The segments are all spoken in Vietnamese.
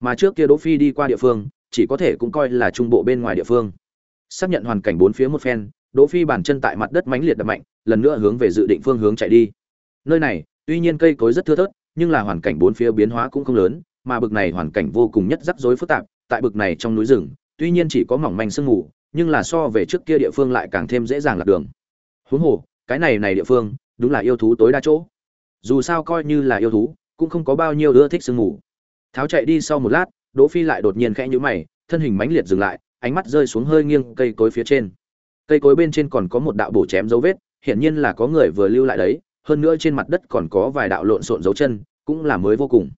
mà trước kia đỗ phi đi qua địa phương, chỉ có thể cũng coi là trung bộ bên ngoài địa phương. Xác nhận hoàn cảnh bốn phía một phen, đỗ phi bàn chân tại mặt đất mãnh liệt đập mạnh, lần nữa hướng về dự định phương hướng chạy đi. Nơi này, tuy nhiên cây cối rất thưa thớt, nhưng là hoàn cảnh bốn phía biến hóa cũng không lớn, mà bực này hoàn cảnh vô cùng nhất rắc rối phức tạp, tại bực này trong núi rừng, tuy nhiên chỉ có mỏng manh sương mù, nhưng là so về trước kia địa phương lại càng thêm dễ dàng lạc đường. Huống hồ, cái này này địa phương, đúng là yêu thú tối đa chỗ. Dù sao coi như là yêu thú, cũng không có bao nhiêu ưa thích sương mù tháo chạy đi sau một lát, đỗ phi lại đột nhiên khẽ nhíu mày, thân hình mãnh liệt dừng lại, ánh mắt rơi xuống hơi nghiêng cây cối phía trên. Cây cối bên trên còn có một đạo bổ chém dấu vết, hiển nhiên là có người vừa lưu lại đấy, hơn nữa trên mặt đất còn có vài đạo lộn xộn dấu chân, cũng là mới vô cùng.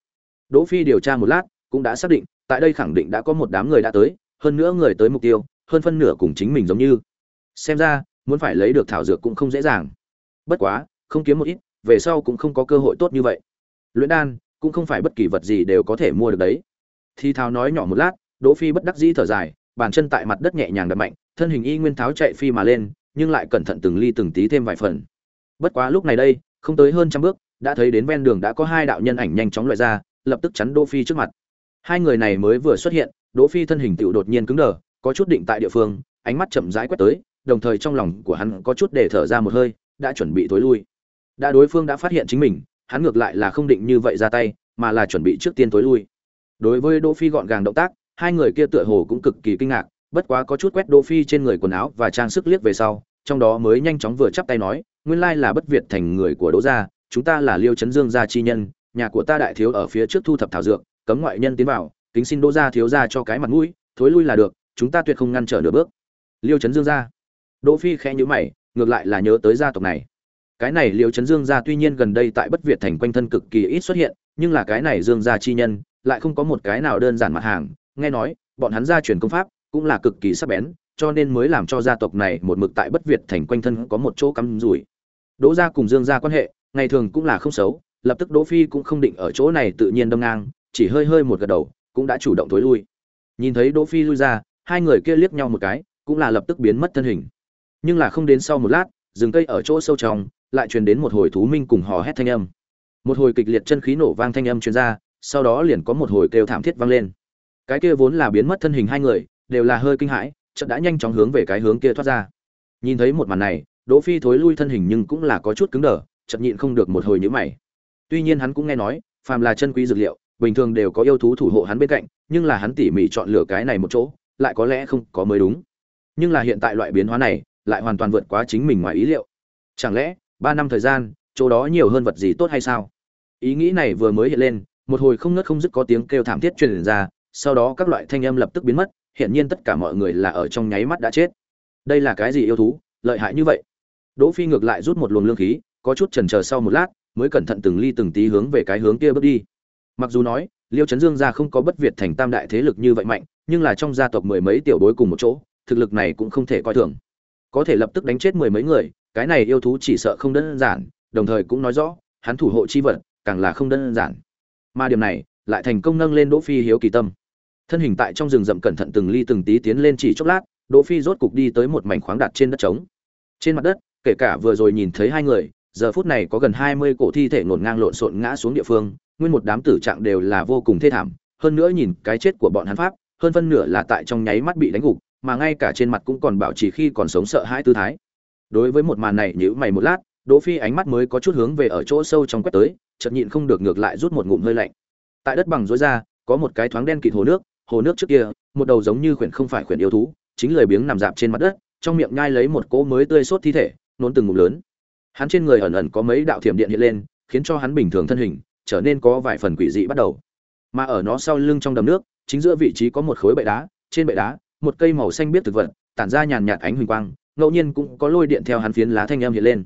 Đỗ phi điều tra một lát, cũng đã xác định, tại đây khẳng định đã có một đám người đã tới, hơn nữa người tới mục tiêu, hơn phân nửa cùng chính mình giống như. Xem ra, muốn phải lấy được thảo dược cũng không dễ dàng. Bất quá, không kiếm một ít, về sau cũng không có cơ hội tốt như vậy. Luyện đan cũng không phải bất kỳ vật gì đều có thể mua được đấy. Thì thao nói nhỏ một lát, đỗ phi bất đắc dĩ thở dài, bàn chân tại mặt đất nhẹ nhàng đập mạnh, thân hình y nguyên tháo chạy phi mà lên, nhưng lại cẩn thận từng ly từng tí thêm vài phần. Bất quá lúc này đây, không tới hơn trăm bước, đã thấy đến ven đường đã có hai đạo nhân ảnh nhanh chóng loại ra, lập tức chắn đỗ phi trước mặt. Hai người này mới vừa xuất hiện, đỗ phi thân hình tựu đột nhiên cứng đờ, có chút định tại địa phương, ánh mắt chậm rãi quét tới, đồng thời trong lòng của hắn có chút để thở ra một hơi, đã chuẩn bị tối lui. Đã đối phương đã phát hiện chính mình hắn ngược lại là không định như vậy ra tay, mà là chuẩn bị trước tiên tối lui. Đối với đỗ phi gọn gàng động tác, hai người kia tựa hồ cũng cực kỳ kinh ngạc, bất quá có chút quét đỗ phi trên người quần áo và trang sức liếc về sau, trong đó mới nhanh chóng vừa chắp tay nói, nguyên lai là bất việt thành người của đỗ gia, chúng ta là liêu chấn dương gia chi nhân, nhà của ta đại thiếu ở phía trước thu thập thảo dược, cấm ngoại nhân tiến vào, kính xin đỗ gia thiếu gia cho cái mặt mũi, thối lui là được, chúng ta tuyệt không ngăn trở nửa bước. Liêu chấn dương gia. Đỗ phi khẽ nhíu mày, ngược lại là nhớ tới gia tộc này cái này liệu chấn dương gia tuy nhiên gần đây tại bất việt thành quanh thân cực kỳ ít xuất hiện, nhưng là cái này dương gia chi nhân, lại không có một cái nào đơn giản mặt hàng. Nghe nói, bọn hắn gia truyền công pháp cũng là cực kỳ sắc bén, cho nên mới làm cho gia tộc này một mực tại bất việt thành quanh thân có một chỗ cắm rủi. Đỗ gia cùng dương gia quan hệ, ngày thường cũng là không xấu, lập tức đỗ phi cũng không định ở chỗ này tự nhiên đâm ngang, chỉ hơi hơi một gật đầu, cũng đã chủ động thối lui. Nhìn thấy đỗ phi lui ra, hai người kia liếc nhau một cái, cũng là lập tức biến mất thân hình. Nhưng là không đến sau một lát, rừng cây ở chỗ sâu trong lại truyền đến một hồi thú minh cùng hò hét thanh âm. Một hồi kịch liệt chân khí nổ vang thanh âm truyền ra, sau đó liền có một hồi kêu thảm thiết vang lên. Cái kia vốn là biến mất thân hình hai người, đều là hơi kinh hãi, chợt đã nhanh chóng hướng về cái hướng kia thoát ra. Nhìn thấy một màn này, đỗ phi thối lui thân hình nhưng cũng là có chút cứng đờ, chợt nhịn không được một hồi nhíu mày. Tuy nhiên hắn cũng nghe nói, phàm là chân quý dược liệu, bình thường đều có yêu thú thủ hộ hắn bên cạnh, nhưng là hắn tỉ mỉ chọn lựa cái này một chỗ, lại có lẽ không có mới đúng. Nhưng là hiện tại loại biến hóa này, lại hoàn toàn vượt quá chính mình ngoài ý liệu. Chẳng lẽ ba năm thời gian, chỗ đó nhiều hơn vật gì tốt hay sao? Ý nghĩ này vừa mới hiện lên, một hồi không ngớt không dứt có tiếng kêu thảm thiết truyền ra, sau đó các loại thanh âm lập tức biến mất hiện nhiên tất cả mọi người là ở trong nháy mắt đã chết. Đây là cái gì yêu thú, lợi hại như vậy? Đỗ phi ngược lại rút một luồng lương khí, có chút chần chờ sau một lát, mới cẩn thận từng ly từng tí hướng về cái hướng kia bước đi. Mặc dù nói, liêu chấn dương gia không có bất việt thành tam đại thế lực như vậy mạnh, nhưng là trong gia tộc mười mấy tiểu bối cùng một chỗ, thực lực này cũng không thể coi thường. Có thể lập tức đánh chết mười mấy người cái này yêu thú chỉ sợ không đơn giản, đồng thời cũng nói rõ, hắn thủ hộ chi vật càng là không đơn giản. Mà điểm này lại thành công nâng lên đỗ phi hiếu kỳ tâm. Thân hình tại trong rừng rậm cẩn thận từng ly từng tí tiến lên chỉ chốc lát, đỗ phi rốt cục đi tới một mảnh khoáng đặt trên đất trống. Trên mặt đất, kể cả vừa rồi nhìn thấy hai người, giờ phút này có gần hai mươi cổ thi thể ngổn ngang lộn xộn ngã xuống địa phương, nguyên một đám tử trạng đều là vô cùng thê thảm, hơn nữa nhìn cái chết của bọn hắn pháp, hơn phân nửa là tại trong nháy mắt bị đánh gục, mà ngay cả trên mặt cũng còn bảo trì khi còn sống sợ hãi tư thái đối với một màn này nhữ mày một lát, đỗ phi ánh mắt mới có chút hướng về ở chỗ sâu trong quét tới, chợt nhịn không được ngược lại rút một ngụm hơi lạnh. Tại đất bằng rối ra, có một cái thoáng đen kịt hồ nước hồ nước trước kia, một đầu giống như khuyển không phải khuyển yêu thú, chính lười biếng nằm dạp trên mặt đất, trong miệng nhai lấy một cỗ mới tươi sốt thi thể, nôn từng ngụm lớn. Hắn trên người ẩn ẩn có mấy đạo thiểm điện hiện lên, khiến cho hắn bình thường thân hình trở nên có vài phần quỷ dị bắt đầu. Mà ở nó sau lưng trong đầm nước, chính giữa vị trí có một khối bệ đá, trên bệ đá, một cây màu xanh biết thực vật, tản ra nhàn nhạt ánh huỳnh quang ngẫu nhiên cũng có lôi điện theo hắn phiến lá thanh âm hiện lên.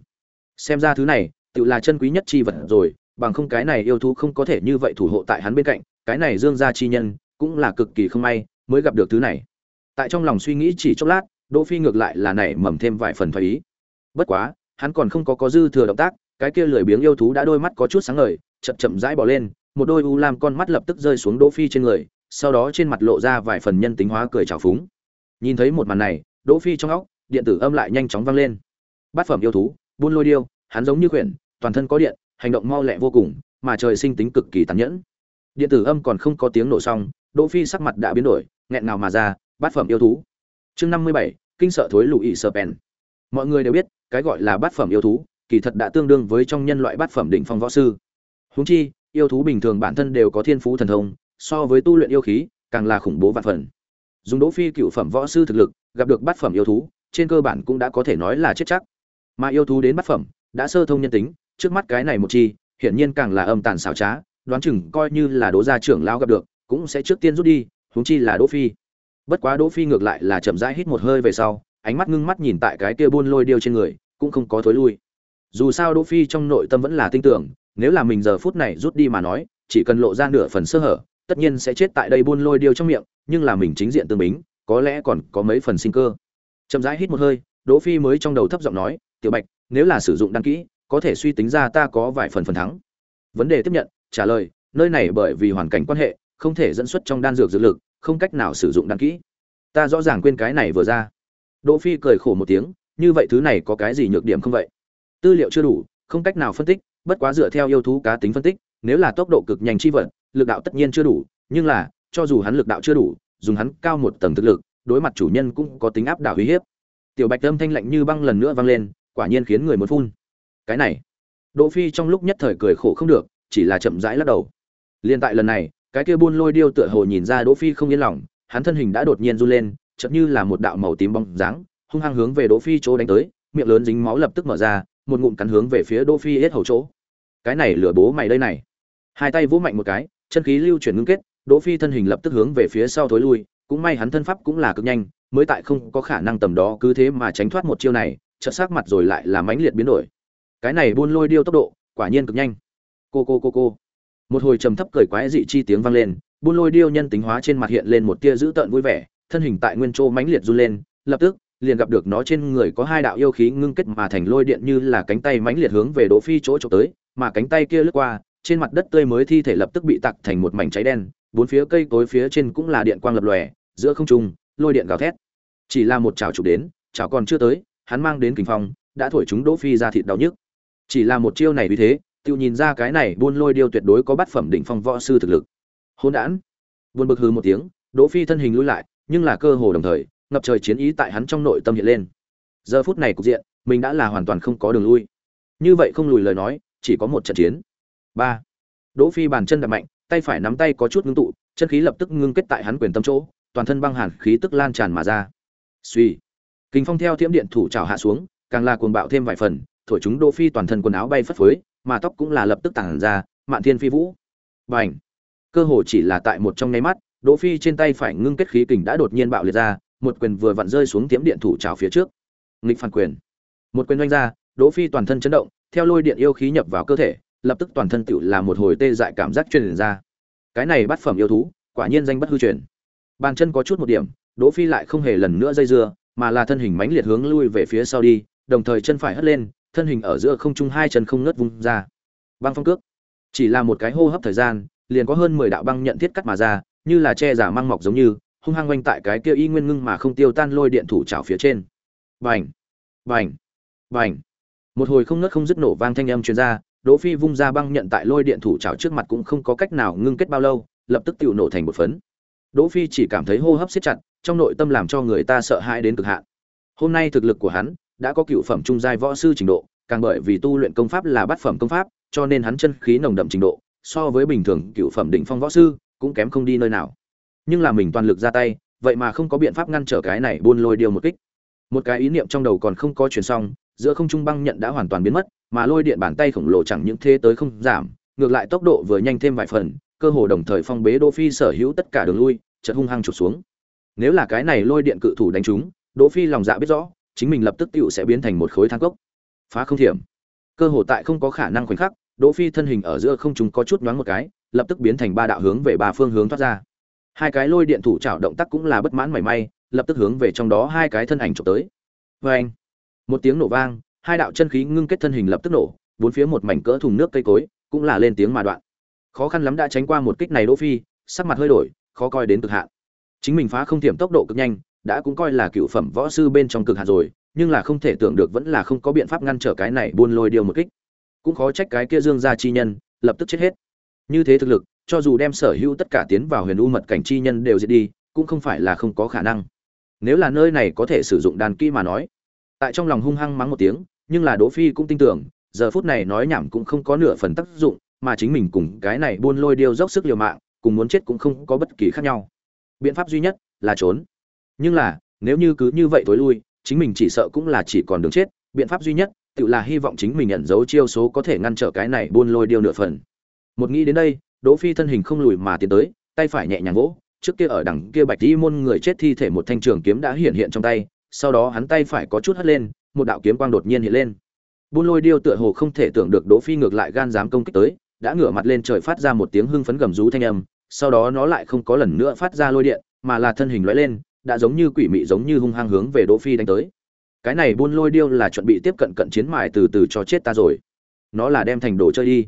Xem ra thứ này, tự là chân quý nhất chi vật rồi, bằng không cái này yêu thú không có thể như vậy thủ hộ tại hắn bên cạnh, cái này dương gia chi nhân cũng là cực kỳ không may mới gặp được thứ này. Tại trong lòng suy nghĩ chỉ chốc lát, đỗ phi ngược lại là nảy mầm thêm vài phần thoái ý. Bất quá, hắn còn không có có dư thừa động tác, cái kia lười biếng yêu thú đã đôi mắt có chút sáng ngời, chậm chậm rãi bỏ lên, một đôi u lam con mắt lập tức rơi xuống đỗ phi trên người, sau đó trên mặt lộ ra vài phần nhân tính hóa cười trào phúng. Nhìn thấy một màn này, đỗ phi trong óc điện tử âm lại nhanh chóng vang lên. Bát phẩm yêu thú, buôn lôi điêu, hắn giống như quyển toàn thân có điện, hành động mau lẹ vô cùng, mà trời sinh tính cực kỳ tàn nhẫn. Điện tử âm còn không có tiếng nổ xong, đỗ phi sắc mặt đã biến đổi, nghẹn ngào mà ra, bát phẩm yêu thú. Chương năm mươi bảy, kinh sợ thối lụi sơ pen mọi người đều biết, cái gọi là bát phẩm yêu thú, kỳ thật đã tương đương với trong nhân loại bát phẩm đỉnh phong võ sư. Huống chi, yêu thú bình thường bản thân đều có thiên phú thần thông, so với tu luyện yêu khí, càng là khủng bố vạn phần. Dùng đỗ phi cựu phẩm võ sư thực lực, gặp được bát phẩm yêu thú trên cơ bản cũng đã có thể nói là chết chắc. Mà yêu thú đến bát phẩm, đã sơ thông nhân tính, trước mắt cái này một chi, hiển nhiên càng là âm tàn xảo trá, đoán chừng coi như là đỗ gia trưởng lão gặp được, cũng sẽ trước tiên rút đi, huống chi là đỗ phi. Bất quá đỗ phi ngược lại là chậm rãi hít một hơi về sau, ánh mắt ngưng mắt nhìn tại cái kia buôn lôi điêu trên người, cũng không có thối lui. Dù sao đỗ phi trong nội tâm vẫn là tin tưởng, nếu là mình giờ phút này rút đi mà nói, chỉ cần lộ ra nửa phần sơ hở, tất nhiên sẽ chết tại đây buôn lôi điêu trong miệng, nhưng là mình chính diện tương bính, có lẽ còn có mấy phần sinh cơ chậm rãi hít một hơi, đỗ phi mới trong đầu thấp giọng nói, tiểu bạch, nếu là sử dụng đăng kỹ có thể suy tính ra ta có vài phần phần thắng. Vấn đề tiếp nhận, trả lời, nơi này bởi vì hoàn cảnh quan hệ, không thể dẫn xuất trong đan dược dược lực, không cách nào sử dụng đăng kỹ ta rõ ràng quên cái này vừa ra. Đỗ phi cười khổ một tiếng, như vậy thứ này có cái gì nhược điểm không vậy? Tư liệu chưa đủ, không cách nào phân tích, bất quá dựa theo yêu thú cá tính phân tích, nếu là tốc độ cực nhanh chi vận, lực đạo tất nhiên chưa đủ, nhưng là, cho dù hắn lực đạo chưa đủ, dùng hắn cao một tầng thực lực đối mặt chủ nhân cũng có tính áp đảo uy hiếp. Tiểu bạch âm thanh lạnh như băng lần nữa vang lên, quả nhiên khiến người muốn phun. Cái này, đỗ phi trong lúc nhất thời cười khổ không được, chỉ là chậm rãi lắc đầu. Liên tại lần này, cái kia buôn lôi điêu tựa hồ nhìn ra đỗ phi không yên lòng, hắn thân hình đã đột nhiên run lên, chợt như là một đạo màu tím bóng dáng, hung hăng hướng về đỗ phi chỗ đánh tới, miệng lớn dính máu lập tức mở ra, một ngụm cắn hướng về phía đỗ phi hết hầu chỗ. Cái này lừa bố mày đây này. Hai tay vỗ mạnh một cái, chân khí lưu chuyển ngưng kết, đỗ phi thân hình lập tức hướng về phía sau thối lui cũng may hắn thân pháp cũng là cực nhanh mới tại không có khả năng tầm đó cứ thế mà tránh thoát một chiêu này chợt sắc mặt rồi lại là mãnh liệt biến đổi. Cái này buôn lôi điêu tốc độ quả nhiên cực nhanh. Cô cô cô cô. Một hồi trầm thấp cười quái dị chi tiếng vang lên buôn lôi điêu nhân tính hóa trên mặt hiện lên một tia dữ tợn vui vẻ thân hình tại nguyên châu mãnh liệt run lên lập tức liền gặp được nó trên người có hai đạo yêu khí ngưng kết mà thành lôi điện như là cánh tay mãnh liệt hướng về Đỗ Phi chỗ chụp tới, mà cánh tay kia lướt qua, trên mặt đất tươi mới thi thể lập tức bị tạc thành một mảnh cháy đen, bốn phía cây cối phía trên cũng là điện quang lập lòe, giữa không trung, lôi điện gào thét. Chỉ là một chảo chụp đến, chảo còn chưa tới, hắn mang đến kình phong, đã thổi chúng Đỗ Phi ra thịt đau nhức. Chỉ là một chiêu này vì thế, tiêu nhìn ra cái này buôn lôi điêu tuyệt đối có bát phẩm đỉnh phong võ sư thực lực. Hỗn đản. Buôn bực hừ một tiếng, Đỗ Phi thân hình lùi lại, nhưng là cơ hồ đồng thời, ngập trời chiến ý tại hắn trong nội tâm hiện lên. Giờ phút này cục diện, mình đã là hoàn toàn không có đường lui. Như vậy không lùi lời nói, chỉ có một trận chiến. ba Đỗ Phi bàn chân đạp mạnh, tay phải nắm tay có chút ngưng tụ, chân khí lập tức ngưng kết tại hắn quyền tâm chỗ, toàn thân băng hàn khí tức lan tràn mà ra. Suy, kình phong theo thiểm điện thủ chảo hạ xuống, càng là cuồng bạo thêm vài phần, thổi chúng Đỗ Phi toàn thân quần áo bay phất phới, mà tóc cũng là lập tức tản ra, mạn thiên phi vũ. Bành! Cơ hồ chỉ là tại một trong nháy mắt, Đỗ Phi trên tay phải ngưng kết khí kình đã đột nhiên bạo liệt ra, một quyền vừa vặn rơi xuống tiệm điện thủ trào phía trước. Nghịch phản quyền. Một quyền đánh ra, Đỗ Phi toàn thân chấn động, theo lôi điện yêu khí nhập vào cơ thể, lập tức toàn thân tựu là một hồi tê dại cảm giác truyền ra. Cái này bắt phẩm yêu thú, quả nhiên danh bất hư truyền. Bàn chân có chút một điểm, Đỗ Phi lại không hề lần nữa dây dưa, mà là thân hình mãnh liệt hướng lui về phía sau đi, đồng thời chân phải hất lên, thân hình ở giữa không trung hai chân không ngớt vung ra. Băng phong cước. Chỉ là một cái hô hấp thời gian, liền có hơn 10 đạo băng nhận thiết cắt mà ra, như là che giả mang mọc giống như, hung hăng quanh tại cái kia y nguyên ngưng mà không tiêu tan lôi điện thủ chảo phía trên. Bành, bành, bành. Một hồi không ngớt không dứt nổ vang thanh âm truyền ra, Đỗ Phi vung ra băng nhận tại lôi điện thủ trảo trước mặt cũng không có cách nào ngưng kết bao lâu, lập tức tiêu nổ thành một phấn. Đỗ Phi chỉ cảm thấy hô hấp siết chặt, trong nội tâm làm cho người ta sợ hãi đến cực hạn. Hôm nay thực lực của hắn đã có cựu phẩm trung giai võ sư trình độ, càng bởi vì tu luyện công pháp là bát phẩm công pháp, cho nên hắn chân khí nồng đậm trình độ, so với bình thường cựu phẩm đỉnh phong võ sư cũng kém không đi nơi nào nhưng là mình toàn lực ra tay vậy mà không có biện pháp ngăn trở cái này buôn lôi điều một kích một cái ý niệm trong đầu còn không có chuyển xong giữa không trung băng nhận đã hoàn toàn biến mất, mà lôi điện bàn tay khổng lồ chẳng những thế tới không giảm, ngược lại tốc độ vừa nhanh thêm vài phần, cơ hồ đồng thời phong bế đỗ phi sở hữu tất cả đường lui, chợt hung hăng chụp xuống. Nếu là cái này lôi điện cự thủ đánh trúng, đỗ phi lòng dạ biết rõ, chính mình lập tức tựu sẽ biến thành một khối than cốc. Phá không thiểm. Cơ hồ tại không có khả năng khoảnh khắc, đỗ phi thân hình ở giữa không trung có chút nhoáng một cái, lập tức biến thành ba đạo hướng về ba phương hướng thoát ra. Hai cái lôi điện thủ chảo động tác cũng là bất mãn mảy may, lập tức hướng về trong đó hai cái thân ảnh chụp tới. Và anh một tiếng nổ vang, hai đạo chân khí ngưng kết thân hình lập tức nổ, bốn phía một mảnh cỡ thùng nước cây cối cũng là lên tiếng mà đoạn. Khó khăn lắm đã tránh qua một kích này đỗ phi, sắc mặt hơi đổi, khó coi đến cực hạn. Chính mình phá không tiềm tốc độ cực nhanh, đã cũng coi là cựu phẩm võ sư bên trong cực hạn rồi, nhưng là không thể tưởng được vẫn là không có biện pháp ngăn trở cái này buôn lôi điều một kích. Cũng khó trách cái kia dương gia chi nhân, lập tức chết hết. Như thế thực lực, cho dù đem sở hữu tất cả tiến vào huyền u mật cảnh chi nhân đều diệt đi, cũng không phải là không có khả năng. Nếu là nơi này có thể sử dụng đàn kỹ mà nói tại trong lòng hung hăng mắng một tiếng, nhưng là đỗ phi cũng tin tưởng, giờ phút này nói nhảm cũng không có nửa phần tác dụng, mà chính mình cùng cái này buôn lôi điêu dốc sức liều mạng, cùng muốn chết cũng không có bất kỳ khác nhau. Biện pháp duy nhất là trốn. Nhưng là, nếu như cứ như vậy tối lui, chính mình chỉ sợ cũng là chỉ còn đường chết, biện pháp duy nhất, tự là hy vọng chính mình nhận dấu chiêu số có thể ngăn trở cái này buôn lôi điêu nửa phần. Một nghĩ đến đây, đỗ phi thân hình không lùi mà tiến tới, tay phải nhẹ nhàng vỗ, trước kia ở đằng kia bạch y môn người chết thi thể một thanh trường kiếm đã hiện hiện trong tay sau đó hắn tay phải có chút hất lên, một đạo kiếm quang đột nhiên hiện lên. Buôn lôi điêu tựa hồ không thể tưởng được đỗ phi ngược lại gan dám công kích tới, đã ngửa mặt lên trời phát ra một tiếng hưng phấn gầm rú thanh âm, sau đó nó lại không có lần nữa phát ra lôi điện, mà là thân hình lóe lên, đã giống như quỷ mị giống như hung hăng hướng về đỗ phi đánh tới. Cái này buôn lôi điêu là chuẩn bị tiếp cận cận chiến mài từ từ cho chết ta rồi. Nó là đem thành đồ chơi đi.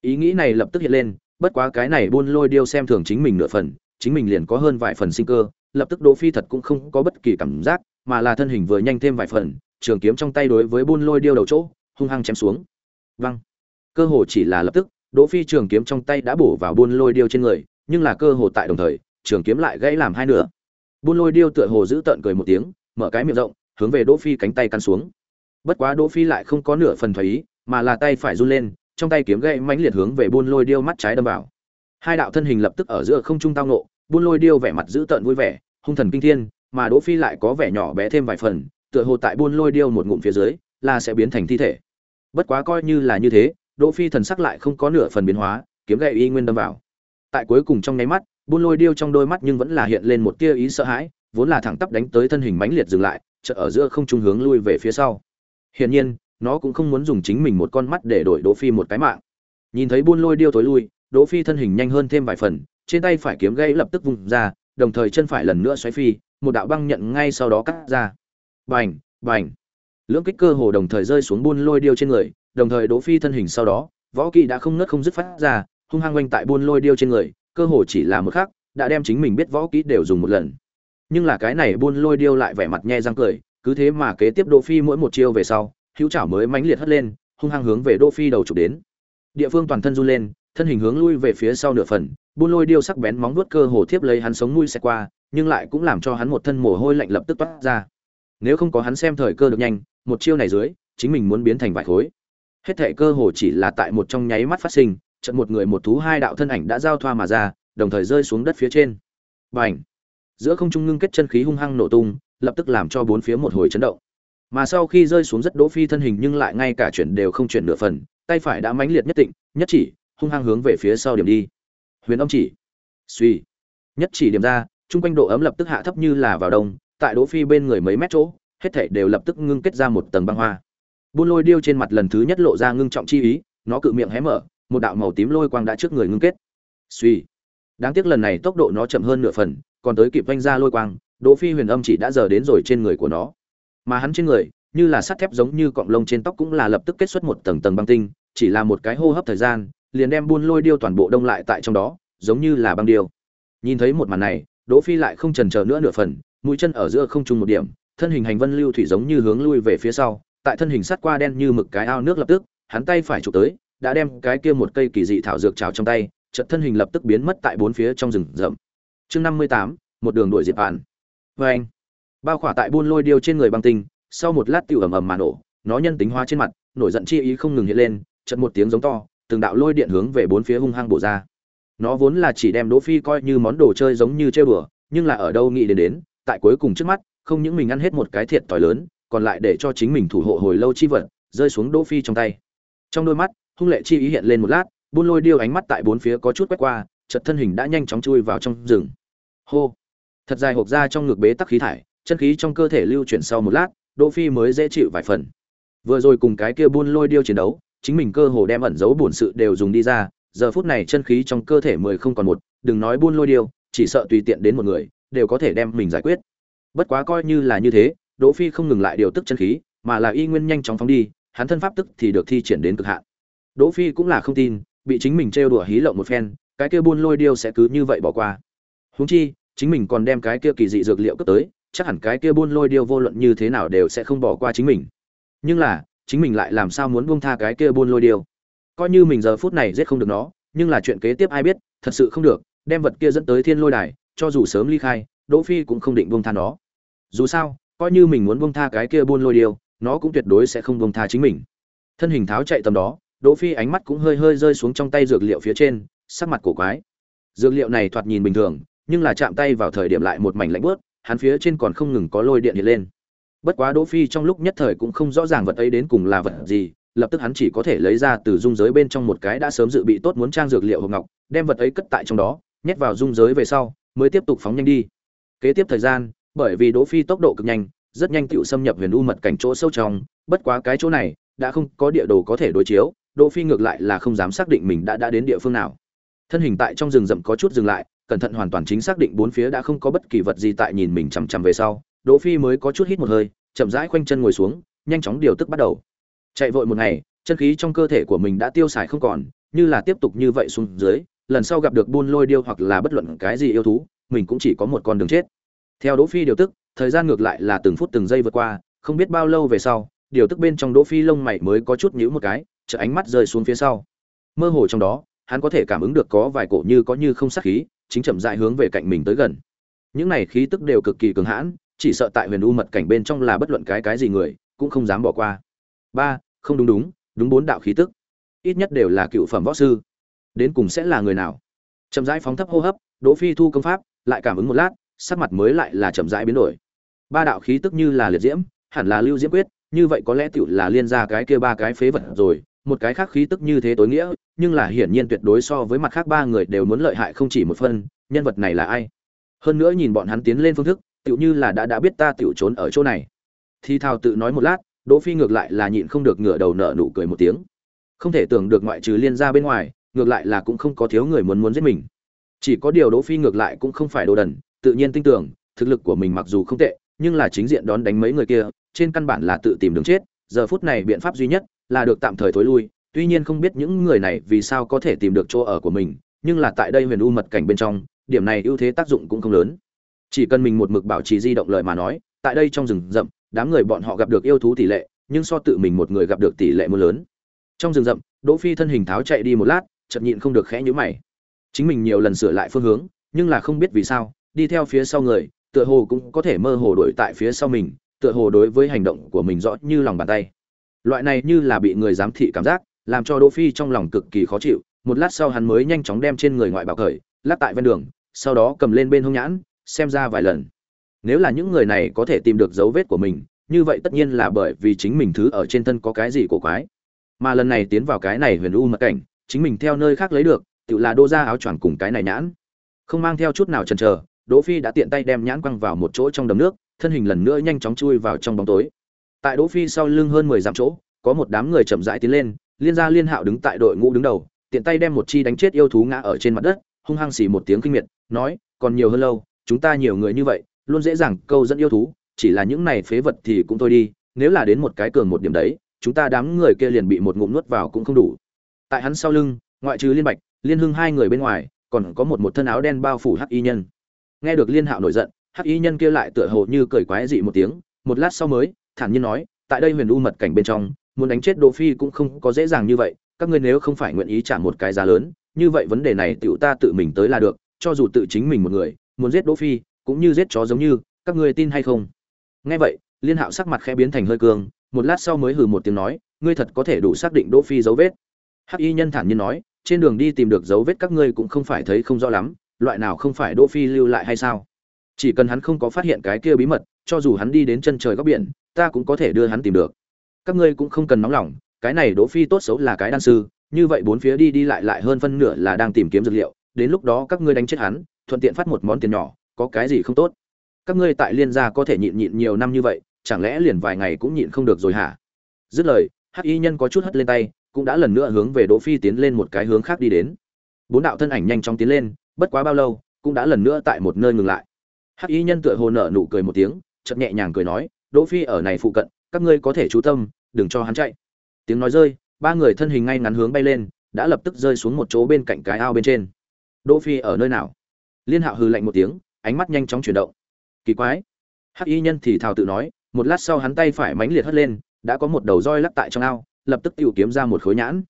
Ý nghĩ này lập tức hiện lên, bất quá cái này buôn lôi điêu xem thường chính mình nửa phần, chính mình liền có hơn vài phần sinh cơ, lập tức đỗ phi thật cũng không có bất kỳ cảm giác mà là thân hình vừa nhanh thêm vài phần, trường kiếm trong tay đối với buôn lôi điêu đầu chỗ, hung hăng chém xuống. Văng cơ hồ chỉ là lập tức, đỗ phi trường kiếm trong tay đã bổ vào buôn lôi điêu trên người, nhưng là cơ hồ tại đồng thời, trường kiếm lại gãy làm hai nửa. Buôn lôi điêu tựa hồ giữ tợn cười một tiếng, mở cái miệng rộng, hướng về đỗ phi cánh tay căn xuống. Bất quá đỗ phi lại không có nửa phần thoái ý, mà là tay phải run lên, trong tay kiếm gãy mãnh liệt hướng về buôn lôi điêu mắt trái đâm vào. Hai đạo thân hình lập tức ở giữa không trung tao nộ buôn lôi điêu vẻ mặt giữ tợn vui vẻ, hung thần kinh thiên mà đỗ phi lại có vẻ nhỏ bé thêm vài phần, tựa hồ tại buôn lôi điêu một ngụm phía dưới, là sẽ biến thành thi thể. Bất quá coi như là như thế, đỗ phi thần sắc lại không có nửa phần biến hóa, kiếm gậy y nguyên đâm vào. Tại cuối cùng trong nháy mắt, buôn lôi điêu trong đôi mắt nhưng vẫn là hiện lên một tia ý sợ hãi, vốn là thẳng tắp đánh tới thân hình mãnh liệt dừng lại, chợt ở giữa không trung hướng lui về phía sau. Hiển nhiên, nó cũng không muốn dùng chính mình một con mắt để đổi đỗ phi một cái mạng. Nhìn thấy buôn lôi điêu tối lui, đỗ phi thân hình nhanh hơn thêm vài phần, trên tay phải kiếm gãy lập tức vung ra, đồng thời chân phải lần nữa xoáy phi một đạo băng nhận ngay sau đó cắt ra. Bành bành. Lưỡng kích cơ hồ đồng thời rơi xuống buôn lôi điêu trên người, đồng thời đỗ phi thân hình sau đó, võ kỹ đã không nứt không dứt phát ra, hung hăng quanh tại buôn lôi điêu trên người, cơ hồ chỉ là một khắc, đã đem chính mình biết võ kỹ đều dùng một lần. Nhưng là cái này buôn lôi điêu lại vẻ mặt nhe răng cười, cứ thế mà kế tiếp đỗ phi mỗi một chiêu về sau, hữu chảo mới mãnh liệt hất lên, hung hăng hướng về đỗ phi đầu chụp đến. Địa phương toàn thân run lên, thân hình hướng lui về phía sau nửa phần, buôn lôi điêu sắc bén móng vuốt cơ hồ tiếp lấy hắn sống mũi xe qua nhưng lại cũng làm cho hắn một thân mồ hôi lạnh lập tức toát ra. Nếu không có hắn xem thời cơ được nhanh, một chiêu này dưới, chính mình muốn biến thành vài khối. Hết thệ cơ hồ chỉ là tại một trong nháy mắt phát sinh trận một người một thú hai đạo thân ảnh đã giao thoa mà ra, đồng thời rơi xuống đất phía trên. Bành! Giữa không trung ngưng kết chân khí hung hăng nổ tung, lập tức làm cho bốn phía một hồi chấn động. Mà sau khi rơi xuống rất đỗ phi thân hình nhưng lại ngay cả chuyển đều không chuyển nửa phần, tay phải đã mãnh liệt nhất định nhất chỉ, hung hăng hướng về phía sau điểm đi. Huyền âm chỉ. Suy. Nhất chỉ điểm ra trung quanh độ ấm lập tức hạ thấp như là vào đông, tại đỗ phi bên người mấy mét chỗ, hết thảy đều lập tức ngưng kết ra một tầng băng hoa. Buôn lôi điêu trên mặt lần thứ nhất lộ ra ngưng trọng chi ý, nó cự miệng hé mở, một đạo màu tím lôi quang đã trước người ngưng kết. Suy đáng tiếc lần này tốc độ nó chậm hơn nửa phần, còn tới kịp vanh ra lôi quang, đỗ phi huyền âm chỉ đã giờ đến rồi trên người của nó. Mà hắn trên người, như là sắt thép giống như cọng lông trên tóc cũng là lập tức kết xuất một tầng tầng băng tinh, chỉ là một cái hô hấp thời gian, liền đem buôn lôi điêu toàn bộ đông lại tại trong đó, giống như là băng điêu. Nhìn thấy một màn này đỗ phi lại không chần chờ nữa nửa phần, mũi chân ở giữa không trung một điểm, thân hình hành vân lưu thủy giống như hướng lui về phía sau, tại thân hình sát qua đen như mực cái ao nước lập tức, hắn tay phải chụp tới, đã đem cái kia một cây kỳ dị thảo dược trào trong tay, chợt thân hình lập tức biến mất tại bốn phía trong rừng rậm. Chương năm mươi tám, một đường đuổi diệt bạn vê vâng. anh bao khỏa tại buôn lôi điêu trên người băng tinh, sau một lát tiểu ầm ầm mà nổ, nó nhân tính hóa trên mặt, nổi giận chi ý không ngừng hiện lên, chợt một tiếng giống to, từng đạo lôi điện hướng về bốn phía hung hăng bổ ra nó vốn là chỉ đem đỗ phi coi như món đồ chơi giống như chơi bừa nhưng là ở đâu nghĩ đến đến, tại cuối cùng trước mắt, không những mình ăn hết một cái thiệt tỏi lớn, còn lại để cho chính mình thủ hộ hồi lâu chi vật, rơi xuống đỗ phi trong tay. Trong đôi mắt, hung lệ chi ý hiện lên một lát, buôn lôi điêu ánh mắt tại bốn phía có chút quét qua, chợt thân hình đã nhanh chóng chui vào trong rừng. Hô! Thật dài hộp ra trong ngực bế tắc khí thải, chân khí trong cơ thể lưu chuyển sau một lát, đỗ phi mới dễ chịu vài phần. Vừa rồi cùng cái kia buôn lôi điêu chiến đấu, chính mình cơ hồ đem ẩn giấu bổn sự đều dùng đi ra giờ phút này chân khí trong cơ thể mười không còn một, đừng nói buôn lôi điêu, chỉ sợ tùy tiện đến một người, đều có thể đem mình giải quyết. Bất quá coi như là như thế, đỗ phi không ngừng lại điều tức chân khí, mà là y nguyên nhanh chóng phóng đi, hắn thân pháp tức thì được thi triển đến cực hạn. Đỗ phi cũng là không tin, bị chính mình trêu đùa hí lộng một phen, cái kia buôn lôi điêu sẽ cứ như vậy bỏ qua. Huống chi, chính mình còn đem cái kia kỳ dị dược liệu cướp tới, chắc hẳn cái kia buôn lôi điêu vô luận như thế nào đều sẽ không bỏ qua chính mình. Nhưng là, chính mình lại làm sao muốn buông tha cái kia buôn lôi điêu? Coi như mình giờ phút này giết không được nó nhưng là chuyện kế tiếp ai biết thật sự không được đem vật kia dẫn tới thiên lôi đài cho dù sớm ly khai đỗ phi cũng không định buông tha nó. Dù sao coi như mình muốn buông tha cái kia buôn lôi điều, nó cũng tuyệt đối sẽ không buông tha chính mình. Thân hình tháo chạy tầm đó đỗ phi ánh mắt cũng hơi hơi rơi xuống trong tay dược liệu phía trên sắc mặt cổ quái. Dược liệu này thoạt nhìn bình thường nhưng là chạm tay vào thời điểm lại một mảnh lạnh bớt hắn phía trên còn không ngừng có lôi điện hiện lên. Bất quá đỗ phi trong lúc nhất thời cũng không rõ ràng vật ấy đến cùng là vật gì lập tức hắn chỉ có thể lấy ra từ dung giới bên trong một cái đã sớm dự bị tốt muốn trang dược liệu hộp ngọc, đem vật ấy cất tại trong đó, nhét vào dung giới về sau, mới tiếp tục phóng nhanh đi. Kế tiếp thời gian, bởi vì đỗ phi tốc độ cực nhanh, rất nhanh tựu xâm nhập huyền u mật cảnh chỗ sâu trong, bất quá cái chỗ này, đã không có địa đồ có thể đối chiếu, đỗ phi ngược lại là không dám xác định mình đã đã đến địa phương nào. Thân hình tại trong rừng rậm có chút dừng lại, cẩn thận hoàn toàn chính xác định bốn phía đã không có bất kỳ vật gì tại nhìn mình chằm chằm về sau, đỗ phi mới có chút hít một hơi, chậm rãi khoanh chân ngồi xuống, nhanh chóng điều tức bắt đầu chạy vội một ngày, chân khí trong cơ thể của mình đã tiêu xài không còn, như là tiếp tục như vậy xuống dưới, lần sau gặp được buôn lôi điêu hoặc là bất luận cái gì yêu thú, mình cũng chỉ có một con đường chết. Theo đỗ phi điều tức, thời gian ngược lại là từng phút từng giây vượt qua, không biết bao lâu về sau, điều tức bên trong đỗ phi lông mày mới có chút nhíu một cái chợ ánh mắt rơi xuống phía sau. Mơ hồ trong đó, hắn có thể cảm ứng được có vài cổ như có như không sát khí, chính chậm rãi hướng về cạnh mình tới gần. Những này khí tức đều cực kỳ cường hãn, chỉ sợ tại huyền u mật cảnh bên trong là bất luận cái cái gì người, cũng không dám bỏ qua. Ba không đúng đúng đúng bốn đạo khí tức. Ít nhất đều là cựu phẩm võ sư. Đến cùng sẽ là người nào? Chậm rãi phóng thấp hô hấp, đỗ phi thu công pháp, lại cảm ứng một lát, sắc mặt mới lại là chậm rãi biến đổi. Ba đạo khí tức như là liệt diễm, hẳn là lưu diễm quyết, như vậy có lẽ tiểu là liên ra cái kia ba cái phế vật rồi, một cái khác khí tức như thế tối nghĩa, nhưng là hiển nhiên tuyệt đối so với mặt khác ba người đều muốn lợi hại không chỉ một phân nhân vật này là ai? Hơn nữa nhìn bọn hắn tiến lên phương thức tựu như là đã đã biết ta tựu trốn ở chỗ này. Thì thao tự nói một lát đỗ phi ngược lại là nhịn không được ngửa đầu nở nụ cười một tiếng. Không thể tưởng được ngoại trừ liên gia bên ngoài, ngược lại là cũng không có thiếu người muốn muốn giết mình. Chỉ có điều đỗ phi ngược lại cũng không phải đồ đần, tự nhiên tin tưởng, thực lực của mình mặc dù không tệ, nhưng là chính diện đón đánh mấy người kia, trên căn bản là tự tìm đường chết, giờ phút này biện pháp duy nhất là được tạm thời thối lui, tuy nhiên không biết những người này vì sao có thể tìm được chỗ ở của mình, nhưng là tại đây huyền u mật cảnh bên trong, điểm này ưu thế tác dụng cũng không lớn. Chỉ cần mình một mực bảo trì di động lợi mà nói, tại đây trong rừng rậm đám người bọn họ gặp được yêu thú tỷ lệ, nhưng so tự mình một người gặp được tỷ lệ mưa lớn. Trong rừng rậm, đỗ phi thân hình tháo chạy đi một lát chậm nhịn không được khẽ nhíu mày. Chính mình nhiều lần sửa lại phương hướng, nhưng là không biết vì sao, đi theo phía sau người, tựa hồ cũng có thể mơ hồ đuổi tại phía sau mình, tựa hồ đối với hành động của mình rõ như lòng bàn tay. Loại này như là bị người giám thị cảm giác, làm cho đỗ phi trong lòng cực kỳ khó chịu, một lát sau hắn mới nhanh chóng đem trên người ngoại bảo cởi lát tại ven đường, sau đó cầm lên bên hông nhãn, xem ra vài lần nếu là những người này có thể tìm được dấu vết của mình, như vậy tất nhiên là bởi vì chính mình thứ ở trên thân có cái gì cổ quái. Mà lần này tiến vào cái này huyền u mật cảnh, chính mình theo nơi khác lấy được, tự là đô ra áo choàng cùng cái này nhãn. Không mang theo chút nào chần chờ, đỗ phi đã tiện tay đem nhãn quăng vào một chỗ trong đầm nước, thân hình lần nữa nhanh chóng chui vào trong bóng tối. Tại đỗ phi sau lưng hơn mười dặm chỗ, có một đám người chậm rãi tiến lên, liên gia liên hạo đứng tại đội ngũ đứng đầu, tiện tay đem một chi đánh chết yêu thú ngã ở trên mặt đất, hung hăng xì một tiếng kinh miệt, nói, còn nhiều hơn lâu, chúng ta nhiều người như vậy luôn dễ dàng câu dẫn yêu thú, chỉ là những này phế vật thì cũng thôi đi, nếu là đến một cái cường một điểm đấy, chúng ta đám người kia liền bị một ngụm nuốt vào cũng không đủ. Tại hắn sau lưng, ngoại trừ liên bạch, liên hưng hai người bên ngoài, còn có một một thân áo đen bao phủ hắc y nhân. Nghe được liên hạo nổi giận, hắc y nhân kia lại tựa hồ như cười quái dị một tiếng, một lát sau mới, thản nhiên nói, tại đây huyền u mật cảnh bên trong, muốn đánh chết đỗ phi cũng không có dễ dàng như vậy, các ngươi nếu không phải nguyện ý trả một cái giá lớn, như vậy vấn đề này tiểu ta tự mình tới là được, cho dù tự chính mình một người, muốn giết đỗ phi cũng như giết chó giống như, các ngươi tin hay không? Nghe vậy, liên hạo sắc mặt khẽ biến thành hơi cường, một lát sau mới hừ một tiếng nói, ngươi thật có thể đủ xác định đỗ phi dấu vết. Hắc y nhân thản nhiên nói, trên đường đi tìm được dấu vết các ngươi cũng không phải thấy không rõ lắm, loại nào không phải đỗ phi lưu lại hay sao? Chỉ cần hắn không có phát hiện cái kia bí mật, cho dù hắn đi đến chân trời góc biển, ta cũng có thể đưa hắn tìm được. Các ngươi cũng không cần nóng lòng, cái này đỗ phi tốt xấu là cái đan sư, như vậy bốn phía đi đi lại lại hơn phân nửa là đang tìm kiếm dược liệu, đến lúc đó các ngươi đánh chết hắn, thuận tiện phát một món tiền nhỏ có cái gì không tốt? Các ngươi tại liên gia có thể nhịn nhịn nhiều năm như vậy, chẳng lẽ liền vài ngày cũng nhịn không được rồi hả? Dứt lời, hắc y nhân có chút hất lên tay, cũng đã lần nữa hướng về đỗ phi tiến lên một cái hướng khác đi đến. Bốn đạo thân ảnh nhanh chóng tiến lên, bất quá bao lâu, cũng đã lần nữa tại một nơi ngừng lại. Hắc y nhân tựa hồ nở nụ cười một tiếng, chợt nhẹ nhàng cười nói, đỗ phi ở này phụ cận, các ngươi có thể chú tâm, đừng cho hắn chạy. Tiếng nói rơi, ba người thân hình ngay ngắn hướng bay lên, đã lập tức rơi xuống một chỗ bên cạnh cái ao bên trên. Đỗ phi ở nơi nào? Liên hạo hừ lạnh một tiếng ánh mắt nhanh chóng chuyển động. Kỳ quái. Hắc y nhân thì thào tự nói, một lát sau hắn tay phải mãnh liệt hất lên, đã có một đầu roi lắc tại trong ao, lập tức tiêu kiếm ra một khối nhãn.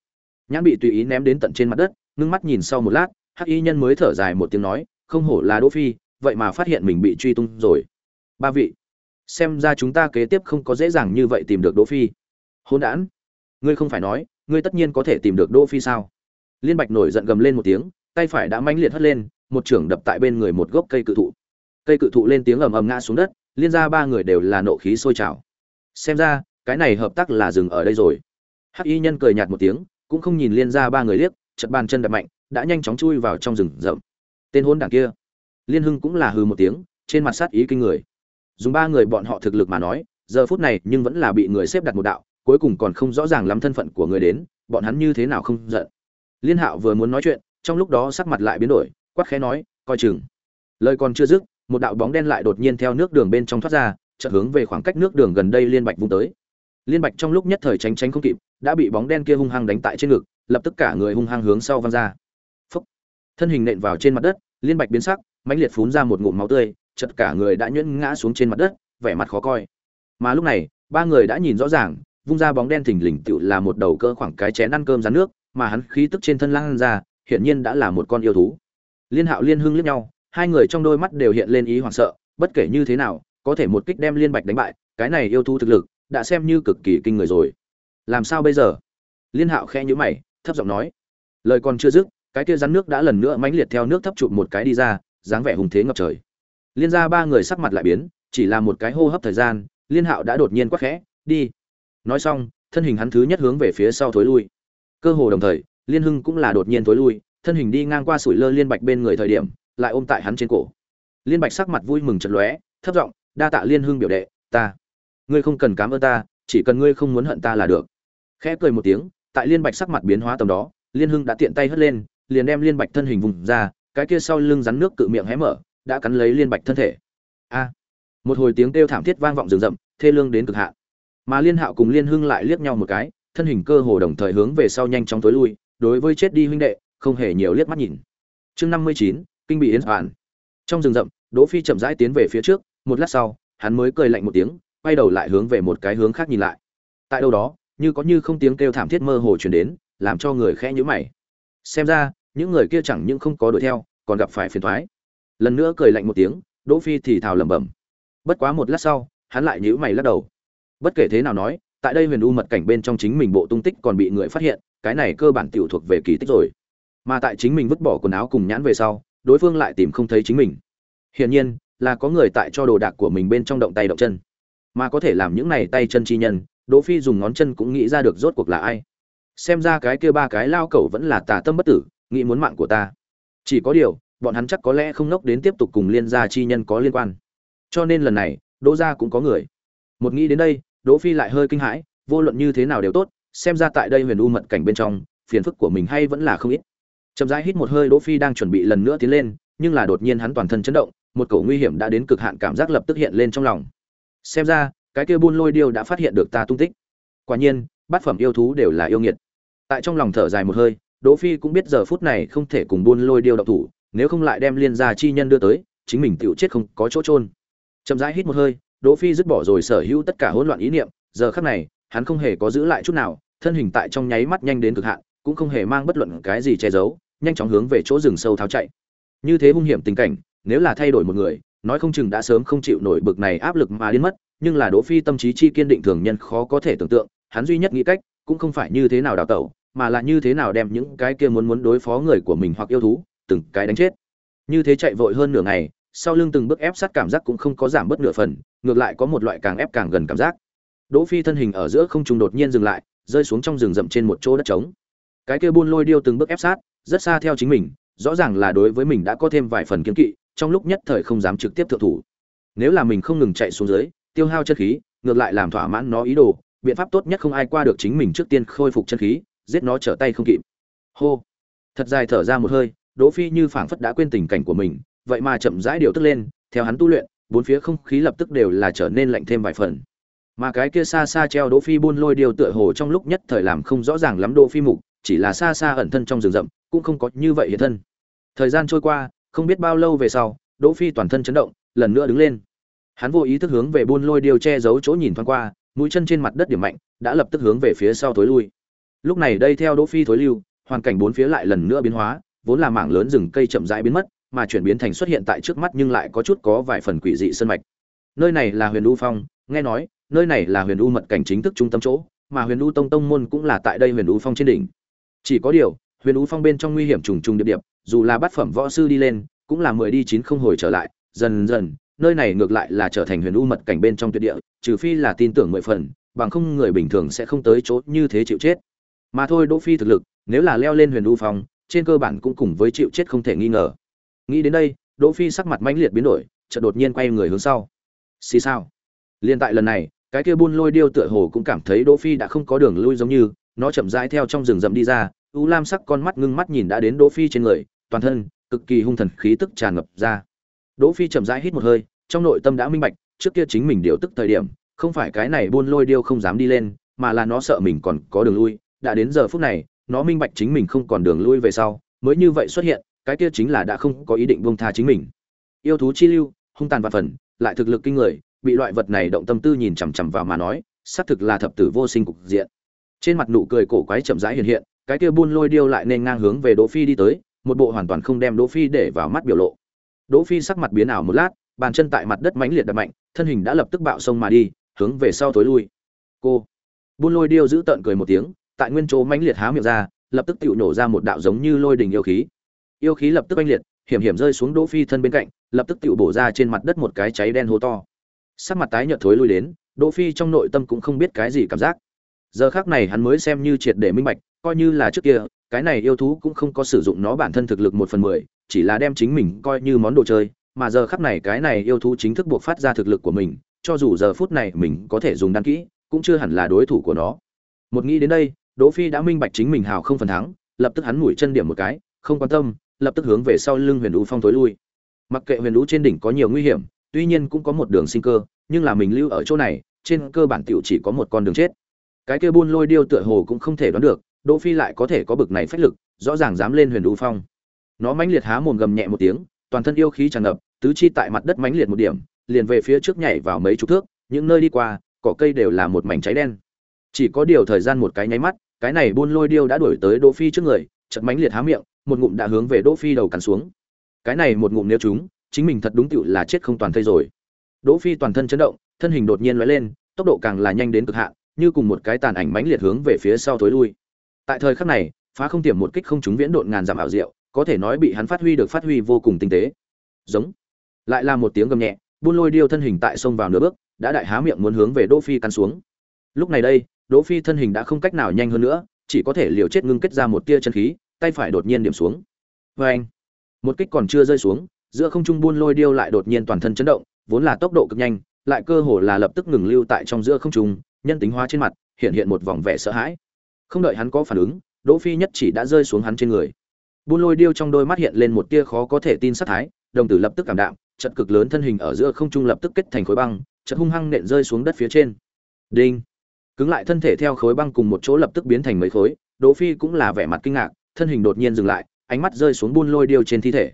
Nhãn bị tùy ý ném đến tận trên mặt đất, ngưng mắt nhìn sau một lát, hắc y nhân mới thở dài một tiếng nói, không hổ là đỗ phi, vậy mà phát hiện mình bị truy tung rồi. Ba vị, xem ra chúng ta kế tiếp không có dễ dàng như vậy tìm được đỗ phi. Hôn đản, ngươi không phải nói, ngươi tất nhiên có thể tìm được đỗ phi sao? Liên bạch nổi giận gầm lên một tiếng, tay phải đã mãnh liệt hất lên một trưởng đập tại bên người một gốc cây cự thụ. Cây cự thụ lên tiếng ầm ầm ngã xuống đất, liên ra ba người đều là nộ khí sôi trào. Xem ra, cái này hợp tác là dừng ở đây rồi. Hắc y nhân cười nhạt một tiếng, cũng không nhìn liên ra ba người liếc chật bàn chân đập mạnh, đã nhanh chóng chui vào trong rừng rậm. Tên hôn đảng kia. Liên hưng cũng là hừ một tiếng, trên mặt sát ý kinh người. Dùng ba người bọn họ thực lực mà nói, giờ phút này nhưng vẫn là bị người xếp đặt một đạo, cuối cùng còn không rõ ràng lắm thân phận của người đến, bọn hắn như thế nào không giận. Liên hạo vừa muốn nói chuyện, trong lúc đó sắc mặt lại biến đổi quắc khẽ nói, coi chừng. Lời còn chưa dứt, một đạo bóng đen lại đột nhiên theo nước đường bên trong thoát ra, chợt hướng về khoảng cách nước đường gần đây liên bạch vung tới. Liên bạch trong lúc nhất thời tránh tránh không kịp, đã bị bóng đen kia hung hăng đánh tại trên ngực, lập tức cả người hung hăng hướng sau văng ra. Phúc. thân hình nện vào trên mặt đất, liên bạch biến sắc, mãnh liệt phun ra một ngụm máu tươi, chợt cả người đã nhuyễn ngã xuống trên mặt đất, vẻ mặt khó coi. Mà lúc này, ba người đã nhìn rõ ràng, vung ra bóng đen thình lình tựu là một đầu cơ khoảng cái chén ăn cơm rán nước, mà hắn khí tức trên thân lan ra, hiển nhiên đã là một con yêu thú liên hạo liên hưng liếc nhau, hai người trong đôi mắt đều hiện lên ý hoảng sợ, bất kể như thế nào, có thể một kích đem liên bạch đánh bại, cái này yêu thú thực lực, đã xem như cực kỳ kinh người rồi. Làm sao bây giờ? Liên hạo khe nhíu mày, thấp giọng nói. Lời còn chưa dứt, cái kia rắn nước đã lần nữa mãnh liệt theo nước thấp chụp một cái đi ra, dáng vẻ hùng thế ngập trời. Liên ra ba người sắc mặt lại biến, chỉ là một cái hô hấp thời gian, liên hạo đã đột nhiên quắc khẽ, đi. Nói xong, thân hình hắn thứ nhất hướng về phía sau thối lui. Cơ hồ đồng thời, liên hưng cũng là đột nhiên thối lui thân hình đi ngang qua sủi lơ liên bạch bên người thời điểm, lại ôm tại hắn trên cổ. Liên bạch sắc mặt vui mừng chật lóe, thấp giọng, đa tạ liên hưng biểu đệ, ta, ngươi không cần cám ơn ta, chỉ cần ngươi không muốn hận ta là được. Khẽ cười một tiếng, tại liên bạch sắc mặt biến hóa tầm đó, liên hưng đã tiện tay hất lên, liền đem liên bạch thân hình vùng ra, cái kia sau lưng rắn nước cự miệng hé mở, đã cắn lấy liên bạch thân thể. A! Một hồi tiếng kêu thảm thiết vang vọng rừng rậm, thê lương đến cực hạn. Mà liên hạo cùng liên hưng lại liếc nhau một cái, thân hình cơ hồ đồng thời hướng về sau nhanh chóng tối lui, đối với chết đi huynh đệ không hề nhiều liếc mắt nhìn. Chương năm mươi chín, kinh bị yến hoàn trong rừng rậm, đỗ phi chậm rãi tiến về phía trước, một lát sau, hắn mới cười lạnh một tiếng, quay đầu lại hướng về một cái hướng khác nhìn lại. Tại đâu đó, như có như không tiếng kêu thảm thiết mơ hồ truyền đến, làm cho người khẽ nhíu mày. Xem ra, những người kia chẳng những không có đuổi theo, còn gặp phải phiền toái. Lần nữa cười lạnh một tiếng, đỗ phi thì thào lẩm bẩm. Bất quá một lát sau, hắn lại nhíu mày lắc đầu. Bất kể thế nào nói, tại đây huyền u mật cảnh bên trong chính mình bộ tung tích còn bị người phát hiện, cái này cơ bản tiểu thuộc về kỳ tích rồi mà tại chính mình vứt bỏ quần áo cùng nhãn về sau, đối phương lại tìm không thấy chính mình. Hiển nhiên, là có người tại cho đồ đạc của mình bên trong động tay động chân. Mà có thể làm những này tay chân chi nhân, đỗ phi dùng ngón chân cũng nghĩ ra được rốt cuộc là ai. Xem ra cái kia ba cái lao cẩu vẫn là tà tâm bất tử, nghĩ muốn mạng của ta. Chỉ có điều, bọn hắn chắc có lẽ không nốc đến tiếp tục cùng liên gia chi nhân có liên quan. Cho nên lần này, đỗ gia cũng có người. Một nghĩ đến đây, đỗ phi lại hơi kinh hãi, vô luận như thế nào đều tốt, xem ra tại đây huyền u mật cảnh bên trong, phiền phức của mình hay vẫn là không ít chậm rãi hít một hơi, đỗ phi đang chuẩn bị lần nữa tiến lên, nhưng là đột nhiên hắn toàn thân chấn động, một cổ nguy hiểm đã đến cực hạn cảm giác lập tức hiện lên trong lòng. Xem ra, cái kia buôn lôi điêu đã phát hiện được ta tung tích. Quả nhiên, bát phẩm yêu thú đều là yêu nghiệt. Tại trong lòng thở dài một hơi, đỗ phi cũng biết giờ phút này không thể cùng buôn lôi điêu động thủ, nếu không lại đem liên gia chi nhân đưa tới, chính mình tiểu chết không có chỗ trôn chậm rãi hít một hơi, đỗ phi dứt bỏ rồi sở hữu tất cả hỗn loạn ý niệm, giờ khắc này, hắn không hề có giữ lại chút nào, thân hình tại trong nháy mắt nhanh đến cực hạn, cũng không hề mang bất luận cái gì che giấu nhanh chóng hướng về chỗ rừng sâu tháo chạy. Như thế hung hiểm tình cảnh, nếu là thay đổi một người, nói không chừng đã sớm không chịu nổi bực này áp lực mà điên mất, nhưng là đỗ phi tâm trí chi kiên định thường nhân khó có thể tưởng tượng, hắn duy nhất nghĩ cách, cũng không phải như thế nào đào tẩu, mà là như thế nào đem những cái kia muốn muốn đối phó người của mình hoặc yêu thú, từng cái đánh chết. Như thế chạy vội hơn nửa ngày, sau lưng từng bước ép sát cảm giác cũng không có giảm bớt nửa phần, ngược lại có một loại càng ép càng gần cảm giác. Đỗ phi thân hình ở giữa không trung đột nhiên dừng lại, rơi xuống trong rừng rậm trên một chỗ đất trống. Cái kia buôn lôi điêu từng bước ép sát rất xa theo chính mình, rõ ràng là đối với mình đã có thêm vài phần kiên kỵ, trong lúc nhất thời không dám trực tiếp thượng thủ. Nếu là mình không ngừng chạy xuống dưới, tiêu hao chân khí, ngược lại làm thỏa mãn nó ý đồ, biện pháp tốt nhất không ai qua được chính mình trước tiên khôi phục chân khí, giết nó trở tay không kịp. Hô. Thật dài thở ra một hơi, đỗ phi như phảng phất đã quên tình cảnh của mình, vậy mà chậm rãi điều tức lên, theo hắn tu luyện, bốn phía không khí lập tức đều là trở nên lạnh thêm vài phần. Mà cái kia xa xa treo đỗ phi buôn lôi điều tựa hồ trong lúc nhất thời làm không rõ ràng lắm đỗ phi mục, chỉ là xa xa ẩn thân trong rừng rậm cũng không có như vậy hiện thân. Thời gian trôi qua, không biết bao lâu về sau, đỗ phi toàn thân chấn động, lần nữa đứng lên. Hắn vô ý thức hướng về buôn lôi điều che giấu chỗ nhìn thoáng qua, mũi chân trên mặt đất điểm mạnh, đã lập tức hướng về phía sau thối lui. Lúc này đây theo đỗ phi thối lưu hoàn cảnh bốn phía lại lần nữa biến hóa, vốn là mảng lớn rừng cây chậm rãi biến mất, mà chuyển biến thành xuất hiện tại trước mắt nhưng lại có chút có vài phần quỷ dị sơn mạch. Nơi này là huyền u phong, nghe nói, nơi này là huyền u mật cảnh chính thức trung tâm chỗ, mà huyền u tông tông môn cũng là tại đây huyền u phong trên đỉnh. Chỉ có điều huyền u phong bên trong nguy hiểm trùng trùng điệp điệp, dù là bát phẩm võ sư đi lên, cũng là mười đi chín không hồi trở lại, dần dần, nơi này ngược lại là trở thành huyền u mật cảnh bên trong tuyệt địa, trừ phi là tin tưởng mười phần, bằng không người bình thường sẽ không tới chỗ như thế chịu chết. Mà thôi, đỗ phi thực lực, nếu là leo lên huyền u phong, trên cơ bản cũng cùng với chịu chết không thể nghi ngờ. Nghĩ đến đây, đỗ phi sắc mặt mãnh liệt biến đổi, chợt đột nhiên quay người hướng sau. Xì sao liên tại lần này, cái kia buôn lôi điêu tựa hồ cũng cảm thấy đỗ phi đã không có đường lui giống như, nó chậm rãi theo trong rừng rậm đi ra u lam sắc con mắt ngưng mắt nhìn đã đến đỗ phi trên người, toàn thân cực kỳ hung thần khí tức tràn ngập ra. Đỗ phi chậm rãi hít một hơi, trong nội tâm đã minh bạch, trước kia chính mình điều tức thời điểm, không phải cái này buôn lôi điêu không dám đi lên, mà là nó sợ mình còn có đường lui. Đã đến giờ phút này, nó minh bạch chính mình không còn đường lui về sau, mới như vậy xuất hiện, cái kia chính là đã không có ý định buông tha chính mình. Yêu thú chi lưu, hung tàn và phần, lại thực lực kinh người, bị loại vật này động tâm tư nhìn chằm chằm vào mà nói, xác thực là thập tử vô sinh cục diện. Trên mặt nụ cười cổ quái chậm rãi hiện hiện cái kia buôn lôi điêu lại nên ngang hướng về đỗ phi đi tới, một bộ hoàn toàn không đem đỗ phi để vào mắt biểu lộ. Đỗ phi sắc mặt biến ảo một lát, bàn chân tại mặt đất mãnh liệt đập mạnh, thân hình đã lập tức bạo sông mà đi, hướng về sau tối lui. Cô, buôn lôi điêu giữ tợn cười một tiếng, tại nguyên chỗ mãnh liệt há miệng ra, lập tức tựu nổ ra một đạo giống như lôi đình yêu khí. Yêu khí lập tức oanh liệt, hiểm hiểm rơi xuống đỗ phi thân bên cạnh, lập tức tựu bổ ra trên mặt đất một cái cháy đen hố to. Sắc mặt tái nhợt thối lui đến, đỗ phi trong nội tâm cũng không biết cái gì cảm giác. Giờ khắc này hắn mới xem như triệt để minh bạch coi như là trước kia, cái này yêu thú cũng không có sử dụng nó bản thân thực lực một phần mười, chỉ là đem chính mình coi như món đồ chơi, mà giờ khắc này cái này yêu thú chính thức buộc phát ra thực lực của mình, cho dù giờ phút này mình có thể dùng đăng kỹ, cũng chưa hẳn là đối thủ của nó. Một nghĩ đến đây, đỗ phi đã minh bạch chính mình hào không phần thắng, lập tức hắn mũi chân điểm một cái, không quan tâm, lập tức hướng về sau lưng huyền đũ phong tối lui. Mặc kệ huyền đũ trên đỉnh có nhiều nguy hiểm, tuy nhiên cũng có một đường sinh cơ, nhưng là mình lưu ở chỗ này, trên cơ bản tiểu chỉ có một con đường chết. Cái kia buôn lôi điêu tựa hồ cũng không thể đoán được đỗ phi lại có thể có bực này phách lực, rõ ràng dám lên huyền đũ phong. Nó mãnh liệt há mồm gầm nhẹ một tiếng, toàn thân yêu khí tràn ngập, tứ chi tại mặt đất mãnh liệt một điểm, liền về phía trước nhảy vào mấy chục thước, những nơi đi qua, cỏ cây đều là một mảnh cháy đen. Chỉ có điều thời gian một cái nháy mắt, cái này buôn lôi điêu đã đuổi tới đỗ phi trước người chật mãnh liệt há miệng, một ngụm đã hướng về đỗ phi đầu cắn xuống. Cái này một ngụm nếu chúng chính mình thật đúng tựu là chết không toàn thây rồi. Đỗ phi toàn thân chấn động, thân hình đột nhiên lóe lên, tốc độ càng là nhanh đến cực hạn, như cùng một cái tàn ảnh mãnh liệt hướng về phía sau thối lui tại thời khắc này, phá không tiềm một kích không trúng viễn độn ngàn giảm ảo diệu, có thể nói bị hắn phát huy được phát huy vô cùng tinh tế. Giống. Lại là một tiếng gầm nhẹ, buôn lôi điêu thân hình tại sông vào nửa bước, đã đại há miệng muốn hướng về đỗ phi căn xuống. Lúc này đây, đỗ phi thân hình đã không cách nào nhanh hơn nữa, chỉ có thể liều chết ngưng kết ra một tia chân khí, tay phải đột nhiên điểm xuống. Vê anh một kích còn chưa rơi xuống, giữa không trung buôn lôi điêu lại đột nhiên toàn thân chấn động, vốn là tốc độ cực nhanh, lại cơ hồ là lập tức ngừng lưu tại trong giữa không trung, nhân tính hóa trên mặt, hiện hiện một vòng vẻ sợ hãi không đợi hắn có phản ứng, đỗ phi nhất chỉ đã rơi xuống hắn trên người. Buôn lôi điêu trong đôi mắt hiện lên một tia khó có thể tin sát thái, đồng tử lập tức cảm đạm, trận cực lớn thân hình ở giữa không trung lập tức kết thành khối băng, trận hung hăng nện rơi xuống đất phía trên. Đinh! Cứng lại thân thể theo khối băng cùng một chỗ lập tức biến thành mấy khối, đỗ phi cũng là vẻ mặt kinh ngạc, thân hình đột nhiên dừng lại, ánh mắt rơi xuống buôn lôi điêu trên thi thể.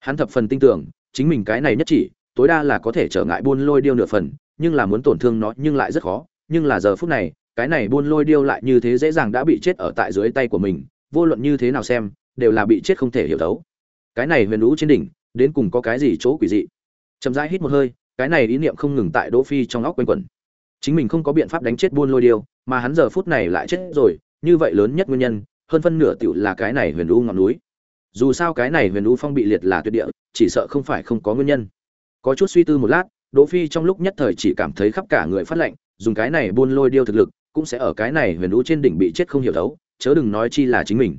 Hắn thập phần tin tưởng, chính mình cái này nhất chỉ, tối đa là có thể trở ngại buôn lôi điêu nửa phần, nhưng là muốn tổn thương nó nhưng lại rất khó, nhưng là giờ phút này cái này buôn lôi điêu lại như thế dễ dàng đã bị chết ở tại dưới tay của mình, vô luận như thế nào xem, đều là bị chết không thể hiểu thấu. Cái này huyền lũ trên đỉnh, đến cùng có cái gì chỗ quỷ dị? Chậm rãi hít một hơi, cái này ý niệm không ngừng tại đỗ phi trong óc quanh quẩn. Chính mình không có biện pháp đánh chết buôn lôi điêu, mà hắn giờ phút này lại chết rồi, như vậy lớn nhất nguyên nhân, hơn phân nửa tiểu là cái này huyền u ngọn núi. Dù sao cái này huyền u phong bị liệt là tuyệt địa, chỉ sợ không phải không có nguyên nhân. Có chút suy tư một lát, đỗ phi trong lúc nhất thời chỉ cảm thấy khắp cả người phát lạnh dùng cái này buôn lôi điêu thực lực, cũng sẽ ở cái này huyền u trên đỉnh bị chết không hiểu thấu, chớ đừng nói chi là chính mình.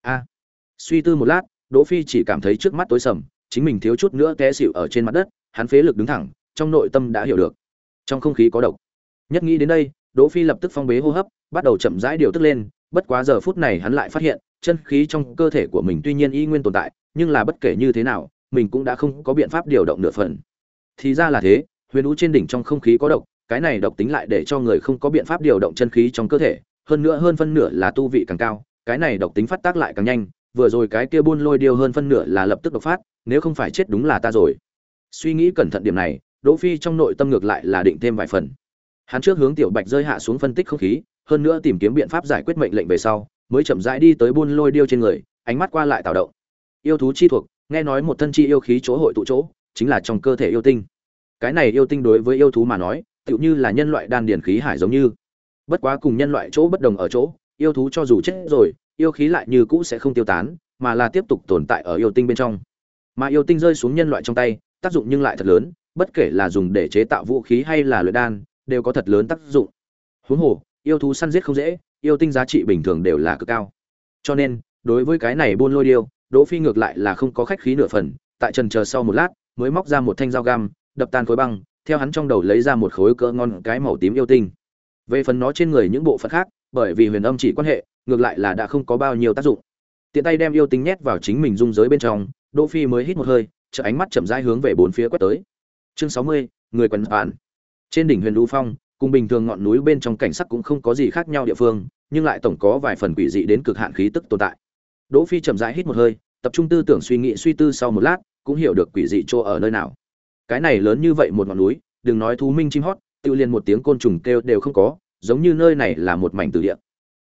A. Suy tư một lát, đỗ phi chỉ cảm thấy trước mắt tối sầm, chính mình thiếu chút nữa té xỉu ở trên mặt đất, hắn phế lực đứng thẳng, trong nội tâm đã hiểu được. Trong không khí có độc. Nhất nghĩ đến đây, đỗ phi lập tức phong bế hô hấp, bắt đầu chậm rãi điều tức lên, bất quá giờ phút này hắn lại phát hiện, chân khí trong cơ thể của mình tuy nhiên y nguyên tồn tại, nhưng là bất kể như thế nào, mình cũng đã không có biện pháp điều động nửa phần. Thì ra là thế, huyền u trên đỉnh trong không khí có độc cái này độc tính lại để cho người không có biện pháp điều động chân khí trong cơ thể, hơn nữa hơn phân nửa là tu vị càng cao, cái này độc tính phát tác lại càng nhanh, vừa rồi cái kia buôn lôi điêu hơn phân nửa là lập tức độc phát, nếu không phải chết đúng là ta rồi. Suy nghĩ cẩn thận điểm này, đỗ phi trong nội tâm ngược lại là định thêm vài phần. Hắn trước hướng tiểu bạch rơi hạ xuống phân tích không khí, hơn nữa tìm kiếm biện pháp giải quyết mệnh lệnh về sau, mới chậm rãi đi tới buôn lôi điêu trên người, ánh mắt qua lại tạo động. Yêu thú chi thuộc, nghe nói một thân chi yêu khí chỗ hội tụ chỗ, chính là trong cơ thể yêu tinh. Cái này yêu tinh đối với yêu thú mà nói tựu như là nhân loại đan điền khí hải giống như. Bất quá cùng nhân loại chỗ bất đồng ở chỗ, yêu thú cho dù chết rồi, yêu khí lại như cũ sẽ không tiêu tán, mà là tiếp tục tồn tại ở yêu tinh bên trong. Mà yêu tinh rơi xuống nhân loại trong tay, tác dụng nhưng lại thật lớn, bất kể là dùng để chế tạo vũ khí hay là luyện đan, đều có thật lớn tác dụng. Huống hồ, yêu thú săn giết không dễ, yêu tinh giá trị bình thường đều là cực cao. Cho nên, đối với cái này buôn lôi điêu, đỗ phi ngược lại là không có khách khí nửa phần, tại trần chờ sau một lát, mới móc ra một thanh dao găm, đập tan khối băng theo hắn trong đầu lấy ra một khối cỡ ngon cái màu tím yêu tinh. Về phần nó trên người những bộ phận khác, bởi vì huyền âm chỉ quan hệ, ngược lại là đã không có bao nhiêu tác dụng. Tiện tay đem yêu tinh nhét vào chính mình dung giới bên trong, đỗ phi mới hít một hơi trợ ánh mắt chậm rãi hướng về bốn phía quét tới. Chương sáu mươi, người quần bản trên đỉnh huyền lũ phong, cùng bình thường ngọn núi bên trong cảnh sắc cũng không có gì khác nhau địa phương, nhưng lại tổng có vài phần quỷ dị đến cực hạn khí tức tồn tại. Đỗ phi chậm rãi hít một hơi, tập trung tư tưởng suy nghĩ suy tư sau một lát, cũng hiểu được quỷ dị chỗ ở nơi nào cái này lớn như vậy một ngọn núi, đừng nói thú minh chim hót, tự liền một tiếng côn trùng kêu đều không có, giống như nơi này là một mảnh từ địa.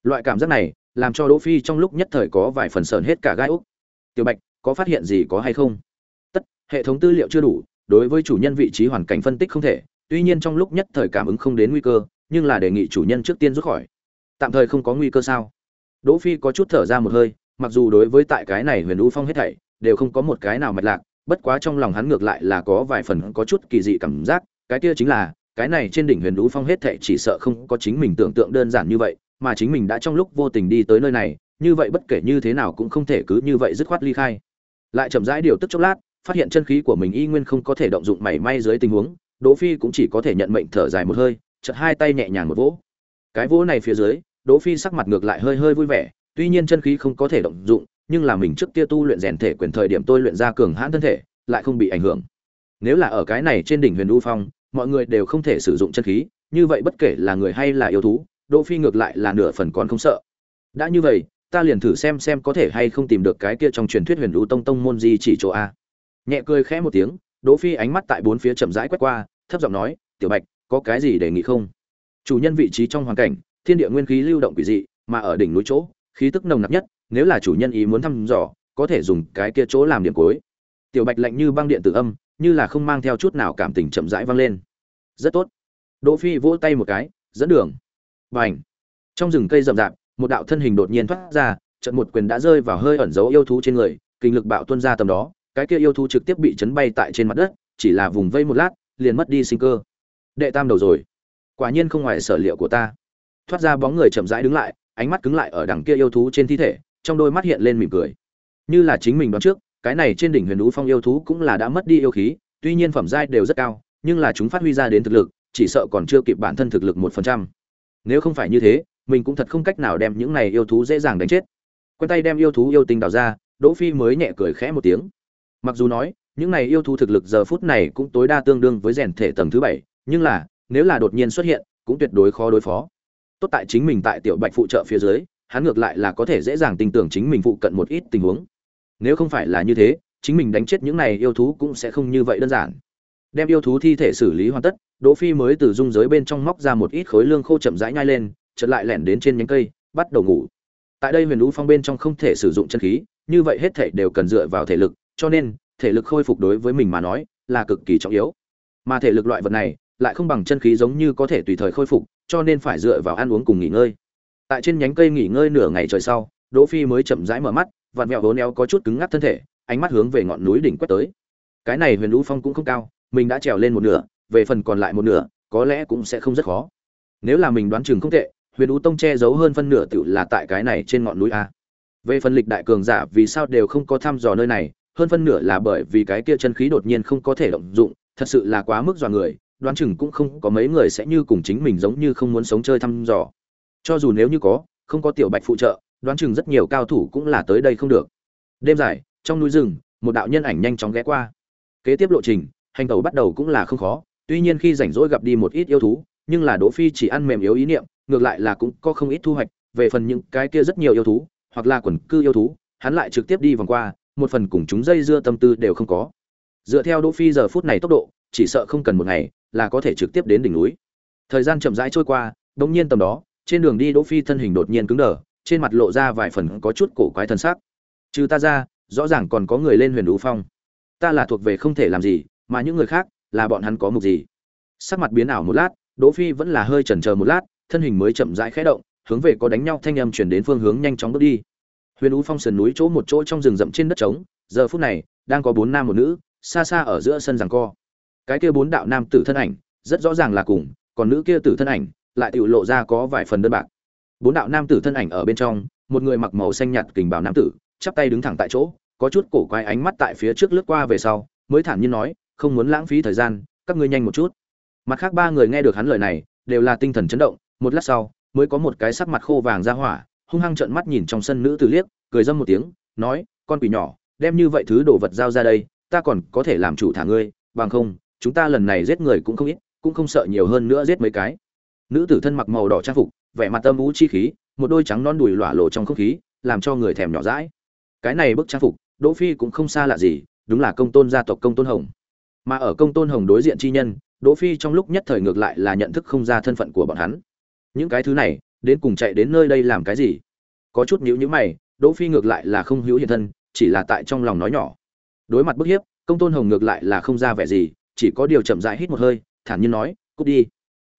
Loại cảm giác này, làm cho đỗ phi trong lúc nhất thời có vài phần sờn hết cả gai úc. Tiểu bạch, có phát hiện gì có hay không? Tất, hệ thống tư liệu chưa đủ, đối với chủ nhân vị trí hoàn cảnh phân tích không thể, tuy nhiên trong lúc nhất thời cảm ứng không đến nguy cơ, nhưng là đề nghị chủ nhân trước tiên rút khỏi. Tạm thời không có nguy cơ sao? Đỗ phi có chút thở ra một hơi, mặc dù đối với tại cái này huyền u phong hết thảy, đều không có một cái nào mạch lạc bất quá trong lòng hắn ngược lại là có vài phần có chút kỳ dị cảm giác, cái kia chính là, cái này trên đỉnh huyền Vũ phong hết thảy chỉ sợ không có chính mình tưởng tượng đơn giản như vậy, mà chính mình đã trong lúc vô tình đi tới nơi này, như vậy bất kể như thế nào cũng không thể cứ như vậy dứt khoát ly khai. Lại chậm rãi điều tức chốc lát, phát hiện chân khí của mình y nguyên không có thể động dụng mảy may dưới tình huống, đỗ phi cũng chỉ có thể nhận mệnh thở dài một hơi, chợt hai tay nhẹ nhàng một vỗ. Cái vỗ này phía dưới, đỗ phi sắc mặt ngược lại hơi hơi vui vẻ, tuy nhiên chân khí không có thể động dụng nhưng là mình trước kia tu luyện rèn thể quyền thời điểm tôi luyện ra cường hãn thân thể, lại không bị ảnh hưởng. Nếu là ở cái này trên đỉnh huyền u phong, mọi người đều không thể sử dụng chân khí, như vậy bất kể là người hay là yêu thú, đỗ phi ngược lại là nửa phần còn không sợ. Đã như vậy, ta liền thử xem xem có thể hay không tìm được cái kia trong truyền thuyết huyền u tông tông môn gì chỉ chỗ a. Nhẹ cười khẽ một tiếng, đỗ phi ánh mắt tại bốn phía chậm rãi quét qua, thấp giọng nói, tiểu bạch, có cái gì đề nghị không? Chủ nhân vị trí trong hoàn cảnh, thiên địa nguyên khí lưu động quỷ dị, mà ở đỉnh núi chỗ, khí tức nồng nặc nhất nếu là chủ nhân ý muốn thăm dò, có thể dùng cái kia chỗ làm điểm cuối. Tiểu bạch lạnh như băng điện tử âm, như là không mang theo chút nào cảm tình chậm rãi vang lên. Rất tốt. Đỗ phi vỗ tay một cái, dẫn đường. Bành. Trong rừng cây rậm rạp, một đạo thân hình đột nhiên thoát ra, trận một quyền đã rơi vào hơi ẩn giấu yêu thú trên người, kinh lực bạo tuôn ra tầm đó, cái kia yêu thú trực tiếp bị chấn bay tại trên mặt đất, chỉ là vùng vây một lát, liền mất đi sinh cơ. Đệ tam đầu rồi. Quả nhiên không ngoài sở liệu của ta. Thoát ra bóng người chậm rãi đứng lại, ánh mắt cứng lại ở đằng kia yêu thú trên thi thể trong đôi mắt hiện lên mỉm cười. Như là chính mình đoán trước, cái này trên đỉnh huyền núi phong yêu thú cũng là đã mất đi yêu khí, tuy nhiên phẩm giai đều rất cao, nhưng là chúng phát huy ra đến thực lực, chỉ sợ còn chưa kịp bản thân thực lực một phần trăm. Nếu không phải như thế, mình cũng thật không cách nào đem những này yêu thú dễ dàng đánh chết. Quen tay đem yêu thú yêu tinh đào ra, đỗ phi mới nhẹ cười khẽ một tiếng. Mặc dù nói, những này yêu thú thực lực giờ phút này cũng tối đa tương đương với rèn thể tầng thứ bảy, nhưng là, nếu là đột nhiên xuất hiện, cũng tuyệt đối khó đối phó. Tốt tại chính mình tại tiểu bạch phụ trợ phía dưới hắn ngược lại là có thể dễ dàng tin tưởng chính mình phụ cận một ít tình huống. Nếu không phải là như thế, chính mình đánh chết những này yêu thú cũng sẽ không như vậy đơn giản. Đem yêu thú thi thể xử lý hoàn tất, đỗ phi mới từ dung giới bên trong móc ra một ít khối lương khô chậm rãi nhai lên, chợt lại lẻn đến trên nhánh cây, bắt đầu ngủ. Tại đây huyền lũ phong bên trong không thể sử dụng chân khí, như vậy hết thể đều cần dựa vào thể lực, cho nên, thể lực khôi phục đối với mình mà nói, là cực kỳ trọng yếu. Mà thể lực loại vật này, lại không bằng chân khí giống như có thể tùy thời khôi phục, cho nên phải dựa vào ăn uống cùng nghỉ ngơi tại trên nhánh cây nghỉ ngơi nửa ngày trời sau, đỗ phi mới chậm rãi mở mắt vặn vẹo vốn éo có chút cứng ngắc thân thể, ánh mắt hướng về ngọn núi đỉnh quét tới. Cái này huyền lũ phong cũng không cao, mình đã trèo lên một nửa, về phần còn lại một nửa, có lẽ cũng sẽ không rất khó. Nếu là mình đoán chừng không tệ, huyền lũ tông che giấu hơn phân nửa tựu là tại cái này trên ngọn núi a. Về phần lịch đại cường giả, vì sao đều không có thăm dò nơi này, hơn phân nửa là bởi vì cái kia chân khí đột nhiên không có thể động dụng, thật sự là quá mức dọa người, đoán chừng cũng không có mấy người sẽ như cùng chính mình giống như không muốn sống chơi thăm dò cho dù nếu như có, không có tiểu bạch phụ trợ, đoán chừng rất nhiều cao thủ cũng là tới đây không được. Đêm dài, trong núi rừng, một đạo nhân ảnh nhanh chóng ghé qua. Kế tiếp lộ trình, hành tàu bắt đầu cũng là không khó, tuy nhiên khi rảnh rỗi gặp đi một ít yêu thú, nhưng là đỗ phi chỉ ăn mềm yếu ý niệm, ngược lại là cũng có không ít thu hoạch, về phần những cái kia rất nhiều yêu thú, hoặc là quần cư yêu thú, hắn lại trực tiếp đi vòng qua, một phần cùng chúng dây dưa tâm tư đều không có. Dựa theo đỗ phi giờ phút này tốc độ, chỉ sợ không cần một ngày là có thể trực tiếp đến đỉnh núi. Thời gian chậm rãi trôi qua đống nhiên tầm đó trên đường đi đỗ phi thân hình đột nhiên cứng đờ, trên mặt lộ ra vài phần có chút cổ quái thần sắc. Trừ ta ra, rõ ràng còn có người lên huyền đũ phong. Ta là thuộc về không thể làm gì, mà những người khác, là bọn hắn có mục gì. Sắc mặt biến ảo một lát, đỗ phi vẫn là hơi chần chờ một lát, thân hình mới chậm rãi khẽ động, hướng về có đánh nhau thanh âm truyền đến phương hướng nhanh chóng bước đi. Huyền đũ phong sườn núi chỗ một chỗ trong rừng rậm trên đất trống, giờ phút này, đang có bốn nam một nữ, xa xa ở giữa sân giằng co. Cái kia bốn đạo nam tử thân ảnh, rất rõ ràng là cùng, còn nữ kia tử thân ảnh lại tiểu lộ ra có vài phần đơn bạc. Bốn đạo nam tử thân ảnh ở bên trong, một người mặc màu xanh nhạt kình bào nam tử, chắp tay đứng thẳng tại chỗ, có chút cổ quái ánh mắt tại phía trước lướt qua về sau, mới thản nhiên nói, không muốn lãng phí thời gian, các ngươi nhanh một chút. Mặt khác ba người nghe được hắn lời này, đều là tinh thần chấn động, một lát sau, mới có một cái sắc mặt khô vàng ra hỏa, hung hăng trợn mắt nhìn trong sân nữ tử liếc, cười dâm một tiếng, nói, con quỷ nhỏ, đem như vậy thứ đồ vật giao ra đây, ta còn có thể làm chủ thả ngươi, bằng không, chúng ta lần này giết người cũng không ít, cũng không sợ nhiều hơn nữa giết mấy cái nữ tử thân mặc màu đỏ trang phục, vẻ mặt âm ú chi khí, một đôi trắng non đùi lỏa lộ trong không khí, làm cho người thèm nhỏ dãi. Cái này bức trang phục, đỗ phi cũng không xa lạ gì, đúng là công tôn gia tộc công tôn hồng. Mà ở công tôn hồng đối diện chi nhân, đỗ phi trong lúc nhất thời ngược lại là nhận thức không ra thân phận của bọn hắn. Những cái thứ này, đến cùng chạy đến nơi đây làm cái gì? Có chút nhíu nhíu mày, đỗ phi ngược lại là không hữu hiện thân, chỉ là tại trong lòng nói nhỏ. Đối mặt bức hiếp, công tôn hồng ngược lại là không ra vẻ gì, chỉ có điều chậm rãi hít một hơi, thản nhiên nói, cút đi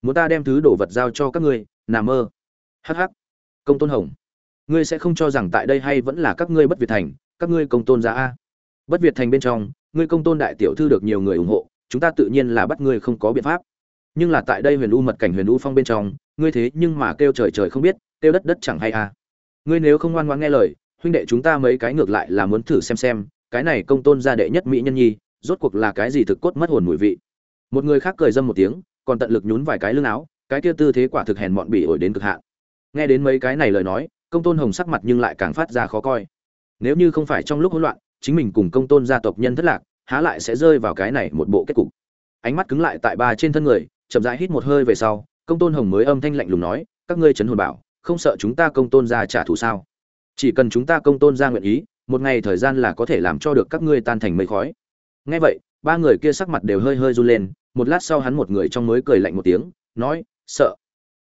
muốn ta đem thứ đồ vật giao cho các ngươi nằm mơ. Hắc hắc. Công tôn hồng. Ngươi sẽ không cho rằng tại đây hay vẫn là các ngươi bất việt thành, các ngươi công tôn gia a. Bất việt thành bên trong, ngươi công tôn đại tiểu thư được nhiều người ủng hộ, chúng ta tự nhiên là bắt ngươi không có biện pháp. Nhưng là tại đây huyền u mật cảnh huyền u phong bên trong, ngươi thế nhưng mà kêu trời trời không biết, kêu đất đất chẳng hay a. Ngươi nếu không ngoan ngoãn nghe lời, huynh đệ chúng ta mấy cái ngược lại là muốn thử xem xem, cái này công tôn gia đệ nhất mỹ nhân nhi, rốt cuộc là cái gì thực cốt mất hồn mùi vị. Một người khác cười dâm một tiếng còn tận lực nhún vài cái lưng áo, cái kia tư thế quả thực hèn mọn bỉ ổi đến cực hạn. Nghe đến mấy cái này lời nói, công tôn hồng sắc mặt nhưng lại càng phát ra khó coi. Nếu như không phải trong lúc hỗn loạn, chính mình cùng công tôn gia tộc nhân thất lạc, há lại sẽ rơi vào cái này một bộ kết cục. Ánh mắt cứng lại tại ba trên thân người, chậm rãi hít một hơi về sau, công tôn hồng mới âm thanh lạnh lùng nói, các ngươi chấn hồn bảo, không sợ chúng ta công tôn gia trả thù sao? Chỉ cần chúng ta công tôn gia nguyện ý, một ngày thời gian là có thể làm cho được các ngươi tan thành mây khói. Nghe vậy, ba người kia sắc mặt đều hơi hơi run lên một lát sau hắn một người trong mới cười lạnh một tiếng, nói, sợ.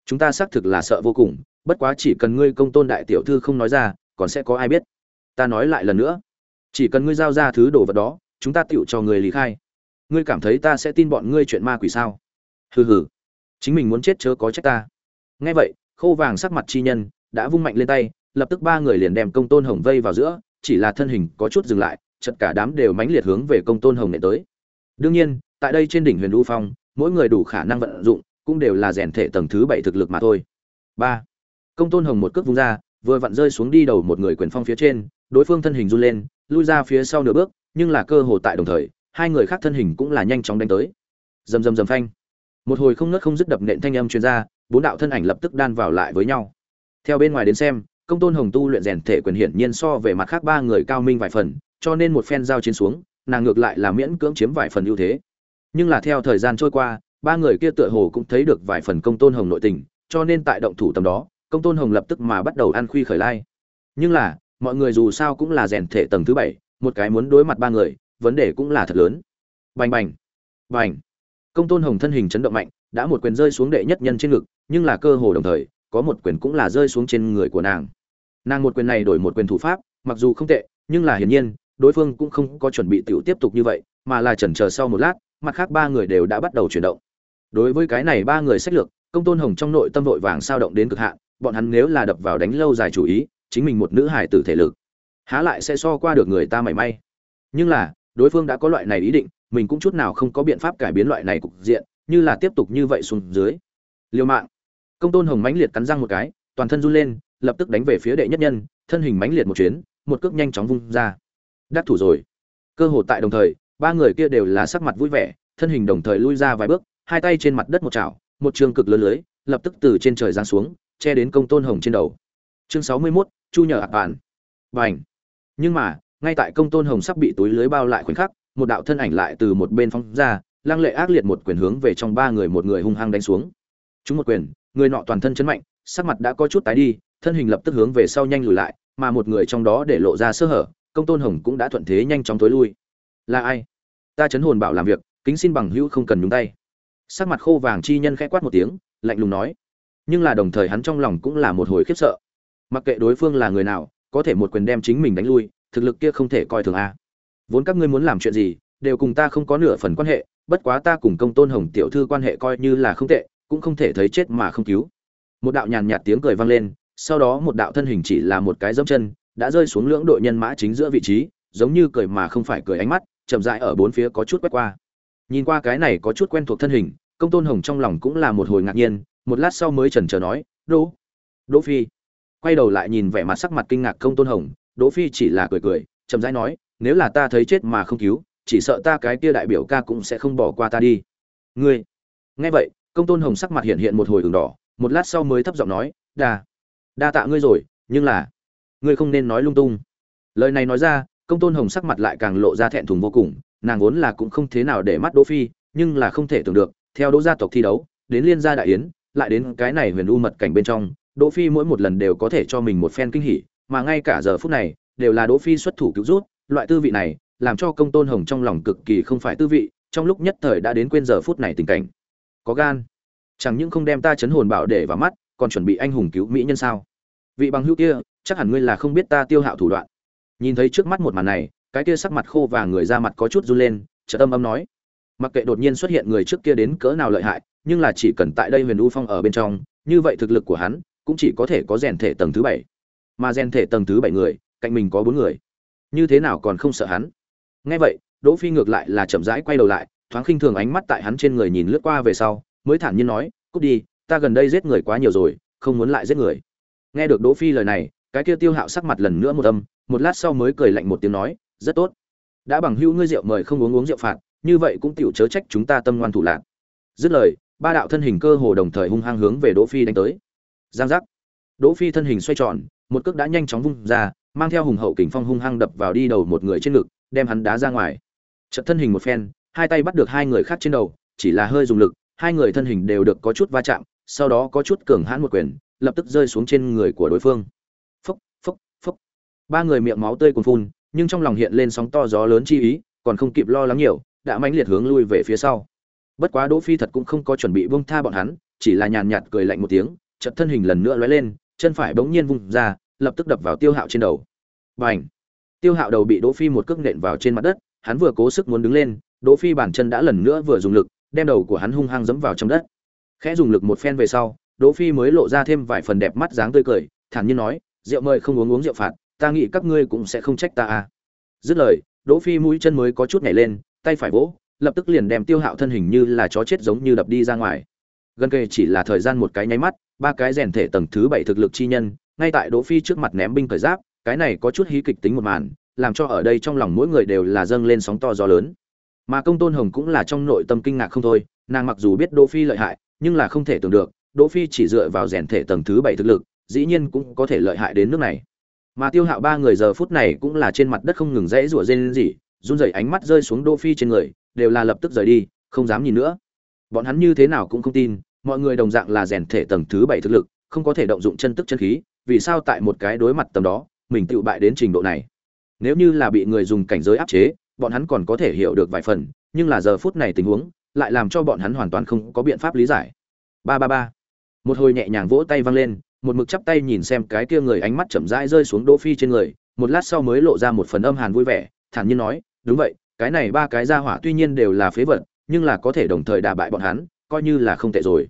Chúng ta xác thực là sợ vô cùng, bất quá chỉ cần ngươi công tôn đại tiểu thư không nói ra, còn sẽ có ai biết. Ta nói lại lần nữa. Chỉ cần ngươi giao ra thứ đồ vật đó, chúng ta tựu cho người lý khai. Ngươi cảm thấy ta sẽ tin bọn ngươi chuyện ma quỷ sao? Hừ hừ. Chính mình muốn chết chớ có trách ta. Nghe vậy, khô vàng sắc mặt chi nhân đã vung mạnh lên tay, lập tức ba người liền đem công tôn hồng vây vào giữa, chỉ là thân hình có chút dừng lại chật cả đám đều mãnh liệt hướng về công tôn hồng nệ tới. Đương nhiên tại đây trên đỉnh huyền u phong, mỗi người đủ khả năng vận dụng, cũng đều là rèn thể tầng thứ bảy thực lực mà thôi. Ba. Công tôn hồng một cước vung ra, vừa vặn rơi xuống đi đầu một người quyền phong phía trên, đối phương thân hình run lên, lui ra phía sau nửa bước, nhưng là cơ hồ tại đồng thời, hai người khác thân hình cũng là nhanh chóng đánh tới. Rầm rầm rầm phanh. Một hồi không nớt không dứt đập nện thanh âm truyền ra, bốn đạo thân ảnh lập tức đan vào lại với nhau. Theo bên ngoài đến xem, công tôn hồng tu luyện rèn thể quyền hiển nhiên so về mặt khác ba người cao minh vài phần, cho nên một phen giao chiến xuống, nàng ngược lại là miễn cưỡng chiếm vài phần ưu thế nhưng là theo thời gian trôi qua, ba người kia tựa hồ cũng thấy được vài phần công tôn hồng nội tình, cho nên tại động thủ tầm đó, công tôn hồng lập tức mà bắt đầu ăn khuy khởi lai. Nhưng là, mọi người dù sao cũng là rèn thể tầng thứ bảy, một cái muốn đối mặt ba người, vấn đề cũng là thật lớn. Bành bành bành. Công tôn hồng thân hình chấn động mạnh, đã một quyền rơi xuống đệ nhất nhân trên ngực, nhưng là cơ hồ đồng thời, có một quyền cũng là rơi xuống trên người của nàng. Nàng một quyền này đổi một quyền thủ pháp, mặc dù không tệ, nhưng là hiển nhiên, đối phương cũng không có chuẩn bị tiểu tiếp tục như vậy, mà là chần chờ sau một lát mặt khác ba người đều đã bắt đầu chuyển động. Đối với cái này ba người sách lược, công tôn hồng trong nội tâm vội vàng sao động đến cực hạn, bọn hắn nếu là đập vào đánh lâu dài chủ ý, chính mình một nữ hải tử thể lực, há lại sẽ so qua được người ta mảy may. Nhưng là, đối phương đã có loại này ý định, mình cũng chút nào không có biện pháp cải biến loại này cục diện, như là tiếp tục như vậy xuống dưới. Liều mạng. Công tôn hồng mãnh liệt cắn răng một cái, toàn thân run lên, lập tức đánh về phía đệ nhất nhân, thân hình mãnh liệt một chuyến, một cước nhanh chóng vung ra. Đắc thủ rồi. Cơ hội tại đồng thời ba người kia đều là sắc mặt vui vẻ thân hình đồng thời lui ra vài bước hai tay trên mặt đất một chảo một trường cực lớn lưới lập tức từ trên trời giáng xuống che đến công tôn hồng trên đầu. Chương sáu mươi 61, chu nhờ ạc bản bành! Nhưng mà ngay tại công tôn hồng sắp bị túi lưới bao lại khoảnh khắc một đạo thân ảnh lại từ một bên phóng ra lăng lệ ác liệt một quyền hướng về trong ba người một người hung hăng đánh xuống. Chúng một quyền người nọ toàn thân chấn mạnh sắc mặt đã có chút tái đi thân hình lập tức hướng về sau nhanh lùi lại mà một người trong đó để lộ ra sơ hở công tôn hồng cũng đã thuận thế nhanh chóng tối lui là ai? Ta chấn hồn bảo làm việc, kính xin bằng hữu không cần nhúng tay. Sắc mặt khô vàng chi nhân khẽ quát một tiếng, lạnh lùng nói. Nhưng là đồng thời hắn trong lòng cũng là một hồi khiếp sợ. Mặc kệ đối phương là người nào, có thể một quyền đem chính mình đánh lui, thực lực kia không thể coi thường a. Vốn các ngươi muốn làm chuyện gì, đều cùng ta không có nửa phần quan hệ, bất quá ta cùng công tôn hồng tiểu thư quan hệ coi như là không tệ, cũng không thể thấy chết mà không cứu. Một đạo nhàn nhạt tiếng cười vang lên, sau đó một đạo thân hình chỉ là một cái dẫm chân, đã rơi xuống lưỡng đội nhân mã chính giữa vị trí, giống như cười mà không phải cười ánh mắt chậm rãi ở bốn phía có chút quét qua. Nhìn qua cái này có chút quen thuộc thân hình, công tôn hồng trong lòng cũng là một hồi ngạc nhiên, một lát sau mới chần chờ nói, đỗ đỗ phi. Quay đầu lại nhìn vẻ mặt sắc mặt kinh ngạc công tôn hồng, đỗ phi chỉ là cười cười, chậm rãi nói, nếu là ta thấy chết mà không cứu, chỉ sợ ta cái kia đại biểu ca cũng sẽ không bỏ qua ta đi. Ngươi? Nghe vậy, công tôn hồng sắc mặt hiện hiện một hồi ửng đỏ, một lát sau mới thấp giọng nói, đa đa tạ ngươi rồi, nhưng là, ngươi không nên nói lung tung. Lời này nói ra công tôn hồng sắc mặt lại càng lộ ra thẹn thùng vô cùng, nàng vốn là cũng không thế nào để mắt đỗ phi, nhưng là không thể tưởng được, theo đỗ gia tộc thi đấu, đến liên gia đại yến, lại đến cái này huyền u mật cảnh bên trong, đỗ phi mỗi một lần đều có thể cho mình một phen kinh hỉ, mà ngay cả giờ phút này, đều là đỗ phi xuất thủ cứu rút, loại tư vị này, làm cho công tôn hồng trong lòng cực kỳ không phải tư vị, trong lúc nhất thời đã đến quên giờ phút này tình cảnh. Có gan. Chẳng những không đem ta chấn hồn bảo để vào mắt, còn chuẩn bị anh hùng cứu mỹ nhân sao? Vị bằng hữu kia, chắc hẳn ngươi là không biết ta tiêu hạo thủ đoạn nhìn thấy trước mắt một màn này, cái kia sắc mặt khô và người ra mặt có chút run lên trợ tâm âm nói. Mặc kệ đột nhiên xuất hiện người trước kia đến cỡ nào lợi hại, nhưng là chỉ cần tại đây huyền u phong ở bên trong, như vậy thực lực của hắn cũng chỉ có thể có rèn thể tầng thứ bảy. Mà rèn thể tầng thứ bảy người, cạnh mình có bốn người. Như thế nào còn không sợ hắn? Nghe vậy, đỗ phi ngược lại là chậm rãi quay đầu lại, thoáng khinh thường ánh mắt tại hắn trên người nhìn lướt qua về sau, mới thản nhiên nói, cút đi, ta gần đây giết người quá nhiều rồi, không muốn lại giết người. Nghe được đỗ phi lời này cái kia tiêu hạo sắc mặt lần nữa một âm, một lát sau mới cười lạnh một tiếng nói, rất tốt. Đã bằng hữu ngươi rượu mời không uống uống rượu phạt, như vậy cũng tiểu chớ trách chúng ta tâm ngoan thủ lạc. Dứt lời, ba đạo thân hình cơ hồ đồng thời hung hăng hướng về đỗ phi đánh tới. Giang giác. Đỗ phi thân hình xoay tròn, một cước đã nhanh chóng vung ra, mang theo hùng hậu kình phong hung hăng đập vào đi đầu một người trên ngực, đem hắn đá ra ngoài. Chợt thân hình một phen, hai tay bắt được hai người khác trên đầu, chỉ là hơi dùng lực, hai người thân hình đều được có chút va chạm, sau đó có chút cường hãn một quyền, lập tức rơi xuống trên người của đối phương ba người miệng máu tươi cuồn phun, nhưng trong lòng hiện lên sóng to gió lớn chi ý, còn không kịp lo lắng nhiều, đã mãnh liệt hướng lui về phía sau. Bất quá đỗ phi thật cũng không có chuẩn bị buông tha bọn hắn, chỉ là nhàn nhạt cười lạnh một tiếng, chợt thân hình lần nữa lóe lên, chân phải bỗng nhiên vung ra, lập tức đập vào tiêu hạo trên đầu. Bành! Tiêu hạo đầu bị đỗ phi một cước nện vào trên mặt đất, hắn vừa cố sức muốn đứng lên, đỗ phi bản chân đã lần nữa vừa dùng lực, đem đầu của hắn hung hăng dẫm vào trong đất. Khẽ dùng lực một phen về sau, đỗ phi mới lộ ra thêm vài phần đẹp mắt dáng tươi cười, thản nhiên nói, rượu mời không uống uống rượu phạt ta nghĩ các ngươi cũng sẽ không trách ta à. Dứt lời, đỗ phi mũi chân mới có chút nhảy lên, tay phải vỗ, lập tức liền đem tiêu hạo thân hình như là chó chết giống như đập đi ra ngoài. Gần kề chỉ là thời gian một cái nháy mắt, ba cái rèn thể tầng thứ bảy thực lực chi nhân, ngay tại đỗ phi trước mặt ném binh khởi giáp, cái này có chút hí kịch tính một màn, làm cho ở đây trong lòng mỗi người đều là dâng lên sóng to gió lớn. Mà công tôn hồng cũng là trong nội tâm kinh ngạc không thôi, nàng mặc dù biết đỗ phi lợi hại, nhưng là không thể tưởng được, đỗ phi chỉ dựa vào rèn thể tầng thứ bảy thực lực, dĩ nhiên cũng có thể lợi hại đến nước này mà tiêu hạo ba người giờ phút này cũng là trên mặt đất không ngừng rẽ rủa rên rỉ, run rẩy ánh mắt rơi xuống đỗ phi trên người, đều là lập tức rời đi, không dám nhìn nữa. Bọn hắn như thế nào cũng không tin, mọi người đồng dạng là rèn thể tầng thứ bảy thực lực, không có thể động dụng chân tức chân khí, vì sao tại một cái đối mặt tầm đó, mình tự bại đến trình độ này? Nếu như là bị người dùng cảnh giới áp chế, bọn hắn còn có thể hiểu được vài phần, nhưng là giờ phút này tình huống, lại làm cho bọn hắn hoàn toàn không có biện pháp lý giải. Ba ba ba. Một hồi nhẹ nhàng vỗ tay văng lên một mực chắp tay nhìn xem cái kia người ánh mắt chậm rãi rơi xuống đỗ phi trên người, một lát sau mới lộ ra một phần âm hàn vui vẻ, thản nhiên nói, đúng vậy, cái này ba cái gia hỏa tuy nhiên đều là phế vật, nhưng là có thể đồng thời đả bại bọn hắn, coi như là không tệ rồi.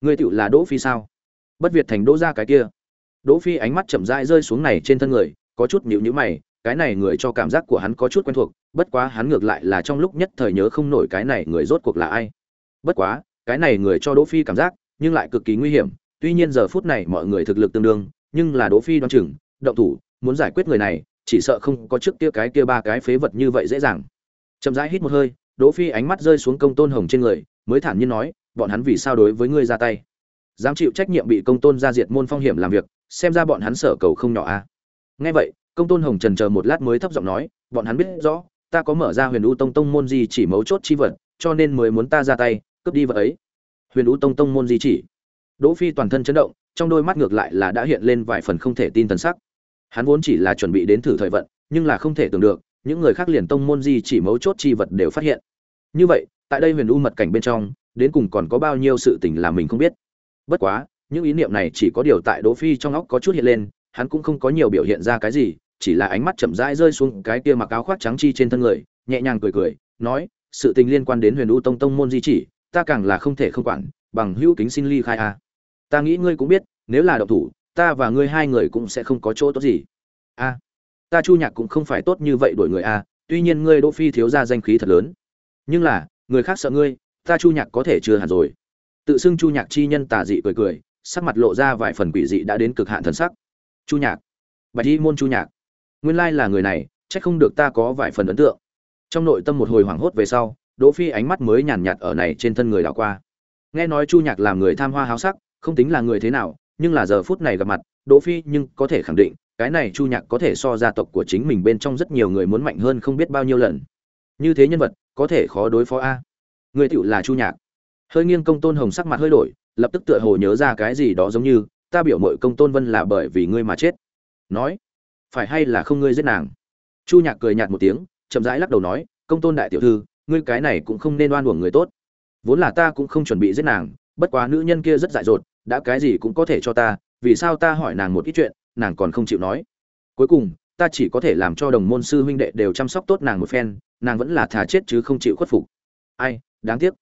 Ngươi tựu là đỗ phi sao? Bất việt thành đỗ gia cái kia. Đỗ phi ánh mắt chậm rãi rơi xuống này trên thân người, có chút nhíu nhíu mày, cái này người cho cảm giác của hắn có chút quen thuộc, bất quá hắn ngược lại là trong lúc nhất thời nhớ không nổi cái này người rốt cuộc là ai. Bất quá, cái này người cho đỗ phi cảm giác, nhưng lại cực kỳ nguy hiểm tuy nhiên giờ phút này mọi người thực lực tương đương, nhưng là đỗ phi đoán chừng, động thủ, muốn giải quyết người này, chỉ sợ không có trước kia cái kia ba cái phế vật như vậy dễ dàng. Chậm rãi hít một hơi, đỗ phi ánh mắt rơi xuống công tôn hồng trên người, mới thản nhiên nói, bọn hắn vì sao đối với ngươi ra tay? Dám chịu trách nhiệm bị công tôn ra diệt môn phong hiểm làm việc, xem ra bọn hắn sở cầu không nhỏ a à. nghe vậy, công tôn hồng trần chờ một lát mới thấp giọng nói, bọn hắn biết rõ, ta có mở ra huyền u tông tông môn gì chỉ mấu chốt chi vật, cho nên mới muốn ta ra tay, cướp đi vật ấy. Huyền u tông tông môn gì chỉ? Đỗ phi toàn thân chấn động, trong đôi mắt ngược lại là đã hiện lên vài phần không thể tin thần sắc. Hắn vốn chỉ là chuẩn bị đến thử thời vận, nhưng là không thể tưởng được, những người khác liền tông môn gì chỉ mấu chốt chi vật đều phát hiện. Như vậy, tại đây huyền u mật cảnh bên trong, đến cùng còn có bao nhiêu sự tình là mình không biết. Bất quá, những ý niệm này chỉ có điều tại đỗ phi trong óc có chút hiện lên, hắn cũng không có nhiều biểu hiện ra cái gì, chỉ là ánh mắt chậm rãi rơi xuống cái kia mặc áo khoác trắng chi trên thân người, nhẹ nhàng cười cười, nói, sự tình liên quan đến huyền u tông tông môn di chỉ, ta càng là không thể không quản, bằng hữu kính xin ly khai a ta nghĩ ngươi cũng biết, nếu là độc thủ, ta và ngươi hai người cũng sẽ không có chỗ tốt gì. A, ta chu nhạc cũng không phải tốt như vậy đổi người a, tuy nhiên ngươi đỗ phi thiếu ra danh khí thật lớn. Nhưng là, người khác sợ ngươi, ta chu nhạc có thể chưa hẳn rồi. Tự xưng chu nhạc chi nhân tà dị cười cười, sắc mặt lộ ra vài phần quỷ dị đã đến cực hạn thần sắc. Chu nhạc, bạch y môn chu nhạc, nguyên lai là người này, chắc không được ta có vài phần ấn tượng. Trong nội tâm một hồi hoảng hốt về sau, đỗ phi ánh mắt mới nhàn nhạt ở này trên thân người đảo qua. Nghe nói chu nhạc làm người tham hoa háo sắc không tính là người thế nào, nhưng là giờ phút này gặp mặt, đỗ phi nhưng có thể khẳng định, cái này chu nhạc có thể so gia tộc của chính mình bên trong rất nhiều người muốn mạnh hơn không biết bao nhiêu lần. Như thế nhân vật, có thể khó đối phó a. Người tựu là chu nhạc. Hơi nghiêng công tôn hồng sắc mặt hơi đổi, lập tức tựa hồ nhớ ra cái gì đó giống như, ta biểu mội công tôn vân là bởi vì ngươi mà chết. Nói, phải hay là không ngươi giết nàng? Chu nhạc cười nhạt một tiếng, chậm rãi lắc đầu nói, công tôn đại tiểu thư, ngươi cái này cũng không nên oan uổng người tốt. Vốn là ta cũng không chuẩn bị giết nàng, bất quá nữ nhân kia rất dại dột đã cái gì cũng có thể cho ta, vì sao ta hỏi nàng một ít chuyện, nàng còn không chịu nói. Cuối cùng, ta chỉ có thể làm cho đồng môn sư huynh đệ đều chăm sóc tốt nàng một phen, nàng vẫn là thà chết chứ không chịu khuất phục. Ai, đáng tiếc.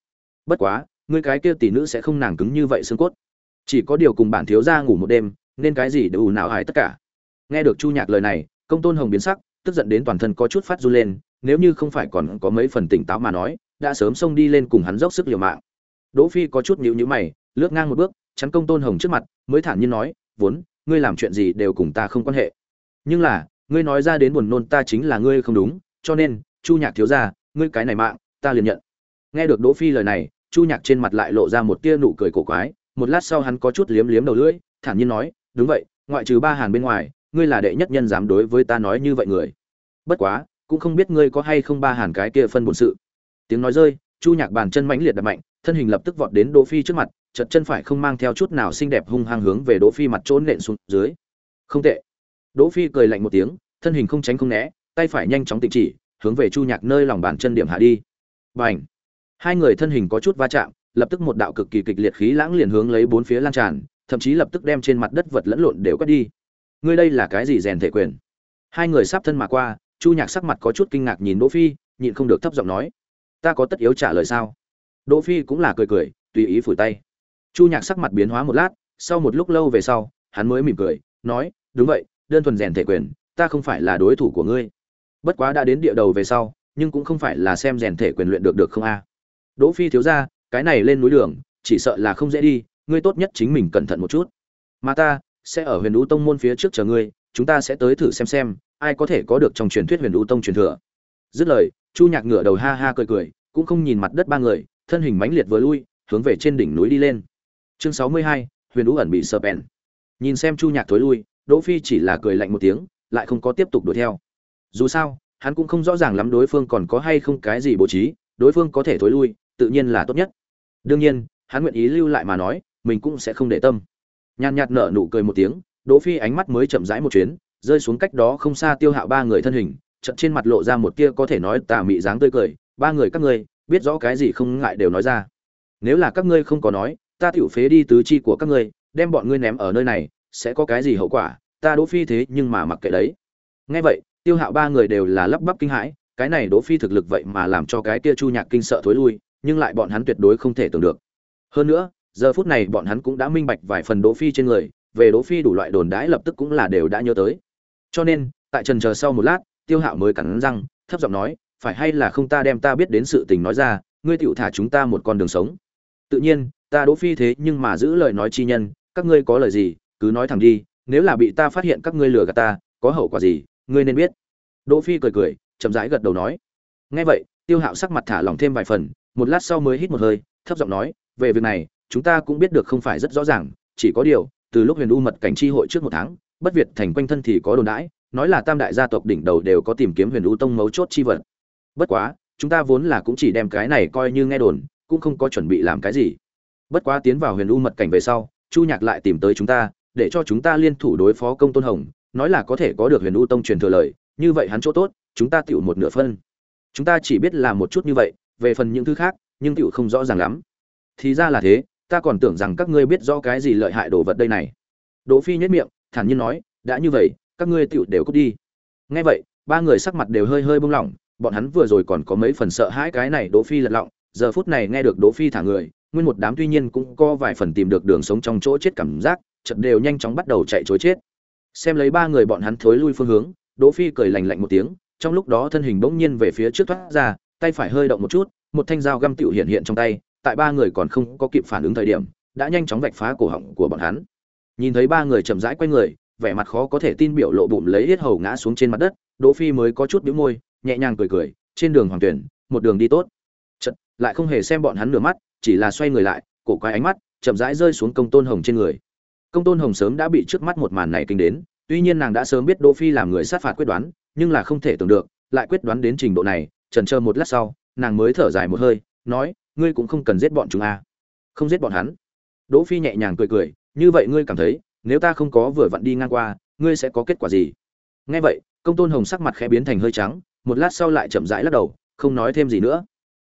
Bất quá, ngươi cái kia tỷ nữ sẽ không nàng cứng như vậy xương cốt. Chỉ có điều cùng bản thiếu gia ngủ một đêm, nên cái gì đều não hại tất cả. Nghe được chu nhạc lời này, công tôn hồng biến sắc, tức giận đến toàn thân có chút phát run lên, nếu như không phải còn có mấy phần tỉnh táo mà nói, đã sớm xông đi lên cùng hắn dốc sức liều mạng. Đỗ phi có chút nhíu nhíu mày, lướt ngang một bước chắn công tôn hồng trước mặt, mới thản nhiên nói, vốn, ngươi làm chuyện gì đều cùng ta không quan hệ. Nhưng là, ngươi nói ra đến buồn nôn ta chính là ngươi không đúng, cho nên, chu nhạc thiếu gia, ngươi cái này mạng, ta liền nhận. Nghe được đỗ phi lời này, chu nhạc trên mặt lại lộ ra một tia nụ cười cổ quái, một lát sau hắn có chút liếm liếm đầu lưỡi, thản nhiên nói, đúng vậy, ngoại trừ ba hàn bên ngoài, ngươi là đệ nhất nhân dám đối với ta nói như vậy người. Bất quá, cũng không biết ngươi có hay không ba hàn cái kia phân bổn sự. Tiếng nói rơi, chu nhạc bàn chân mãnh liệt đập mạnh, thân hình lập tức vọt đến đỗ phi trước mặt chật chân phải không mang theo chút nào xinh đẹp hung hăng hướng về đỗ phi mặt trốn nện xuống dưới. Không tệ. Đỗ phi cười lạnh một tiếng, thân hình không tránh không né, tay phải nhanh chóng tịnh chỉ, hướng về chu nhạc nơi lòng bàn chân điểm hạ đi. Bành. Hai người thân hình có chút va chạm, lập tức một đạo cực kỳ kịch liệt khí lãng liền hướng lấy bốn phía lan tràn, thậm chí lập tức đem trên mặt đất vật lẫn lộn đều quét đi. Ngươi đây là cái gì rèn thể quyền? Hai người sắp thân mà qua, chu nhạc sắc mặt có chút kinh ngạc nhìn đỗ phi, nhịn không được thấp giọng nói, ta có tất yếu trả lời sao? Đỗ phi cũng là cười cười, tùy ý phủi tay chu nhạc sắc mặt biến hóa một lát, sau một lúc lâu về sau, hắn mới mỉm cười, nói, đúng vậy, đơn thuần rèn thể quyền, ta không phải là đối thủ của ngươi. Bất quá đã đến địa đầu về sau, nhưng cũng không phải là xem rèn thể quyền luyện được được không a? Đỗ phi thiếu gia cái này lên núi đường, chỉ sợ là không dễ đi, ngươi tốt nhất chính mình cẩn thận một chút. Mà ta sẽ ở huyền đũ tông môn phía trước chờ ngươi, chúng ta sẽ tới thử xem xem, ai có thể có được trong truyền thuyết huyền đũ tông truyền thừa. Dứt lời, chu nhạc ngửa đầu ha ha cười cười, cũng không nhìn mặt đất ba người, thân hình mãnh liệt vừa lui, hướng về trên đỉnh núi đi lên chương sáu mươi hai, huyền ú ẩn bị sờ bèn nhìn xem chu nhạc thối lui đỗ phi chỉ là cười lạnh một tiếng lại không có tiếp tục đuổi theo. Dù sao hắn cũng không rõ ràng lắm đối phương còn có hay không cái gì bố trí đối phương có thể thối lui tự nhiên là tốt nhất. Đương nhiên hắn nguyện ý lưu lại mà nói mình cũng sẽ không để tâm. Nhàn nhạt nở nụ cười một tiếng đỗ phi ánh mắt mới chậm rãi một chuyến rơi xuống cách đó không xa tiêu hạo ba người thân hình chợt trên mặt lộ ra một tia có thể nói tà mị dáng tươi cười ba người các ngươi biết rõ cái gì không ngại đều nói ra. Nếu là các ngươi không có nói ta tiểu phế đi tứ chi của các ngươi, đem bọn ngươi ném ở nơi này, sẽ có cái gì hậu quả, ta đỗ phi thế nhưng mà mặc kệ đấy. Nghe vậy, tiêu hạo ba người đều là lắp bắp kinh hãi, cái này đỗ phi thực lực vậy mà làm cho cái kia chu nhạc kinh sợ thối lui, nhưng lại bọn hắn tuyệt đối không thể tưởng được. Hơn nữa, giờ phút này bọn hắn cũng đã minh bạch vài phần đỗ phi trên người, về đỗ phi đủ loại đồn đãi lập tức cũng là đều đã nhớ tới. Cho nên, tại trần chờ sau một lát, tiêu hạo mới cắn răng, thấp giọng nói, phải hay là không ta đem ta biết đến sự tình nói ra, ngươi tiểu thả chúng ta một con đường sống? Tự nhiên ta đỗ phi thế nhưng mà giữ lời nói chi nhân, các ngươi có lời gì, cứ nói thẳng đi, nếu là bị ta phát hiện các ngươi lừa gạt ta, có hậu quả gì, ngươi nên biết. Đỗ phi cười cười, chậm rãi gật đầu nói. Nghe vậy, tiêu hạo sắc mặt thả lỏng thêm vài phần, một lát sau mới hít một hơi, thấp giọng nói, về việc này, chúng ta cũng biết được không phải rất rõ ràng, chỉ có điều, từ lúc huyền u mật cảnh chi hội trước một tháng, bất việt thành quanh thân thì có đồn đãi, nói là tam đại gia tộc đỉnh đầu đều có tìm kiếm huyền u tông mấu chốt chi vật. Bất quá, chúng ta vốn là cũng chỉ đem cái này coi như nghe đồn, cũng không có chuẩn bị làm cái gì bất quá tiến vào huyền u mật cảnh về sau, chu nhạc lại tìm tới chúng ta, để cho chúng ta liên thủ đối phó công tôn hồng, nói là có thể có được huyền u tông truyền thừa lời, như vậy hắn chỗ tốt, chúng ta tựu một nửa phân. Chúng ta chỉ biết là một chút như vậy, về phần những thứ khác, nhưng tựu không rõ ràng lắm. Thì ra là thế, ta còn tưởng rằng các ngươi biết rõ cái gì lợi hại đồ vật đây này. Đỗ phi nhất miệng, thản nhiên nói, đã như vậy, các ngươi tựu đều cút đi. Nghe vậy, ba người sắc mặt đều hơi hơi bông lỏng, bọn hắn vừa rồi còn có mấy phần sợ hãi cái này đỗ phi lật lọng, giờ phút này nghe được đỗ phi thả người nguyên một đám tuy nhiên cũng có vài phần tìm được đường sống trong chỗ chết cảm giác, chợt đều nhanh chóng bắt đầu chạy chối chết. Xem lấy ba người bọn hắn thối lui phương hướng, đỗ phi cười lạnh lạnh một tiếng, trong lúc đó thân hình bỗng nhiên về phía trước thoát ra, tay phải hơi động một chút, một thanh dao găm tiểu hiện hiện trong tay, tại ba người còn không có kịp phản ứng thời điểm, đã nhanh chóng vạch phá cổ họng của bọn hắn. Nhìn thấy ba người chậm rãi quay người, vẻ mặt khó có thể tin biểu lộ bụng lấy hết hầu ngã xuống trên mặt đất, đỗ phi mới có chút bĩu môi, nhẹ nhàng cười cười, trên đường hoàng tuyển, một đường đi tốt. Chợt, lại không hề xem bọn hắn nửa mắt chỉ là xoay người lại, cổ quay ánh mắt chậm rãi rơi xuống công tôn hồng trên người. Công tôn hồng sớm đã bị trước mắt một màn này kinh đến, tuy nhiên nàng đã sớm biết đỗ phi làm người sát phạt quyết đoán, nhưng là không thể tưởng được, lại quyết đoán đến trình độ này trần chờ một lát sau, nàng mới thở dài một hơi, nói, ngươi cũng không cần giết bọn chúng à. không giết bọn hắn? Đỗ phi nhẹ nhàng cười cười, như vậy ngươi cảm thấy, nếu ta không có vừa vặn đi ngang qua, ngươi sẽ có kết quả gì? Nghe vậy, công tôn hồng sắc mặt khẽ biến thành hơi trắng, một lát sau lại chậm rãi lắc đầu, không nói thêm gì nữa.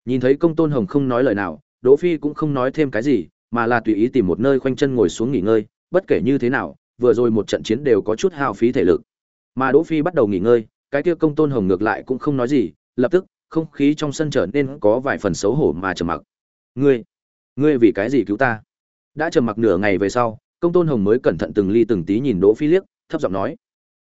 Nhìn thấy công tôn hồng không nói lời nào đỗ phi cũng không nói thêm cái gì, mà là tùy ý tìm một nơi khoanh chân ngồi xuống nghỉ ngơi, bất kể như thế nào, vừa rồi một trận chiến đều có chút hao phí thể lực. Mà đỗ phi bắt đầu nghỉ ngơi, cái kia công tôn hồng ngược lại cũng không nói gì, lập tức, không khí trong sân trở nên có vài phần xấu hổ mà trầm mặc. Ngươi ngươi vì cái gì cứu ta? Đã trầm mặc nửa ngày về sau, công tôn hồng mới cẩn thận từng ly từng tí nhìn đỗ phi liếc, thấp giọng nói.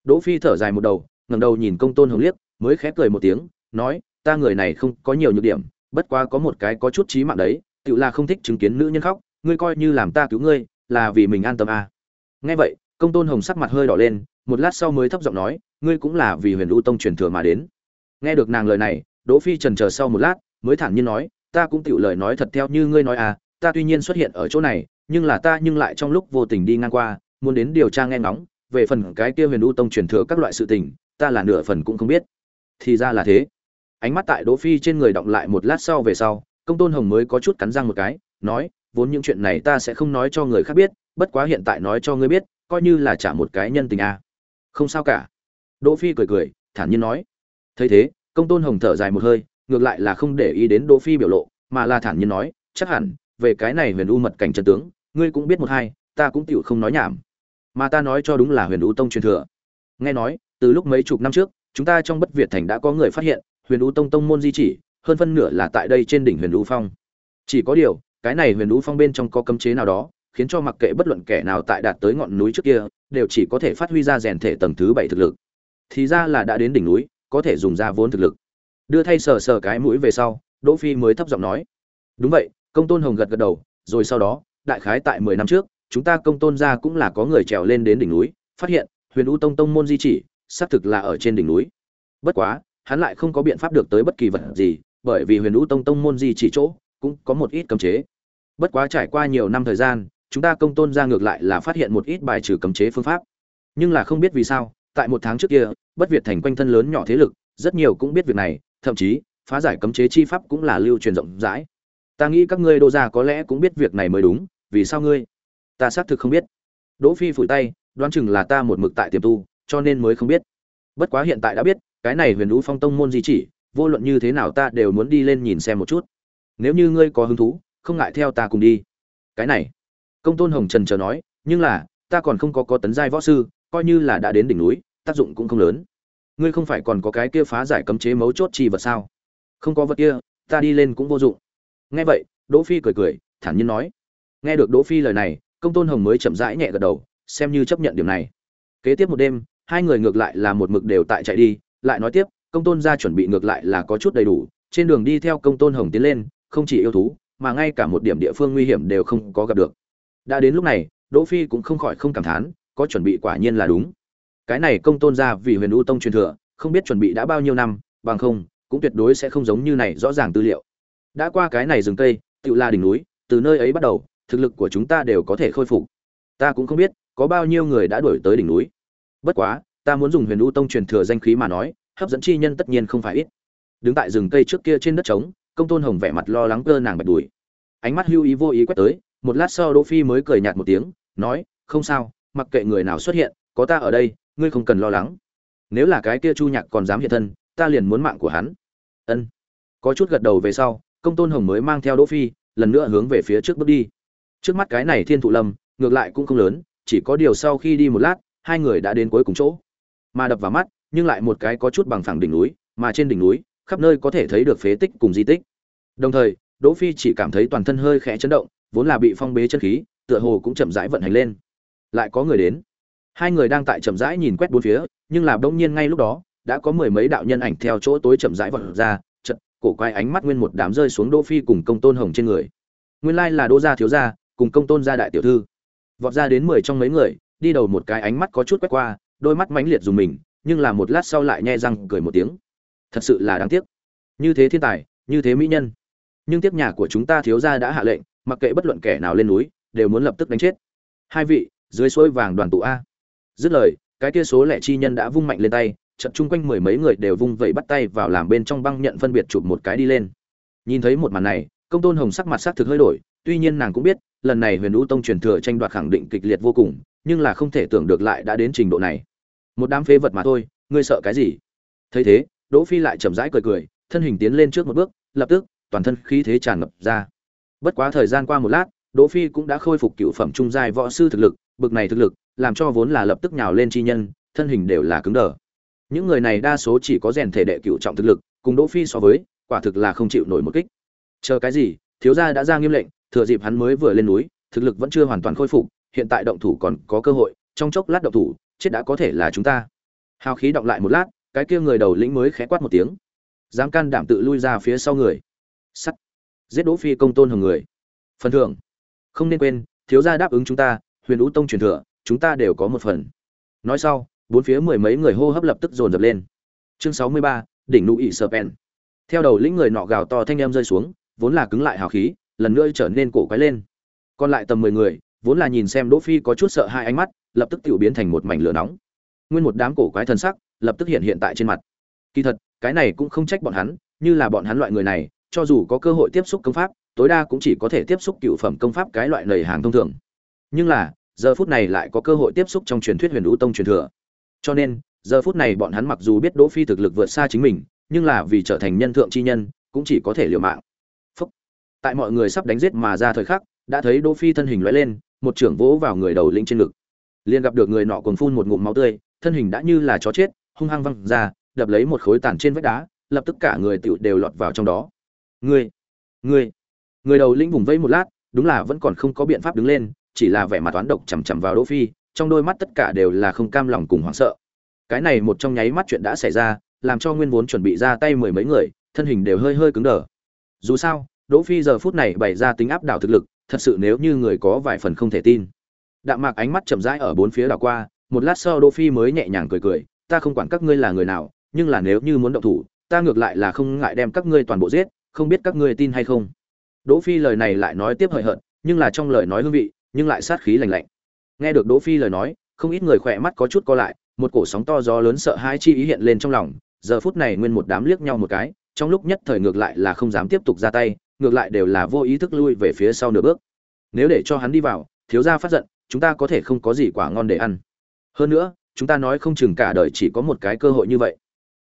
Đỗ phi thở dài một đầu, ngẩng đầu nhìn công tôn hồng liếc, mới khẽ cười một tiếng, nói, ta người này không có nhiều nhược điểm bất quá có một cái có chút trí mạng đấy tự là không thích chứng kiến nữ nhân khóc, ngươi coi như làm ta cứu ngươi, là vì mình an tâm à. nghe vậy, công tôn hồng sắc mặt hơi đỏ lên, một lát sau mới thấp giọng nói, ngươi cũng là vì huyền u tông truyền thừa mà đến. Nghe được nàng lời này, đỗ phi trần chờ sau một lát, mới thản nhiên nói, ta cũng tự lời nói thật theo như ngươi nói à ta tuy nhiên xuất hiện ở chỗ này, nhưng là ta nhưng lại trong lúc vô tình đi ngang qua, muốn đến điều tra nghe ngóng, về phần cái kia huyền u tông truyền thừa các loại sự tình, ta là nửa phần cũng không biết. Thì ra là thế ánh mắt tại đỗ phi trên người động lại một lát sau về sau, công tôn hồng mới có chút cắn răng một cái, nói, vốn những chuyện này ta sẽ không nói cho người khác biết, bất quá hiện tại nói cho ngươi biết, coi như là trả một cái nhân tình a. À. không sao cả. Đỗ phi cười cười, thản nhiên nói. Thấy thế, công tôn hồng thở dài một hơi, ngược lại là không để ý đến đỗ phi biểu lộ, mà là thản nhiên nói, chắc hẳn, về cái này huyền u mật cảnh chân tướng, ngươi cũng biết một hai, ta cũng tiểu không nói nhảm. Mà ta nói cho đúng là huyền u tông truyền thừa. Nghe nói, từ lúc mấy chục năm trước, chúng ta trong bất việt thành đã có người phát hiện huyền u tông tông môn di chỉ, hơn phân nửa là tại đây trên đỉnh huyền u phong. Chỉ có điều, cái này huyền u phong bên trong có cấm chế nào đó, khiến cho mặc kệ bất luận kẻ nào tại đạt tới ngọn núi trước kia, đều chỉ có thể phát huy ra rèn thể tầng thứ bảy thực lực. Thì ra là đã đến đỉnh núi, có thể dùng ra vốn thực lực. Đưa thay sờ sờ cái mũi về sau, đỗ phi mới thấp giọng nói. Đúng vậy, công tôn hồng gật gật đầu, rồi sau đó, đại khái tại mười năm trước, chúng ta công tôn gia cũng là có người trèo lên đến đỉnh núi, phát hiện huyền u tông tông môn di chỉ, xác thực là ở trên đỉnh núi. Bất quá hắn lại không có biện pháp được tới bất kỳ vật gì, bởi vì huyền vũ tông tông môn gì chỉ chỗ cũng có một ít cấm chế. Bất quá trải qua nhiều năm thời gian, chúng ta công tôn gia ngược lại là phát hiện một ít bài trừ cấm chế phương pháp. Nhưng là không biết vì sao, tại một tháng trước kia, bất việt thành quanh thân lớn nhỏ thế lực, rất nhiều cũng biết việc này, thậm chí, phá giải cấm chế chi pháp cũng là lưu truyền rộng rãi. Ta nghĩ các ngươi đô gia có lẽ cũng biết việc này mới đúng, vì sao ngươi? Ta xác thực không biết. Đỗ phi phủi tay, đoán chừng là ta một mực tại tiềm tu, cho nên mới không biết. Bất quá hiện tại đã biết cái này huyền lũ phong tông môn di chỉ, vô luận như thế nào ta đều muốn đi lên nhìn xem một chút. Nếu như ngươi có hứng thú, không ngại theo ta cùng đi. Cái này, công tôn hồng trần chờ nói, nhưng là, ta còn không có có tấn giai võ sư, coi như là đã đến đỉnh núi, tác dụng cũng không lớn. Ngươi không phải còn có cái kia phá giải cấm chế mấu chốt chi vật sao? Không có vật kia, ta đi lên cũng vô dụng. Nghe vậy, đỗ phi cười cười, thản nhiên nói. Nghe được đỗ phi lời này, công tôn hồng mới chậm rãi nhẹ gật đầu, xem như chấp nhận điều này. Kế tiếp một đêm, hai người ngược lại là một mực đều tại chạy đi lại nói tiếp, công tôn gia chuẩn bị ngược lại là có chút đầy đủ, trên đường đi theo công tôn hồng tiến lên, không chỉ yêu thú, mà ngay cả một điểm địa phương nguy hiểm đều không có gặp được. Đã đến lúc này, đỗ phi cũng không khỏi không cảm thán, có chuẩn bị quả nhiên là đúng. Cái này công tôn gia vì huyền u tông truyền thừa, không biết chuẩn bị đã bao nhiêu năm, bằng không, cũng tuyệt đối sẽ không giống như này rõ ràng tư liệu. Đã qua cái này rừng cây tự là đỉnh núi, từ nơi ấy bắt đầu, thực lực của chúng ta đều có thể khôi phục. Ta cũng không biết, có bao nhiêu người đã đuổi tới đỉnh núi. Bất quá ta muốn dùng huyền u tông truyền thừa danh khí mà nói, hấp dẫn chi nhân tất nhiên không phải ít. Đứng tại rừng cây trước kia trên đất trống, công tôn hồng vẻ mặt lo lắng cơ nàng bạch đùi. Ánh mắt hưu ý vô ý quét tới, một lát sau đỗ phi mới cười nhạt một tiếng, nói, không sao, mặc kệ người nào xuất hiện, có ta ở đây, ngươi không cần lo lắng. Nếu là cái kia chu nhạc còn dám hiện thân, ta liền muốn mạng của hắn. Ân. Có chút gật đầu về sau, công tôn hồng mới mang theo đỗ phi, lần nữa hướng về phía trước bước đi. Trước mắt cái này thiên thụ lâm, ngược lại cũng không lớn, chỉ có điều sau khi đi một lát, hai người đã đến cuối cùng chỗ mà đập vào mắt, nhưng lại một cái có chút bằng phẳng đỉnh núi, mà trên đỉnh núi, khắp nơi có thể thấy được phế tích cùng di tích. Đồng thời, đỗ phi chỉ cảm thấy toàn thân hơi khẽ chấn động, vốn là bị phong bế chân khí, tựa hồ cũng chậm rãi vận hành lên. Lại có người đến. Hai người đang tại chậm rãi nhìn quét bốn phía, nhưng là đông nhiên ngay lúc đó, đã có mười mấy đạo nhân ảnh theo chỗ tối chậm rãi vọt ra chật cổ quay ánh mắt nguyên một đám rơi xuống đỗ phi cùng công tôn hồng trên người. Nguyên lai là đỗ gia thiếu gia, cùng công tôn gia đại tiểu thư. Vọt ra đến mười trong mấy người, đi đầu một cái ánh mắt có chút quét qua đôi mắt mãnh liệt dùng mình, nhưng là một lát sau lại nhe răng cười một tiếng. Thật sự là đáng tiếc. Như thế thiên tài, như thế mỹ nhân. Nhưng tiếc nhà của chúng ta thiếu gia đã hạ lệnh, mặc kệ bất luận kẻ nào lên núi, đều muốn lập tức đánh chết. Hai vị, dưới suối vàng đoàn tụ a. Dứt lời, cái kia số lẻ chi nhân đã vung mạnh lên tay chật chung quanh mười mấy người đều vung vẩy bắt tay vào làm bên trong băng nhận phân biệt chụp một cái đi lên. Nhìn thấy một màn này, công tôn hồng sắc mặt sắc thực hơi đổi, tuy nhiên nàng cũng biết, lần này huyền ú tông truyền thừa tranh đoạt khẳng định kịch liệt vô cùng, nhưng là không thể tưởng được lại đã đến trình độ này một đám phế vật mà thôi, ngươi sợ cái gì? Thấy thế, đỗ phi lại chậm rãi cười cười, thân hình tiến lên trước một bước, lập tức, toàn thân khí thế tràn ngập ra. Bất quá thời gian qua một lát, đỗ phi cũng đã khôi phục cựu phẩm trung giai võ sư thực lực, bực này thực lực, làm cho vốn là lập tức nhào lên chi nhân, thân hình đều là cứng đờ. Những người này đa số chỉ có rèn thể đệ cựu trọng thực lực, cùng đỗ phi so với, quả thực là không chịu nổi một kích. Chờ cái gì, thiếu gia đã ra nghiêm lệnh, thừa dịp hắn mới vừa lên núi, thực lực vẫn chưa hoàn toàn khôi phục, hiện tại động thủ còn có cơ hội, trong chốc lát động thủ chết đã có thể là chúng ta. Hào khí động lại một lát, cái kia người đầu lĩnh mới khẽ quát một tiếng. Dám can đảm tự lui ra phía sau người. Sắt. Giết đỗ phi công tôn hồng người. Phần thưởng. Không nên quên, thiếu gia đáp ứng chúng ta, huyền vũ tông truyền thừa, chúng ta đều có một phần. Nói sau, bốn phía mười mấy người hô hấp lập tức dồn dập lên. Chương sáu mươi ba, đỉnh nụ ỵ sờ pen theo đầu lĩnh người nọ gào to thanh em rơi xuống, vốn là cứng lại hào khí, lần nữa trở nên cổ quái lên. Còn lại tầm mười người, vốn là nhìn xem đỗ phi có chút sợ hai ánh mắt lập tức tiểu biến thành một mảnh lửa nóng. Nguyên một đám cổ quái thần sắc lập tức hiện hiện tại trên mặt. Kỳ thật, cái này cũng không trách bọn hắn, như là bọn hắn loại người này, cho dù có cơ hội tiếp xúc công pháp, tối đa cũng chỉ có thể tiếp xúc cựu phẩm công pháp cái loại lầy hàng thông thường. Nhưng là, giờ phút này lại có cơ hội tiếp xúc trong truyền thuyết huyền vũ tông truyền thừa. Cho nên, giờ phút này bọn hắn mặc dù biết đỗ phi thực lực vượt xa chính mình, nhưng là vì trở thành nhân thượng chi nhân, cũng chỉ có thể liều mạng. Phúc. tại mọi người sắp đánh giết mà ra thời khắc, đã thấy đỗ phi thân hình lóe lên, một trưởng vỗ vào người đầu lĩnh trên ngực liền gặp được người nọ cuồng phun một ngụm máu tươi, thân hình đã như là chó chết, hung hăng văng ra, đập lấy một khối tàn trên vách đá, lập tức cả người tựu đều lọt vào trong đó. Ngươi ngươi, người đầu lĩnh vùng vẫy một lát, đúng là vẫn còn không có biện pháp đứng lên, chỉ là vẻ mặt toán độc chằm chằm vào đỗ phi, trong đôi mắt tất cả đều là không cam lòng cùng hoảng sợ. Cái này một trong nháy mắt chuyện đã xảy ra, làm cho nguyên vốn chuẩn bị ra tay mười mấy người, thân hình đều hơi hơi cứng đờ. Dù sao, đỗ phi giờ phút này bày ra tính áp đảo thực lực, thật sự nếu như người có vài phần không thể tin đạm mạc ánh mắt chậm rãi ở bốn phía đảo qua, một lát sau đỗ phi mới nhẹ nhàng cười cười, ta không quản các ngươi là người nào, nhưng là nếu như muốn động thủ, ta ngược lại là không ngại đem các ngươi toàn bộ giết, không biết các ngươi tin hay không? Đỗ phi lời này lại nói tiếp hời hợt, nhưng là trong lời nói hương vị, nhưng lại sát khí lạnh lạnh. Nghe được đỗ phi lời nói, không ít người khỏe mắt có chút co lại, một cổ sóng to gió lớn sợ hãi chi ý hiện lên trong lòng, giờ phút này nguyên một đám liếc nhau một cái, trong lúc nhất thời ngược lại là không dám tiếp tục ra tay, ngược lại đều là vô ý thức lui về phía sau nửa bước. Nếu để cho hắn đi vào, thiếu gia phát giận chúng ta có thể không có gì quả ngon để ăn. Hơn nữa, chúng ta nói không chừng cả đời chỉ có một cái cơ hội như vậy.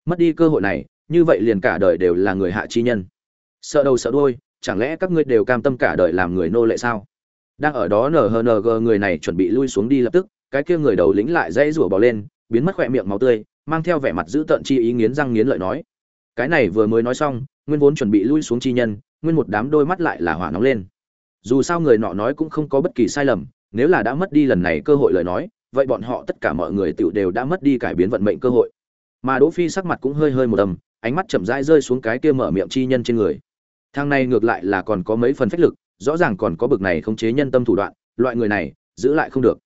Mất đi cơ hội này, như vậy liền cả đời đều là người hạ chi nhân. Sợ đầu sợ đuôi, chẳng lẽ các ngươi đều cam tâm cả đời làm người nô lệ sao? Đang ở đó nhng người này chuẩn bị lui xuống đi lập tức, cái kia người đầu lĩnh lại dãy rủa bò lên, biến mất khỏe miệng máu tươi, mang theo vẻ mặt giữ tợn chi ý nghiến răng nghiến lợi nói. Cái này vừa mới nói xong, nguyên vốn chuẩn bị lui xuống chi nhân, nguyên một đám đôi mắt lại là hỏa nóng lên. Dù sao người nọ nói cũng không có bất kỳ sai lầm nếu là đã mất đi lần này cơ hội lời nói, vậy bọn họ tất cả mọi người tựu đều đã mất đi cải biến vận mệnh cơ hội. Mà đỗ phi sắc mặt cũng hơi hơi một đầm, ánh mắt chậm rãi rơi xuống cái kia mở miệng chi nhân trên người. Thang này ngược lại là còn có mấy phần phách lực, rõ ràng còn có bực này khống chế nhân tâm thủ đoạn, loại người này, giữ lại không được.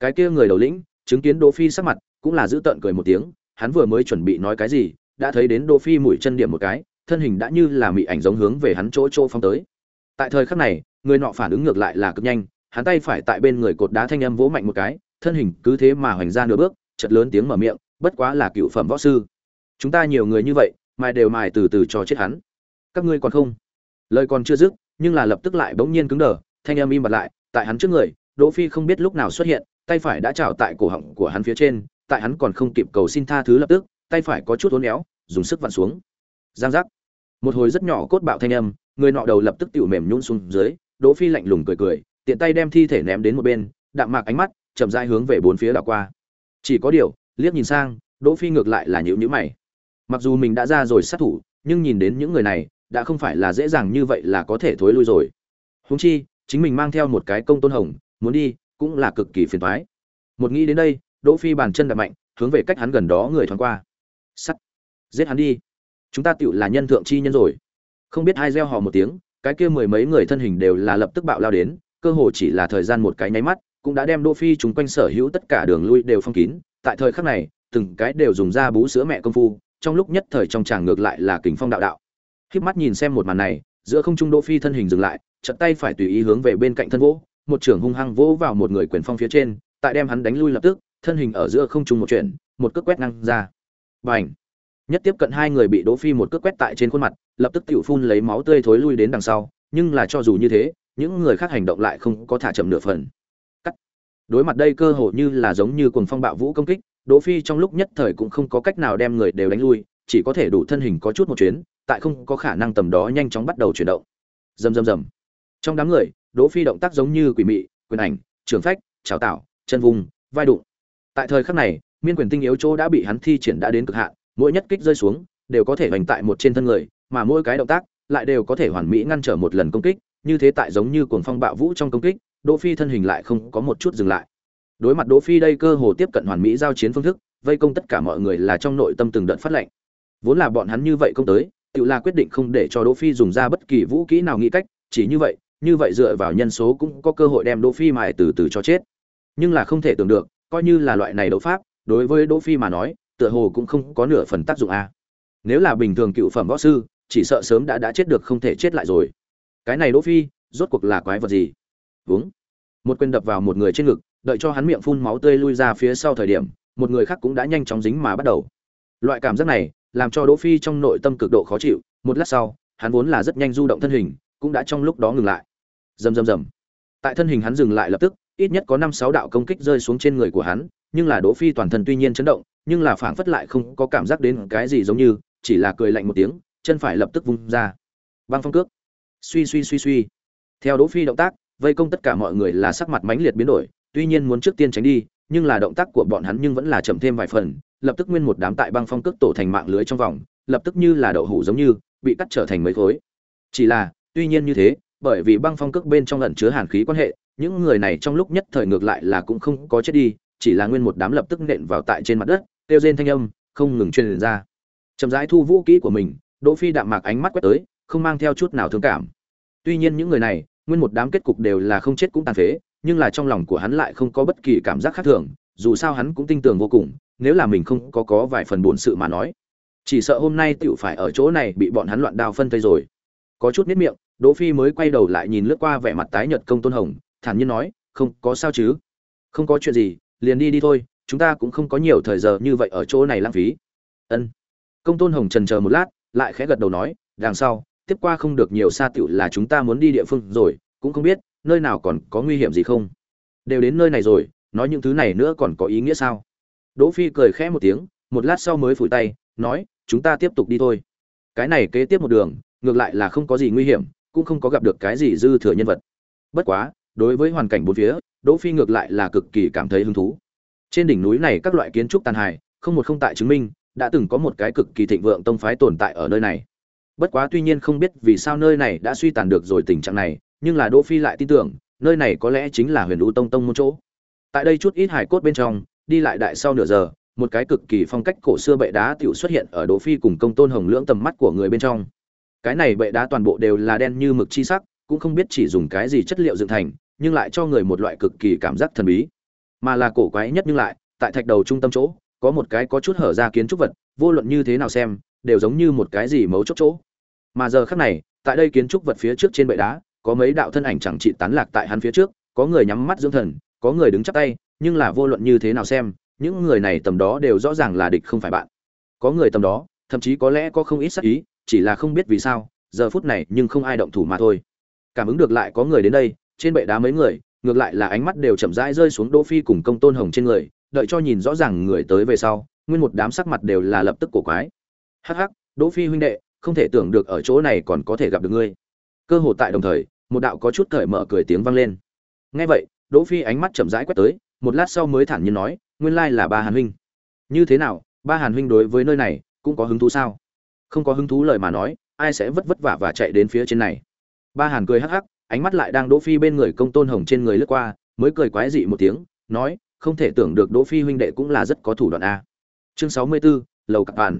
Cái kia người đầu lĩnh, chứng kiến đỗ phi sắc mặt, cũng là giữ tận cười một tiếng, hắn vừa mới chuẩn bị nói cái gì, đã thấy đến đỗ phi mũi chân điểm một cái, thân hình đã như là mị ảnh giống hướng về hắn chỗ chỗ phong tới. Tại thời khắc này, người nọ phản ứng ngược lại là cực nhanh hắn tay phải tại bên người cột đá thanh âm vỗ mạnh một cái, thân hình cứ thế mà hoành ra nửa bước, chợt lớn tiếng mở miệng, bất quá là cựu phẩm võ sư. Chúng ta nhiều người như vậy, mài đều mài từ từ cho chết hắn. Các ngươi còn không? Lời còn chưa dứt, nhưng là lập tức lại bỗng nhiên cứng đờ, thanh âm im bặt lại, tại hắn trước người, đỗ phi không biết lúc nào xuất hiện, tay phải đã chảo tại cổ họng của hắn phía trên, tại hắn còn không kịp cầu xin tha thứ lập tức, tay phải có chút uốn éo, dùng sức vặn xuống. Giang giác. Một hồi rất nhỏ cốt bạo thanh âm, người nọ đầu lập tức tiểu mềm nhũn xuống dưới, đỗ phi lạnh lùng cười cười tiện tay đem thi thể ném đến một bên, đạm mạc ánh mắt, chậm rãi hướng về bốn phía đảo qua. Chỉ có điều, liếc nhìn sang, đỗ phi ngược lại là nhíu nhíu mày. Mặc dù mình đã ra rồi sát thủ, nhưng nhìn đến những người này, đã không phải là dễ dàng như vậy là có thể thối lui rồi. Huống chi, chính mình mang theo một cái công tôn hồng, muốn đi, cũng là cực kỳ phiền toái. Một nghĩ đến đây, đỗ phi bàn chân đạp mạnh, hướng về cách hắn gần đó người thoáng qua. Sắt. Giết hắn đi. Chúng ta tựu là nhân thượng chi nhân rồi. Không biết ai gieo hò một tiếng, cái kia mười mấy người thân hình đều là lập tức bạo lao đến cơ hồ chỉ là thời gian một cái nháy mắt, cũng đã đem đỗ phi chúng quanh sở hữu tất cả đường lui đều phong kín. Tại thời khắc này, từng cái đều dùng ra bú sữa mẹ công phu, trong lúc nhất thời trong tràng ngược lại là kình phong đạo đạo. Khiếp mắt nhìn xem một màn này, giữa không trung đỗ phi thân hình dừng lại, chợt tay phải tùy ý hướng về bên cạnh thân vỗ, một trường hung hăng vỗ vào một người quyền phong phía trên, tại đem hắn đánh lui lập tức, thân hình ở giữa không trung một chuyện một cước quét ngang ra. Bành! Nhất tiếp cận hai người bị đỗ phi một cước quét tại trên khuôn mặt, lập tức tiểu phun lấy máu tươi thối lui đến đằng sau, nhưng là cho dù như thế những người khác hành động lại không có thả chậm nửa phần. Cắt. Đối mặt đây cơ hồ như là giống như cuồng phong bạo vũ công kích, đỗ phi trong lúc nhất thời cũng không có cách nào đem người đều đánh lui, chỉ có thể đủ thân hình có chút một chuyến, tại không có khả năng tầm đó nhanh chóng bắt đầu chuyển động. Rầm rầm rầm. Trong đám người, đỗ phi động tác giống như quỷ mị, quyền ảnh, trường phách, chảo tạo chân vùng, vai đụng. Tại thời khắc này, miên quyền tinh yếu chỗ đã bị hắn thi triển đã đến cực hạn, mỗi nhất kích rơi xuống, đều có thể hành tại một trên thân người, mà mỗi cái động tác lại đều có thể hoàn mỹ ngăn trở một lần công kích như thế tại giống như cuồng phong bạo vũ trong công kích, đỗ phi thân hình lại không có một chút dừng lại. Đối mặt đỗ phi đây cơ hồ tiếp cận hoàn mỹ giao chiến phương thức, vây công tất cả mọi người là trong nội tâm từng đợt phát lệnh. Vốn là bọn hắn như vậy công tới, tự là quyết định không để cho đỗ phi dùng ra bất kỳ vũ kỹ nào nghĩ cách, chỉ như vậy như vậy dựa vào nhân số cũng có cơ hội đem đỗ phi mài từ từ cho chết. Nhưng là không thể tưởng được, coi như là loại này đấu pháp, đối với đỗ phi mà nói, tựa hồ cũng không có nửa phần tác dụng a nếu là bình thường cựu phẩm võ sư, chỉ sợ sớm đã đã chết được không thể chết lại rồi cái này đỗ phi, rốt cuộc là quái vật gì? Uống một quyền đập vào một người trên ngực, đợi cho hắn miệng phun máu tươi lui ra phía sau thời điểm, một người khác cũng đã nhanh chóng dính mà bắt đầu. Loại cảm giác này, làm cho đỗ phi trong nội tâm cực độ khó chịu, một lát sau, hắn vốn là rất nhanh du động thân hình, cũng đã trong lúc đó ngừng lại. Rầm rầm rầm. Tại thân hình hắn dừng lại lập tức, ít nhất có năm sáu đạo công kích rơi xuống trên người của hắn, nhưng là đỗ phi toàn thân tuy nhiên chấn động, nhưng là phảng phất lại không có cảm giác đến cái gì giống như, chỉ là cười lạnh một tiếng, chân phải lập tức vung ra. Băng phong cước suy suy suy suy. Theo đỗ phi động tác, vây công tất cả mọi người là sắc mặt mãnh liệt biến đổi, tuy nhiên muốn trước tiên tránh đi, nhưng là động tác của bọn hắn nhưng vẫn là chậm thêm vài phần, lập tức nguyên một đám tại băng phong cước tổ thành mạng lưới trong vòng, lập tức như là đậu hũ giống như, bị cắt trở thành mấy khối. Chỉ là, tuy nhiên như thế, bởi vì băng phong cước bên trong ẩn chứa hàn khí quan hệ, những người này trong lúc nhất thời ngược lại là cũng không có chết đi, chỉ là nguyên một đám lập tức nện vào tại trên mặt đất, kêu rên thanh âm, không ngừng truyền ra. Chậm rãi thu vũ kỹ của mình, đỗ phi đạm mạc ánh mắt quét tới không mang theo chút nào thương cảm. Tuy nhiên những người này, nguyên một đám kết cục đều là không chết cũng tàn phế, nhưng là trong lòng của hắn lại không có bất kỳ cảm giác khác thường, dù sao hắn cũng tin tưởng vô cùng, nếu là mình không có có vài phần buồn sự mà nói. Chỉ sợ hôm nay tựu phải ở chỗ này bị bọn hắn loạn đao phân thây rồi. Có chút nếp miệng, đỗ phi mới quay đầu lại nhìn lướt qua vẻ mặt tái nhợt công tôn hồng, thản nhiên nói, không, có sao chứ? Không có chuyện gì, liền đi đi thôi, chúng ta cũng không có nhiều thời giờ như vậy ở chỗ này lãng phí. Ân. Công tôn hồng trần chờ một lát, lại khẽ gật đầu nói, đằng sau tiếp qua không được nhiều xa tiểu là chúng ta muốn đi địa phương rồi, cũng không biết, nơi nào còn có nguy hiểm gì không? Đều đến nơi này rồi, nói những thứ này nữa còn có ý nghĩa sao? Đỗ phi cười khẽ một tiếng, một lát sau mới phủi tay, nói, chúng ta tiếp tục đi thôi. Cái này kế tiếp một đường, ngược lại là không có gì nguy hiểm, cũng không có gặp được cái gì dư thừa nhân vật. Bất quá, đối với hoàn cảnh bốn phía, đỗ phi ngược lại là cực kỳ cảm thấy hứng thú. Trên đỉnh núi này các loại kiến trúc tàn hài, không một không tại chứng minh, đã từng có một cái cực kỳ thịnh vượng tông phái tồn tại ở nơi này bất quá tuy nhiên không biết vì sao nơi này đã suy tàn được rồi tình trạng này, nhưng là đỗ phi lại tin tưởng, nơi này có lẽ chính là huyền u tông tông môn chỗ. Tại đây chút ít hải cốt bên trong, đi lại đại sau nửa giờ, một cái cực kỳ phong cách cổ xưa bệ đá tiểu xuất hiện ở đỗ phi cùng công tôn hồng lưỡng tầm mắt của người bên trong. Cái này bệ đá toàn bộ đều là đen như mực chi sắc, cũng không biết chỉ dùng cái gì chất liệu dựng thành, nhưng lại cho người một loại cực kỳ cảm giác thần bí. Mà là cổ quái nhất nhưng lại, tại thạch đầu trung tâm chỗ, có một cái có chút hở ra kiến trúc vật, vô luận như thế nào xem, đều giống như một cái gì mấu chốt chỗ mà giờ khắc này, tại đây kiến trúc vật phía trước trên bệ đá, có mấy đạo thân ảnh chẳng trị tán lạc tại hắn phía trước, có người nhắm mắt dưỡng thần, có người đứng chắp tay, nhưng là vô luận như thế nào xem, những người này tầm đó đều rõ ràng là địch không phải bạn. Có người tầm đó, thậm chí có lẽ có không ít sắc ý, chỉ là không biết vì sao, giờ phút này nhưng không ai động thủ mà thôi. Cảm ứng được lại có người đến đây, trên bệ đá mấy người, ngược lại là ánh mắt đều chậm rãi rơi xuống đỗ phi cùng công tôn hồng trên người, đợi cho nhìn rõ ràng người tới về sau, nguyên một đám sắc mặt đều là lập tức cổ quái. Hắc hắc, đỗ phi huynh đệ không thể tưởng được ở chỗ này còn có thể gặp được ngươi. Cơ hồ tại đồng thời một đạo có chút cởi mở cười tiếng vang lên. Nghe vậy đỗ phi ánh mắt chậm rãi quét tới một lát sau mới thản nhiên nói nguyên lai là ba hàn huynh. Như thế nào? Ba hàn huynh đối với nơi này cũng có hứng thú sao? Không có hứng thú lời mà nói ai sẽ vất vất vả và chạy đến phía trên này? Ba hàn cười hắc hắc ánh mắt lại đang đỗ phi bên người công tôn hồng trên người lướt qua mới cười quái dị một tiếng nói không thể tưởng được đỗ phi huynh đệ cũng là rất có thủ đoạn a. Chương sáu mươi 64, lầu cặp bàn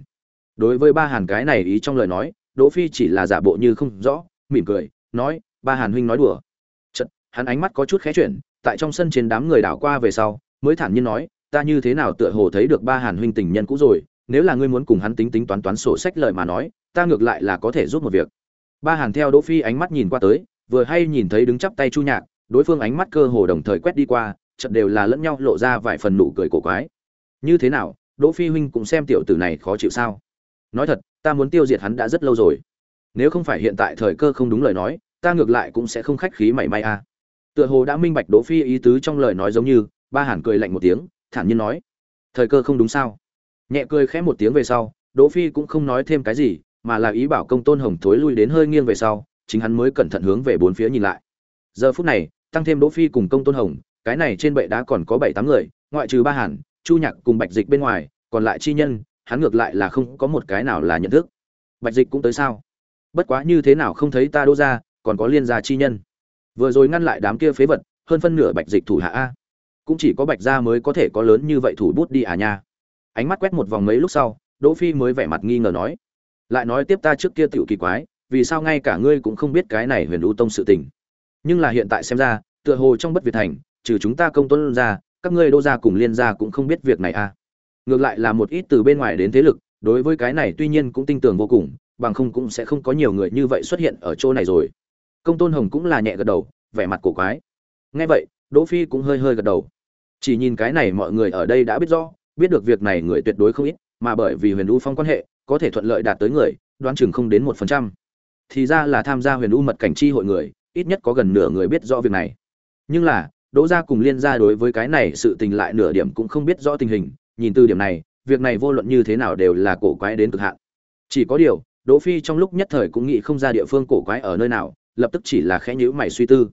đối với ba hàn cái này ý trong lời nói, đỗ phi chỉ là giả bộ như không rõ, mỉm cười, nói, ba hàn huynh nói đùa. Chật hắn ánh mắt có chút khẽ chuyển, tại trong sân trên đám người đảo qua về sau, mới thản nhiên nói, ta như thế nào tựa hồ thấy được ba hàn huynh tình nhân cũ rồi, nếu là ngươi muốn cùng hắn tính tính toán toán sổ sách lời mà nói, ta ngược lại là có thể giúp một việc. Ba hàn theo đỗ phi ánh mắt nhìn qua tới, vừa hay nhìn thấy đứng chắp tay chu nhạc, đối phương ánh mắt cơ hồ đồng thời quét đi qua, chợt đều là lẫn nhau lộ ra vài phần nụ cười cổ quái. Như thế nào, đỗ phi huynh cũng xem tiểu tử này khó chịu sao? Nói thật, ta muốn tiêu diệt hắn đã rất lâu rồi. Nếu không phải hiện tại thời cơ không đúng lời nói, ta ngược lại cũng sẽ không khách khí mảy may a. À. tựa hồ đã minh bạch đỗ phi ý tứ trong lời nói giống như, ba hàn cười lạnh một tiếng, thản nhiên nói. Thời cơ không đúng sao? Nhẹ cười khẽ một tiếng về sau, đỗ phi cũng không nói thêm cái gì, mà là ý bảo công tôn hồng thối lui đến hơi nghiêng về sau, chính hắn mới cẩn thận hướng về bốn phía nhìn lại. Giờ phút này, tăng thêm đỗ phi cùng công tôn hồng, cái này trên bệ đá còn có bảy tám người, ngoại trừ ba hàn, chu nhạc cùng bạch dịch bên ngoài, còn lại chi nhân hắn ngược lại là không có một cái nào là nhận thức. Bạch dịch cũng tới sao? Bất quá như thế nào không thấy ta đỗ ra còn có liên gia chi nhân. Vừa rồi ngăn lại đám kia phế vật, hơn phân nửa bạch dịch thủ hạ a. Cũng chỉ có bạch gia mới có thể có lớn như vậy thủ bút đi à nha. Ánh mắt quét một vòng mấy lúc sau, đỗ phi mới vẻ mặt nghi ngờ nói. Lại nói tiếp ta trước kia tiểu kỳ quái, vì sao ngay cả ngươi cũng không biết cái này huyền u tông sự tình. Nhưng là hiện tại xem ra, tựa hồ trong bất việt thành, trừ chúng ta công tuân ra các ngươi đô gia cùng liên gia cũng không biết việc này à ngược lại là một ít từ bên ngoài đến thế lực, đối với cái này tuy nhiên cũng tin tưởng vô cùng, bằng không cũng sẽ không có nhiều người như vậy xuất hiện ở chỗ này rồi. Công tôn hồng cũng là nhẹ gật đầu, vẻ mặt cổ quái. Nghe vậy, đỗ phi cũng hơi hơi gật đầu. Chỉ nhìn cái này mọi người ở đây đã biết rõ, biết được việc này người tuyệt đối không ít, mà bởi vì huyền u phong quan hệ, có thể thuận lợi đạt tới người, đoán chừng không đến một phần trăm. Thì ra là tham gia huyền u mật cảnh chi hội người, ít nhất có gần nửa người biết rõ việc này. Nhưng là, đỗ gia cùng liên gia đối với cái này sự tình lại nửa điểm cũng không biết rõ tình hình nhìn từ điểm này, việc này vô luận như thế nào đều là cổ quái đến cực hạn. Chỉ có điều, đỗ phi trong lúc nhất thời cũng nghĩ không ra địa phương cổ quái ở nơi nào, lập tức chỉ là khẽ nhíu mày suy tư.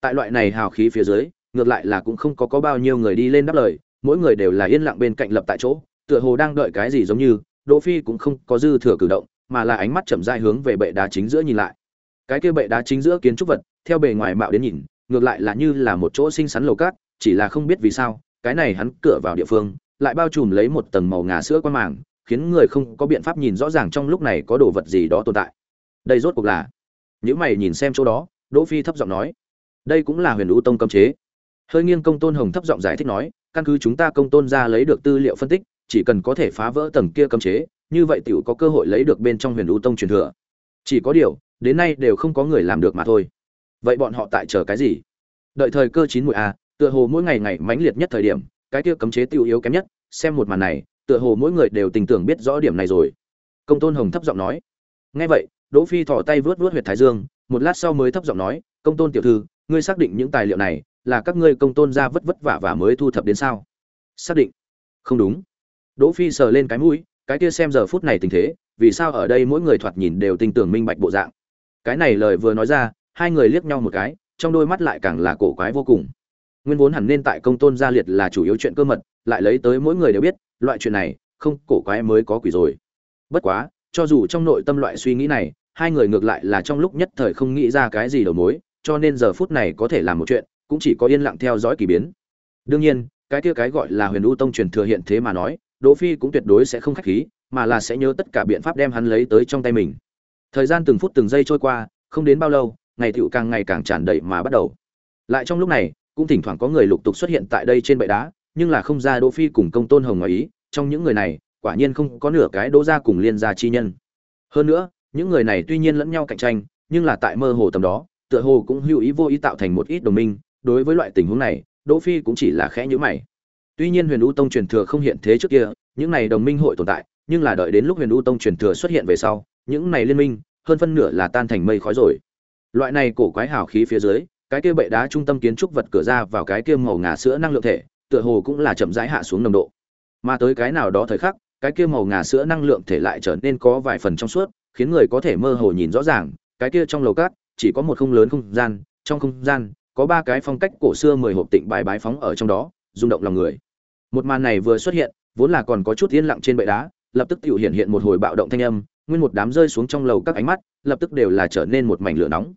Tại loại này hào khí phía dưới, ngược lại là cũng không có có bao nhiêu người đi lên đáp lời, mỗi người đều là yên lặng bên cạnh lập tại chỗ, tựa hồ đang đợi cái gì giống như, đỗ phi cũng không có dư thừa cử động, mà là ánh mắt chậm rãi hướng về bệ đá chính giữa nhìn lại. Cái kia bệ đá chính giữa kiến trúc vật, theo bề ngoài mạo đến nhìn, ngược lại là như là một chỗ xinh xắn lầu cát, chỉ là không biết vì sao, cái này hắn cửa vào địa phương lại bao trùm lấy một tầng màu ngà sữa qua màng, khiến người không có biện pháp nhìn rõ ràng trong lúc này có đồ vật gì đó tồn tại. Đây rốt cuộc là? Những mày nhìn xem chỗ đó, đỗ phi thấp giọng nói. Đây cũng là huyền lũ tông cấm chế. Hơi nghiêng công tôn hồng thấp giọng giải thích nói, căn cứ chúng ta công tôn ra lấy được tư liệu phân tích, chỉ cần có thể phá vỡ tầng kia cấm chế, như vậy tiểu có cơ hội lấy được bên trong huyền lũ tông truyền thừa. Chỉ có điều, đến nay đều không có người làm được mà thôi. Vậy bọn họ tại chờ cái gì? Đợi thời cơ chín mùi a tựa hồ mỗi ngày ngày mãnh liệt nhất thời điểm cái kia cấm chế tiêu yếu kém nhất, xem một màn này, tựa hồ mỗi người đều tình tưởng biết rõ điểm này rồi. Công tôn hồng thấp giọng nói. Nghe vậy, đỗ phi thò tay vớt vớt huyệt thái dương, một lát sau mới thấp giọng nói, công tôn tiểu thư, ngươi xác định những tài liệu này là các ngươi công tôn ra vất vất vả và mới thu thập đến sao? Xác định. Không đúng. Đỗ phi sờ lên cái mũi, cái kia xem giờ phút này tình thế, vì sao ở đây mỗi người thoạt nhìn đều tin tưởng minh bạch bộ dạng? Cái này lời vừa nói ra, hai người liếc nhau một cái, trong đôi mắt lại càng là cổ quái vô cùng nguyên vốn hẳn nên tại công tôn gia liệt là chủ yếu chuyện cơ mật, lại lấy tới mỗi người đều biết, loại chuyện này, không cổ quái mới có quỷ rồi. Bất quá, cho dù trong nội tâm loại suy nghĩ này, hai người ngược lại là trong lúc nhất thời không nghĩ ra cái gì đầu mối, cho nên giờ phút này có thể làm một chuyện, cũng chỉ có yên lặng theo dõi kỳ biến. Đương nhiên, cái kia cái gọi là huyền u tông truyền thừa hiện thế mà nói, đỗ phi cũng tuyệt đối sẽ không khách khí, mà là sẽ nhớ tất cả biện pháp đem hắn lấy tới trong tay mình. Thời gian từng phút từng giây trôi qua, không đến bao lâu, ngày tựu càng ngày càng tràn đầy mà bắt đầu. Lại trong lúc này cũng thỉnh thoảng có người lục tục xuất hiện tại đây trên bệ đá, nhưng là không ra đỗ phi cùng công tôn hồng ngoài ý, trong những người này, quả nhiên không có nửa cái đỗ gia cùng liên gia chi nhân. Hơn nữa, những người này tuy nhiên lẫn nhau cạnh tranh, nhưng là tại mơ hồ tầm đó, tựa hồ cũng hữu ý vô ý tạo thành một ít đồng minh. Đối với loại tình huống này, đỗ phi cũng chỉ là khẽ nhíu mày. Tuy nhiên huyền u tông truyền thừa không hiện thế trước kia, những này đồng minh hội tồn tại, nhưng là đợi đến lúc huyền u tông truyền thừa xuất hiện về sau, những này liên minh, hơn phân nửa là tan thành mây khói rồi. Loại này cổ quái hào khí phía dưới cái kia bệ đá trung tâm kiến trúc vật cửa ra vào cái kia màu ngà sữa năng lượng thể, tựa hồ cũng là chậm rãi hạ xuống nồng độ. Mà tới cái nào đó thời khắc, cái kia màu ngà sữa năng lượng thể lại trở nên có vài phần trong suốt, khiến người có thể mơ hồ nhìn rõ ràng, cái kia trong lầu cát, chỉ có một không lớn không gian, trong không gian, có ba cái phong cách cổ xưa mười hộp tịnh bài bái phóng ở trong đó, rung động lòng người. Một màn này vừa xuất hiện, vốn là còn có chút yên lặng trên bệ đá, lập tức tự hiện hiện một hồi bạo động thanh âm, nguyên một đám rơi xuống trong lầu các ánh mắt, lập tức đều là trở nên một mảnh lửa nóng.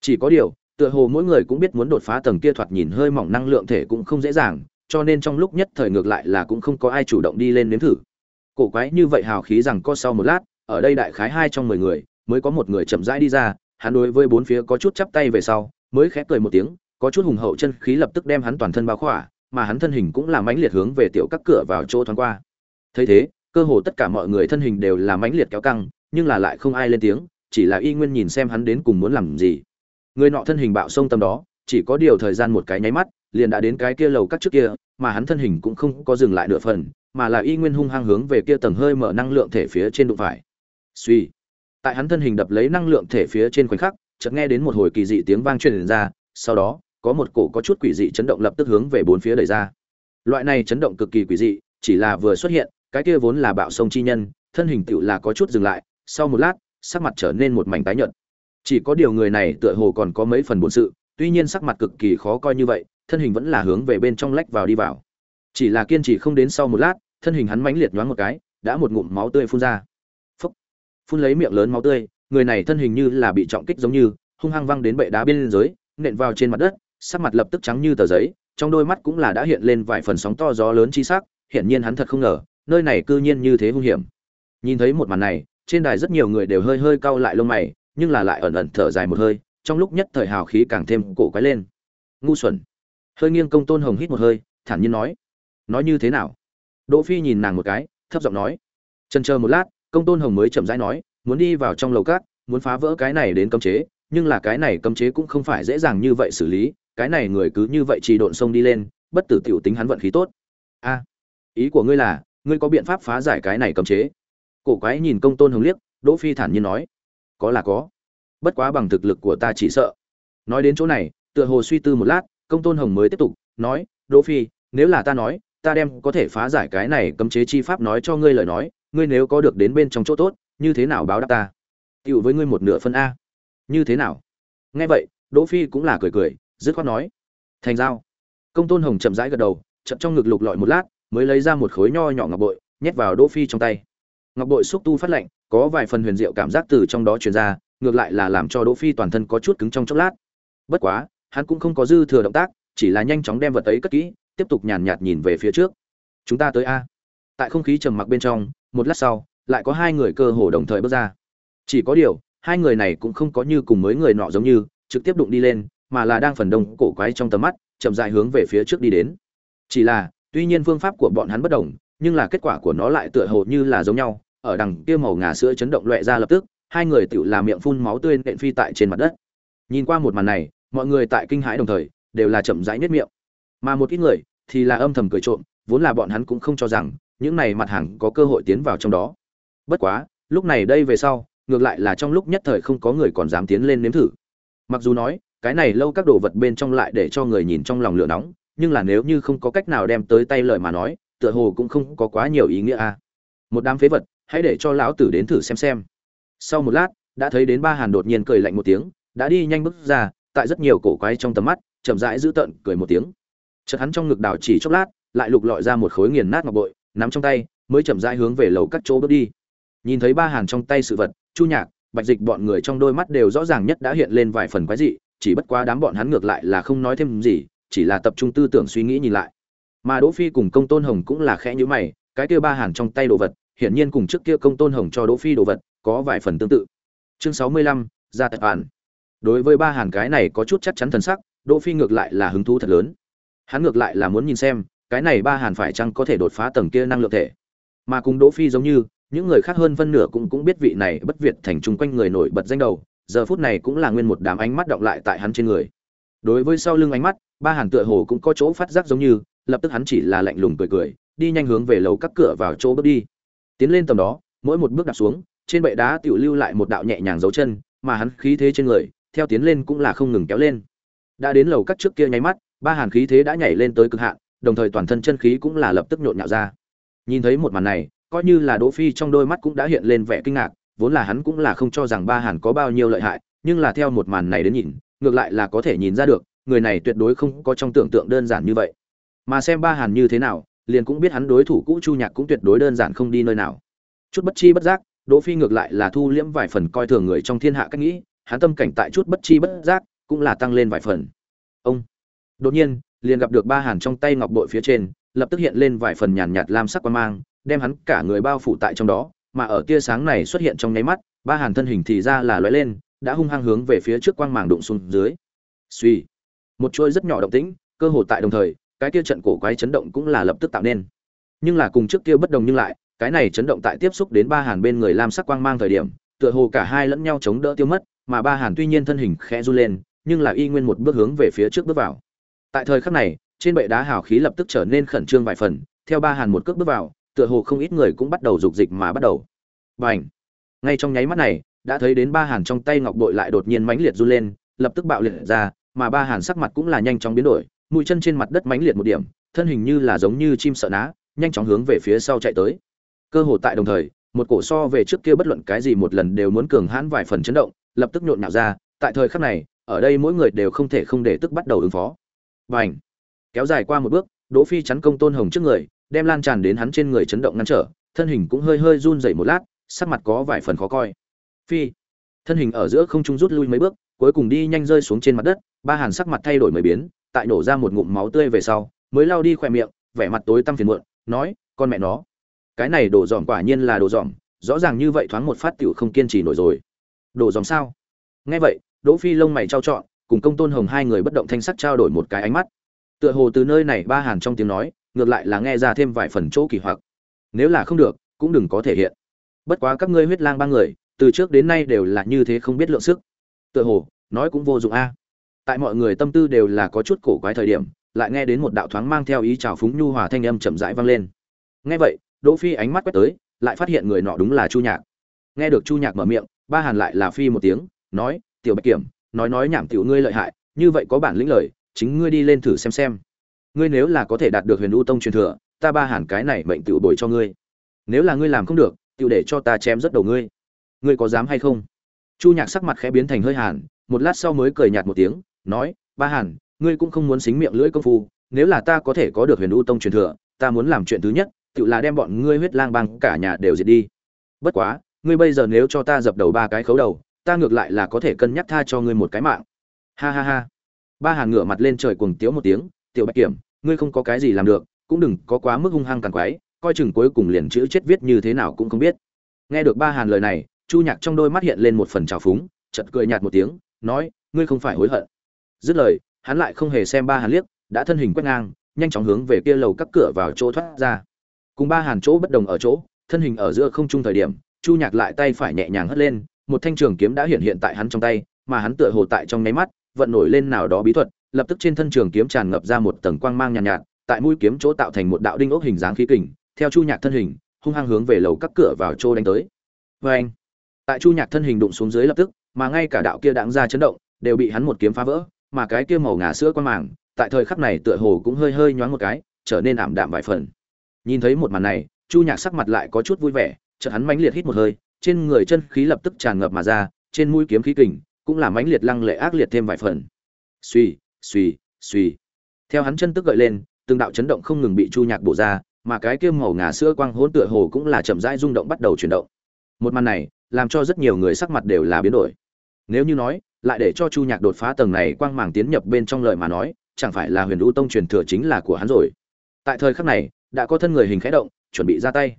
Chỉ có điều tựa hồ mỗi người cũng biết muốn đột phá tầng kia thoạt nhìn hơi mỏng năng lượng thể cũng không dễ dàng, cho nên trong lúc nhất thời ngược lại là cũng không có ai chủ động đi lên nếm thử. Cổ quái như vậy hào khí rằng có sau một lát, ở đây đại khái hai trong mười người, mới có một người chậm rãi đi ra, hắn đối với bốn phía có chút chắp tay về sau, mới khẽ cười một tiếng, có chút hùng hậu chân khí lập tức đem hắn toàn thân bao khỏa, mà hắn thân hình cũng là mãnh liệt hướng về tiểu các cửa vào chỗ thoáng qua. Thấy thế, cơ hồ tất cả mọi người thân hình đều là mãnh liệt kéo căng, nhưng là lại không ai lên tiếng, chỉ là y nguyên nhìn xem hắn đến cùng muốn làm gì người nọ thân hình bạo sông tâm đó, chỉ có điều thời gian một cái nháy mắt, liền đã đến cái kia lầu các trước kia, mà hắn thân hình cũng không có dừng lại nửa phần, mà là y nguyên hung hăng hướng về kia tầng hơi mở năng lượng thể phía trên đụng phải. Suy. Tại hắn thân hình đập lấy năng lượng thể phía trên khoảnh khắc, chợt nghe đến một hồi kỳ dị tiếng vang truyền ra, sau đó, có một cổ có chút quỷ dị chấn động lập tức hướng về bốn phía đẩy ra. Loại này chấn động cực kỳ quỷ dị, chỉ là vừa xuất hiện, cái kia vốn là bạo sông chi nhân, thân hình tựu là có chút dừng lại, sau một lát, sắc mặt trở nên một mảnh tái nhợt chỉ có điều người này tựa hồ còn có mấy phần buồn sự, tuy nhiên sắc mặt cực kỳ khó coi như vậy, thân hình vẫn là hướng về bên trong lách vào đi vào. Chỉ là kiên trì không đến sau một lát, thân hình hắn mãnh liệt nhoáng một cái, đã một ngụm máu tươi phun ra. Phúc! Phun lấy miệng lớn máu tươi, người này thân hình như là bị trọng kích giống như, hung hăng văng đến bệ đá bên dưới, nện vào trên mặt đất, sắc mặt lập tức trắng như tờ giấy, trong đôi mắt cũng là đã hiện lên vài phần sóng to gió lớn chi sắc, hiển nhiên hắn thật không ngờ, nơi này cư nhiên như thế hung hiểm. Nhìn thấy một màn này, trên đài rất nhiều người đều hơi hơi cau lại lông mày nhưng là lại ẩn ẩn thở dài một hơi, trong lúc nhất thời hào khí càng thêm cổ quái lên. Ngu xuẩn. Hơi nghiêng công tôn hồng hít một hơi, thản nhiên nói. Nói như thế nào? Đỗ phi nhìn nàng một cái, thấp giọng nói. Chần chờ một lát, công tôn hồng mới chậm rãi nói, muốn đi vào trong lầu cát, muốn phá vỡ cái này đến cấm chế, nhưng là cái này cấm chế cũng không phải dễ dàng như vậy xử lý, cái này người cứ như vậy chỉ độn sông đi lên, bất tử tiểu tính hắn vận khí tốt. A, ý của ngươi là, ngươi có biện pháp phá giải cái này cấm chế? Cổ quái nhìn công tôn hồng liếc, đỗ phi thản nhiên nói có là có. Bất quá bằng thực lực của ta chỉ sợ. Nói đến chỗ này, tựa hồ suy tư một lát, công tôn hồng mới tiếp tục, nói, đỗ phi, nếu là ta nói, ta đem có thể phá giải cái này cấm chế chi pháp nói cho ngươi lời nói, ngươi nếu có được đến bên trong chỗ tốt, như thế nào báo đáp ta? Tựu với ngươi một nửa phân a. Như thế nào? Nghe vậy, đỗ phi cũng là cười cười, dứt khoát nói, thành giao. Công tôn hồng chậm rãi gật đầu, chậm trong ngực lục lọi một lát, mới lấy ra một khối nho nhỏ ngọc bội, nhét vào đỗ phi trong tay. Ngọc bội xúc tu phát lạnh có vài phần huyền diệu cảm giác từ trong đó truyền ra, ngược lại là làm cho đỗ phi toàn thân có chút cứng trong chốc lát. Bất quá, hắn cũng không có dư thừa động tác, chỉ là nhanh chóng đem vật ấy cất kỹ, tiếp tục nhàn nhạt nhìn về phía trước. Chúng ta tới a. Tại không khí trầm mặc bên trong, một lát sau, lại có hai người cơ hồ đồng thời bước ra. Chỉ có điều, hai người này cũng không có như cùng mấy người nọ giống như, trực tiếp đụng đi lên, mà là đang phần đông cổ quái trong tầm mắt, chậm rãi hướng về phía trước đi đến. Chỉ là, tuy nhiên phương pháp của bọn hắn bất đồng, nhưng là kết quả của nó lại tựa hồ như là giống nhau ở đằng kia màu ngà sữa chấn động loẹ ra lập tức, hai người tự làm miệng phun máu tươi nện phi tại trên mặt đất. Nhìn qua một màn này, mọi người tại kinh hãi đồng thời, đều là chậm rãi nhất miệng. Mà một ít người thì là âm thầm cười trộm, vốn là bọn hắn cũng không cho rằng những này mặt hàng có cơ hội tiến vào trong đó. Bất quá, lúc này đây về sau, ngược lại là trong lúc nhất thời không có người còn dám tiến lên nếm thử. Mặc dù nói, cái này lâu các đồ vật bên trong lại để cho người nhìn trong lòng lửa nóng, nhưng là nếu như không có cách nào đem tới tay lời mà nói, tựa hồ cũng không có quá nhiều ý nghĩa a một đám phế vật hãy để cho lão tử đến thử xem xem. Sau một lát, đã thấy đến ba hàn đột nhiên cười lạnh một tiếng, đã đi nhanh bước ra, tại rất nhiều cổ quái trong tầm mắt, chậm rãi giữ tợn, cười một tiếng. Chợt hắn trong ngực đảo chỉ chốc lát, lại lục lọi ra một khối nghiền nát ngọc bội, nắm trong tay, mới chậm rãi hướng về lầu các chỗ bước đi. Nhìn thấy ba hàn trong tay sự vật, chu nhạc, bạch dịch bọn người trong đôi mắt đều rõ ràng nhất đã hiện lên vài phần quái dị, chỉ bất quá đám bọn hắn ngược lại là không nói thêm gì, chỉ là tập trung tư tưởng suy nghĩ nhìn lại. Mà đỗ phi cùng công tôn hồng cũng là khẽ nhíu mày, cái kia ba hàn trong tay đồ vật hiển nhiên cùng trước kia công tôn hồng cho đỗ phi đồ vật có vài phần tương tự. Chương sáu mươi lăm, ra tập bản đối với ba hàn cái này có chút chắc chắn thần sắc, đỗ phi ngược lại là hứng thú thật lớn. Hắn ngược lại là muốn nhìn xem, cái này ba hàn phải chăng có thể đột phá tầng kia năng lượng thể. Mà cùng đỗ phi giống như, những người khác hơn phân nửa cũng cũng biết vị này bất việt thành trung quanh người nổi bật danh đầu, giờ phút này cũng là nguyên một đám ánh mắt động lại tại hắn trên người. Đối với sau lưng ánh mắt, ba hàn tựa hồ cũng có chỗ phát giác giống như, lập tức hắn chỉ là lạnh lùng cười cười, đi nhanh hướng về lầu các cửa vào chỗ bước đi tiến lên tầm đó, mỗi một bước đặt xuống, trên bệ đá tiểu lưu lại một đạo nhẹ nhàng dấu chân, mà hắn khí thế trên người, theo tiến lên cũng là không ngừng kéo lên. Đã đến lầu các trước kia nháy mắt, ba hàn khí thế đã nhảy lên tới cực hạn, đồng thời toàn thân chân khí cũng là lập tức nhộn nhạo ra. Nhìn thấy một màn này, coi như là đỗ phi trong đôi mắt cũng đã hiện lên vẻ kinh ngạc, vốn là hắn cũng là không cho rằng ba hàn có bao nhiêu lợi hại, nhưng là theo một màn này đến nhìn, ngược lại là có thể nhìn ra được, người này tuyệt đối không có trong tưởng tượng đơn giản như vậy. Mà xem ba hàn như thế nào liền cũng biết hắn đối thủ cũ chu nhạc cũng tuyệt đối đơn giản không đi nơi nào. Chút bất chi bất giác, đỗ phi ngược lại là thu liễm vài phần coi thường người trong thiên hạ cách nghĩ, hắn tâm cảnh tại chút bất chi bất giác cũng là tăng lên vài phần. Ông! Đột nhiên, liền gặp được ba hàn trong tay ngọc bội phía trên, lập tức hiện lên vài phần nhàn nhạt lam sắc quang mang, đem hắn cả người bao phủ tại trong đó, mà ở tia sáng này xuất hiện trong nháy mắt, ba hàn thân hình thì ra là lóe lên, đã hung hăng hướng về phía trước quang màng đụng xuống dưới. Suy một chuỗi rất nhỏ động tĩnh, cơ hồ tại đồng thời cái kia trận cổ quái chấn động cũng là lập tức tạo nên. Nhưng là cùng trước kia bất đồng nhưng lại, cái này chấn động tại tiếp xúc đến ba hàn bên người lam sắc quang mang thời điểm, tựa hồ cả hai lẫn nhau chống đỡ tiêu mất, mà ba hàn tuy nhiên thân hình khẽ run lên, nhưng là y nguyên một bước hướng về phía trước bước vào. Tại thời khắc này, trên bệ đá hào khí lập tức trở nên khẩn trương vài phần, theo ba hàn một cước bước vào, tựa hồ không ít người cũng bắt đầu rục dịch mà bắt đầu. Bành! Ngay trong nháy mắt này, đã thấy đến ba hàn trong tay ngọc bội lại đột nhiên mãnh liệt run lên, lập tức bạo liệt ra, mà ba hàn sắc mặt cũng là nhanh chóng biến đổi mũi chân trên mặt đất mãnh liệt một điểm thân hình như là giống như chim sợ ná nhanh chóng hướng về phía sau chạy tới. Cơ hồ tại đồng thời một cổ so về trước kia bất luận cái gì một lần đều muốn cường hãn vài phần chấn động lập tức nhộn nhạo ra tại thời khắc này ở đây mỗi người đều không thể không để tức bắt đầu ứng phó. Bành, kéo dài qua một bước đỗ phi chắn công tôn hồng trước người đem lan tràn đến hắn trên người chấn động ngăn trở thân hình cũng hơi hơi run rẩy một lát sắc mặt có vài phần khó coi. Phi! Thân hình ở giữa không trung rút lui mấy bước cuối cùng đi nhanh rơi xuống trên mặt đất ba hàn sắc mặt thay đổi mấy biến tại nổ ra một ngụm máu tươi về sau, mới lao đi khỏe miệng, vẻ mặt tối tăm phiền muộn, nói, con mẹ nó, cái này đổ dòm quả nhiên là đồ dòm, rõ ràng như vậy thoáng một phát tiểu không kiên trì nổi rồi. Đồ dòm sao? Nghe vậy, đỗ phi lông mày trao trọn, cùng công tôn hồng hai người bất động thanh sắc trao đổi một cái ánh mắt. Tựa hồ từ nơi này ba hàn trong tiếng nói, ngược lại là nghe ra thêm vài phần chỗ kỳ hoặc. Nếu là không được, cũng đừng có thể hiện. Bất quá các ngươi huyết lang ba người, từ trước đến nay đều là như thế không biết lượng sức. Tựa hồ, nói cũng vô dụng a tại mọi người tâm tư đều là có chút cổ quái thời điểm, lại nghe đến một đạo thoáng mang theo ý chào phúng nhu hòa thanh âm chậm rãi vang lên. Nghe vậy, đỗ phi ánh mắt quét tới, lại phát hiện người nọ đúng là chu nhạc. Nghe được chu nhạc mở miệng, ba hàn lại là phi một tiếng, nói, tiểu bạch kiểm, nói nói nhảm tiểu ngươi lợi hại, như vậy có bản lĩnh lời, chính ngươi đi lên thử xem xem. Ngươi nếu là có thể đạt được huyền u tông truyền thừa, ta ba hàn cái này mệnh tiểu bồi cho ngươi. Nếu là ngươi làm không được, tiểu để cho ta chém rất đầu ngươi. Ngươi có dám hay không? Chu nhạc sắc mặt khẽ biến thành hơi hàn, một lát sau mới cười nhạt một tiếng nói, ba hàn, ngươi cũng không muốn xính miệng lưỡi công phu, nếu là ta có thể có được huyền u tông truyền thừa, ta muốn làm chuyện thứ nhất, tự là đem bọn ngươi huyết lang băng cả nhà đều diệt đi. Bất quá, ngươi bây giờ nếu cho ta dập đầu ba cái khấu đầu, ta ngược lại là có thể cân nhắc tha cho ngươi một cái mạng. Ha ha ha. Ba hàn ngửa mặt lên trời cuồng tiếu một tiếng, tiểu bạch kiểm, ngươi không có cái gì làm được, cũng đừng có quá mức hung hăng càng quái, coi chừng cuối cùng liền chữ chết viết như thế nào cũng không biết. Nghe được ba hàn lời này, chu nhạc trong đôi mắt hiện lên một phần trào phúng, chợt cười nhạt một tiếng, nói, ngươi không phải hối hận dứt lời hắn lại không hề xem ba hàn liếc đã thân hình quét ngang nhanh chóng hướng về kia lầu các cửa vào chỗ thoát ra. Cùng ba hàn chỗ bất đồng ở chỗ thân hình ở giữa không trung thời điểm chu nhạc lại tay phải nhẹ nhàng hất lên một thanh trường kiếm đã hiện hiện tại hắn trong tay mà hắn tựa hồ tại trong nháy mắt vận nổi lên nào đó bí thuật lập tức trên thân trường kiếm tràn ngập ra một tầng quang mang nhàn nhạt, nhạt tại mũi kiếm chỗ tạo thành một đạo đinh ốc hình dáng khí kình theo chu nhạc thân hình hung hăng hướng về lầu các cửa vào chỗ đánh tới. Vê anh tại chu nhạc thân hình đụng xuống dưới lập tức mà ngay cả đạo kia đáng ra chấn động đều bị hắn một kiếm phá vỡ mà cái kia màu ngà sữa quan màng, tại thời khắc này tựa hồ cũng hơi hơi nhoáng một cái, trở nên ảm đạm vài phần. Nhìn thấy một màn này, chu nhạc sắc mặt lại có chút vui vẻ, chợt hắn mãnh liệt hít một hơi, trên người chân khí lập tức tràn ngập mà ra, trên mũi kiếm khí kình cũng làm mãnh liệt lăng lệ ác liệt thêm vài phần. Suy suy suy theo hắn chân tức gợi lên, từng đạo chấn động không ngừng bị chu nhạc bổ ra, mà cái kia màu ngà sữa quang hỗn tựa hồ cũng là chậm rãi rung động bắt đầu chuyển động. Một màn này, làm cho rất nhiều người sắc mặt đều là biến đổi. Nếu như nói lại để cho chu nhạc đột phá tầng này quang màng tiến nhập bên trong lời mà nói, chẳng phải là huyền u tông truyền thừa chính là của hắn rồi. Tại thời khắc này, đã có thân người hình khẽ động, chuẩn bị ra tay.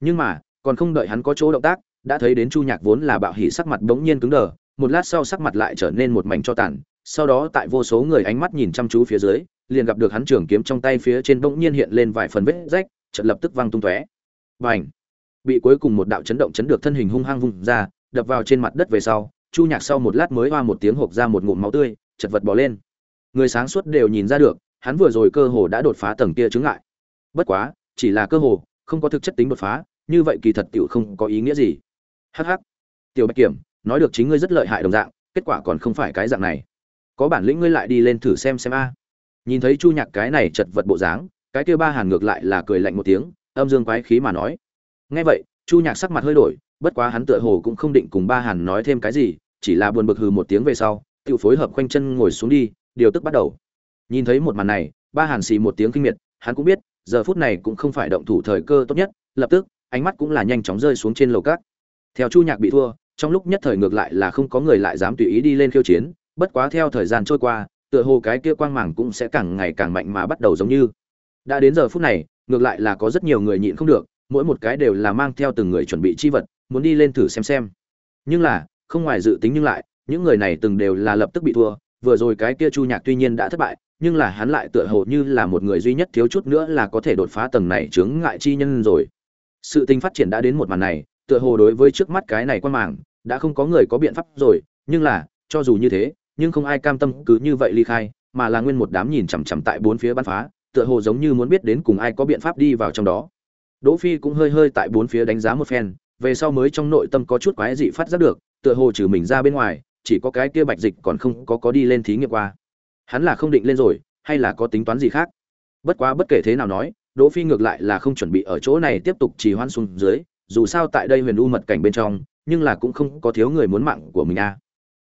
Nhưng mà, còn không đợi hắn có chỗ động tác, đã thấy đến chu nhạc vốn là bạo hỉ sắc mặt bỗng nhiên cứng đờ, một lát sau sắc mặt lại trở nên một mảnh cho tàn, sau đó tại vô số người ánh mắt nhìn chăm chú phía dưới, liền gặp được hắn trường kiếm trong tay phía trên bỗng nhiên hiện lên vài phần vết rách, chợt lập tức văng tung tóe. Bành! Bị cuối cùng một đạo chấn động chấn được thân hình hung hăng vung ra, đập vào trên mặt đất về sau chu nhạc sau một lát mới hoa một tiếng hộp ra một ngụm máu tươi, chật vật bỏ lên. Người sáng suốt đều nhìn ra được, hắn vừa rồi cơ hồ đã đột phá tầng kia chứng ngại. Bất quá, chỉ là cơ hồ, không có thực chất tính đột phá, như vậy kỳ thật tiểu không có ý nghĩa gì. Hắc hắc. Tiểu bạch kiểm, nói được chính ngươi rất lợi hại đồng dạng, kết quả còn không phải cái dạng này. Có bản lĩnh ngươi lại đi lên thử xem xem a. Nhìn thấy chu nhạc cái này chật vật bộ dáng, cái kia ba hàn ngược lại là cười lạnh một tiếng, âm dương quái khí mà nói. Nghe vậy chu nhạc sắc mặt hơi đổi, bất quá hắn tựa hồ cũng không định cùng ba hàn nói thêm cái gì, chỉ là buồn bực hừ một tiếng về sau tự phối hợp khoanh chân ngồi xuống đi, điều tức bắt đầu. Nhìn thấy một màn này, ba hàn xì một tiếng kinh miệt, hắn cũng biết, giờ phút này cũng không phải động thủ thời cơ tốt nhất, lập tức, ánh mắt cũng là nhanh chóng rơi xuống trên lầu cát. Theo chu nhạc bị thua, trong lúc nhất thời ngược lại là không có người lại dám tùy ý đi lên khiêu chiến, bất quá theo thời gian trôi qua, tựa hồ cái kia quang mảng cũng sẽ càng ngày càng mạnh mà bắt đầu giống như. Đã đến giờ phút này, ngược lại là có rất nhiều người nhịn không được mỗi một cái đều là mang theo từng người chuẩn bị chi vật, muốn đi lên thử xem xem. Nhưng là, không ngoài dự tính nhưng lại, những người này từng đều là lập tức bị thua, vừa rồi cái kia chu nhạc tuy nhiên đã thất bại, nhưng là hắn lại tựa hồ như là một người duy nhất thiếu chút nữa là có thể đột phá tầng này chướng ngại chi nhân rồi. Sự tình phát triển đã đến một màn này, tựa hồ đối với trước mắt cái này quan màng đã không có người có biện pháp rồi, nhưng là, cho dù như thế, nhưng không ai cam tâm cứ như vậy ly khai, mà là nguyên một đám nhìn chằm chằm tại bốn phía bắn phá, tựa hồ giống như muốn biết đến cùng ai có biện pháp đi vào trong đó đỗ phi cũng hơi hơi tại bốn phía đánh giá một phen, về sau mới trong nội tâm có chút quái dị phát giác được, tựa hồ trừ mình ra bên ngoài, chỉ có cái kia bạch dịch còn không có có đi lên thí nghiệm qua. Hắn là không định lên rồi, hay là có tính toán gì khác? Bất quá bất kể thế nào nói, đỗ phi ngược lại là không chuẩn bị ở chỗ này tiếp tục trì hoãn xuống dưới, dù sao tại đây huyền u mật cảnh bên trong, nhưng là cũng không có thiếu người muốn mạng của mình a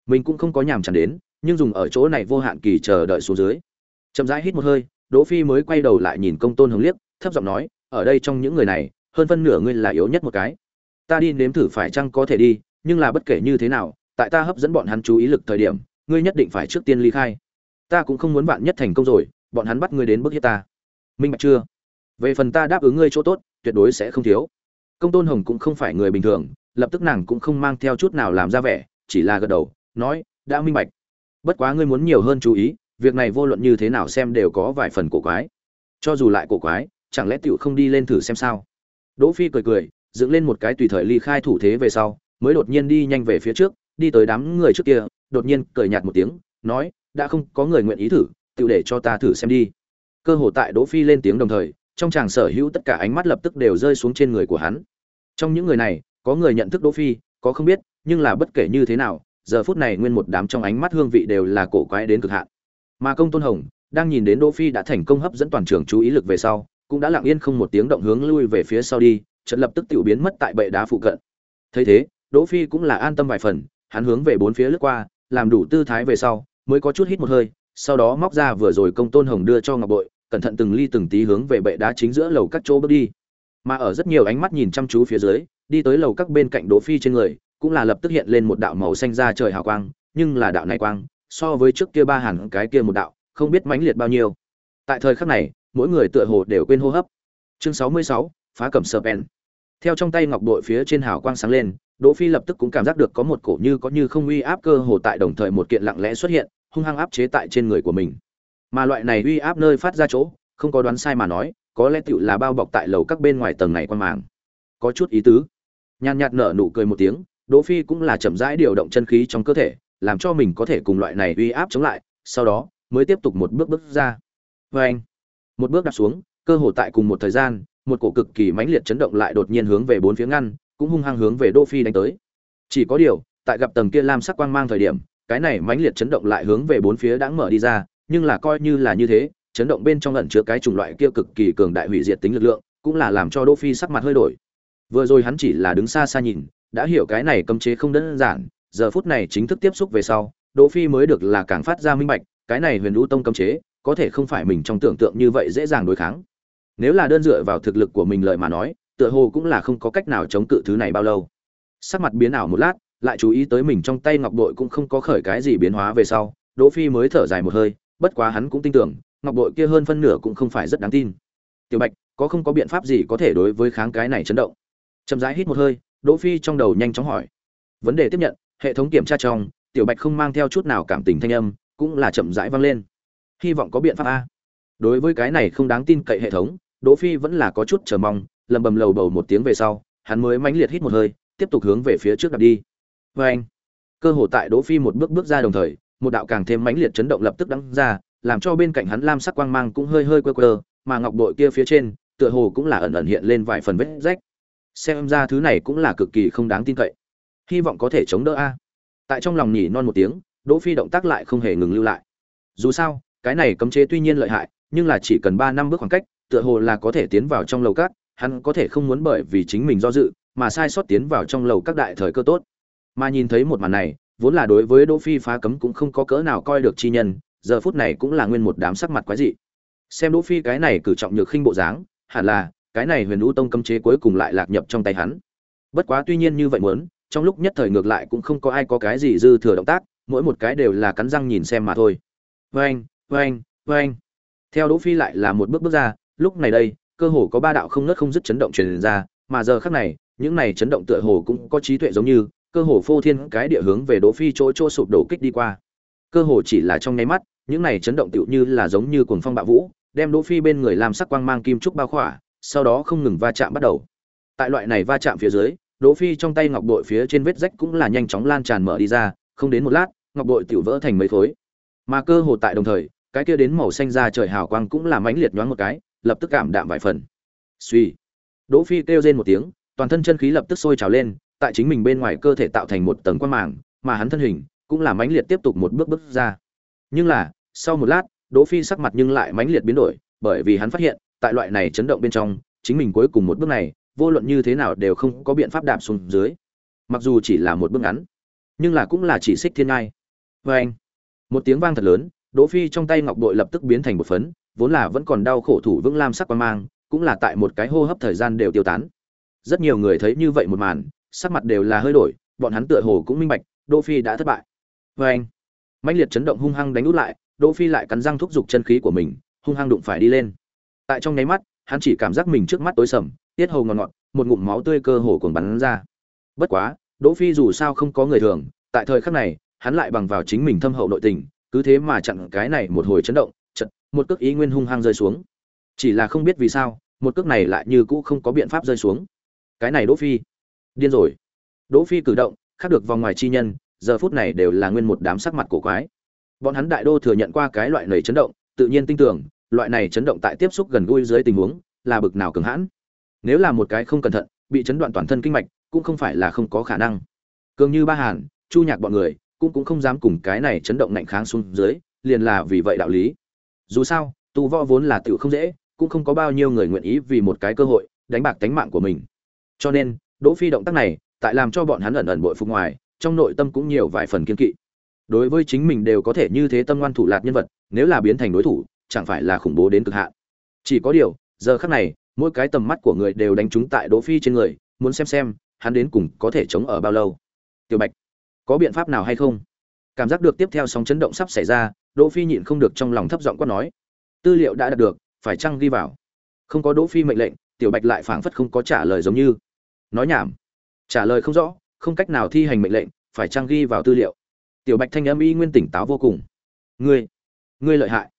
mình cũng không có nhàm chán đến, nhưng dùng ở chỗ này vô hạn kỳ chờ đợi xuống dưới. Chậm rãi hít một hơi, đỗ phi mới quay đầu lại nhìn công tôn hồng liếc, thấp giọng nói ở đây trong những người này, hơn phân nửa ngươi là yếu nhất một cái. Ta đi nếm thử phải chăng có thể đi, nhưng là bất kể như thế nào, tại ta hấp dẫn bọn hắn chú ý lực thời điểm, ngươi nhất định phải trước tiên ly khai. Ta cũng không muốn bạn nhất thành công rồi, bọn hắn bắt ngươi đến bức hiếp ta. Minh bạch chưa? Về phần ta đáp ứng ngươi chỗ tốt, tuyệt đối sẽ không thiếu. Công tôn hồng cũng không phải người bình thường, lập tức nàng cũng không mang theo chút nào làm ra vẻ, chỉ là gật đầu, nói, đã minh bạch, bất quá ngươi muốn nhiều hơn chú ý, việc này vô luận như thế nào xem đều có vài phần cổ quái. Cho dù lại cổ quái chẳng lẽ Tiểu không đi lên thử xem sao? Đỗ phi cười cười, dựng lên một cái tùy thời ly khai thủ thế về sau, mới đột nhiên đi nhanh về phía trước, đi tới đám người trước kia, đột nhiên cười nhạt một tiếng, nói, đã không có người nguyện ý thử, Tiểu để cho ta thử xem đi. Cơ hồ tại đỗ phi lên tiếng đồng thời, trong chàng sở hữu tất cả ánh mắt lập tức đều rơi xuống trên người của hắn. Trong những người này, có người nhận thức đỗ phi, có không biết, nhưng là bất kể như thế nào, giờ phút này nguyên một đám trong ánh mắt hương vị đều là cổ quái đến cực hạn. Mà công tôn hồng, đang nhìn đến đỗ phi đã thành công hấp dẫn toàn trường chú ý lực về sau cũng đã lặng yên không một tiếng động hướng lui về phía sau đi chợt lập tức tiểu biến mất tại bệ đá phụ cận. Thấy thế, đỗ phi cũng là an tâm vài phần, hắn hướng về bốn phía lướt qua, làm đủ tư thái về sau, mới có chút hít một hơi, sau đó móc ra vừa rồi công tôn hồng đưa cho ngọc bội, cẩn thận từng ly từng tí hướng về bệ đá chính giữa lầu các chỗ bước đi. Mà ở rất nhiều ánh mắt nhìn chăm chú phía dưới, đi tới lầu các bên cạnh đỗ phi trên người, cũng là lập tức hiện lên một đạo màu xanh ra trời hào quang, nhưng là đạo này quang, so với trước kia ba hẳn cái kia một đạo, không biết mãnh liệt bao nhiêu. Tại thời khắc này mỗi người tựa hồ đều quên hô hấp. Chương 66, phá cẩm sơ pen theo trong tay ngọc bội phía trên hào quang sáng lên đỗ phi lập tức cũng cảm giác được có một cổ như có như không uy áp cơ hồ tại đồng thời một kiện lặng lẽ xuất hiện hung hăng áp chế tại trên người của mình. Mà loại này uy áp nơi phát ra chỗ không có đoán sai mà nói có lẽ tựu là bao bọc tại lầu các bên ngoài tầng này quan màng. Có chút ý tứ. Nhàn nhạt nở nụ cười một tiếng đỗ phi cũng là chậm rãi điều động chân khí trong cơ thể làm cho mình có thể cùng loại này uy áp chống lại sau đó mới tiếp tục một bước bước ra. Với anh một bước đặt xuống, cơ hồ tại cùng một thời gian, một cổ cực kỳ mãnh liệt chấn động lại đột nhiên hướng về bốn phía ngăn, cũng hung hăng hướng về đỗ phi đánh tới. Chỉ có điều, tại gặp tầng kia lam sắc quang mang thời điểm, cái này mãnh liệt chấn động lại hướng về bốn phía đã mở đi ra, nhưng là coi như là như thế, chấn động bên trong ẩn chứa cái chủng loại kia cực kỳ cường đại hủy diệt tính lực lượng, cũng là làm cho đỗ phi sắc mặt hơi đổi. Vừa rồi hắn chỉ là đứng xa xa nhìn, đã hiểu cái này cấm chế không đơn giản, giờ phút này chính thức tiếp xúc về sau, đỗ phi mới được là càng phát ra minh bạch, cái này huyền lũ tông cấm chế có thể không phải mình trong tưởng tượng như vậy dễ dàng đối kháng. Nếu là đơn dựa vào thực lực của mình lợi mà nói, tựa hồ cũng là không có cách nào chống cự thứ này bao lâu. Sắc mặt biến ảo một lát, lại chú ý tới mình trong tay ngọc bội cũng không có khởi cái gì biến hóa về sau, đỗ phi mới thở dài một hơi, bất quá hắn cũng tin tưởng, ngọc bội kia hơn phân nửa cũng không phải rất đáng tin. Tiểu bạch, có không có biện pháp gì có thể đối với kháng cái này chấn động? Chậm rãi hít một hơi, đỗ phi trong đầu nhanh chóng hỏi. Vấn đề tiếp nhận, hệ thống kiểm tra trong, tiểu bạch không mang theo chút nào cảm tình thanh âm, cũng là chậm rãi vang lên hy vọng có biện pháp a. Đối với cái này không đáng tin cậy hệ thống, đỗ phi vẫn là có chút chờ mong, lầm bầm lầu bầu một tiếng về sau, hắn mới mãnh liệt hít một hơi, tiếp tục hướng về phía trước đặt đi. Với anh, cơ hồ tại đỗ phi một bước bước ra đồng thời, một đạo càng thêm mãnh liệt chấn động lập tức đắng ra, làm cho bên cạnh hắn lam sắc quang mang cũng hơi hơi quơ quơ, mà ngọc bội kia phía trên, tựa hồ cũng là ẩn ẩn hiện lên vài phần vết rách. Xem ra thứ này cũng là cực kỳ không đáng tin cậy. Hy vọng có thể chống đỡ a. Tại trong lòng nhỉ non một tiếng, đỗ phi động tác lại không hề ngừng lưu lại. Dù sao cái này cấm chế tuy nhiên lợi hại, nhưng là chỉ cần ba năm bước khoảng cách, tựa hồ là có thể tiến vào trong lầu các, hắn có thể không muốn bởi vì chính mình do dự, mà sai sót tiến vào trong lầu các đại thời cơ tốt. Mà nhìn thấy một màn này, vốn là đối với đỗ phi phá cấm cũng không có cỡ nào coi được chi nhân, giờ phút này cũng là nguyên một đám sắc mặt quái dị. Xem đỗ phi cái này cử trọng nhược khinh bộ dáng, hẳn là, cái này huyền u tông cấm chế cuối cùng lại lạc nhập trong tay hắn. Bất quá tuy nhiên như vậy muốn, trong lúc nhất thời ngược lại cũng không có ai có cái gì dư thừa động tác, mỗi một cái đều là cắn răng nhìn xem mà thôi. Anh oanh, oanh. theo đỗ phi lại là một bước bước ra lúc này đây cơ hồ có ba đạo không ngớt không dứt chấn động truyền ra mà giờ khắc này những này chấn động tựa hồ cũng có trí tuệ giống như cơ hồ phô thiên cái địa hướng về đỗ phi chỗ chỗ sụp đổ kích đi qua. Cơ hồ chỉ là trong nháy mắt những này chấn động tựu như là giống như cuồng phong bạo vũ đem đỗ phi bên người làm sắc quang mang kim trúc bao khỏa sau đó không ngừng va chạm bắt đầu. Tại loại này va chạm phía dưới đỗ phi trong tay ngọc bội phía trên vết rách cũng là nhanh chóng lan tràn mở đi ra không đến một lát ngọc bội tiểu vỡ thành mấy khối. Mà cơ hồ tại đồng thời cái kia đến màu xanh ra trời hào quang cũng là mãnh liệt nhoáng một cái, lập tức cảm đạm vài phần. Suy đỗ phi kêu rên một tiếng, toàn thân chân khí lập tức sôi trào lên, tại chính mình bên ngoài cơ thể tạo thành một tầng quang màng, mà hắn thân hình cũng là mãnh liệt tiếp tục một bước bước ra. Nhưng là, sau một lát, đỗ phi sắc mặt nhưng lại mãnh liệt biến đổi, bởi vì hắn phát hiện, tại loại này chấn động bên trong, chính mình cuối cùng một bước này, vô luận như thế nào đều không có biện pháp đạp xuống dưới. Mặc dù chỉ là một bước ngắn, nhưng là cũng là chỉ xích thiên ngai. Vê anh một tiếng vang thật lớn đỗ phi trong tay ngọc bội lập tức biến thành một phấn, vốn là vẫn còn đau khổ thủ vững lam sắc quan mang, cũng là tại một cái hô hấp thời gian đều tiêu tán. Rất nhiều người thấy như vậy một màn, sắc mặt đều là hơi đổi, bọn hắn tựa hồ cũng minh bạch, đỗ phi đã thất bại. Vê anh, mãnh liệt chấn động hung hăng đánh út lại, đỗ phi lại cắn răng thúc giục chân khí của mình, hung hăng đụng phải đi lên. Tại trong nháy mắt, hắn chỉ cảm giác mình trước mắt tối sầm, tiết hầu ngọt ngọt một ngụm máu tươi cơ hồ cuồng bắn ra. Bất quá, đỗ phi dù sao không có người thường, tại thời khắc này, hắn lại bằng vào chính mình thâm hậu nội tình cứ thế mà chặn cái này một hồi chấn động chật một cước ý nguyên hung hăng rơi xuống. Chỉ là không biết vì sao, một cước này lại như cũ không có biện pháp rơi xuống. Cái này đỗ phi. Điên rồi. Đỗ phi cử động, khác được vòng ngoài chi nhân, giờ phút này đều là nguyên một đám sắc mặt cổ quái. Bọn hắn đại đô thừa nhận qua cái loại này chấn động, tự nhiên tin tưởng, loại này chấn động tại tiếp xúc gần gũi dưới tình huống, là bực nào cường hãn. Nếu là một cái không cẩn thận, bị chấn đoạn toàn thân kinh mạch, cũng không phải là không có khả năng. Cường như ba hàn, chu nhạc bọn người cũng cũng không dám cùng cái này chấn động mạnh kháng xuống dưới, liền là vì vậy đạo lý. Dù sao, tu võ vốn là tiểu không dễ, cũng không có bao nhiêu người nguyện ý vì một cái cơ hội đánh bạc tánh mạng của mình. Cho nên, đỗ phi động tác này tại làm cho bọn hắn ẩn ẩn bội phục ngoài, trong nội tâm cũng nhiều vài phần kiên kỵ. Đối với chính mình đều có thể như thế tâm ngoan thủ lạt nhân vật, nếu là biến thành đối thủ, chẳng phải là khủng bố đến cực hạn. Chỉ có điều, giờ khắc này, mỗi cái tầm mắt của người đều đánh trúng tại đỗ phi trên người, muốn xem xem hắn đến cùng có thể chống ở bao lâu. Tiểu bạch có biện pháp nào hay không? Cảm giác được tiếp theo sóng chấn động sắp xảy ra, đỗ phi nhịn không được trong lòng thấp giọng quát nói. Tư liệu đã đạt được, phải chăng ghi vào? Không có đỗ phi mệnh lệnh, tiểu bạch lại phảng phất không có trả lời giống như. Nói nhảm. Trả lời không rõ, không cách nào thi hành mệnh lệnh, phải chăng ghi vào tư liệu? Tiểu bạch thanh âm y nguyên tỉnh táo vô cùng. Ngươi ngươi lợi hại.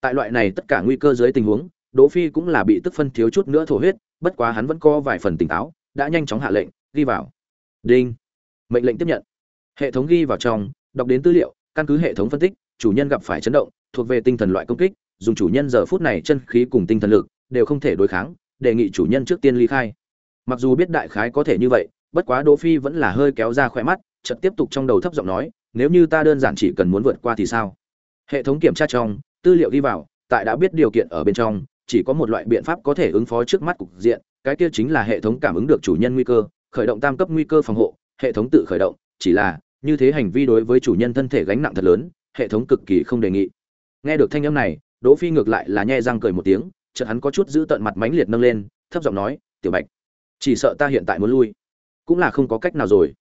Tại loại này tất cả nguy cơ dưới tình huống, đỗ phi cũng là bị tức phân thiếu chút nữa thổ huyết, bất quá hắn vẫn có vài phần tỉnh táo, đã nhanh chóng hạ lệnh, ghi vào. Đinh. Mệnh lệnh tiếp nhận hệ thống ghi vào trong, đọc đến tư liệu, căn cứ hệ thống phân tích, chủ nhân gặp phải chấn động, thuộc về tinh thần loại công kích, dùng chủ nhân giờ phút này chân khí cùng tinh thần lực, đều không thể đối kháng, đề nghị chủ nhân trước tiên ly khai. Mặc dù biết đại khái có thể như vậy, bất quá đỗ phi vẫn là hơi kéo ra khỏe mắt, chợt tiếp tục trong đầu thấp giọng nói, nếu như ta đơn giản chỉ cần muốn vượt qua thì sao? Hệ thống kiểm tra trong, tư liệu ghi vào, tại đã biết điều kiện ở bên trong, chỉ có một loại biện pháp có thể ứng phó trước mắt cục diện, cái kia chính là hệ thống cảm ứng được chủ nhân nguy cơ, khởi động tam cấp nguy cơ phòng hộ, hệ thống tự khởi động, chỉ là như thế hành vi đối với chủ nhân thân thể gánh nặng thật lớn, hệ thống cực kỳ không đề nghị. Nghe được thanh âm này, đỗ phi ngược lại là nhe răng cười một tiếng, chợt hắn có chút giữ tận mặt mãnh liệt nâng lên, thấp giọng nói, tiểu bạch, chỉ sợ ta hiện tại muốn lui, cũng là không có cách nào rồi.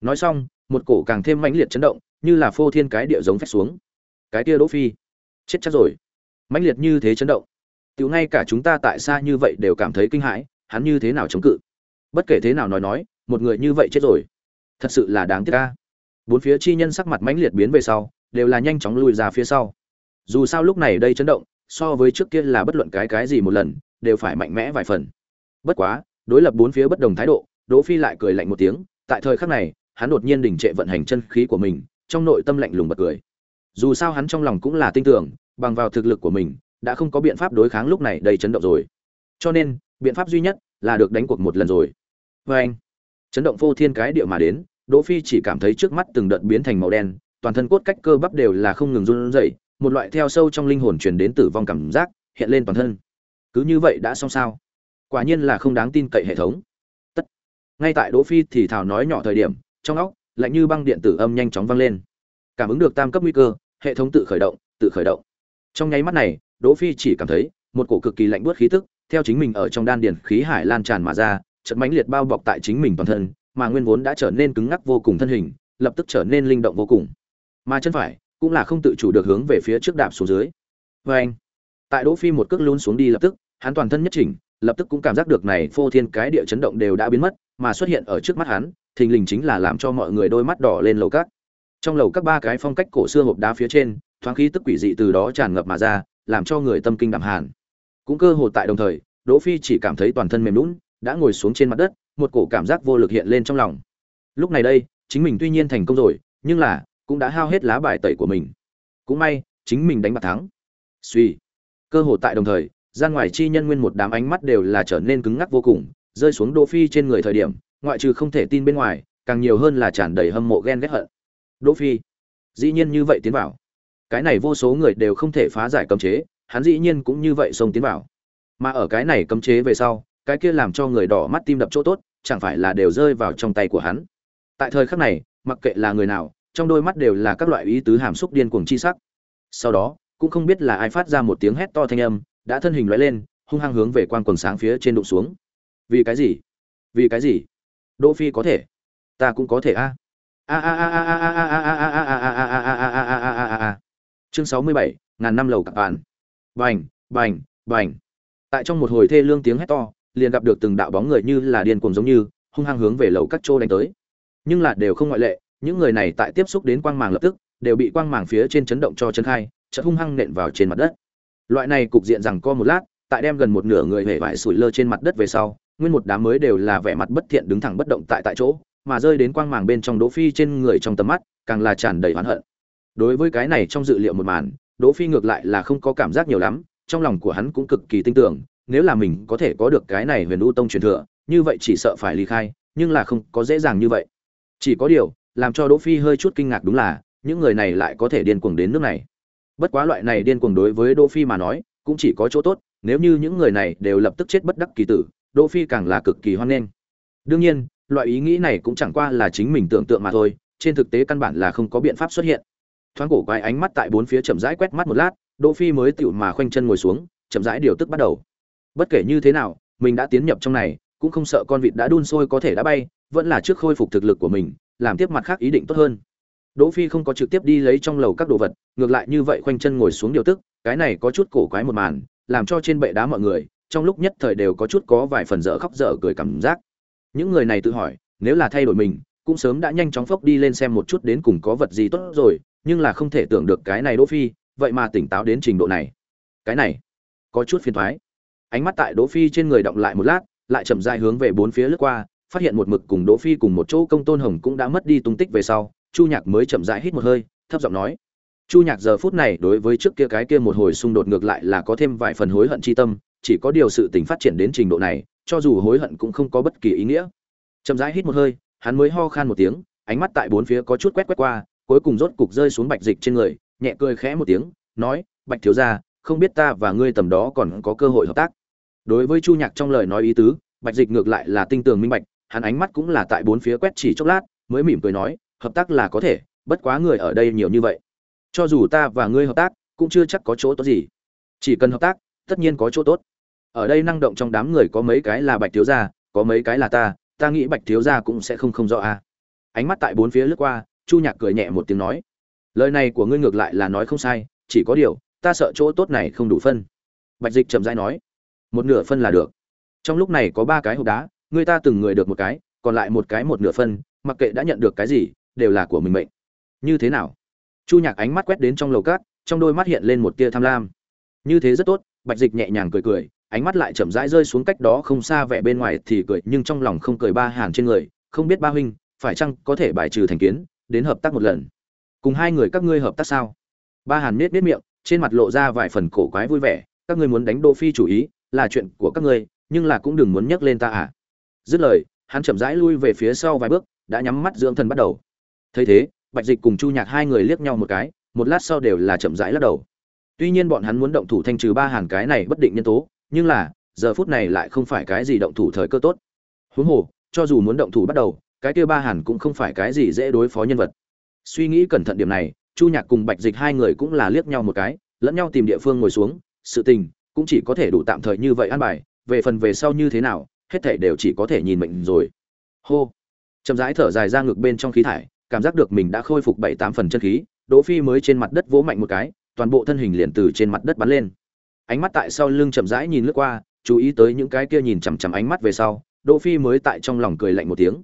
Nói xong, một cổ càng thêm mãnh liệt chấn động, như là phô thiên cái địa giống phách xuống. Cái kia đỗ phi, chết chắc rồi. Mãnh liệt như thế chấn động. Tiểu ngay cả chúng ta tại xa như vậy đều cảm thấy kinh hãi, hắn như thế nào chống cự? Bất kể thế nào nói nói, một người như vậy chết rồi, thật sự là đáng tiếc ca bốn phía chi nhân sắc mặt mãnh liệt biến về sau, đều là nhanh chóng lùi ra phía sau. Dù sao lúc này đây chấn động, so với trước kia là bất luận cái cái gì một lần, đều phải mạnh mẽ vài phần. Bất quá, đối lập bốn phía bất đồng thái độ, đỗ phi lại cười lạnh một tiếng, tại thời khắc này, hắn đột nhiên đình trệ vận hành chân khí của mình, trong nội tâm lạnh lùng bật cười. Dù sao hắn trong lòng cũng là tin tưởng, bằng vào thực lực của mình, đã không có biện pháp đối kháng lúc này đầy chấn động rồi. Cho nên, biện pháp duy nhất là được đánh cuộc một lần rồi. Vê anh chấn động vô thiên cái địa mà đến đỗ phi chỉ cảm thấy trước mắt từng đợt biến thành màu đen, toàn thân cốt cách cơ bắp đều là không ngừng run rẩy, một loại theo sâu trong linh hồn truyền đến tử vong cảm giác, hiện lên toàn thân. Cứ như vậy đã xong sao? Quả nhiên là không đáng tin cậy hệ thống. Tất. Ngay tại đỗ phi thì thào nói nhỏ thời điểm, trong óc, lạnh như băng điện tử âm nhanh chóng vang lên. Cảm ứng được tam cấp nguy cơ, hệ thống tự khởi động, tự khởi động. Trong nháy mắt này, đỗ phi chỉ cảm thấy, một cổ cực kỳ lạnh buốt khí tức, theo chính mình ở trong đan điền khí hải lan tràn mà ra, chợt mãnh liệt bao bọc tại chính mình toàn thân mà nguyên vốn đã trở nên cứng ngắc vô cùng thân hình, lập tức trở nên linh động vô cùng. Mà chân phải cũng là không tự chủ được hướng về phía trước đạp xuống dưới. Vê anh, tại đỗ phi một cước lún xuống đi lập tức, hắn toàn thân nhất chỉnh, lập tức cũng cảm giác được này phô thiên cái địa chấn động đều đã biến mất, mà xuất hiện ở trước mắt hắn, thình lình chính là làm cho mọi người đôi mắt đỏ lên lầu các. Trong lầu các ba cái phong cách cổ xưa hộp đá phía trên, thoáng khí tức quỷ dị từ đó tràn ngập mà ra, làm cho người tâm kinh đảm hàn. Cũng cơ hồ tại đồng thời, đỗ phi chỉ cảm thấy toàn thân mềm lún đã ngồi xuống trên mặt đất một cổ cảm giác vô lực hiện lên trong lòng. Lúc này đây, chính mình tuy nhiên thành công rồi, nhưng là, cũng đã hao hết lá bài tẩy của mình. Cũng may, chính mình đánh bạc thắng. Suy cơ hội tại đồng thời gian ngoài chi nhân nguyên một đám ánh mắt đều là trở nên cứng ngắc vô cùng, rơi xuống đỗ phi trên người thời điểm, ngoại trừ không thể tin bên ngoài, càng nhiều hơn là tràn đầy hâm mộ ghen ghét hận. Đỗ phi. Dĩ nhiên như vậy tiến vào. Cái này vô số người đều không thể phá giải cấm chế, hắn dĩ nhiên cũng như vậy xông tiến vào. Mà ở cái này cấm chế về sau, cái kia làm cho người đỏ mắt tim đập chỗ tốt chẳng phải là đều rơi vào trong tay của hắn tại thời khắc này mặc kệ là người nào trong đôi mắt đều là các loại ý tứ hàm xúc điên cuồng chi sắc sau đó cũng không biết là ai phát ra một tiếng hét to thanh âm đã thân hình lóe lên hung hăng hướng về quan quần sáng phía trên đụng xuống vì cái gì vì cái gì đỗ phi có thể ta cũng có thể a a a a a a a a a a a a a a a a a a chương sáu mươi bảy ngàn năm lầu cặp bàn bành bành bành tại trong một hồi thê lương tiếng hét to liền gặp được từng đạo bóng người như là điên cuồng giống như, hung hăng hướng về lầu các chỗ đánh tới. Nhưng là đều không ngoại lệ, những người này tại tiếp xúc đến quang màng lập tức, đều bị quang màng phía trên chấn động cho chân khai, chợt hung hăng nện vào trên mặt đất. Loại này cục diện rằng co một lát, tại đem gần một nửa người hề vải sủi lơ trên mặt đất về sau, nguyên một đám mới đều là vẻ mặt bất thiện đứng thẳng bất động tại tại chỗ, mà rơi đến quang màng bên trong đỗ phi trên người trong tầm mắt, càng là tràn đầy oán hận. Đối với cái này trong dự liệu một màn, đỗ phi ngược lại là không có cảm giác nhiều lắm, trong lòng của hắn cũng cực kỳ tin tưởng nếu là mình có thể có được cái này huyền u tông truyền thừa, như vậy chỉ sợ phải ly khai, nhưng là không có dễ dàng như vậy. Chỉ có điều, làm cho đỗ phi hơi chút kinh ngạc đúng là, những người này lại có thể điên cuồng đến nước này. Bất quá loại này điên cuồng đối với đỗ phi mà nói, cũng chỉ có chỗ tốt, nếu như những người này đều lập tức chết bất đắc kỳ tử, đỗ phi càng là cực kỳ hoan nghênh. Đương nhiên, loại ý nghĩ này cũng chẳng qua là chính mình tưởng tượng mà thôi, trên thực tế căn bản là không có biện pháp xuất hiện. Thoáng cổ quái ánh mắt tại bốn phía chậm rãi quét mắt một lát, đỗ phi mới tựu mà khoanh chân ngồi xuống, chậm rãi điều tức bắt đầu bất kể như thế nào, mình đã tiến nhập trong này, cũng không sợ con vịt đã đun sôi có thể đã bay, vẫn là trước khôi phục thực lực của mình, làm tiếp mặt khác ý định tốt hơn. Đỗ phi không có trực tiếp đi lấy trong lầu các đồ vật, ngược lại như vậy khoanh chân ngồi xuống điều tức, cái này có chút cổ quái một màn, làm cho trên bệ đá mọi người, trong lúc nhất thời đều có chút có vài phần dở khóc dở cười cảm giác. Những người này tự hỏi, nếu là thay đổi mình, cũng sớm đã nhanh chóng phốc đi lên xem một chút đến cùng có vật gì tốt rồi, nhưng là không thể tưởng được cái này đỗ phi, vậy mà tỉnh táo đến trình độ này. Cái này, có chút phiền thoái ánh mắt tại đỗ phi trên người động lại một lát, lại chậm rãi hướng về bốn phía lướt qua, phát hiện một mực cùng đỗ phi cùng một chỗ công tôn hồng cũng đã mất đi tung tích về sau, chu nhạc mới chậm rãi hít một hơi, thấp giọng nói. Chu nhạc giờ phút này đối với trước kia cái kia một hồi xung đột ngược lại là có thêm vài phần hối hận chi tâm, chỉ có điều sự tình phát triển đến trình độ này, cho dù hối hận cũng không có bất kỳ ý nghĩa. Chậm rãi hít một hơi, hắn mới ho khan một tiếng, ánh mắt tại bốn phía có chút quét quét qua, cuối cùng rốt cục rơi xuống bạch dịch trên người, nhẹ cười khẽ một tiếng, nói, bạch thiếu gia, không biết ta và ngươi tầm đó còn có cơ hội hợp tác đối với chu nhạc trong lời nói ý tứ, bạch dịch ngược lại là tinh tường minh bạch, hắn ánh mắt cũng là tại bốn phía quét chỉ chốc lát, mới mỉm cười nói, hợp tác là có thể, bất quá người ở đây nhiều như vậy. Cho dù ta và ngươi hợp tác, cũng chưa chắc có chỗ tốt gì. Chỉ cần hợp tác, tất nhiên có chỗ tốt. Ở đây năng động trong đám người có mấy cái là bạch thiếu gia, có mấy cái là ta ta nghĩ bạch thiếu gia cũng sẽ không không rõ a à. ánh mắt tại bốn phía lướt qua, chu nhạc cười nhẹ một tiếng nói, lời này của ngươi ngược lại là nói không sai, chỉ có điều, ta sợ chỗ tốt này không đủ phân. Bạch dịch chậm rãi nói một nửa phân là được. Trong lúc này có ba cái hộp đá, người ta từng người được một cái, còn lại một cái một nửa phân, mặc kệ đã nhận được cái gì, đều là của mình mệnh. Như thế nào? Chu nhạc ánh mắt quét đến trong lầu cát, trong đôi mắt hiện lên một tia tham lam. Như thế rất tốt, bạch dịch nhẹ nhàng cười cười, ánh mắt lại chậm rãi rơi xuống cách đó không xa vẻ bên ngoài thì cười, nhưng trong lòng không cười ba hàn trên người, không biết ba huynh, phải chăng có thể bài trừ thành kiến, đến hợp tác một lần. Cùng hai người các ngươi hợp tác sao? Ba hàn nết nết miệng, trên mặt lộ ra vài phần cổ quái vui vẻ, các ngươi muốn đánh đỗ phi chủ ý là chuyện của các ngươi, nhưng là cũng đừng muốn nhắc lên ta à. Dứt lời, hắn chậm rãi lui về phía sau vài bước, đã nhắm mắt dưỡng thần bắt đầu. Thấy thế, bạch dịch cùng chu nhạc hai người liếc nhau một cái, một lát sau đều là chậm rãi lắc đầu. Tuy nhiên bọn hắn muốn động thủ thanh trừ ba hàn cái này bất định nhân tố, nhưng là, giờ phút này lại không phải cái gì động thủ thời cơ tốt. Huống hồ, cho dù muốn động thủ bắt đầu, cái kia ba hàn cũng không phải cái gì dễ đối phó nhân vật. Suy nghĩ cẩn thận điểm này, chu nhạc cùng bạch dịch hai người cũng là liếc nhau một cái, lẫn nhau tìm địa phương ngồi xuống, sự tình cũng chỉ có thể đủ tạm thời như vậy an bài, về phần về sau như thế nào, hết thể đều chỉ có thể nhìn mệnh rồi. Hô. Chậm rãi thở dài ra ngực bên trong khí thải, cảm giác được mình đã khôi phục bảy tám phần chân khí, đỗ phi mới trên mặt đất vỗ mạnh một cái, toàn bộ thân hình liền từ trên mặt đất bắn lên. Ánh mắt tại sau lưng chậm rãi nhìn lướt qua, chú ý tới những cái kia nhìn chằm chằm ánh mắt về sau, đỗ phi mới tại trong lòng cười lạnh một tiếng.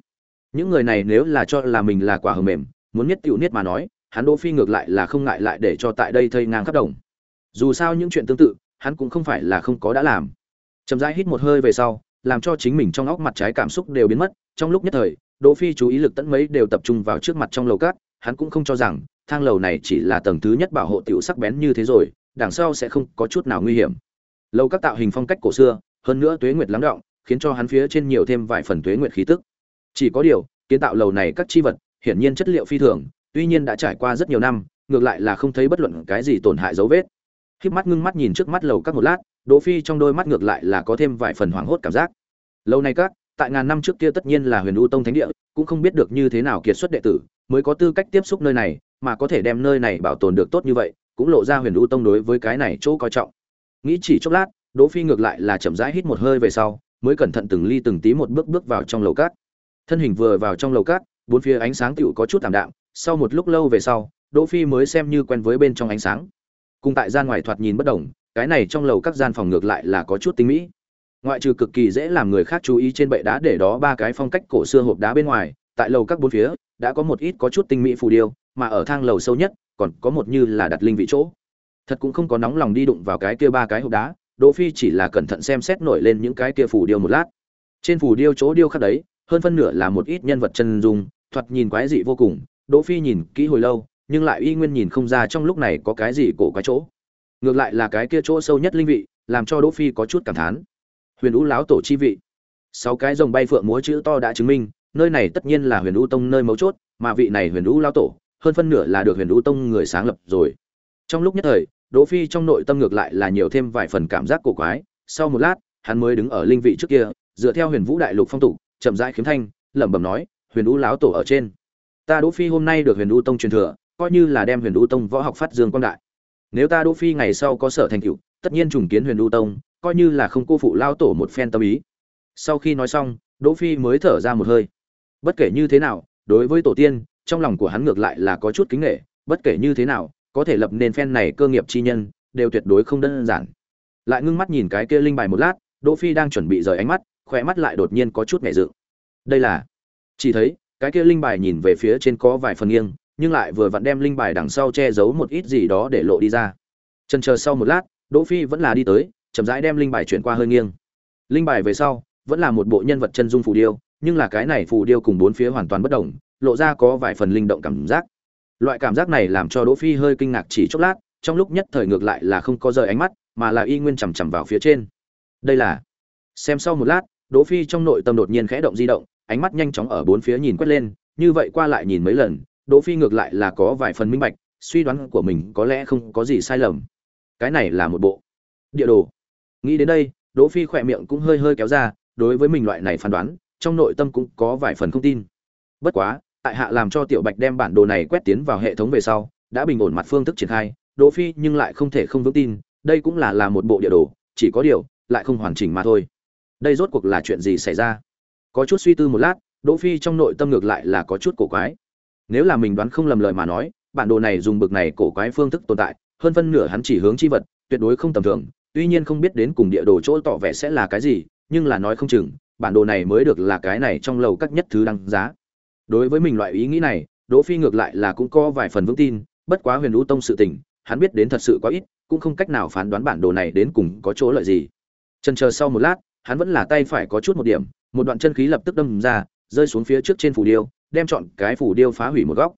Những người này nếu là cho là mình là quả hờ mềm, muốn nhất tiểu niết mà nói, hắn đỗ phi ngược lại là không ngại lại để cho tại đây thây ngang khắp đồng. Dù sao những chuyện tương tự hắn cũng không phải là không có đã làm. Chậm rãi hít một hơi về sau, làm cho chính mình trong óc mặt trái cảm xúc đều biến mất, trong lúc nhất thời, đỗ phi chú ý lực tận mấy đều tập trung vào trước mặt trong lầu cát, hắn cũng không cho rằng, thang lầu này chỉ là tầng thứ nhất bảo hộ tiểu sắc bén như thế rồi, đằng sau sẽ không có chút nào nguy hiểm. Lầu các tạo hình phong cách cổ xưa, hơn nữa tuế nguyệt lắng động khiến cho hắn phía trên nhiều thêm vài phần tuế nguyệt khí tức. Chỉ có điều, kiến tạo lầu này các chi vật, hiển nhiên chất liệu phi thường, tuy nhiên đã trải qua rất nhiều năm, ngược lại là không thấy bất luận cái gì tổn hại dấu vết khiếp mắt ngưng mắt nhìn trước mắt lầu các một lát, đỗ phi trong đôi mắt ngược lại là có thêm vài phần hoảng hốt cảm giác. Lâu nay các, tại ngàn năm trước kia tất nhiên là huyền u tông thánh địa, cũng không biết được như thế nào kiệt xuất đệ tử, mới có tư cách tiếp xúc nơi này, mà có thể đem nơi này bảo tồn được tốt như vậy, cũng lộ ra huyền u tông đối với cái này chỗ coi trọng. Nghĩ chỉ chốc lát, đỗ phi ngược lại là chậm rãi hít một hơi về sau, mới cẩn thận từng ly từng tí một bước bước vào trong lầu cát thân hình vừa vào trong lầu cát bốn phía ánh sáng tựu có chút tạm đạm, sau một lúc lâu về sau, đỗ phi mới xem như quen với bên trong ánh sáng cùng tại gian ngoài thoạt nhìn bất động cái này trong lầu các gian phòng ngược lại là có chút tinh mỹ. Ngoại trừ cực kỳ dễ làm người khác chú ý trên bệ đá để đó ba cái phong cách cổ xưa hộp đá bên ngoài, tại lầu các bốn phía, đã có một ít có chút tinh mỹ phù điêu, mà ở thang lầu sâu nhất, còn có một như là đặt linh vị chỗ. Thật cũng không có nóng lòng đi đụng vào cái kia ba cái hộp đá, đỗ phi chỉ là cẩn thận xem xét nổi lên những cái kia phù điêu một lát. Trên phù điêu chỗ điêu khắc đấy, hơn phân nửa là một ít nhân vật chân dung, thoạt nhìn quái dị vô cùng, đỗ phi nhìn kỹ hồi lâu nhưng lại y nguyên nhìn không ra trong lúc này có cái gì cổ quái chỗ. Ngược lại là cái kia chỗ sâu nhất linh vị, làm cho đỗ phi có chút cảm thán. Huyền ú láo tổ chi vị. Sáu cái rồng bay phượng múa chữ to đã chứng minh, nơi này tất nhiên là huyền ú tông nơi mấu chốt, mà vị này huyền ú lao tổ, hơn phân nửa là được huyền ú tông người sáng lập rồi. Trong lúc nhất thời, đỗ phi trong nội tâm ngược lại là nhiều thêm vài phần cảm giác cổ quái. Sau một lát, hắn mới đứng ở linh vị trước kia, dựa theo huyền vũ đại lục phong tục, chậm rãi khiếm thanh, lẩm bẩm nói, huyền ú láo tổ ở trên. Ta đỗ phi hôm nay được huyền ú tông truyền thừa coi như là đem huyền ú tông võ học phát dương quang đại. Nếu ta đỗ phi ngày sau có sở thành tựu, tất nhiên trùng kiến huyền ú tông, coi như là không cô phụ lao tổ một phen tâm ý. Sau khi nói xong, đỗ phi mới thở ra một hơi. Bất kể như thế nào, đối với tổ tiên, trong lòng của hắn ngược lại là có chút kính nghệ bất kể như thế nào, có thể lập nên phen này cơ nghiệp chi nhân, đều tuyệt đối không đơn giản. Lại ngưng mắt nhìn cái kia linh bài một lát, đỗ phi đang chuẩn bị rời ánh mắt khỏe mắt lại đột nhiên có chút nhẹ dự. đây là, chỉ thấy, cái kia linh bài nhìn về phía trên có vài phần nghiêng nhưng lại vừa vặn đem linh bài đằng sau che giấu một ít gì đó để lộ đi ra. Chần chờ sau một lát, đỗ phi vẫn là đi tới, chậm rãi đem linh bài chuyển qua hơi nghiêng. Linh bài về sau, vẫn là một bộ nhân vật chân dung phù điêu, nhưng là cái này phù điêu cùng bốn phía hoàn toàn bất động lộ ra có vài phần linh động cảm giác. Loại cảm giác này làm cho đỗ phi hơi kinh ngạc chỉ chốc lát, trong lúc nhất thời ngược lại là không có rời ánh mắt, mà là y nguyên chằm chằm vào phía trên. Đây là, xem sau một lát, đỗ phi trong nội tâm đột nhiên khẽ động di động, ánh mắt nhanh chóng ở bốn phía nhìn quét lên, như vậy qua lại nhìn mấy lần đỗ phi ngược lại là có vài phần minh bạch, suy đoán của mình có lẽ không có gì sai lầm. Cái này là một bộ. Địa đồ. Nghĩ đến đây, đỗ phi khỏe miệng cũng hơi hơi kéo ra, đối với mình loại này phán đoán, trong nội tâm cũng có vài phần không tin. Bất quá, tại hạ làm cho tiểu bạch đem bản đồ này quét tiến vào hệ thống về sau, đã bình ổn mặt phương thức triển khai, đỗ phi nhưng lại không thể không vững tin, đây cũng là là một bộ địa đồ, chỉ có điều, lại không hoàn chỉnh mà thôi. Đây rốt cuộc là chuyện gì xảy ra? Có chút suy tư một lát, đỗ phi trong nội tâm ngược lại là có chút cổ quái nếu là mình đoán không lầm lời mà nói, bản đồ này dùng bực này cổ quái phương thức tồn tại, hơn phân nửa hắn chỉ hướng chi vật, tuyệt đối không tầm thường, tuy nhiên không biết đến cùng địa đồ chỗ tỏ vẻ sẽ là cái gì, nhưng là nói không chừng, bản đồ này mới được là cái này trong lầu các nhất thứ đăng giá. Đối với mình loại ý nghĩ này, đỗ phi ngược lại là cũng có vài phần vững tin, bất quá huyền lũ tông sự tình, hắn biết đến thật sự quá ít, cũng không cách nào phán đoán bản đồ này đến cùng có chỗ lợi gì. Chân chờ sau một lát, hắn vẫn là tay phải có chút một điểm, một đoạn chân khí lập tức đâm ra, rơi xuống phía trước trên phủ điêu đem chọn cái phủ điêu phá hủy một góc.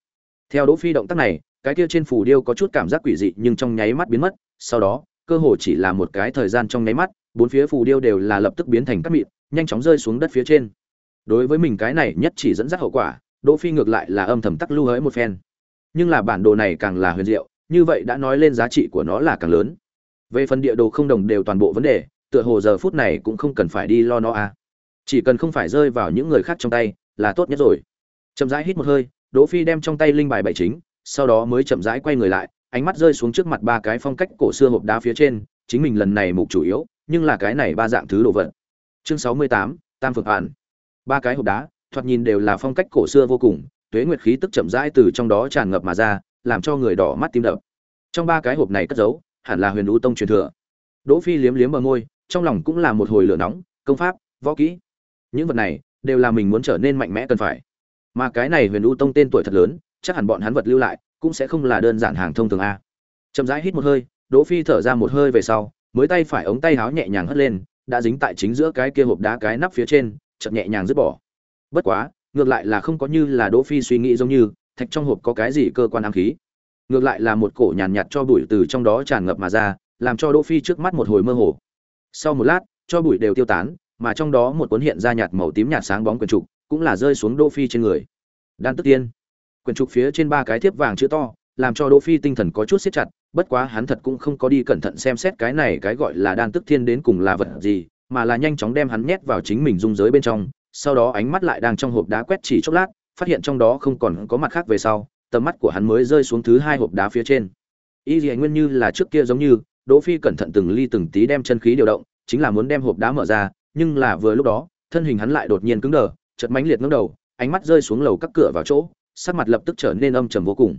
Theo đỗ phi động tác này, cái kia trên phủ điêu có chút cảm giác quỷ dị nhưng trong nháy mắt biến mất, sau đó, cơ hồ chỉ là một cái thời gian trong nháy mắt, bốn phía phù điêu đều là lập tức biến thành các mịn, nhanh chóng rơi xuống đất phía trên. Đối với mình cái này nhất chỉ dẫn dắt hậu quả, đỗ phi ngược lại là âm thầm tắc lưu hới một phen. Nhưng là bản đồ này càng là huyền diệu, như vậy đã nói lên giá trị của nó là càng lớn. Về phần địa đồ không đồng đều toàn bộ vấn đề, tựa hồ giờ phút này cũng không cần phải đi lo nó à. Chỉ cần không phải rơi vào những người khác trong tay, là tốt nhất rồi chậm rãi hít một hơi, đỗ phi đem trong tay linh bài bảy chính, sau đó mới chậm rãi quay người lại, ánh mắt rơi xuống trước mặt ba cái phong cách cổ xưa hộp đá phía trên, chính mình lần này mục chủ yếu, nhưng là cái này ba dạng thứ đồ vật. Chương sáu mươi tám, tam phượng hoàn ba cái hộp đá, thoạt nhìn đều là phong cách cổ xưa vô cùng, tuế nguyệt khí tức chậm rãi từ trong đó tràn ngập mà ra, làm cho người đỏ mắt tim đập. Trong ba cái hộp này cất giấu, hẳn là huyền lũ tông truyền thừa. Đỗ phi liếm liếm bờ môi, trong lòng cũng là một hồi lửa nóng, công pháp, võ kỹ. Những vật này, đều là mình muốn trở nên mạnh mẽ cần phải mà cái này huyền u tông tên tuổi thật lớn chắc hẳn bọn hắn vật lưu lại cũng sẽ không là đơn giản hàng thông thường a. Chậm rãi hít một hơi đỗ phi thở ra một hơi về sau mới tay phải ống tay áo nhẹ nhàng hất lên đã dính tại chính giữa cái kia hộp đá cái nắp phía trên chậm nhẹ nhàng dứt bỏ. Bất quá ngược lại là không có như là đỗ phi suy nghĩ giống như thạch trong hộp có cái gì cơ quan ám khí. Ngược lại là một cổ nhàn nhạt, cho bụi từ trong đó tràn ngập mà ra làm cho đỗ phi trước mắt một hồi mơ hồ. Sau một lát cho bụi đều tiêu tán mà trong đó một cuốn hiện ra nhạt màu tím nhạt sáng bóng quyển trục cũng là rơi xuống đỗ phi trên người. Đan tức tiên. Quyển trục phía trên ba cái thiếp vàng chữ to, làm cho đỗ phi tinh thần có chút siết chặt, bất quá hắn thật cũng không có đi cẩn thận xem xét cái này cái gọi là đan tức thiên đến cùng là vật gì, mà là nhanh chóng đem hắn nhét vào chính mình dung giới bên trong, sau đó ánh mắt lại đang trong hộp đá quét chỉ chốc lát, phát hiện trong đó không còn có mặt khác về sau, tầm mắt của hắn mới rơi xuống thứ hai hộp đá phía trên. Y dì nguyên như là trước kia giống như, đỗ phi cẩn thận từng ly từng tí đem chân khí điều động, chính là muốn đem hộp đá mở ra, nhưng là vừa lúc đó, thân hình hắn lại đột nhiên cứng đờ chợt mãnh liệt ngẩng đầu, ánh mắt rơi xuống lầu các cửa vào chỗ, sắc mặt lập tức trở nên âm trầm vô cùng.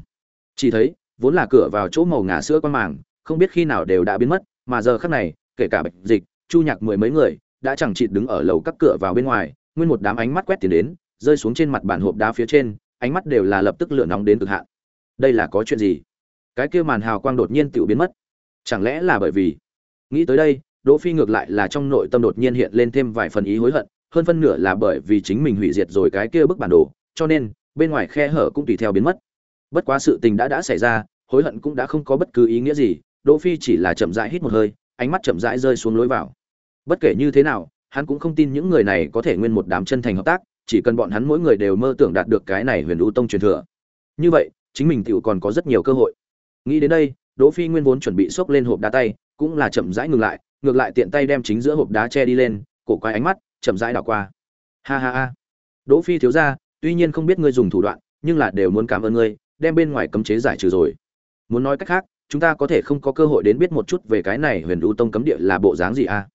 Chỉ thấy, vốn là cửa vào chỗ màu ngà sữa quan màng, không biết khi nào đều đã biến mất, mà giờ khắc này, kể cả bạch dịch, chu nhạc mười mấy người, đã chẳng chịt đứng ở lầu các cửa vào bên ngoài, nguyên một đám ánh mắt quét tiền đến, rơi xuống trên mặt bàn hộp đá phía trên, ánh mắt đều là lập tức lửa nóng đến cực hạn. Đây là có chuyện gì? Cái kia màn hào quang đột nhiên tự biến mất. Chẳng lẽ là bởi vì? Nghĩ tới đây, đỗ phi ngược lại là trong nội tâm đột nhiên hiện lên thêm vài phần ý hối hận hơn phân nửa là bởi vì chính mình hủy diệt rồi cái kia bức bản đồ, cho nên, bên ngoài khe hở cũng tùy theo biến mất. Bất quá sự tình đã đã xảy ra, hối hận cũng đã không có bất cứ ý nghĩa gì, đỗ phi chỉ là chậm rãi hít một hơi, ánh mắt chậm rãi rơi xuống lối vào. Bất kể như thế nào, hắn cũng không tin những người này có thể nguyên một đám chân thành hợp tác, chỉ cần bọn hắn mỗi người đều mơ tưởng đạt được cái này huyền u tông truyền thừa. Như vậy, chính mình tựu còn có rất nhiều cơ hội. Nghĩ đến đây, đỗ phi nguyên vốn chuẩn bị xốc lên hộp đá tay, cũng là chậm rãi ngừng lại, ngược lại tiện tay đem chính giữa hộp đá che đi lên, cổ quay ánh mắt chậm rãi đảo qua. Ha ha ha. Đỗ phi thiếu gia, tuy nhiên không biết ngươi dùng thủ đoạn, nhưng là đều muốn cảm ơn ngươi, đem bên ngoài cấm chế giải trừ rồi. Muốn nói cách khác, chúng ta có thể không có cơ hội đến biết một chút về cái này huyền u tông cấm địa là bộ dáng gì a à?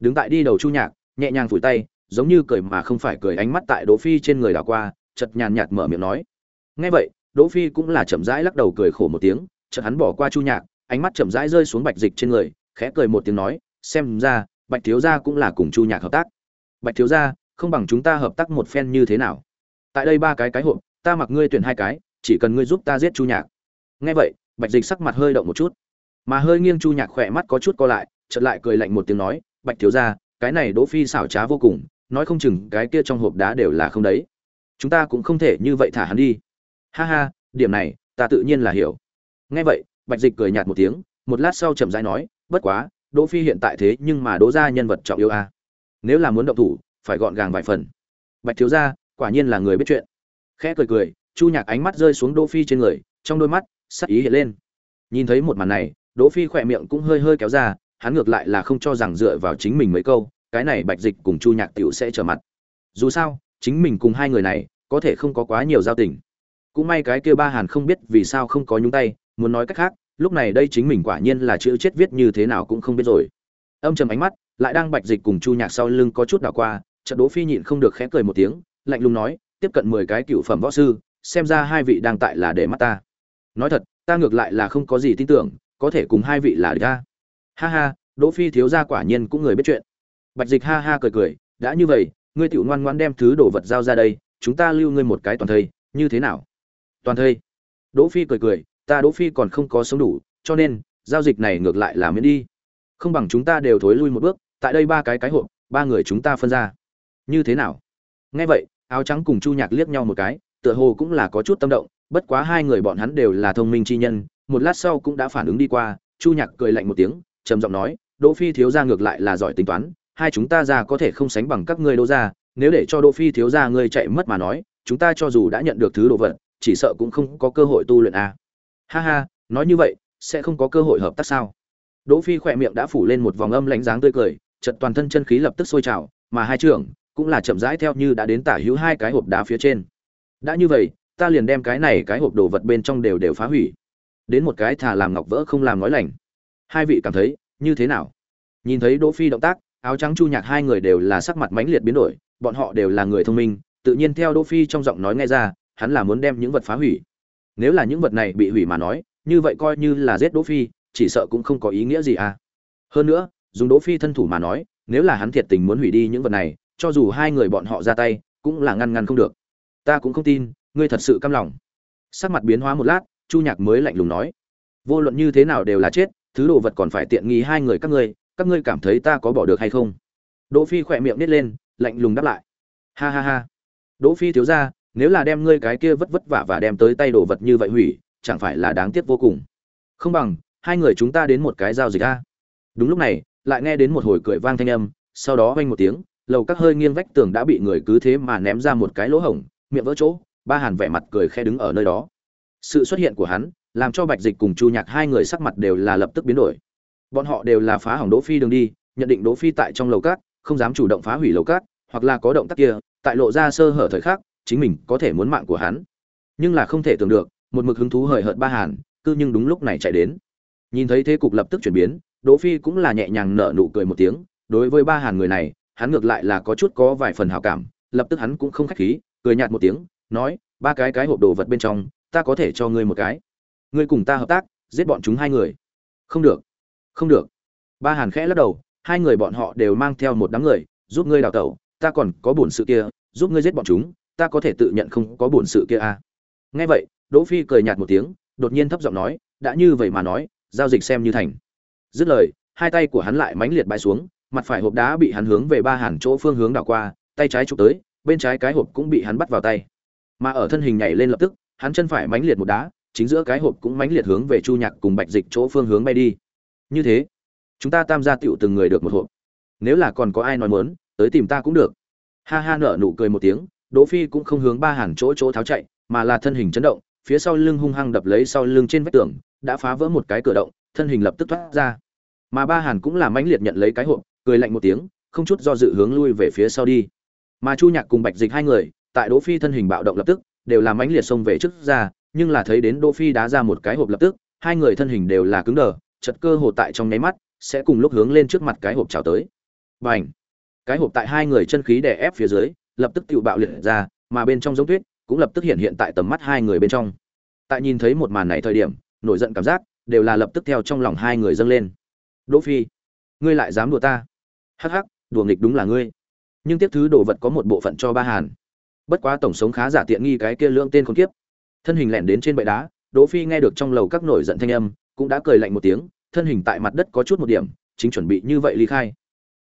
đứng tại đi đầu chu nhạc, nhẹ nhàng phủi tay, giống như cười mà không phải cười ánh mắt tại đỗ phi trên người đảo qua, chợt nhàn nhạt mở miệng nói. Nghe vậy, đỗ phi cũng là chậm rãi lắc đầu cười khổ một tiếng, chợt hắn bỏ qua chu nhạc, ánh mắt chậm rãi rơi xuống bạch dịch trên người, khẽ cười một tiếng nói, xem ra, bạch thiếu gia cũng là cùng chu nhạc hợp tác bạch thiếu gia, không bằng chúng ta hợp tác một phen như thế nào? Tại đây ba cái cái hộp, ta mặc ngươi tuyển hai cái, chỉ cần ngươi giúp ta giết chu nhạc. Nghe vậy, bạch dịch sắc mặt hơi động một chút. Mà hơi nghiêng chu nhạc khỏe mắt có chút co lại, chợt lại cười lạnh một tiếng nói, bạch thiếu gia, cái này đỗ phi xảo trá vô cùng, nói không chừng cái kia trong hộp đá đều là không đấy. Chúng ta cũng không thể như vậy thả hắn đi. Ha ha, điểm này, ta tự nhiên là hiểu. Nghe vậy, bạch dịch cười nhạt một tiếng, một lát sau chậm rãi nói, bất quá, đỗ phi hiện tại thế nhưng mà đỗ gia nhân vật trọng yếu a à nếu là muốn động thủ, phải gọn gàng vài phần. Bạch thiếu gia, quả nhiên là người biết chuyện. Khẽ cười cười, chu nhạc ánh mắt rơi xuống đỗ phi trên người, trong đôi mắt, sắc ý hiện lên. Nhìn thấy một màn này, đỗ phi khỏe miệng cũng hơi hơi kéo ra, hắn ngược lại là không cho rằng dựa vào chính mình mấy câu, cái này bạch dịch cùng chu nhạc tiểu sẽ trở mặt. Dù sao, chính mình cùng hai người này, có thể không có quá nhiều giao tình. Cũng may cái kia ba hàn không biết vì sao không có nhúng tay, muốn nói cách khác, lúc này đây chính mình quả nhiên là chữ chết viết như thế nào cũng không biết rồi. Âm trầm ánh mắt lại đang bạch dịch cùng chu nhạc sau lưng có chút đảo qua trận đỗ phi nhịn không được khẽ cười một tiếng, lạnh lùng nói, tiếp cận mười cái cựu phẩm võ sư, xem ra hai vị đang tại là để mắt ta. Nói thật, ta ngược lại là không có gì tin tưởng, có thể cùng hai vị là địch ta. Ha ha, đỗ phi thiếu gia quả nhiên cũng người biết chuyện. Bạch dịch ha ha cười cười, đã như vậy, ngươi tiểu ngoan ngoãn đem thứ đồ vật giao ra đây, chúng ta lưu ngươi một cái toàn thây, như thế nào? Toàn thây. Đỗ phi cười cười, ta đỗ phi còn không có sống đủ, cho nên, giao dịch này ngược lại là miễn đi. Không bằng chúng ta đều thối lui một bước tại đây ba cái cái hộp, ba người chúng ta phân ra. Như thế nào? Nghe vậy, áo trắng cùng chu nhạc liếc nhau một cái, tựa hồ cũng là có chút tâm động, bất quá hai người bọn hắn đều là thông minh chi nhân, một lát sau cũng đã phản ứng đi qua, chu nhạc cười lạnh một tiếng, trầm giọng nói, đỗ phi thiếu gia ngược lại là giỏi tính toán, hai chúng ta ra có thể không sánh bằng các ngươi đỗ gia, nếu để cho đỗ phi thiếu gia ngươi chạy mất mà nói, chúng ta cho dù đã nhận được thứ đồ vật, chỉ sợ cũng không có cơ hội tu luyện à. ha ha, nói như vậy, sẽ không có cơ hội hợp tác sao? Đỗ phi khỏe miệng đã phủ lên một vòng âm lãnh dáng tươi cười chợt toàn thân chân khí lập tức sôi trào, mà hai trưởng cũng là chậm rãi theo như đã đến tả hữu hai cái hộp đá phía trên. Đã như vậy, ta liền đem cái này cái hộp đồ vật bên trong đều đều phá hủy. Đến một cái thà làm ngọc vỡ không làm nói lành. Hai vị cảm thấy, như thế nào? Nhìn thấy đỗ phi động tác, áo trắng chu nhạc hai người đều là sắc mặt mãnh liệt biến đổi, bọn họ đều là người thông minh, tự nhiên theo đỗ phi trong giọng nói nghe ra, hắn là muốn đem những vật phá hủy. Nếu là những vật này bị hủy mà nói, như vậy coi như là giết đỗ phi, chỉ sợ cũng không có ý nghĩa gì à. Hơn nữa dùng đỗ phi thân thủ mà nói, nếu là hắn thiệt tình muốn hủy đi những vật này, cho dù hai người bọn họ ra tay, cũng là ngăn ngăn không được. Ta cũng không tin, ngươi thật sự căm lòng. Sắc mặt biến hóa một lát, chu nhạc mới lạnh lùng nói. Vô luận như thế nào đều là chết, thứ đồ vật còn phải tiện nghi hai người các ngươi các ngươi cảm thấy ta có bỏ được hay không? Đỗ phi khỏe miệng nít lên, lạnh lùng đáp lại. Ha ha ha. Đỗ phi thiếu gia nếu là đem ngươi cái kia vất vất vả và đem tới tay đồ vật như vậy hủy, chẳng phải là đáng tiếc vô cùng. Không bằng, hai người chúng ta đến một cái giao dịch a. Đúng lúc này lại nghe đến một hồi cười vang thanh âm, sau đó vang một tiếng, lầu các hơi nghiêng vách tường đã bị người cứ thế mà ném ra một cái lỗ hổng, miệng vỡ chỗ, ba hàn vẻ mặt cười khẽ đứng ở nơi đó. Sự xuất hiện của hắn, làm cho bạch dịch cùng chu nhạc hai người sắc mặt đều là lập tức biến đổi. Bọn họ đều là phá hỏng đỗ phi đường đi, nhận định đỗ phi tại trong lầu cát không dám chủ động phá hủy lầu cát hoặc là có động tác kia, tại lộ ra sơ hở thời khắc, chính mình có thể muốn mạng của hắn. Nhưng là không thể tưởng được, một mực hứng thú hời hợt ba hàn, cư nhưng đúng lúc này chạy đến. Nhìn thấy thế cục lập tức chuyển biến đỗ phi cũng là nhẹ nhàng nở nụ cười một tiếng, đối với ba hàn người này, hắn ngược lại là có chút có vài phần hảo cảm, lập tức hắn cũng không khách khí, cười nhạt một tiếng, nói, ba cái cái hộp đồ vật bên trong, ta có thể cho ngươi một cái. Ngươi cùng ta hợp tác, giết bọn chúng hai người. Không được không được. Ba hàn khẽ lắc đầu, hai người bọn họ đều mang theo một đám người, giúp ngươi đào tẩu, ta còn có buồn sự kia, giúp ngươi giết bọn chúng, ta có thể tự nhận không có buồn sự kia à. nghe vậy, đỗ phi cười nhạt một tiếng, đột nhiên thấp giọng nói, đã như vậy mà nói, giao dịch xem như thành dứt lời, hai tay của hắn lại mãnh liệt bãi xuống, mặt phải hộp đá bị hắn hướng về ba hàn chỗ phương hướng đảo qua, tay trái chụp tới, bên trái cái hộp cũng bị hắn bắt vào tay. Mà ở thân hình nhảy lên lập tức, hắn chân phải mãnh liệt một đá, chính giữa cái hộp cũng mãnh liệt hướng về chu nhạc cùng bạch dịch chỗ phương hướng bay đi. Như thế, chúng ta tam gia tựu từng người được một hộp. Nếu là còn có ai nói muốn, tới tìm ta cũng được. Ha ha nở nụ cười một tiếng, đỗ phi cũng không hướng ba hàng chỗ chỗ tháo chạy, mà là thân hình chấn động, phía sau lưng hung hăng đập lấy sau lưng trên vách tường, đã phá vỡ một cái cửa động thân hình lập tức thoát ra. Mà ba hàn cũng là mãnh liệt nhận lấy cái hộp, cười lạnh một tiếng, không chút do dự hướng lui về phía sau đi. Mà chu nhạc cùng bạch dịch hai người, tại đỗ phi thân hình bạo động lập tức, đều là mãnh liệt xông về trước ra, nhưng là thấy đến đỗ phi đá ra một cái hộp lập tức, hai người thân hình đều là cứng đờ chật cơ hồ tại trong nháy mắt, sẽ cùng lúc hướng lên trước mặt cái hộp chào tới. Bành! Cái hộp tại hai người chân khí đè ép phía dưới, lập tức tự bạo liệt ra, mà bên trong giống tuyết cũng lập tức hiện hiện tại tầm mắt hai người bên trong. Tại nhìn thấy một màn này thời điểm, nổi giận cảm giác đều là lập tức theo trong lòng hai người dâng lên. Đỗ phi, ngươi lại dám đùa ta? Hắc hắc, đùa nghịch đúng là ngươi. Nhưng tiếp thứ đồ vật có một bộ phận cho ba hàn. Bất quá tổng sống khá giả tiện nghi cái kia lưỡng tên con kiếp. Thân hình lẻn đến trên bệ đá, đỗ phi nghe được trong lầu các nổi giận thanh âm, cũng đã cười lạnh một tiếng, thân hình tại mặt đất có chút một điểm, chính chuẩn bị như vậy ly khai.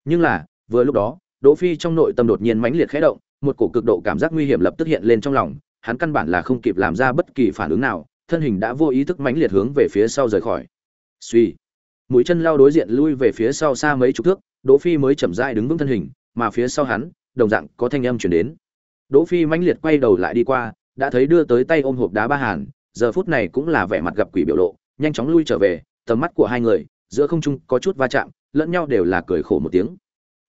Nhưng là, vừa lúc đó, đỗ phi trong nội tâm đột nhiên mãnh liệt khẽ động, một cổ cực độ cảm giác nguy hiểm lập tức hiện lên trong lòng, hắn căn bản là không kịp làm ra bất kỳ phản ứng nào thân hình đã vô ý thức mãnh liệt hướng về phía sau rời khỏi. Suy mũi chân lao đối diện lui về phía sau xa mấy chục thước, đỗ phi mới chậm rãi đứng vững thân hình, mà phía sau hắn, đồng dạng có thanh âm truyền đến. Đỗ phi mãnh liệt quay đầu lại đi qua, đã thấy đưa tới tay ôm hộp đá ba hàn, giờ phút này cũng là vẻ mặt gặp quỷ biểu lộ, nhanh chóng lui trở về, tầm mắt của hai người, giữa không trung có chút va chạm, lẫn nhau đều là cười khổ một tiếng.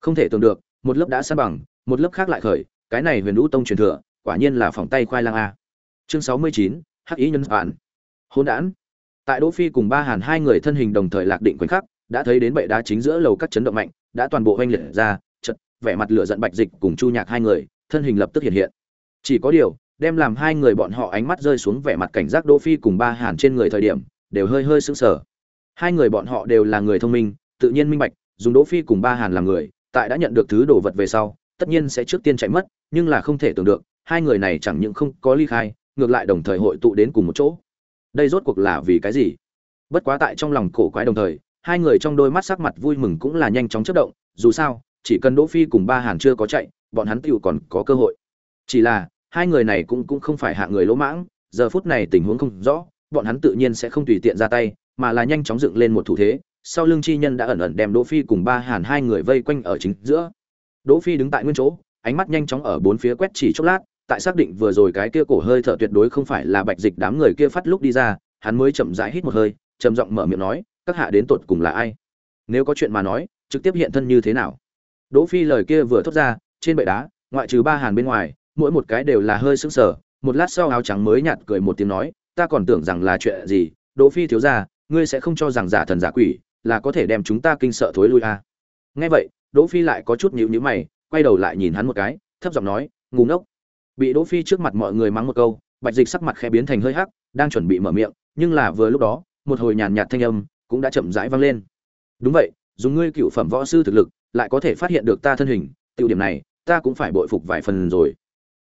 Không thể tưởng được, một lớp đã san bằng, một lớp khác lại khởi, cái này huyền vũ tông truyền thừa, quả nhiên là phòng tay khoai lang a. Chương sáu mươi chín hắc ý nhân bản hôn đản. Tại đỗ phi cùng ba hàn hai người thân hình đồng thời lạc định khoảnh khắc, đã thấy đến bệ đá chính giữa lầu các chấn động mạnh, đã toàn bộ hoanh liệt ra, chật, vẻ mặt lửa giận bạch dịch cùng chu nhạc hai người, thân hình lập tức hiện hiện. Chỉ có điều, đem làm hai người bọn họ ánh mắt rơi xuống vẻ mặt cảnh giác đỗ phi cùng ba hàn trên người thời điểm, đều hơi hơi sững sờ. Hai người bọn họ đều là người thông minh, tự nhiên minh bạch, dùng đỗ phi cùng ba hàn làm người, tại đã nhận được thứ đồ vật về sau, tất nhiên sẽ trước tiên chạy mất, nhưng là không thể tưởng được, hai người này chẳng những không có ly khai ngược lại đồng thời hội tụ đến cùng một chỗ. Đây rốt cuộc là vì cái gì? Bất quá tại trong lòng cổ quái đồng thời, hai người trong đôi mắt sắc mặt vui mừng cũng là nhanh chóng chớp động, dù sao, chỉ cần đỗ phi cùng ba hàn chưa có chạy, bọn hắn tựu còn có cơ hội. Chỉ là, hai người này cũng cũng không phải hạ người lỗ mãng, giờ phút này tình huống không rõ, bọn hắn tự nhiên sẽ không tùy tiện ra tay, mà là nhanh chóng dựng lên một thủ thế, sau lưng chi nhân đã ẩn ẩn đem đỗ phi cùng ba hàn hai người vây quanh ở chính giữa. Đỗ phi đứng tại nguyên chỗ, ánh mắt nhanh chóng ở bốn phía quét chỉ chốc lát tại xác định vừa rồi cái kia cổ hơi thở tuyệt đối không phải là bạch dịch đám người kia phát lúc đi ra, hắn mới chậm rãi hít một hơi, trầm giọng mở miệng nói, các hạ đến tột cùng là ai nếu có chuyện mà nói, trực tiếp hiện thân như thế nào đỗ phi lời kia vừa thốt ra, trên bệ đá, ngoại trừ ba hàn bên ngoài, mỗi một cái đều là hơi sững sờ, một lát sau áo trắng mới nhạt cười một tiếng nói, ta còn tưởng rằng là chuyện gì, đỗ phi thiếu gia, ngươi sẽ không cho rằng giả thần giả quỷ là có thể đem chúng ta kinh sợ thối lui à. nghe vậy, đỗ phi lại có chút nhíu nhíu mày, quay đầu lại nhìn hắn một cái, thấp giọng nói, ngu ngốc bị đỗ phi trước mặt mọi người mắng một câu, bạch dịch sắc mặt khẽ biến thành hơi hắc, đang chuẩn bị mở miệng, nhưng là vừa lúc đó, một hồi nhàn nhạt thanh âm cũng đã chậm rãi vang lên. Đúng vậy, dùng ngươi cựu phẩm võ sư thực lực, lại có thể phát hiện được ta thân hình, tiêu điểm này, ta cũng phải bội phục vài phần rồi.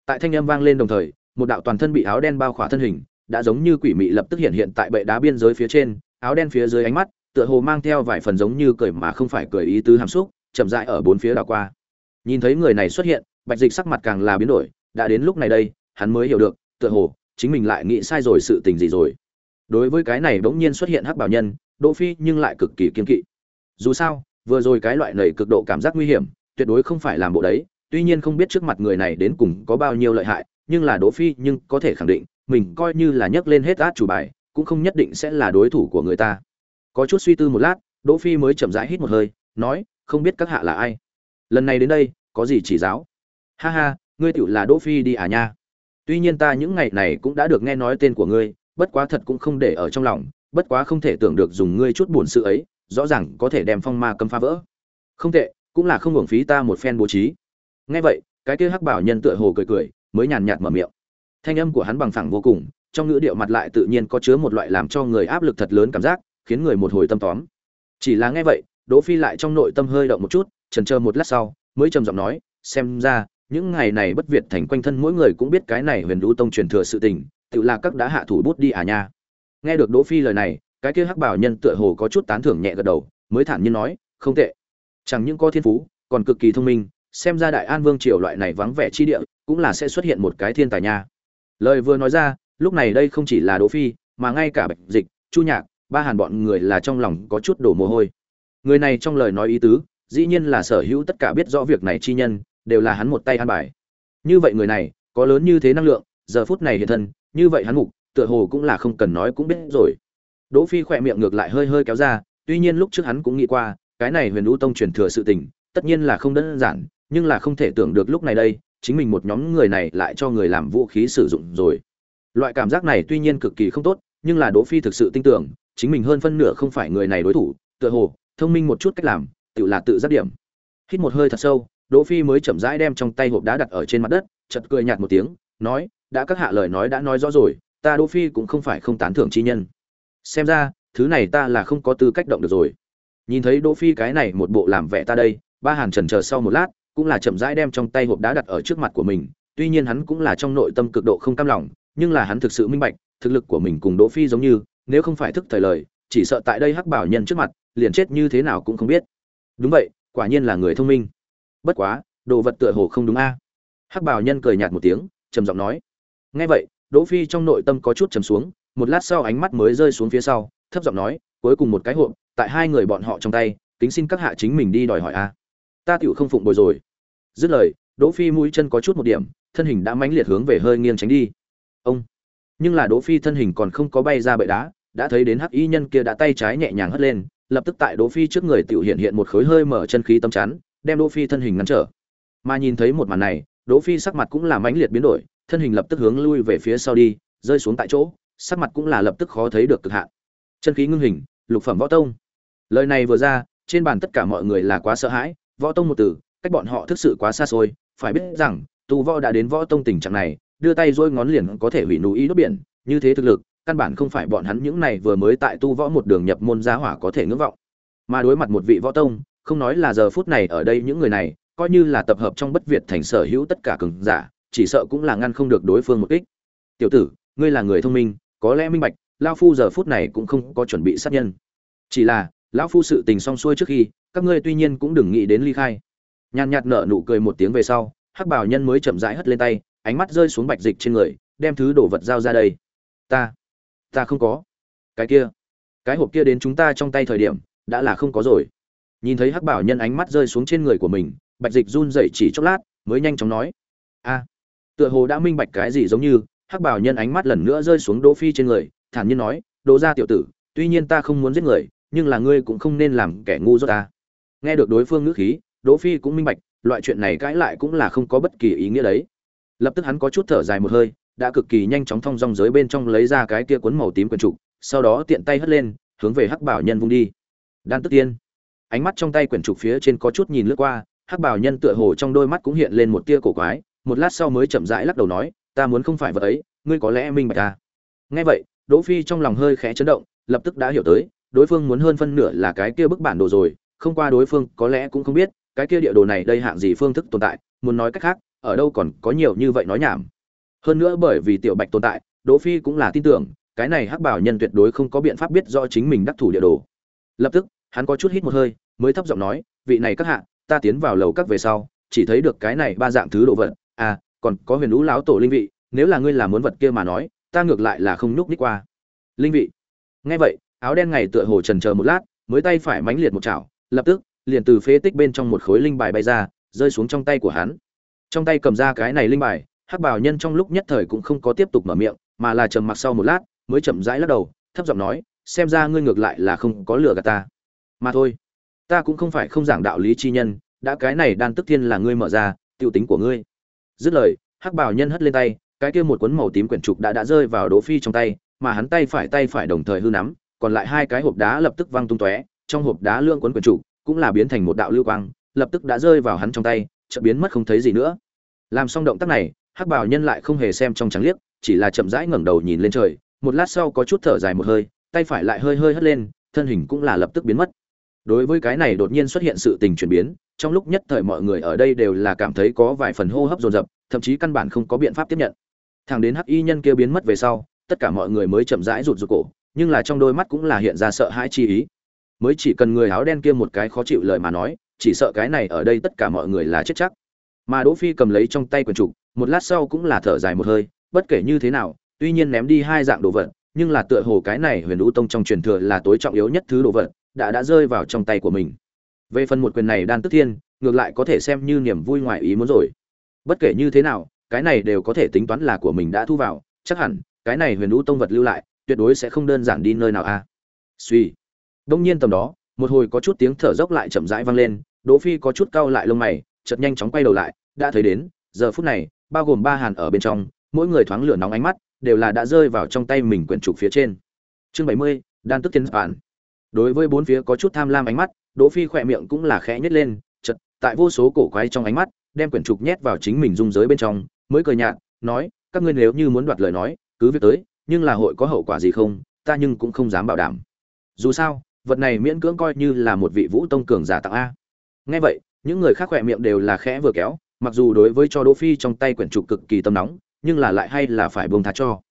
Tại thanh âm vang lên đồng thời, một đạo toàn thân bị áo đen bao khỏa thân hình, đã giống như quỷ mị lập tức hiện hiện tại bệ đá biên giới phía trên, áo đen phía dưới ánh mắt, tựa hồ mang theo vài phần giống như cười mà không phải cười ý tứ hàm xúc, chậm rãi ở bốn phía đảo qua. Nhìn thấy người này xuất hiện, bạch dịch sắc mặt càng là biến đổi đã đến lúc này đây, hắn mới hiểu được, tựa hồ, chính mình lại nghĩ sai rồi sự tình gì rồi. Đối với cái này bỗng nhiên xuất hiện hắc bảo nhân, đỗ phi nhưng lại cực kỳ kiên kỵ. Dù sao, vừa rồi cái loại này cực độ cảm giác nguy hiểm, tuyệt đối không phải làm bộ đấy. Tuy nhiên không biết trước mặt người này đến cùng có bao nhiêu lợi hại, nhưng là đỗ phi nhưng có thể khẳng định, mình coi như là nhấc lên hết át chủ bài, cũng không nhất định sẽ là đối thủ của người ta. Có chút suy tư một lát, đỗ phi mới chậm rãi hít một hơi, nói, không biết các hạ là ai? Lần này đến đây, có gì chỉ giáo? Ha ha ngươi tiểu là đỗ phi đi à nha. Tuy nhiên ta những ngày này cũng đã được nghe nói tên của ngươi, bất quá thật cũng không để ở trong lòng, bất quá không thể tưởng được dùng ngươi chút buồn sự ấy, rõ ràng có thể đem phong ma cấm phá vỡ. Không tệ, cũng là không hưởng phí ta một phen bố trí. Nghe vậy, cái kia hắc bảo nhân tựa hồ cười cười, mới nhàn nhạt mở miệng. Thanh âm của hắn bằng phẳng vô cùng, trong ngữ điệu mặt lại tự nhiên có chứa một loại làm cho người áp lực thật lớn cảm giác, khiến người một hồi tâm tóm. Chỉ là nghe vậy, đỗ phi lại trong nội tâm hơi động một chút, chần chờ một lát sau, mới trầm giọng nói, xem ra những ngày này bất việt thành quanh thân mỗi người cũng biết cái này huyền đũ tông truyền thừa sự tình, tự là các đã hạ thủ bút đi à nha. Nghe được đỗ phi lời này, cái kia hắc bảo nhân tựa hồ có chút tán thưởng nhẹ gật đầu, mới thản nhiên nói, không tệ. Chẳng những có thiên phú, còn cực kỳ thông minh, xem ra đại an vương triều loại này vắng vẻ chi địa, cũng là sẽ xuất hiện một cái thiên tài nha. Lời vừa nói ra, lúc này đây không chỉ là đỗ phi, mà ngay cả bạch dịch, chu nhạc, ba hàn bọn người là trong lòng có chút đổ mồ hôi. Người này trong lời nói ý tứ, dĩ nhiên là sở hữu tất cả biết rõ việc này chi nhân đều là hắn một tay an bài. Như vậy người này, có lớn như thế năng lượng, giờ phút này hiện thân, như vậy hắn mục, tựa hồ cũng là không cần nói cũng biết rồi. Đỗ phi khỏe miệng ngược lại hơi hơi kéo ra, tuy nhiên lúc trước hắn cũng nghĩ qua, cái này huyền vũ tông truyền thừa sự tình, tất nhiên là không đơn giản, nhưng là không thể tưởng được lúc này đây, chính mình một nhóm người này lại cho người làm vũ khí sử dụng rồi. Loại cảm giác này tuy nhiên cực kỳ không tốt, nhưng là đỗ phi thực sự tin tưởng, chính mình hơn phân nửa không phải người này đối thủ, tựa hồ, thông minh một chút cách làm tự là tự giác điểm. Hít một hơi thật sâu đỗ phi mới chậm rãi đem trong tay hộp đá đặt ở trên mặt đất, chợt cười nhạt một tiếng, nói, đã các hạ lời nói đã nói rõ rồi, ta đỗ phi cũng không phải không tán thưởng chi nhân. Xem ra, thứ này ta là không có tư cách động được rồi. Nhìn thấy đỗ phi cái này một bộ làm vẻ ta đây, ba hàn chần chờ sau một lát, cũng là chậm rãi đem trong tay hộp đá đặt ở trước mặt của mình, tuy nhiên hắn cũng là trong nội tâm cực độ không cam lòng, nhưng là hắn thực sự minh bạch, thực lực của mình cùng đỗ phi giống như, nếu không phải thức thời lời, chỉ sợ tại đây hắc bảo nhân trước mặt, liền chết như thế nào cũng không biết. Đúng vậy, quả nhiên là người thông minh bất quá, đồ vật tựa hồ không đúng a. Hắc bảo nhân cười nhạt một tiếng, trầm giọng nói. Nghe vậy, đỗ phi trong nội tâm có chút trầm xuống, một lát sau ánh mắt mới rơi xuống phía sau, thấp giọng nói, cuối cùng một cái hộp, tại hai người bọn họ trong tay, kính xin các hạ chính mình đi đòi hỏi a. Ta tựu không phụng bồi rồi. Dứt lời, đỗ phi mũi chân có chút một điểm, thân hình đã mãnh liệt hướng về hơi nghiêng tránh đi. Ông. Nhưng là đỗ phi thân hình còn không có bay ra bệ đá, đã thấy đến hắc y nhân kia đã tay trái nhẹ nhàng hất lên, lập tức tại đỗ phi trước người tiểu hiện hiện một khối hơi mở chân khí tâm chắn đem đỗ phi thân hình ngăn trở. Mà nhìn thấy một màn này, đỗ phi sắc mặt cũng là mãnh liệt biến đổi, thân hình lập tức hướng lui về phía sau đi, rơi xuống tại chỗ, sắc mặt cũng là lập tức khó thấy được cực hạn. Chân khí ngưng hình, lục phẩm võ tông. Lời này vừa ra, trên bàn tất cả mọi người là quá sợ hãi, võ tông một từ, cách bọn họ thực sự quá xa xôi, phải biết rằng tu võ đã đến võ tông tình trạng này, đưa tay rôi ngón liền có thể hủy núi đốt biển, như thế thực lực, căn bản không phải bọn hắn những này vừa mới tại tu võ một đường nhập môn giá hỏa có thể ngưỡng vọng. Mà đối mặt một vị võ tông không nói là giờ phút này ở đây những người này, coi như là tập hợp trong bất việt thành sở hữu tất cả cường giả, chỉ sợ cũng là ngăn không được đối phương một kích. Tiểu tử, ngươi là người thông minh, có lẽ minh bạch lao phu giờ phút này cũng không có chuẩn bị sát nhân. Chỉ là, lão phu sự tình xong xuôi trước khi, các ngươi tuy nhiên cũng đừng nghĩ đến ly khai. Nhàn nhạt nở nụ cười một tiếng về sau, hắc bảo nhân mới chậm rãi hất lên tay, ánh mắt rơi xuống bạch dịch trên người, đem thứ đồ vật giao ra đây. Ta ta không có. Cái kia, cái hộp kia đến chúng ta trong tay thời điểm, đã là không có rồi nhìn thấy hắc bảo nhân ánh mắt rơi xuống trên người của mình, bạch dịch run rẩy chỉ chốc lát, mới nhanh chóng nói, a, tựa hồ đã minh bạch cái gì giống như, hắc bảo nhân ánh mắt lần nữa rơi xuống đỗ phi trên người, thản nhiên nói, đỗ gia tiểu tử, tuy nhiên ta không muốn giết người, nhưng là ngươi cũng không nên làm kẻ ngu dốt ta. Nghe được đối phương ngữ khí, đỗ phi cũng minh bạch, loại chuyện này cãi lại cũng là không có bất kỳ ý nghĩa đấy. Lập tức hắn có chút thở dài một hơi, đã cực kỳ nhanh chóng thông dong giới bên trong lấy ra cái kia cuốn màu tím quần trục, sau đó tiện tay hất lên, hướng về hắc bảo nhân vung đi. Đan tức tiên ánh mắt trong tay quyển trục phía trên có chút nhìn lướt qua, hắc bảo nhân tựa hồ trong đôi mắt cũng hiện lên một tia cổ quái, một lát sau mới chậm rãi lắc đầu nói, ta muốn không phải vật ấy, ngươi có lẽ minh bạch ta. Nghe vậy, đỗ phi trong lòng hơi khẽ chấn động, lập tức đã hiểu tới, đối phương muốn hơn phân nửa là cái kia bức bản đồ rồi, không qua đối phương có lẽ cũng không biết, cái kia địa đồ này đây hạng gì phương thức tồn tại, muốn nói cách khác, ở đâu còn có nhiều như vậy nói nhảm. Hơn nữa bởi vì tiểu bạch tồn tại, đỗ phi cũng là tin tưởng, cái này hắc bảo nhân tuyệt đối không có biện pháp biết rõ chính mình đắc thủ địa đồ. Lập tức hắn có chút hít một hơi, mới thấp giọng nói, vị này các hạ, ta tiến vào lầu các về sau, chỉ thấy được cái này ba dạng thứ đồ vật. À còn có huyền lũ lão tổ linh vị, nếu là ngươi là muốn vật kia mà nói, ta ngược lại là không nhúc ních qua. Linh vị? Nghe vậy, áo đen ngày tựa hồ trần chờ một lát, mới tay phải mãnh liệt một chảo, lập tức, liền từ phế tích bên trong một khối linh bài bay ra, rơi xuống trong tay của hắn. Trong tay cầm ra cái này linh bài, hắc bảo nhân trong lúc nhất thời cũng không có tiếp tục mở miệng, mà là trầm mặc sau một lát, mới chậm rãi lắc đầu, thấp giọng nói, xem ra ngươi ngược lại là không có lừa gạt ta mà thôi. Ta cũng không phải không giảng đạo lý chi nhân, đã cái này đan tức thiên là ngươi mở ra tiêu tính của ngươi. Dứt lời, hắc bảo nhân hất lên tay, cái kia một cuốn màu tím quyển trục đã đã rơi vào đỗ phi trong tay, mà hắn tay phải tay phải đồng thời hư nắm, còn lại hai cái hộp đá lập tức văng tung tóe, trong hộp đá lương cuốn quyển trục cũng là biến thành một đạo lưu quang, lập tức đã rơi vào hắn trong tay, chợt biến mất không thấy gì nữa. Làm xong động tác này, hắc bảo nhân lại không hề xem trong trắng liếc, chỉ là chậm rãi ngẩng đầu nhìn lên trời, một lát sau có chút thở dài một hơi, tay phải lại hơi hơi hất lên, thân hình cũng là lập tức biến mất đối với cái này đột nhiên xuất hiện sự tình chuyển biến, trong lúc nhất thời mọi người ở đây đều là cảm thấy có vài phần hô hấp dồn dập, thậm chí căn bản không có biện pháp tiếp nhận. Thằng đến hắc y nhân kia biến mất về sau, tất cả mọi người mới chậm rãi rụt rụt cổ, nhưng là trong đôi mắt cũng là hiện ra sợ hãi chi ý. Mới chỉ cần người áo đen kia một cái khó chịu lời mà nói, chỉ sợ cái này ở đây tất cả mọi người là chết chắc. Mà đỗ phi cầm lấy trong tay quần trục, một lát sau cũng là thở dài một hơi, bất kể như thế nào, tuy nhiên ném đi hai dạng đồ vật, nhưng là tựa hồ cái này huyền vũ tông trong truyền thừa là tối trọng yếu nhất thứ đồ vật đã đã rơi vào trong tay của mình. Về phần một quyền này đan tức thiên, ngược lại có thể xem như niềm vui ngoài ý muốn rồi. Bất kể như thế nào, cái này đều có thể tính toán là của mình đã thu vào, chắc hẳn, cái này huyền Vũ tông vật lưu lại, tuyệt đối sẽ không đơn giản đi nơi nào a suy. Đông nhiên tầm đó, một hồi có chút tiếng thở dốc lại chậm rãi vang lên, đỗ phi có chút cau lại lông mày, chợt nhanh chóng quay đầu lại, đã thấy đến, giờ phút này, bao gồm ba hàn ở bên trong, mỗi người thoáng lửa nóng ánh mắt, đều là đã rơi vào trong tay mình quyển trục phía trên. Chương bảy mươi, đan tức thiên bản đối với bốn phía có chút tham lam ánh mắt, đỗ phi khỏe miệng cũng là khẽ nhếch lên chật tại vô số cổ quái trong ánh mắt, đem quyển trục nhét vào chính mình dung giới bên trong, mới cười nhạt, nói, các ngươi nếu như muốn đoạt lời nói, cứ việc tới, nhưng là hội có hậu quả gì không, ta nhưng cũng không dám bảo đảm. Dù sao, vật này miễn cưỡng coi như là một vị vũ tông cường giả tặng a. Nghe vậy, những người khác khỏe miệng đều là khẽ vừa kéo, mặc dù đối với cho đỗ phi trong tay quyển trục cực kỳ tâm nóng, nhưng là lại hay là phải buông tha cho.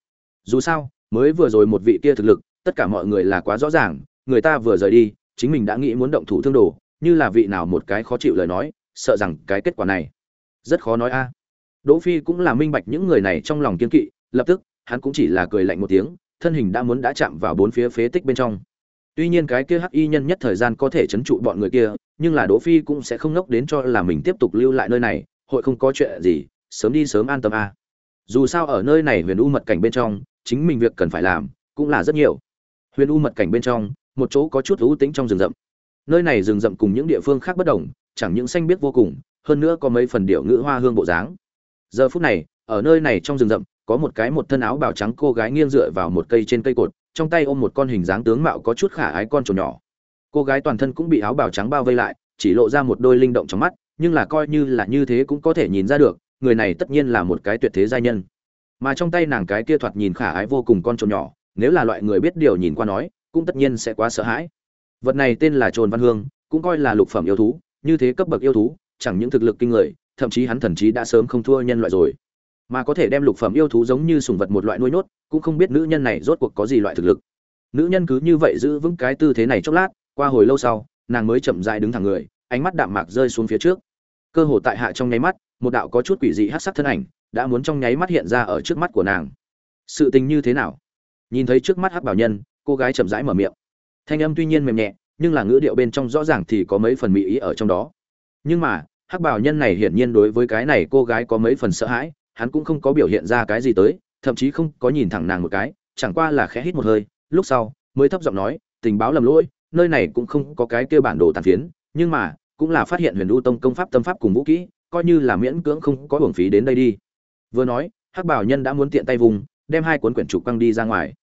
Dù sao, mới vừa rồi một vị kia thực lực, tất cả mọi người là quá rõ ràng người ta vừa rời đi, chính mình đã nghĩ muốn động thủ thương đồ, như là vị nào một cái khó chịu lời nói, sợ rằng cái kết quả này rất khó nói a. Đỗ phi cũng là minh bạch những người này trong lòng kiên kỵ, lập tức, hắn cũng chỉ là cười lạnh một tiếng, thân hình đã muốn đã chạm vào bốn phía phế tích bên trong. Tuy nhiên cái kia hắc y nhân nhất thời gian có thể chấn trụ bọn người kia, nhưng là đỗ phi cũng sẽ không nốc đến cho là mình tiếp tục lưu lại nơi này, hội không có chuyện gì, sớm đi sớm an tâm a. Dù sao ở nơi này huyền u mật cảnh bên trong, chính mình việc cần phải làm, cũng là rất nhiều. Huyền u mật cảnh bên trong một chỗ có chút ưu tính trong rừng rậm. Nơi này rừng rậm cùng những địa phương khác bất đồng, chẳng những xanh biết vô cùng, hơn nữa có mấy phần điệu ngữ hoa hương bộ dáng. Giờ phút này, ở nơi này trong rừng rậm, có một cái một thân áo bào trắng cô gái nghiêng dựa vào một cây trên cây cột, trong tay ôm một con hình dáng tướng mạo có chút khả ái con trồn nhỏ. Cô gái toàn thân cũng bị áo bào trắng bao vây lại, chỉ lộ ra một đôi linh động trong mắt, nhưng là coi như là như thế cũng có thể nhìn ra được, người này tất nhiên là một cái tuyệt thế giai nhân. Mà trong tay nàng cái kia thoạt nhìn khả ái vô cùng con trồn nhỏ, nếu là loại người biết điều nhìn qua nói cũng tất nhiên sẽ quá sợ hãi. Vật này tên là trồn văn hương, cũng coi là lục phẩm yêu thú, như thế cấp bậc yêu thú, chẳng những thực lực kinh người, thậm chí hắn thần chí đã sớm không thua nhân loại rồi. Mà có thể đem lục phẩm yêu thú giống như sùng vật một loại nuôi nhốt, cũng không biết nữ nhân này rốt cuộc có gì loại thực lực. Nữ nhân cứ như vậy giữ vững cái tư thế này chốc lát, qua hồi lâu sau, nàng mới chậm dại đứng thẳng người, ánh mắt đạm mạc rơi xuống phía trước. Cơ hồ tại hạ trong nháy mắt, một đạo có chút quỷ dị hát sắc thân ảnh, đã muốn trong nháy mắt hiện ra ở trước mắt của nàng. Sự tình như thế nào? Nhìn thấy trước mắt hắc bảo nhân cô gái chậm rãi mở miệng. Thanh âm tuy nhiên mềm nhẹ, nhưng là ngữ điệu bên trong rõ ràng thì có mấy phần mỹ ý ở trong đó. Nhưng mà, hắc bảo nhân này hiển nhiên đối với cái này cô gái có mấy phần sợ hãi, hắn cũng không có biểu hiện ra cái gì tới, thậm chí không có nhìn thẳng nàng một cái, chẳng qua là khẽ hít một hơi, lúc sau, mới thấp giọng nói, tình báo lầm lỗi, nơi này cũng không có cái kia bản đồ tàn phiến, nhưng mà, cũng là phát hiện huyền u tông công pháp tâm pháp cùng vũ kỹ, coi như là miễn cưỡng không có hưởng phí đến đây đi. Vừa nói, hắc bảo nhân đã muốn tiện tay vùng, đem hai cuốn quyển trục quăng đi ra ngoài.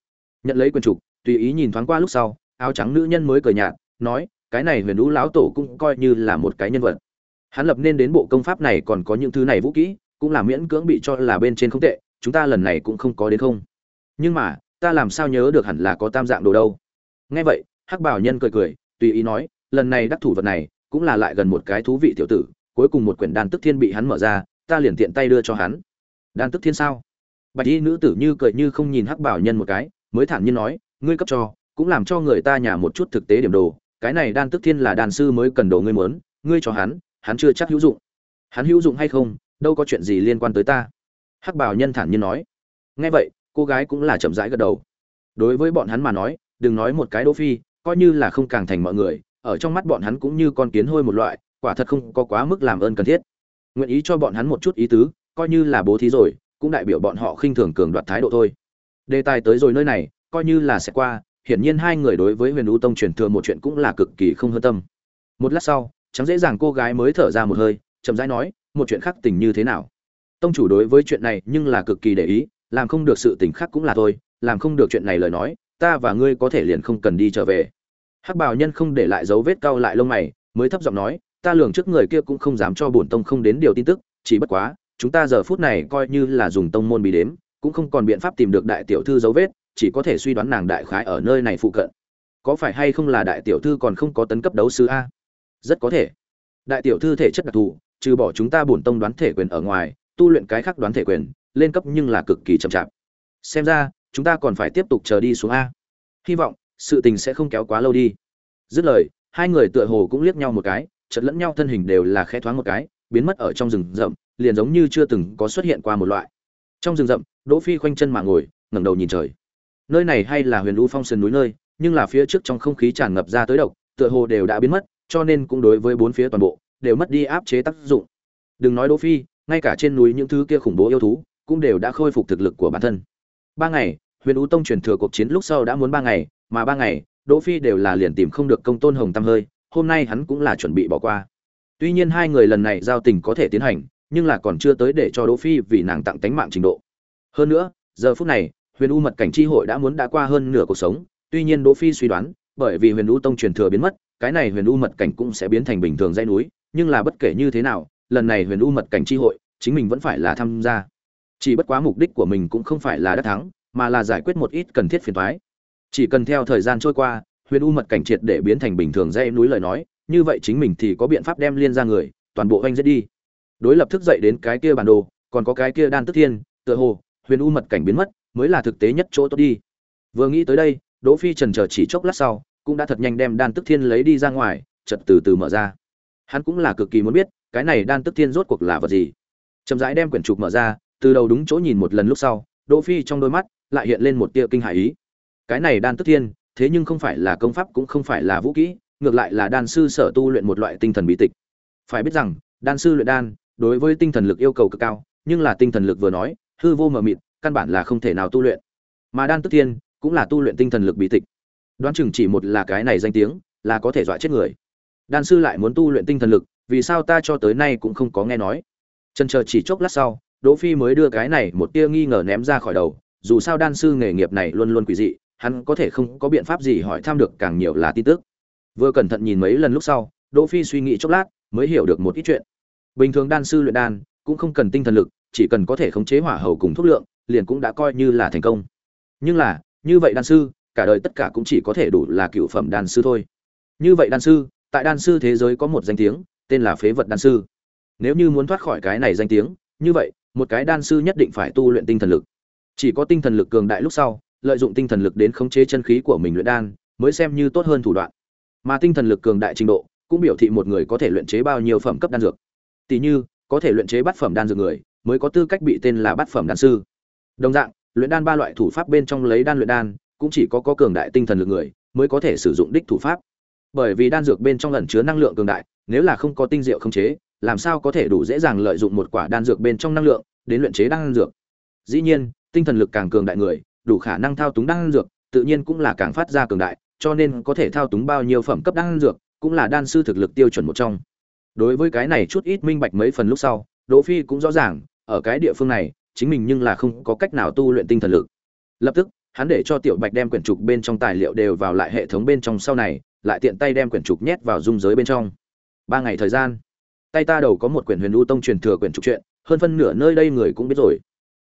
Nhận lấy quyển trục tùy ý nhìn thoáng qua lúc sau, áo trắng nữ nhân mới cười nhạt, nói, cái này huyền lũ lão tổ cũng coi như là một cái nhân vật. Hắn lập nên đến bộ công pháp này còn có những thứ này vũ kỹ, cũng là miễn cưỡng bị cho là bên trên không tệ, chúng ta lần này cũng không có đến không. Nhưng mà, ta làm sao nhớ được hẳn là có tam dạng đồ đâu. Nghe vậy, hắc bảo nhân cười cười, tùy ý nói, lần này đắc thủ vật này, cũng là lại gần một cái thú vị tiểu tử, cuối cùng một quyển đan tức thiên bị hắn mở ra, ta liền tiện tay đưa cho hắn. Đan tức thiên sao? Bạch y nữ tử như cười như không nhìn hắc bảo nhân một cái, mới thản nhiên nói ngươi cấp cho, cũng làm cho người ta nhà một chút thực tế điểm đồ. Cái này đan tức thiên là đàn sư mới cần đồ ngươi muốn, ngươi cho hắn hắn chưa chắc hữu dụng. Hắn hữu dụng hay không, đâu có chuyện gì liên quan tới ta. Hắc bảo nhân thản nhiên nói. Nghe vậy, cô gái cũng là chậm rãi gật đầu. Đối với bọn hắn mà nói, đừng nói một cái đỗ phi, coi như là không càng thành mọi người, ở trong mắt bọn hắn cũng như con kiến hôi một loại, quả thật không có quá mức làm ơn cần thiết. Nguyện ý cho bọn hắn một chút ý tứ, coi như là bố thí rồi, cũng đại biểu bọn họ khinh thường cường đoạt thái độ thôi. Đề tài tới rồi nơi này coi như là sẽ qua, hiển nhiên hai người đối với huyền u tông truyền thừa một chuyện cũng là cực kỳ không hơn tâm. Một lát sau, chẳng dễ dàng cô gái mới thở ra một hơi, chậm rãi nói, một chuyện khác tình như thế nào? Tông chủ đối với chuyện này nhưng là cực kỳ để ý, làm không được sự tình khác cũng là thôi, làm không được chuyện này lời nói, ta và ngươi có thể liền không cần đi trở về. Hắc bào nhân không để lại dấu vết cau lại lông mày, mới thấp giọng nói, ta lường trước người kia cũng không dám cho bổn tông không đến điều tin tức, chỉ bất quá, chúng ta giờ phút này coi như là dùng tông môn bị đếm, cũng không còn biện pháp tìm được đại tiểu thư dấu vết chỉ có thể suy đoán nàng đại khái ở nơi này phụ cận. Có phải hay không là đại tiểu thư còn không có tấn cấp đấu sư a? Rất có thể. Đại tiểu thư thể chất đặc thù, trừ bỏ chúng ta bổn tông đoán thể quyền ở ngoài, tu luyện cái khác đoán thể quyền, lên cấp nhưng là cực kỳ chậm chạp. Xem ra, chúng ta còn phải tiếp tục chờ đi xuống a. Hy vọng, sự tình sẽ không kéo quá lâu đi. Dứt lời, hai người tựa hồ cũng liếc nhau một cái chật lẫn nhau thân hình đều là khẽ thoáng một cái, biến mất ở trong rừng rậm, liền giống như chưa từng có xuất hiện qua một loại. Trong rừng rậm, đỗ phi khoanh chân mà ngồi, ngẩng đầu nhìn trời nơi này hay là huyền U phong sườn núi nơi, nhưng là phía trước trong không khí tràn ngập ra tới độc, tựa hồ đều đã biến mất, cho nên cũng đối với bốn phía toàn bộ, đều mất đi áp chế tác dụng. Đừng nói đỗ phi, ngay cả trên núi những thứ kia khủng bố yêu thú, cũng đều đã khôi phục thực lực của bản thân. Ba ngày, huyền U tông truyền thừa cuộc chiến lúc sau đã muốn ba ngày, mà ba ngày, đỗ phi đều là liền tìm không được công tôn hồng tâm hơi, hôm nay hắn cũng là chuẩn bị bỏ qua. Tuy nhiên hai người lần này giao tình có thể tiến hành, nhưng là còn chưa tới để cho đỗ phi vì nàng tặng tánh mạng trình độ. Hơn nữa, giờ phút này huyền u mật cảnh chi hội đã muốn đã qua hơn nửa cuộc sống, tuy nhiên đỗ phi suy đoán, bởi vì huyền u tông truyền thừa biến mất, cái này huyền u mật cảnh cũng sẽ biến thành bình thường dãy núi, nhưng là bất kể như thế nào, lần này huyền u mật cảnh chi hội, chính mình vẫn phải là tham gia. Chỉ bất quá mục đích của mình cũng không phải là đắc thắng, mà là giải quyết một ít cần thiết phiền toái. Chỉ cần theo thời gian trôi qua, huyền u mật cảnh triệt để biến thành bình thường dãy núi lời nói, như vậy chính mình thì có biện pháp đem liên ra người, toàn bộ anh giết đi. Đối lập thức dậy đến cái kia bản đồ, còn có cái kia đan tức thiên, tựa hồ, huyền u mật cảnh biến mất mới là thực tế nhất chỗ tốt đi. Vừa nghĩ tới đây, đỗ phi trần chờ chỉ chốc lát sau, cũng đã thật nhanh đem đan tức thiên lấy đi ra ngoài, chợt từ từ mở ra. Hắn cũng là cực kỳ muốn biết, cái này đan tức thiên rốt cuộc là vật gì. Chậm rãi đem quyển trục mở ra, từ đầu đúng chỗ nhìn một lần lúc sau, đỗ phi trong đôi mắt lại hiện lên một tia kinh hãi ý. Cái này đan tức thiên, thế nhưng không phải là công pháp cũng không phải là vũ kỹ, ngược lại là đan sư sở tu luyện một loại tinh thần bí tịch. Phải biết rằng, đan sư luyện đan, đối với tinh thần lực yêu cầu cực cao, nhưng là tinh thần lực vừa nói, hư vô mờ mịt căn bản là không thể nào tu luyện. Mà đan tức thiên cũng là tu luyện tinh thần lực bí tịch. Đoán chừng chỉ một là cái này danh tiếng, là có thể dọa chết người. Đan sư lại muốn tu luyện tinh thần lực, vì sao ta cho tới nay cũng không có nghe nói? Trần chờ chỉ chốc lát sau, đỗ phi mới đưa cái này một tia nghi ngờ ném ra khỏi đầu, dù sao đan sư nghề nghiệp này luôn luôn quỷ dị, hắn có thể không có biện pháp gì hỏi thăm được càng nhiều là tin tức. Vừa cẩn thận nhìn mấy lần lúc sau, đỗ phi suy nghĩ chốc lát, mới hiểu được một ít chuyện. Bình thường đan sư luyện đan cũng không cần tinh thần lực, chỉ cần có thể khống chế hỏa hầu cùng thuốc lượng liền cũng đã coi như là thành công. Nhưng là, như vậy đan sư, cả đời tất cả cũng chỉ có thể đủ là cựu phẩm đan sư thôi. Như vậy đan sư, tại đan sư thế giới có một danh tiếng, tên là phế vật đan sư. Nếu như muốn thoát khỏi cái này danh tiếng, như vậy, một cái đan sư nhất định phải tu luyện tinh thần lực. Chỉ có tinh thần lực cường đại lúc sau, lợi dụng tinh thần lực đến khống chế chân khí của mình luyện đan, mới xem như tốt hơn thủ đoạn. Mà tinh thần lực cường đại trình độ, cũng biểu thị một người có thể luyện chế bao nhiêu phẩm cấp đan dược. Tỷ như, có thể luyện chế bát phẩm đan dược người, mới có tư cách bị tên là bát phẩm đan sư đồng dạng, luyện đan ba loại thủ pháp bên trong lấy đan luyện đan, cũng chỉ có có cường đại tinh thần lực người mới có thể sử dụng đích thủ pháp. Bởi vì đan dược bên trong ẩn chứa năng lượng cường đại, nếu là không có tinh diệu khống chế, làm sao có thể đủ dễ dàng lợi dụng một quả đan dược bên trong năng lượng đến luyện chế đan dược? Dĩ nhiên, tinh thần lực càng cường đại người, đủ khả năng thao túng đan dược, tự nhiên cũng là càng phát ra cường đại, cho nên có thể thao túng bao nhiêu phẩm cấp đan dược cũng là đan sư thực lực tiêu chuẩn một trong. Đối với cái này chút ít minh bạch mấy phần lúc sau, đỗ phi cũng rõ ràng, ở cái địa phương này chính mình nhưng là không có cách nào tu luyện tinh thần lực. Lập tức, hắn để cho tiểu bạch đem quyển trục bên trong tài liệu đều vào lại hệ thống bên trong sau này, lại tiện tay đem quyển trục nhét vào dung giới bên trong. Ba ngày thời gian, tay ta đầu có một quyển huyền u tông truyền thừa quyển trục chuyện hơn phân nửa nơi đây người cũng biết rồi.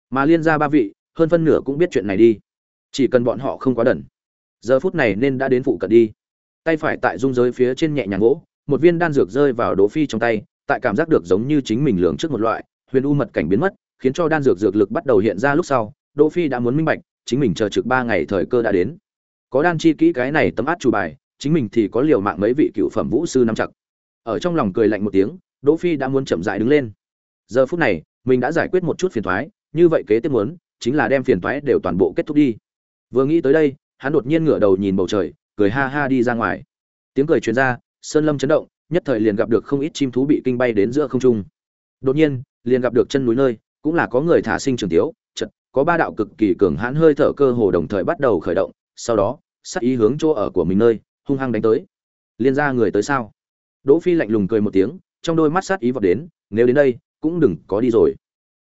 Mà liên ra ba vị, hơn phân nửa cũng biết chuyện này đi. Chỉ cần bọn họ không quá đần. Giờ phút này nên đã đến phụ cận đi. Tay phải tại dung giới phía trên nhẹ nhàng gỗ, một viên đan dược rơi vào đỗ phi trong tay, tại cảm giác được giống như chính mình lường trước một loại, huyền u mật cảnh biến mất khiến cho đan dược dược lực bắt đầu hiện ra lúc sau, đỗ phi đã muốn minh bạch, chính mình chờ trực ba ngày thời cơ đã đến. Có đan chi kỹ cái này tấm át chủ bài, chính mình thì có liều mạng mấy vị cựu phẩm vũ sư năm chặt. Ở trong lòng cười lạnh một tiếng, đỗ phi đã muốn chậm rãi đứng lên. Giờ phút này, mình đã giải quyết một chút phiền toái, như vậy kế tiếp muốn, chính là đem phiền toái đều toàn bộ kết thúc đi. Vừa nghĩ tới đây, hắn đột nhiên ngửa đầu nhìn bầu trời, cười ha ha đi ra ngoài. Tiếng cười truyền ra, sơn lâm chấn động, nhất thời liền gặp được không ít chim thú bị kinh bay đến giữa không trung. Đột nhiên, liền gặp được chân núi nơi cũng là có người thả sinh trường tiếu chật có ba đạo cực kỳ cường hãn hơi thở cơ hồ đồng thời bắt đầu khởi động sau đó sắc ý hướng chỗ ở của mình nơi hung hăng đánh tới. Liên ra người tới sao? Đỗ phi lạnh lùng cười một tiếng trong đôi mắt sát ý vọt đến nếu đến đây cũng đừng có đi rồi.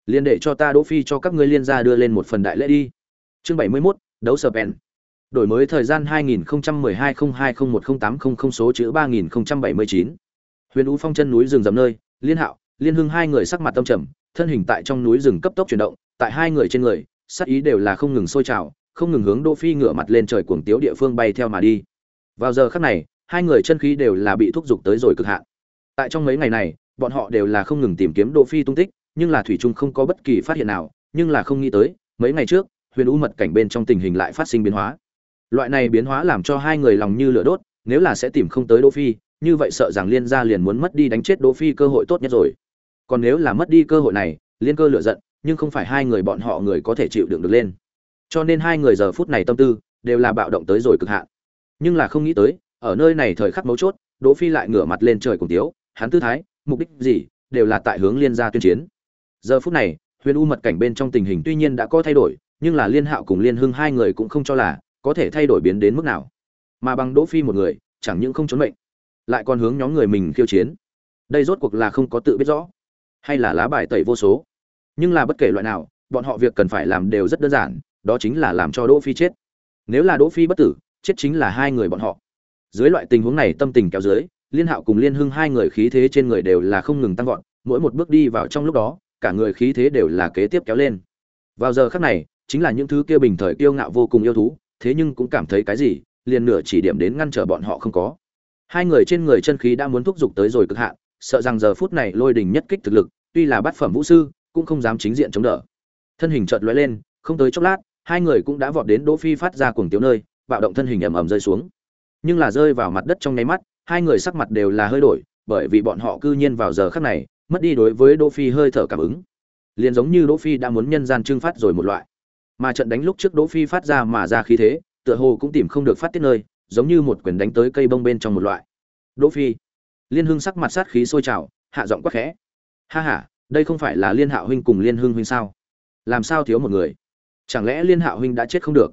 Liên để cho ta đỗ phi cho các ngươi liên gia đưa lên một phần đại lễ đi. Chương 71, đấu sở pen đổi mới thời gian 2012-02010800 số chữ 3079 huyền u phong chân núi rừng rậm nơi liên hạo liên hưng hai người sắc mặt tâm trầm thân hình tại trong núi rừng cấp tốc chuyển động, tại hai người trên người, sát ý đều là không ngừng sôi trào, không ngừng hướng đỗ phi ngửa mặt lên trời cuồng tiếu địa phương bay theo mà đi. Vào giờ khắc này, hai người chân khí đều là bị thúc giục tới rồi cực hạn. Tại trong mấy ngày này, bọn họ đều là không ngừng tìm kiếm đỗ phi tung tích, nhưng là thủy trung không có bất kỳ phát hiện nào, nhưng là không nghĩ tới, mấy ngày trước, huyền u mật cảnh bên trong tình hình lại phát sinh biến hóa. Loại này biến hóa làm cho hai người lòng như lửa đốt, nếu là sẽ tìm không tới đỗ phi, như vậy sợ rằng liên gia liền muốn mất đi đánh chết đỗ phi cơ hội tốt nhất rồi còn nếu là mất đi cơ hội này, liên cơ lựa giận, nhưng không phải hai người bọn họ người có thể chịu đựng được lên. Cho nên hai người giờ phút này tâm tư đều là bạo động tới rồi cực hạn. Nhưng là không nghĩ tới, ở nơi này thời khắc mấu chốt, đỗ phi lại ngửa mặt lên trời cùng tiếu, hắn tư thái, mục đích gì, đều là tại hướng liên gia tuyên chiến. Giờ phút này, huyền u mật cảnh bên trong tình hình tuy nhiên đã có thay đổi, nhưng là liên hạo cùng liên hưng hai người cũng không cho là có thể thay đổi biến đến mức nào. Mà bằng đỗ phi một người, chẳng những không trốn mệnh, lại còn hướng nhóm người mình khiêu chiến. Đây rốt cuộc là không có tự biết rõ hay là lá bài tẩy vô số. Nhưng là bất kể loại nào, bọn họ việc cần phải làm đều rất đơn giản, đó chính là làm cho đỗ phi chết. Nếu là đỗ phi bất tử, chết chính là hai người bọn họ. Dưới loại tình huống này tâm tình kéo dưới, liên hạo cùng liên hưng hai người khí thế trên người đều là không ngừng tăng vọt, mỗi một bước đi vào trong lúc đó, cả người khí thế đều là kế tiếp kéo lên. Vào giờ khắc này, chính là những thứ kia bình thời kiêu ngạo vô cùng yêu thú, thế nhưng cũng cảm thấy cái gì, liền nửa chỉ điểm đến ngăn trở bọn họ không có. Hai người trên người chân khí đã muốn thúc giục tới rồi cực hạn sợ rằng giờ phút này lôi đình nhất kích thực lực, tuy là bát phẩm vũ sư, cũng không dám chính diện chống đỡ. Thân hình chợt lóe lên, không tới chốc lát, hai người cũng đã vọt đến đỗ phi phát ra cuồng tiếu nơi, bạo động thân hình ầm ầm rơi xuống. Nhưng là rơi vào mặt đất trong nháy mắt, hai người sắc mặt đều là hơi đổi, bởi vì bọn họ cư nhiên vào giờ khắc này, mất đi đối với đỗ phi hơi thở cảm ứng. Liền giống như đỗ phi đã muốn nhân gian trưng phát rồi một loại. Mà trận đánh lúc trước đỗ phi phát ra mà ra khí thế, tựa hồ cũng tìm không được phát tiết nơi, giống như một quyền đánh tới cây bông bên trong một loại. Đỗ phi liên hưng sắc mặt sát khí sôi trào, hạ giọng quát khẽ. Ha ha, đây không phải là liên hạo huynh cùng liên hưng huynh sao? Làm sao thiếu một người? Chẳng lẽ liên hạo huynh đã chết không được?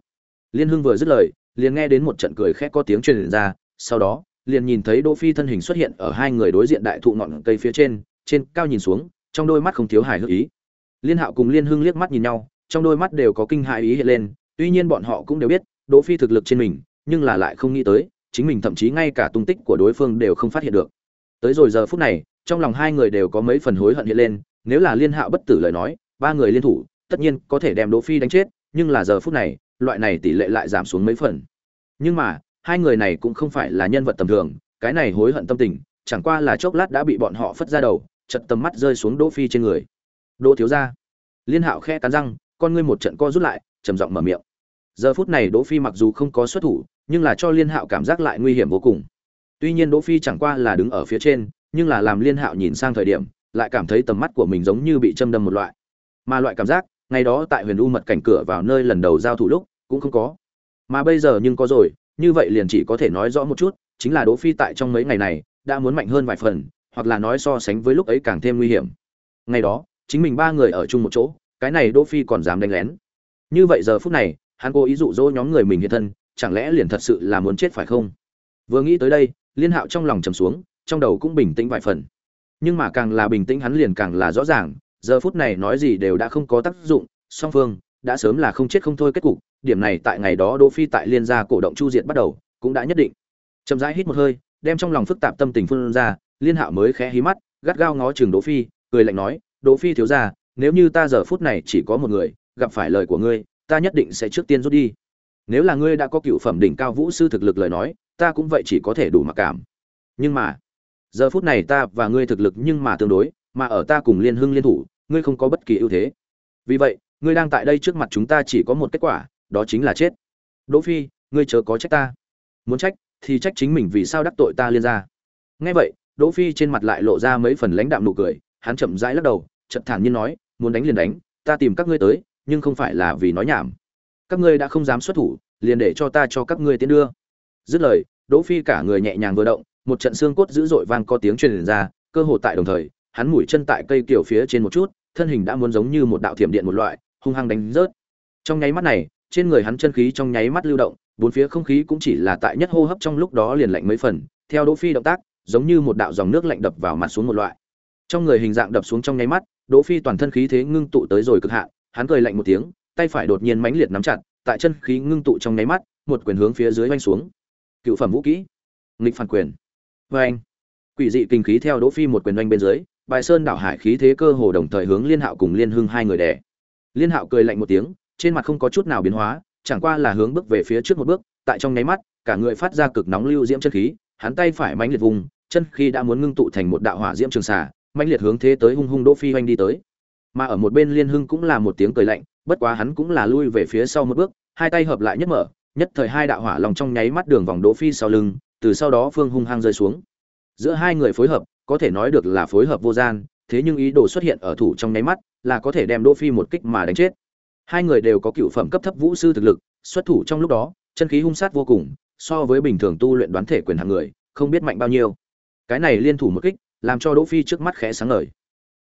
Liên hưng vừa dứt lời, liền nghe đến một trận cười khẽ có tiếng truyền ra, sau đó, liền nhìn thấy đỗ phi thân hình xuất hiện ở hai người đối diện đại thụ ngọn cây phía trên trên cao nhìn xuống, trong đôi mắt không thiếu hài hước ý. Liên hạo cùng liên hưng liếc mắt nhìn nhau, trong đôi mắt đều có kinh hại ý hiện lên, tuy nhiên bọn họ cũng đều biết, đỗ phi thực lực trên mình, nhưng là lại không nghĩ tới, chính mình thậm chí ngay cả tung tích của đối phương đều không phát hiện được tới rồi giờ phút này, trong lòng hai người đều có mấy phần hối hận hiện lên, nếu là liên hạo bất tử lời nói, ba người liên thủ, tất nhiên có thể đem đỗ phi đánh chết, nhưng là giờ phút này, loại này tỷ lệ lại giảm xuống mấy phần. Nhưng mà, hai người này cũng không phải là nhân vật tầm thường, cái này hối hận tâm tình, chẳng qua là chốc lát đã bị bọn họ phất ra đầu, chật tầm mắt rơi xuống đỗ phi trên người. Đỗ thiếu gia. Liên hạo khe cắn răng, con ngươi một trận co rút lại, trầm giọng mở miệng. Giờ phút này đỗ phi mặc dù không có xuất thủ, nhưng là cho liên hạo cảm giác lại nguy hiểm vô cùng tuy nhiên đỗ phi chẳng qua là đứng ở phía trên, nhưng là làm liên hạo nhìn sang thời điểm, lại cảm thấy tầm mắt của mình giống như bị châm đâm một loại. Mà loại cảm giác, ngày đó tại huyền u mật cảnh cửa vào nơi lần đầu giao thủ lúc, cũng không có. Mà bây giờ nhưng có rồi, như vậy liền chỉ có thể nói rõ một chút, chính là đỗ phi tại trong mấy ngày này, đã muốn mạnh hơn vài phần, hoặc là nói so sánh với lúc ấy càng thêm nguy hiểm. Ngày đó, chính mình ba người ở chung một chỗ, cái này đỗ phi còn dám đánh lén. Như vậy giờ phút này, hắn cố ý dụ dỗ nhóm người mình hiện thân, chẳng lẽ liền thật sự là muốn chết phải không? Vừa nghĩ tới đây liên hạo trong lòng trầm xuống, trong đầu cũng bình tĩnh vài phần. Nhưng mà càng là bình tĩnh hắn liền càng là rõ ràng, giờ phút này nói gì đều đã không có tác dụng, song phương đã sớm là không chết không thôi kết cục, điểm này tại ngày đó đỗ phi tại liên gia cổ động chu diệt bắt đầu cũng đã nhất định. Chậm rãi hít một hơi, đem trong lòng phức tạp tâm tình phun ra, liên hạo mới khẽ hí mắt, gắt gao ngó chừng đỗ phi, cười lạnh nói, đỗ phi thiếu gia, nếu như ta giờ phút này chỉ có một người, gặp phải lời của ngươi, ta nhất định sẽ trước tiên rút đi. Nếu là ngươi đã có cựu phẩm đỉnh cao vũ sư thực lực lời nói ta cũng vậy chỉ có thể đủ mặc cảm. Nhưng mà, giờ phút này ta và ngươi thực lực nhưng mà tương đối, mà ở ta cùng liên hưng liên thủ, ngươi không có bất kỳ ưu thế. Vì vậy, ngươi đang tại đây trước mặt chúng ta chỉ có một kết quả, đó chính là chết. Đỗ phi, ngươi chớ có trách ta. Muốn trách, thì trách chính mình vì sao đắc tội ta liên gia. Nghe vậy, đỗ phi trên mặt lại lộ ra mấy phần lãnh đạm nụ cười, hắn chậm rãi lắc đầu, chợt thản nhiên nói, muốn đánh liền đánh, ta tìm các ngươi tới, nhưng không phải là vì nói nhảm. Các ngươi đã không dám xuất thủ, liền để cho ta cho các ngươi tiến đưa dứt lời, đỗ phi cả người nhẹ nhàng vừa động, một trận xương cốt dữ dội vang có tiếng truyền ra, cơ hồ tại đồng thời, hắn mũi chân tại cây kiểu phía trên một chút, thân hình đã muốn giống như một đạo thiểm điện một loại, hung hăng đánh rớt. Trong nháy mắt này, trên người hắn chân khí trong nháy mắt lưu động, bốn phía không khí cũng chỉ là tại nhất hô hấp trong lúc đó liền lạnh mấy phần, theo đỗ phi động tác, giống như một đạo dòng nước lạnh đập vào mặt xuống một loại. Trong người hình dạng đập xuống trong nháy mắt, đỗ phi toàn thân khí thế ngưng tụ tới rồi cực hạn, hắn cười lạnh một tiếng, tay phải đột nhiên mãnh liệt nắm chặt, tại chân khí ngưng tụ trong nháy mắt, một quyền hướng phía dưới vanh xuống cựu phẩm vũ kỹ. Nghịch phản quyền. Vê anh, quỷ dị kinh khí theo đỗ phi một quyền oanh bên dưới, bài sơn đảo hải khí thế cơ hồ đồng thời hướng liên hạo cùng liên hưng hai người đè. Liên hạo cười lạnh một tiếng, trên mặt không có chút nào biến hóa, chẳng qua là hướng bước về phía trước một bước, tại trong nháy mắt, cả người phát ra cực nóng lưu diễm chân khí, hắn tay phải mãnh liệt vùng, chân khí đã muốn ngưng tụ thành một đạo hỏa diễm trường xà, mãnh liệt hướng thế tới hung hung đỗ phi oanh đi tới. Mà ở một bên liên hưng cũng là một tiếng cười lạnh, bất quá hắn cũng là lui về phía sau một bước, hai tay hợp lại nhất mở nhất thời hai đạo hỏa lòng trong nháy mắt đường vòng đỗ phi sau lưng, từ sau đó phương hung hăng rơi xuống. Giữa hai người phối hợp, có thể nói được là phối hợp vô gian, thế nhưng ý đồ xuất hiện ở thủ trong nháy mắt là có thể đem đỗ phi một kích mà đánh chết. Hai người đều có cựu phẩm cấp thấp vũ sư thực lực, xuất thủ trong lúc đó, chân khí hung sát vô cùng, so với bình thường tu luyện đoán thể quyền hạng người, không biết mạnh bao nhiêu. Cái này liên thủ một kích, làm cho đỗ phi trước mắt khẽ sáng ngời.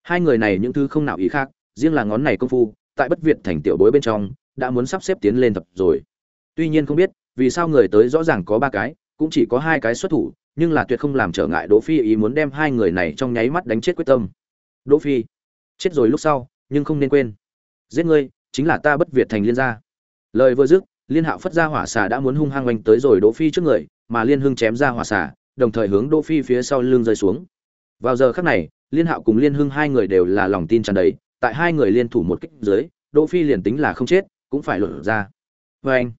Hai người này những thứ không nào ý khác, riêng là ngón này công phu, tại bất việt thành tiểu bối bên trong, đã muốn sắp xếp tiến lên tập rồi tuy nhiên không biết, vì sao người tới rõ ràng có ba cái, cũng chỉ có hai cái xuất thủ, nhưng là tuyệt không làm trở ngại đỗ phi ý muốn đem hai người này trong nháy mắt đánh chết quyết tâm. Đỗ phi, chết rồi lúc sau, nhưng không nên quên. Giết ngươi, chính là ta bất việt thành liên gia. Lời vừa dứt, liên hạo phất ra hỏa xà đã muốn hung hăng oanh tới rồi đỗ phi trước người, mà liên hưng chém ra hỏa xà, đồng thời hướng đỗ phi phía sau lưng rơi xuống. Vào giờ khắc này, liên hạo cùng liên hưng hai người đều là lòng tin tràn đầy, tại hai người liên thủ một kích dưới, đỗ phi liền tính là không chết, cũng phải lột ra. Với anh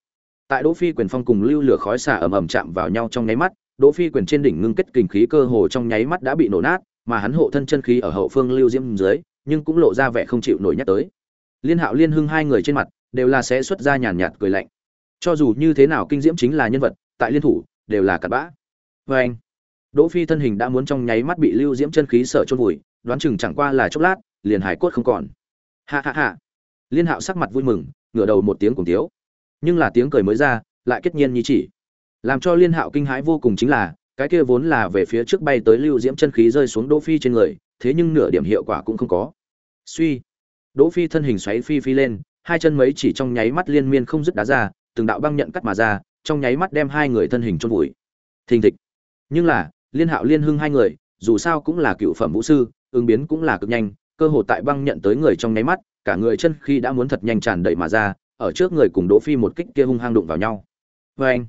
tại đỗ phi quyền phong cùng lưu lửa khói xả ầm ầm chạm vào nhau trong nháy mắt, đỗ phi quyền trên đỉnh ngưng kết kình khí cơ hồ trong nháy mắt đã bị nổ nát, mà hắn hộ thân chân khí ở hậu phương lưu diễm dưới, nhưng cũng lộ ra vẻ không chịu nổi nhắc tới. Liên hạo liên hưng hai người trên mặt đều là sẽ xuất ra nhàn nhạt cười lạnh. Cho dù như thế nào kinh diễm chính là nhân vật, tại liên thủ đều là cặn bã. Với anh, đỗ phi thân hình đã muốn trong nháy mắt bị lưu diễm chân khí sợ chôn vùi, đoán chừng chẳng qua là chốc lát, liền hải cốt không còn. Ha ha ha. Liên hạo sắc mặt vui mừng, ngửa đầu một tiếng cùng tiếu nhưng là tiếng cười mới ra, lại kết nhiên như chỉ. Làm cho liên hạo kinh hãi vô cùng chính là, cái kia vốn là về phía trước bay tới lưu diễm chân khí rơi xuống đỗ phi trên người, thế nhưng nửa điểm hiệu quả cũng không có. Suy. Đỗ phi thân hình xoáy phi phi lên, hai chân mấy chỉ trong nháy mắt liên miên không dứt đá ra, từng đạo băng nhận cắt mà ra, trong nháy mắt đem hai người thân hình chôn vùi. Thình thịch. Nhưng là, liên hạo liên hưng hai người, dù sao cũng là cựu phẩm vũ sư, ứng biến cũng là cực nhanh, cơ hồ tại băng nhận tới người trong nháy mắt, cả người chân khi đã muốn thật nhanh tràn đầy mà ra ở trước người cùng đỗ phi một kích kia hung hăng đụng vào nhau. Và anh,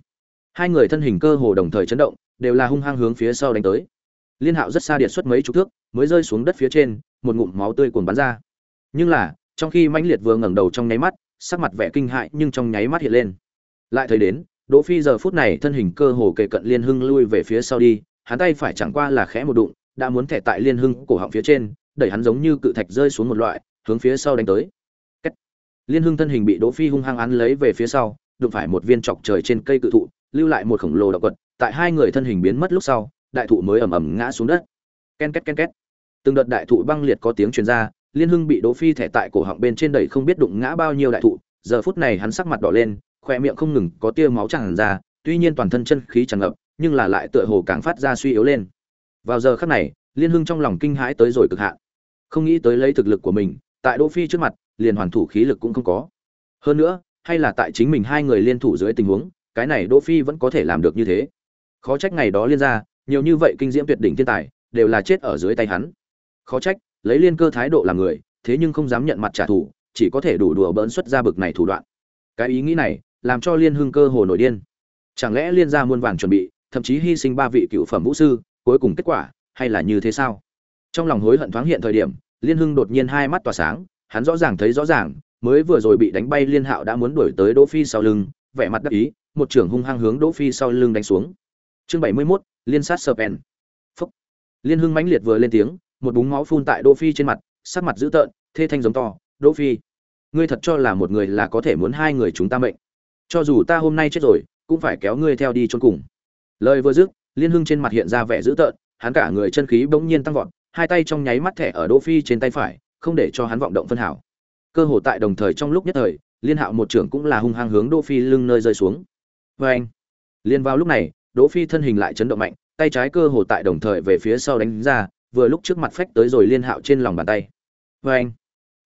hai người thân hình cơ hồ đồng thời chấn động, đều là hung hăng hướng phía sau đánh tới. Liên hạo rất xa điện xuất mấy chục thước, mới rơi xuống đất phía trên, một ngụm máu tươi cuồn bắn ra. Nhưng là, trong khi mãnh liệt vừa ngẩng đầu trong nháy mắt, sắc mặt vẻ kinh hãi nhưng trong nháy mắt hiện lên. Lại thấy đến, đỗ phi giờ phút này thân hình cơ hồ kề cận liên hưng lui về phía sau đi, hắn tay phải chẳng qua là khẽ một đụng, đã muốn thẻ tại liên hưng cổ họng phía trên, đẩy hắn giống như cự thạch rơi xuống một loại, hướng phía sau đánh tới liên hưng thân hình bị đỗ phi hung hăng án lấy về phía sau, đụng phải một viên chọc trời trên cây cự thụ, lưu lại một khổng lồ động vật tại hai người thân hình biến mất lúc sau, đại thụ mới ầm ầm ngã xuống đất. Ken két ken két. Từng đợt đại thụ băng liệt có tiếng truyền ra, liên hưng bị đỗ phi thẻ tại cổ họng bên trên đẩy không biết đụng ngã bao nhiêu đại thụ, giờ phút này hắn sắc mặt đỏ lên khoe miệng không ngừng có tia máu tràn ra, tuy nhiên toàn thân chân khí tràn ngập, nhưng là lại tựa hồ càng phát ra suy yếu lên. Vào giờ khắc này, liên hưng trong lòng kinh hãi tới rồi cực hạn. Không nghĩ tới lấy thực lực của mình, tại đỗ phi trước mặt liền hoàn thủ khí lực cũng không có. Hơn nữa, hay là tại chính mình hai người liên thủ dưới tình huống, cái này đỗ phi vẫn có thể làm được như thế. Khó trách ngày đó liên ra, nhiều như vậy kinh diễm tuyệt đỉnh thiên tài, đều là chết ở dưới tay hắn. Khó trách, lấy liên cơ thái độ làm người, thế nhưng không dám nhận mặt trả thù, chỉ có thể đủ đùa bỡn xuất ra bực này thủ đoạn. Cái ý nghĩ này, làm cho liên hưng cơ hồ nổi điên. Chẳng lẽ liên gia muôn vàng chuẩn bị, thậm chí hy sinh ba vị cựu phẩm vũ sư, cuối cùng kết quả, hay là như thế sao? Trong lòng hối hận thoáng hiện thời điểm, liên hưng đột nhiên hai mắt tỏa sáng hắn rõ ràng thấy rõ ràng mới vừa rồi bị đánh bay liên hạo đã muốn đuổi tới đỗ phi sau lưng vẻ mặt đắc ý một trưởng hung hăng hướng đỗ phi sau lưng đánh xuống. Chương 71, liên sát serpent Phốc. liên hưng mãnh liệt vừa lên tiếng một búng máu phun tại đỗ phi trên mặt sắc mặt dữ tợn thê thanh giống to đỗ phi ngươi thật cho là một người là có thể muốn hai người chúng ta mệnh. Cho dù ta hôm nay chết rồi cũng phải kéo ngươi theo đi chôn cùng. Lời vừa dứt liên hưng trên mặt hiện ra vẻ dữ tợn hắn cả người chân khí bỗng nhiên tăng vọt hai tay trong nháy mắt thẻ ở đỗ phi trên tay phải không để cho hắn vọng động phân hảo. Cơ hồ tại đồng thời trong lúc nhất thời, liên hạo một trưởng cũng là hung hăng hướng đỗ phi lưng nơi rơi xuống. Với anh, liên vào lúc này, đỗ phi thân hình lại chấn động mạnh, tay trái cơ hồ tại đồng thời về phía sau đánh ra, vừa lúc trước mặt phách tới rồi liên hạo trên lòng bàn tay. Với anh,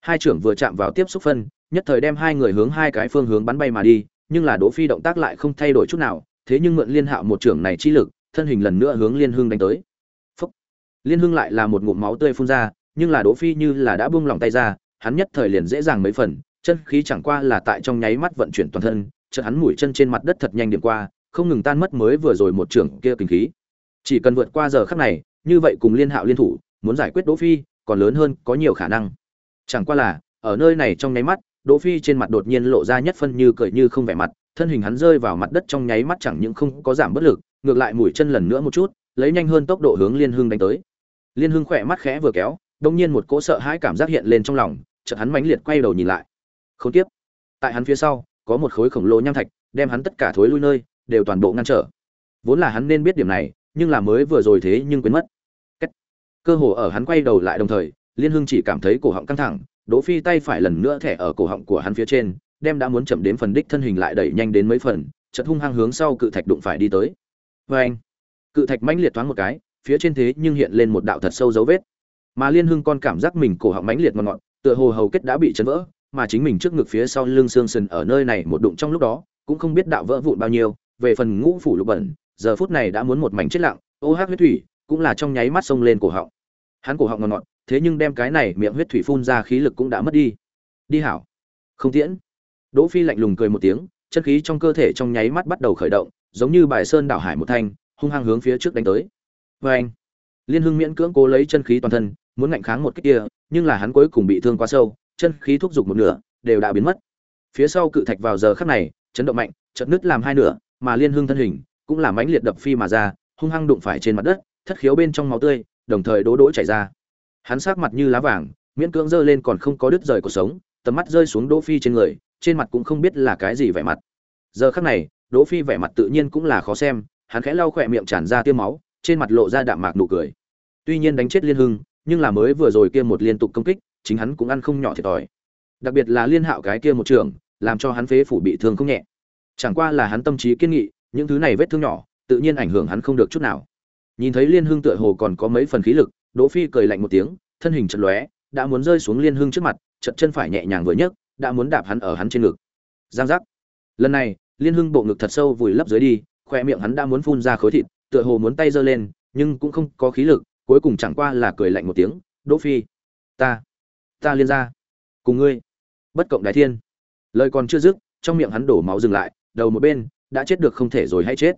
hai trưởng vừa chạm vào tiếp xúc phân, nhất thời đem hai người hướng hai cái phương hướng bắn bay mà đi, nhưng là đỗ phi động tác lại không thay đổi chút nào, thế nhưng mượn liên hạo một trưởng này chi lực, thân hình lần nữa hướng liên hưng đánh tới. Phúc. liên hưng lại là một ngụm máu tươi phun ra nhưng là đỗ phi như là đã buông lòng tay ra, hắn nhất thời liền dễ dàng mấy phần, chân khí chẳng qua là tại trong nháy mắt vận chuyển toàn thân, chợt hắn mũi chân trên mặt đất thật nhanh điểm qua, không ngừng tan mất mới vừa rồi một trưởng kia kinh khí. Chỉ cần vượt qua giờ khắc này, như vậy cùng liên hạo liên thủ, muốn giải quyết đỗ phi, còn lớn hơn, có nhiều khả năng. Chẳng qua là, ở nơi này trong nháy mắt, đỗ phi trên mặt đột nhiên lộ ra nhất phân như cười như không vẻ mặt, thân hình hắn rơi vào mặt đất trong nháy mắt chẳng những không có giảm bất lực, ngược lại mũi chân lần nữa một chút, lấy nhanh hơn tốc độ hướng liên hưng đánh tới. Liên hưng khỏe mắt khẽ vừa kéo đông nhiên một cỗ sợ hãi cảm giác hiện lên trong lòng, chợt hắn mãnh liệt quay đầu nhìn lại. Không tiếp tại hắn phía sau, có một khối khổng lồ nham thạch, đem hắn tất cả thối lui nơi, đều toàn bộ ngăn trở. Vốn là hắn nên biết điểm này, nhưng là mới vừa rồi thế nhưng quên mất. Cách. cơ hồ ở hắn quay đầu lại đồng thời, liên hưng chỉ cảm thấy cổ họng căng thẳng, đỗ phi tay phải lần nữa thẻ ở cổ họng của hắn phía trên, đem đã muốn chậm đến phần đích thân hình lại đẩy nhanh đến mấy phần, chợt hung hăng hướng sau cự thạch đụng phải đi tới. Với anh cự thạch mãnh liệt thoáng một cái, phía trên thế nhưng hiện lên một đạo thật sâu dấu vết mà liên hưng con cảm giác mình cổ họng mãnh liệt ngọn ngọn tựa hồ hầu kết đã bị chấn vỡ, mà chính mình trước ngực phía sau lưng xương sườn ở nơi này một đụng trong lúc đó, cũng không biết đạo vỡ vụn bao nhiêu, về phần ngũ phủ lục bẩn, giờ phút này đã muốn một mảnh chết lặng, ô hát huyết thủy cũng là trong nháy mắt xông lên cổ họng. Hắn cổ họng ngọn ngọn thế nhưng đem cái này miệng huyết thủy phun ra khí lực cũng đã mất đi. Đi hảo. Không tiễn. Đỗ phi lạnh lùng cười một tiếng, chân khí trong cơ thể trong nháy mắt bắt đầu khởi động, giống như bài sơn đảo hải một thanh, hung hăng hướng phía trước đánh tới. Với anh liên hưng miễn cưỡng cố lấy chân khí toàn thân muốn ngạnh kháng một cái kia, nhưng là hắn cuối cùng bị thương quá sâu, chân khí thúc giục một nửa, đều đã biến mất. Phía sau cự thạch vào giờ khắc này, chấn động mạnh, chợt nứt làm hai nửa, mà liên hương thân hình cũng làm mãnh liệt đập phi mà ra, hung hăng đụng phải trên mặt đất, thất khiếu bên trong máu tươi, đồng thời đố đỗ chảy ra. Hắn sắc mặt như lá vàng, miễn cưỡng giơ lên còn không có đứt rời cuộc sống, tầm mắt rơi xuống đỗ phi trên người, trên mặt cũng không biết là cái gì vẻ mặt. Giờ khắc này, đỗ phi vẻ mặt tự nhiên cũng là khó xem, hắn khẽ lau khỏe miệng tràn ra tia máu, trên mặt lộ ra đạm mạc nụ cười. Tuy nhiên đánh chết liên hưng nhưng là mới vừa rồi kia một liên tục công kích, chính hắn cũng ăn không nhỏ thiệt thòi. Đặc biệt là liên hạo cái kia một trường, làm cho hắn phế phủ bị thương không nhẹ. Chẳng qua là hắn tâm trí kiên nghị, những thứ này vết thương nhỏ, tự nhiên ảnh hưởng hắn không được chút nào. Nhìn thấy liên hưng tựa hồ còn có mấy phần khí lực, đỗ phi cười lạnh một tiếng, thân hình chợt lóe, đã muốn rơi xuống liên hưng trước mặt chợt chân phải nhẹ nhàng vừa nhấc, đã muốn đạp hắn ở hắn trên ngực. Giang giác. Lần này, liên hưng bộ ngực thật sâu vùi lấp dưới đi, khoe miệng hắn đã muốn phun ra khối thịt, tựa hồ muốn tay giơ lên, nhưng cũng không có khí lực cuối cùng chẳng qua là cười lạnh một tiếng, đỗ phi, ta ta liên ra cùng ngươi, bất cộng đại thiên. Lời còn chưa dứt, trong miệng hắn đổ máu dừng lại, đầu một bên, đã chết được không thể rồi hay chết.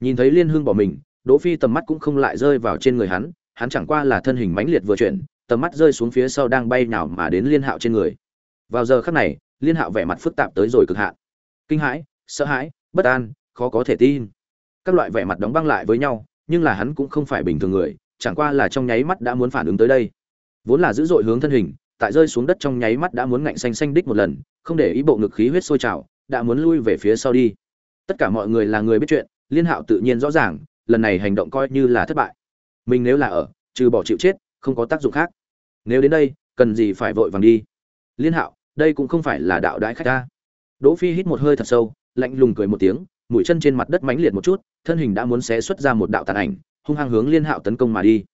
Nhìn thấy liên hương bỏ mình, đỗ phi tầm mắt cũng không lại rơi vào trên người hắn hắn chẳng qua là thân hình mãnh liệt vừa chuyển, tầm mắt rơi xuống phía sau đang bay nào mà đến liên hạo trên người. Vào giờ khắc này, liên hạo vẻ mặt phức tạp tới rồi cực hạn. Kinh hãi, sợ hãi, bất an, khó có thể tin. Các loại vẻ mặt đóng băng lại với nhau, nhưng là hắn cũng không phải bình thường người chẳng qua là trong nháy mắt đã muốn phản ứng tới đây. Vốn là dữ dội hướng thân hình, tại rơi xuống đất trong nháy mắt đã muốn ngạnh xanh xanh đích một lần, không để ý bộ ngực khí huyết sôi trào, đã muốn lui về phía sau đi. Tất cả mọi người là người biết chuyện, liên hạo tự nhiên rõ ràng, lần này hành động coi như là thất bại. Mình nếu là ở, trừ bỏ chịu chết, không có tác dụng khác. Nếu đến đây, cần gì phải vội vàng đi? Liên hạo, đây cũng không phải là đạo đãi khách ta. Đỗ phi hít một hơi thật sâu, lạnh lùng cười một tiếng, mũi chân trên mặt đất mãnh liệt một chút, thân hình đã muốn xé xuất ra một đạo tàn ảnh hung hăng hướng liên hạo tấn công mà đi.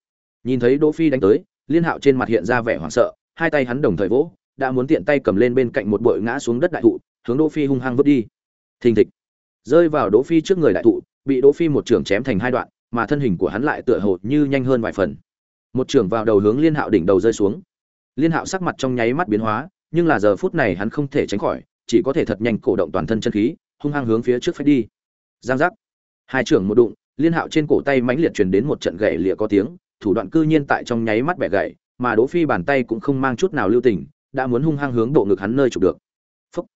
Nhìn thấy đỗ phi đánh tới, liên hạo trên mặt hiện ra vẻ hoảng sợ, hai tay hắn đồng thời vỗ, đã muốn tiện tay cầm lên bên cạnh một bội ngã xuống đất đại thụ, hướng đỗ phi hung hăng vứt đi. Thình thịch, rơi vào đỗ phi trước người đại thụ, bị đỗ phi một trường chém thành hai đoạn, mà thân hình của hắn lại tựa hồ như nhanh hơn vài phần. Một trường vào đầu hướng liên hạo đỉnh đầu rơi xuống. Liên hạo sắc mặt trong nháy mắt biến hóa, nhưng là giờ phút này hắn không thể tránh khỏi, chỉ có thể thật nhanh cổ động toàn thân chân khí, hung hăng hướng phía trước phách đi. Giang giác. Hai trưởng một đụng liên hạo trên cổ tay mãnh liệt truyền đến một trận gậy lịa có tiếng, thủ đoạn cư nhiên tại trong nháy mắt bẻ gậy, mà đỗ phi bàn tay cũng không mang chút nào lưu tình, đã muốn hung hăng hướng bộ ngực hắn nơi chụp được. Phúc.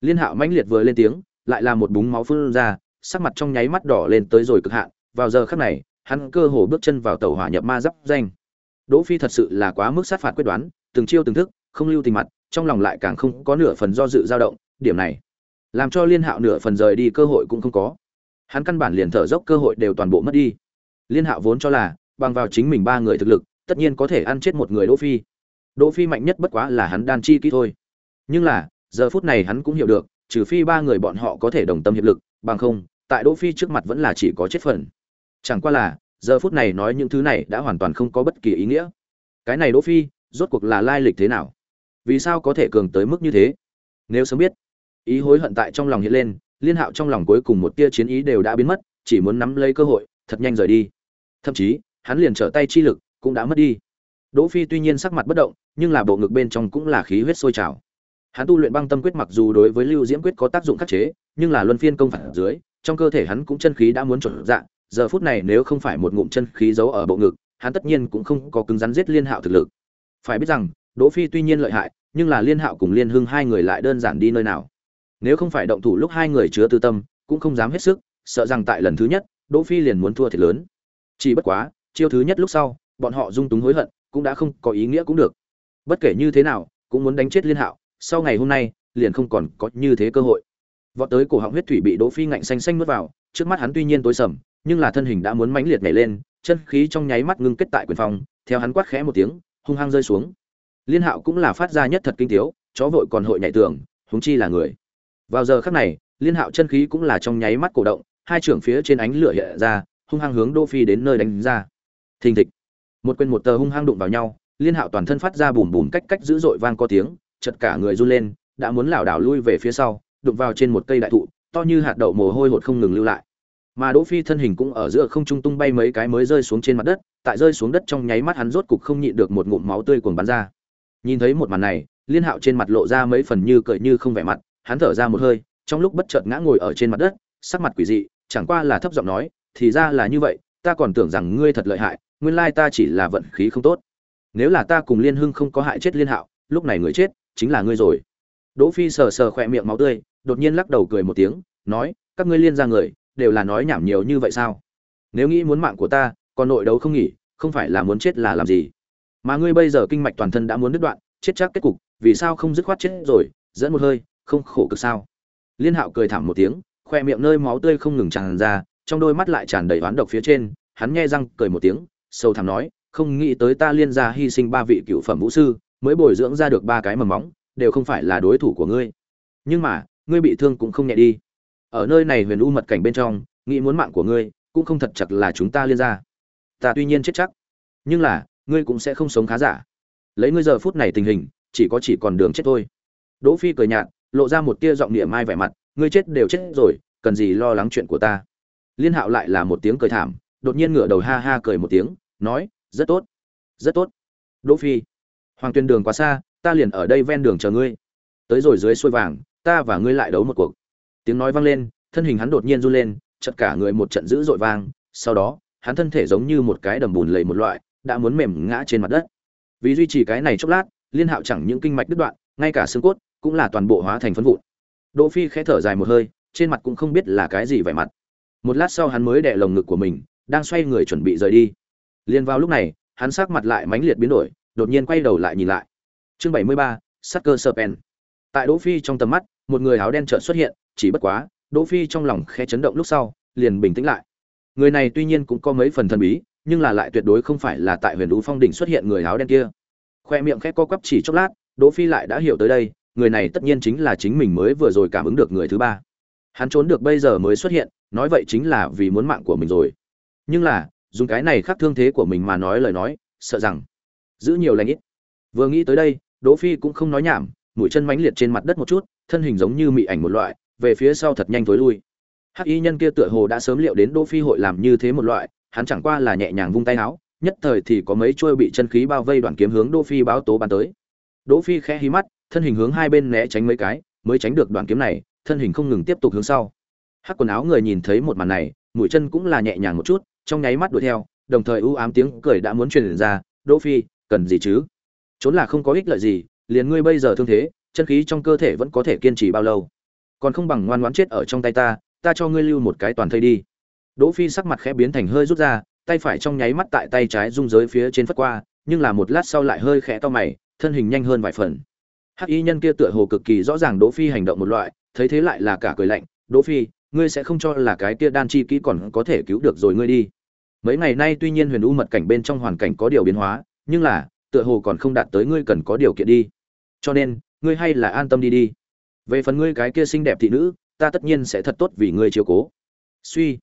liên hạo mãnh liệt vừa lên tiếng, lại là một búng máu phun ra, sắc mặt trong nháy mắt đỏ lên tới rồi cực hạn, vào giờ khắc này, hắn cơ hồ bước chân vào tàu hỏa nhập ma giáp danh. Đỗ phi thật sự là quá mức sát phạt quyết đoán, từng chiêu từng thức, không lưu tình mặt, trong lòng lại càng không có nửa phần do dự dao động, điểm này, làm cho liên hạo nửa phần rời đi cơ hội cũng không có hắn căn bản liền thở dốc cơ hội đều toàn bộ mất đi. Liên hạo vốn cho là, bằng vào chính mình ba người thực lực, tất nhiên có thể ăn chết một người đỗ phi. Đỗ phi mạnh nhất bất quá là hắn đan chi kỹ thôi. Nhưng là, giờ phút này hắn cũng hiểu được, trừ phi ba người bọn họ có thể đồng tâm hiệp lực, bằng không, tại đỗ phi trước mặt vẫn là chỉ có chết phần. Chẳng qua là, giờ phút này nói những thứ này đã hoàn toàn không có bất kỳ ý nghĩa. Cái này đỗ phi, rốt cuộc là lai lịch thế nào? Vì sao có thể cường tới mức như thế? Nếu sớm biết, ý hối hận tại trong lòng hiện lên liên hạo trong lòng cuối cùng một tia chiến ý đều đã biến mất, chỉ muốn nắm lấy cơ hội, thật nhanh rời đi. Thậm chí, hắn liền trở tay chi lực cũng đã mất đi. Đỗ phi tuy nhiên sắc mặt bất động, nhưng là bộ ngực bên trong cũng là khí huyết sôi trào. Hắn tu luyện băng tâm quyết mặc dù đối với lưu diễm quyết có tác dụng khắc chế, nhưng là luân phiên công phản dưới, trong cơ thể hắn cũng chân khí đã muốn chuẩn dạng giờ phút này nếu không phải một ngụm chân khí giấu ở bộ ngực, hắn tất nhiên cũng không có cứng rắn giết liên hạo thực lực. Phải biết rằng, đỗ phi tuy nhiên lợi hại, nhưng là liên hạo cùng liên hưng hai người lại đơn giản đi nơi nào nếu không phải động thủ lúc hai người chứa tư tâm, cũng không dám hết sức, sợ rằng tại lần thứ nhất, đỗ phi liền muốn thua thiệt lớn. Chỉ bất quá, chiêu thứ nhất lúc sau, bọn họ dung túng hối hận, cũng đã không có ý nghĩa cũng được. Bất kể như thế nào, cũng muốn đánh chết liên hạo, sau ngày hôm nay, liền không còn có như thế cơ hội. Vọt tới cổ họng huyết thủy bị đỗ phi ngạnh xanh xanh nuốt vào, trước mắt hắn tuy nhiên tối sầm, nhưng là thân hình đã muốn mãnh liệt nhảy lên, chân khí trong nháy mắt ngưng kết tại quyền phòng theo hắn quát khẽ một tiếng, hung hăng rơi xuống. Liên hạo cũng là phát ra nhất thật kinh thiếu chó vội còn hội nhảy tường, huống chi là người vào giờ khắc này, liên hạo chân khí cũng là trong nháy mắt cổ động, hai trưởng phía trên ánh lửa hiện ra, hung hăng hướng đỗ phi đến nơi đánh ra. Thình thịch. Một quên một tờ hung hăng đụng vào nhau, liên hạo toàn thân phát ra bùm bùm cách cách dữ dội vang có tiếng chật cả người run lên, đã muốn lảo đảo lui về phía sau, đụng vào trên một cây đại thụ, to như hạt đậu mồ hôi hột không ngừng lưu lại. Mà đỗ phi thân hình cũng ở giữa không trung tung bay mấy cái mới rơi xuống trên mặt đất, tại rơi xuống đất trong nháy mắt hắn rốt cục không nhịn được một ngụm máu tươi cuồng bắn ra. Nhìn thấy một màn này, liên hạo trên mặt lộ ra mấy phần như cười như không vẻ mặt hắn thở ra một hơi, trong lúc bất chợt ngã ngồi ở trên mặt đất, sắc mặt quỷ dị, chẳng qua là thấp giọng nói, thì ra là như vậy, ta còn tưởng rằng ngươi thật lợi hại, nguyên lai ta chỉ là vận khí không tốt. Nếu là ta cùng liên hưng không có hại chết liên hạo, lúc này người chết chính là ngươi rồi. Đỗ phi sờ sờ khỏe miệng máu tươi, đột nhiên lắc đầu cười một tiếng, nói, các ngươi liên ra người, đều là nói nhảm nhiều như vậy sao? Nếu nghĩ muốn mạng của ta, còn nội đấu không nghỉ, không phải là muốn chết là làm gì? Mà ngươi bây giờ kinh mạch toàn thân đã muốn đứt đoạn, chết chắc kết cục, vì sao không dứt khoát chết rồi? Dẫn một hơi không khổ cực sao? Liên hạo cười thảm một tiếng, khoe miệng nơi máu tươi không ngừng tràn ra, trong đôi mắt lại tràn đầy oán độc phía trên, hắn nghe răng cười một tiếng, sâu thẳm nói, không nghĩ tới ta liên gia hy sinh ba vị cựu phẩm vũ sư, mới bồi dưỡng ra được ba cái mầm móng, đều không phải là đối thủ của ngươi. Nhưng mà, ngươi bị thương cũng không nhẹ đi. Ở nơi này huyền u mật cảnh bên trong, nghĩ muốn mạng của ngươi, cũng không thật chặt là chúng ta liên gia. Ta tuy nhiên chết chắc, nhưng là, ngươi cũng sẽ không sống khá giả. Lấy ngươi giờ phút này tình hình, chỉ có chỉ còn đường chết thôi. Đỗ phi cười nhạt lộ ra một tia giọng địa mai vẻ mặt, ngươi chết đều chết rồi, cần gì lo lắng chuyện của ta? Liên hạo lại là một tiếng cười thảm, đột nhiên ngửa đầu ha ha cười một tiếng, nói, rất tốt rất tốt. Đỗ phi, hoàng tuyên đường quá xa, ta liền ở đây ven đường chờ ngươi. Tới rồi dưới xuôi vàng, ta và ngươi lại đấu một cuộc. Tiếng nói vang lên, thân hình hắn đột nhiên run lên chật cả người một trận dữ dội vang, sau đó, hắn thân thể giống như một cái đầm bùn lầy một loại, đã muốn mềm ngã trên mặt đất. Vì duy trì cái này chốc lát, liên hạo chẳng những kinh mạch đứt đoạn, ngay cả xương cốt cũng là toàn bộ hóa thành phân vụn. Đỗ phi khẽ thở dài một hơi trên mặt cũng không biết là cái gì vẻ mặt. Một lát sau hắn mới đè lồng ngực của mình đang xoay người chuẩn bị rời đi. Liền vào lúc này hắn sắc mặt lại mãnh liệt biến đổi đột nhiên quay đầu lại nhìn lại. Chương 73, Sucker Serpent. Tại đỗ phi trong tầm mắt một người áo đen chợt xuất hiện chỉ bất quá đỗ phi trong lòng khẽ chấn động lúc sau liền bình tĩnh lại. Người này tuy nhiên cũng có mấy phần thần bí nhưng là lại tuyệt đối không phải là tại huyền đũ phong đỉnh xuất hiện người áo đen kia. Khoe miệng khẽ co quắp chỉ chốc lát đỗ phi lại đã hiểu tới đây người này tất nhiên chính là chính mình mới vừa rồi cảm ứng được người thứ ba. Hắn trốn được bây giờ mới xuất hiện, nói vậy chính là vì muốn mạng của mình rồi. Nhưng là, dùng cái này khắc thương thế của mình mà nói lời nói, sợ rằng giữ nhiều lãnh ít. Vừa nghĩ tới đây, đỗ phi cũng không nói nhảm, mũi chân mãnh liệt trên mặt đất một chút, thân hình giống như mị ảnh một loại, về phía sau thật nhanh thối lui. Hắc y nhân kia tựa hồ đã sớm liệu đến đỗ phi hội làm như thế một loại, hắn chẳng qua là nhẹ nhàng vung tay áo, nhất thời thì có mấy chuôi bị chân khí bao vây đoạn kiếm hướng đỗ phi báo tố bắn tới. Đỗ phi khẽ hí mắt thân hình hướng hai bên né tránh mấy cái, mới tránh được đoạn kiếm này, thân hình không ngừng tiếp tục hướng sau. Hắc quần áo người nhìn thấy một màn này, mũi chân cũng là nhẹ nhàng một chút, trong nháy mắt đuổi theo, đồng thời ưu ám tiếng cười đã muốn truyền ra, đỗ phi, cần gì chứ? Trốn là không có ích lợi gì, liền ngươi bây giờ thương thế, chân khí trong cơ thể vẫn có thể kiên trì bao lâu? Còn không bằng ngoan ngoãn chết ở trong tay ta ta cho ngươi lưu một cái toàn thây đi. Đỗ phi sắc mặt khẽ biến thành hơi rút ra, tay phải trong nháy mắt tại tay trái rung giới phía trên phất qua, nhưng là một lát sau lại hơi khẽ to mày, thân hình nhanh hơn vài phần hắc y nhân kia tựa hồ cực kỳ rõ ràng đỗ phi hành động một loại, thấy thế lại là cả cười lạnh, đỗ phi, ngươi sẽ không cho là cái kia đan chi kỹ còn có thể cứu được rồi ngươi đi. Mấy ngày nay tuy nhiên huyền u mật cảnh bên trong hoàn cảnh có điều biến hóa, nhưng là, tựa hồ còn không đạt tới ngươi cần có điều kiện đi. Cho nên, ngươi hay là an tâm đi đi. Về phần ngươi cái kia xinh đẹp thị nữ, ta tất nhiên sẽ thật tốt vì ngươi chiếu cố. Suy.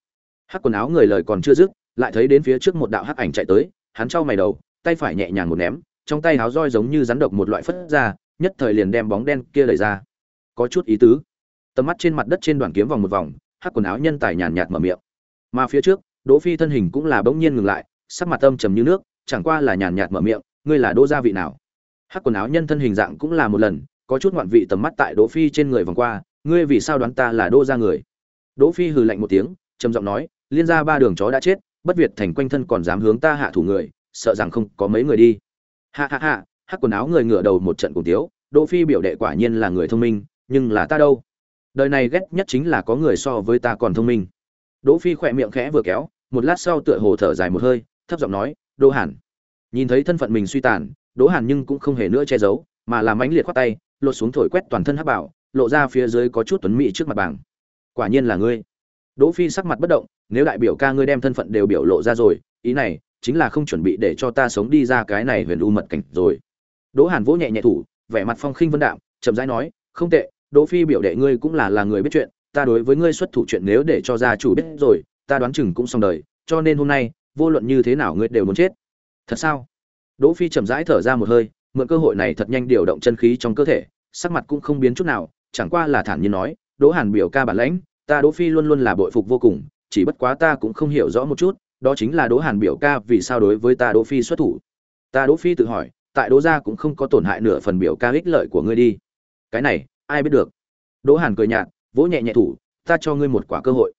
Hắc quần áo người lời còn chưa dứt, lại thấy đến phía trước một đạo hắc ảnh chạy tới, hắn trao mày đầu, tay phải nhẹ nhàng một ném, trong tay áo roi giống như rắn độc một loại phất ra nhất thời liền đem bóng đen kia đẩy ra. Có chút ý tứ. Tầm mắt trên mặt đất trên đoàn kiếm vòng một vòng, hắc quần áo nhân tài nhàn nhạt mở miệng. Mà phía trước, đỗ phi thân hình cũng là bỗng nhiên ngừng lại, sắc mặt âm trầm như nước, chẳng qua là nhàn nhạt mở miệng, ngươi là đỗ gia vị nào? Hắc quần áo nhân thân hình dạng cũng là một lần, có chút ngoạn vị tầm mắt tại đỗ phi trên người vòng qua, ngươi vì sao đoán ta là đỗ gia người? Đỗ phi hừ lạnh một tiếng, trầm giọng nói, liên gia ba đường chó đã chết, bất việt thành quanh thân còn dám hướng ta hạ thủ người, sợ rằng không có mấy người đi. Ha ha ha hắc quần áo người ngửa đầu một trận cùng tiếu, đỗ phi biểu đệ quả nhiên là người thông minh, nhưng là ta đâu? Đời này ghét nhất chính là có người so với ta còn thông minh. Đỗ phi khỏe miệng khẽ vừa kéo, một lát sau tựa hồ thở dài một hơi, thấp giọng nói, đỗ hàn. Nhìn thấy thân phận mình suy tàn, đỗ hàn nhưng cũng không hề nữa che giấu, mà làm ánh liệt khoát tay, lột xuống thổi quét toàn thân hắc bảo, lộ ra phía dưới có chút tuấn mỹ trước mặt bảng. Quả nhiên là ngươi. Đỗ phi sắc mặt bất động, nếu đại biểu ca ngươi đem thân phận đều biểu lộ ra rồi, ý này chính là không chuẩn bị để cho ta sống đi ra cái này huyền u mật cảnh rồi đỗ hàn vỗ nhẹ nhẹ thủ, vẻ mặt phong khinh vân đạm, chậm rãi nói, không tệ, đỗ phi biểu đệ ngươi cũng là là người biết chuyện, ta đối với ngươi xuất thủ chuyện nếu để cho gia chủ biết rồi, ta đoán chừng cũng xong đời, cho nên hôm nay, vô luận như thế nào ngươi đều muốn chết. Thật sao? Đỗ phi chậm rãi thở ra một hơi, mượn cơ hội này thật nhanh điều động chân khí trong cơ thể, sắc mặt cũng không biến chút nào, chẳng qua là thản nhiên nói, đỗ hàn biểu ca bản lãnh, ta đỗ phi luôn luôn là bội phục vô cùng, chỉ bất quá ta cũng không hiểu rõ một chút, đó chính là đỗ hàn biểu ca vì sao đối với ta đỗ phi xuất thủ. Ta đỗ phi tự hỏi tại đỗ gia cũng không có tổn hại nửa phần biểu ca ích lợi của ngươi đi. Cái này, ai biết được? Đỗ hàn cười nhạt, vỗ nhẹ nhẹ thủ, ta cho ngươi một quả cơ hội.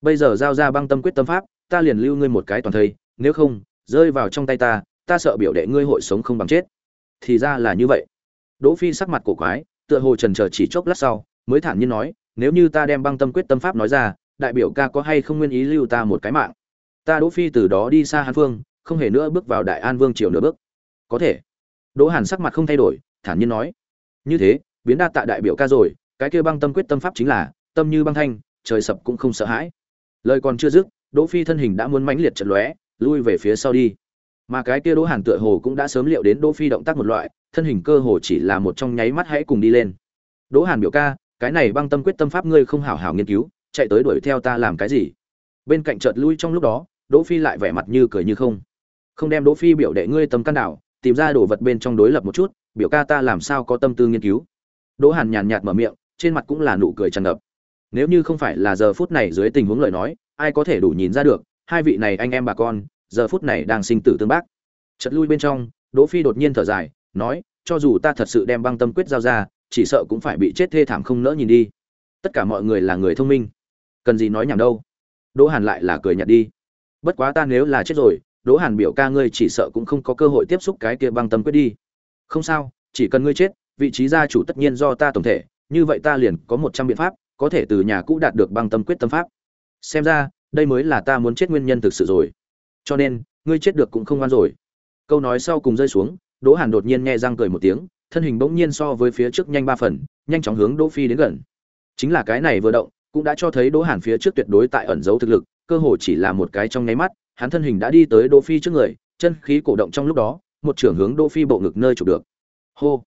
Bây giờ giao ra băng tâm quyết tâm pháp, ta liền lưu ngươi một cái toàn thây, nếu không, rơi vào trong tay ta ta sợ biểu đệ ngươi hội sống không bằng chết. Thì ra là như vậy. Đỗ phi sắc mặt cổ quái, tựa hồ trần chờ chỉ chốc lát sau, mới thản nhiên nói, nếu như ta đem băng tâm quyết tâm pháp nói ra, đại biểu ca có hay không nguyên ý lưu ta một cái mạng? Ta đỗ phi từ đó đi xa hàn phương, không hề nữa bước vào đại an vương triều nửa bước. Có thể đỗ hàn sắc mặt không thay đổi, thản nhiên nói, như thế, biến đa tạ đại biểu ca rồi, cái kia băng tâm quyết tâm pháp chính là, tâm như băng thanh, trời sập cũng không sợ hãi. Lời còn chưa dứt, đỗ phi thân hình đã muốn mãnh liệt chợt lóe, lui về phía sau đi. Mà cái kia đỗ hàn tựa hồ cũng đã sớm liệu đến đỗ phi động tác một loại, thân hình cơ hồ chỉ là một trong nháy mắt hãy cùng đi lên. Đỗ hàn biểu ca, cái này băng tâm quyết tâm pháp ngươi không hảo hảo nghiên cứu, chạy tới đuổi theo ta làm cái gì? Bên cạnh chợt lui trong lúc đó, đỗ phi lại vẻ mặt như cười như không. Không đem đỗ phi biểu đệ ngươi tâm căn đảo tìm ra đồ vật bên trong đối lập một chút, biểu ca ta làm sao có tâm tư nghiên cứu. Đỗ hàn nhàn nhạt mở miệng, trên mặt cũng là nụ cười tràn ngập. Nếu như không phải là giờ phút này dưới tình huống lời nói, ai có thể đủ nhìn ra được, hai vị này anh em bà con, giờ phút này đang sinh tử tương bác. Chợt lui bên trong, đỗ phi đột nhiên thở dài, nói, cho dù ta thật sự đem băng tâm quyết giao ra, chỉ sợ cũng phải bị chết thê thảm không nỡ nhìn đi. Tất cả mọi người là người thông minh. Cần gì nói nhảm đâu. Đỗ hàn lại là cười nhạt đi. Bất quá ta nếu là chết rồi đỗ hàn biểu ca ngươi chỉ sợ cũng không có cơ hội tiếp xúc cái kia băng tâm quyết đi. Không sao, chỉ cần ngươi chết, vị trí gia chủ tất nhiên do ta tổng thể, như vậy ta liền có một trăm biện pháp, có thể từ nhà cũ đạt được băng tâm quyết tâm pháp. Xem ra, đây mới là ta muốn chết nguyên nhân thực sự rồi. Cho nên, ngươi chết được cũng không ngoan rồi. Câu nói sau cùng rơi xuống, đỗ hàn đột nhiên nghe răng cười một tiếng, thân hình bỗng nhiên so với phía trước nhanh ba phần, nhanh chóng hướng đỗ phi đến gần. Chính là cái này vừa động, cũng đã cho thấy đỗ hàn phía trước tuyệt đối tại ẩn giấu thực lực cơ hồ chỉ là một cái trong nháy mắt, hắn thân hình đã đi tới đỗ phi trước người, chân khí cổ động trong lúc đó, một trường hướng đỗ phi bộ ngực nơi chụp được. Hô!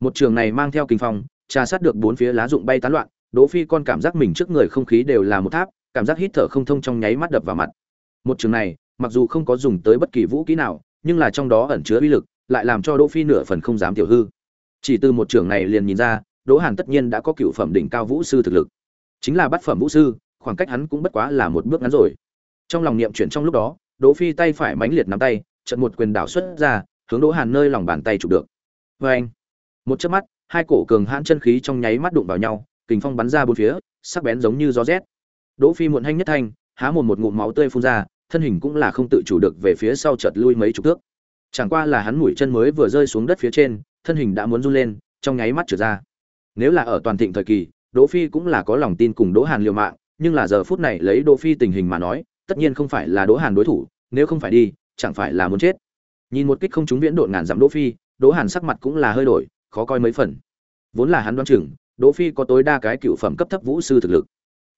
Một trường này mang theo kinh phong, trà sát được bốn phía lá rụng bay tán loạn, đỗ phi con cảm giác mình trước người không khí đều là một tháp, cảm giác hít thở không thông trong nháy mắt đập vào mặt. Một trường này, mặc dù không có dùng tới bất kỳ vũ khí nào, nhưng là trong đó ẩn chứa uy lực, lại làm cho đỗ phi nửa phần không dám tiểu hư. Chỉ từ một trường này liền nhìn ra, đỗ hàn tất nhiên đã có cựu phẩm đỉnh cao vũ sư thực lực. Chính là bắt phẩm vũ sư khoảng cách hắn cũng bất quá là một bước ngắn rồi. Trong lòng niệm chuyển trong lúc đó, đỗ phi tay phải mãnh liệt nắm tay trận một quyền đảo xuất ra, hướng đỗ hàn nơi lòng bàn tay chụp được. Với anh, một chớp mắt, hai cổ cường hãn chân khí trong nháy mắt đụng vào nhau, kình phong bắn ra bốn phía, sắc bén giống như gió rét. Đỗ phi muộn hanh nhất thanh, há mồm một ngụm máu tươi phun ra, thân hình cũng là không tự chủ được về phía sau chợt lui mấy chục thước. Chẳng qua là hắn mũi chân mới vừa rơi xuống đất phía trên, thân hình đã muốn run lên, trong nháy mắt trở ra. Nếu là ở toàn thịnh thời kỳ, đỗ phi cũng là có lòng tin cùng đỗ hàn liều mạng nhưng là giờ phút này lấy đỗ phi tình hình mà nói, tất nhiên không phải là đỗ hàn đối thủ, nếu không phải đi, chẳng phải là muốn chết. Nhìn một kích không trúng viễn độn ngàn dặm đỗ phi, đỗ hàn sắc mặt cũng là hơi đổi, khó coi mấy phần. Vốn là hắn đoán chừng, đỗ phi có tối đa cái cựu phẩm cấp thấp vũ sư thực lực.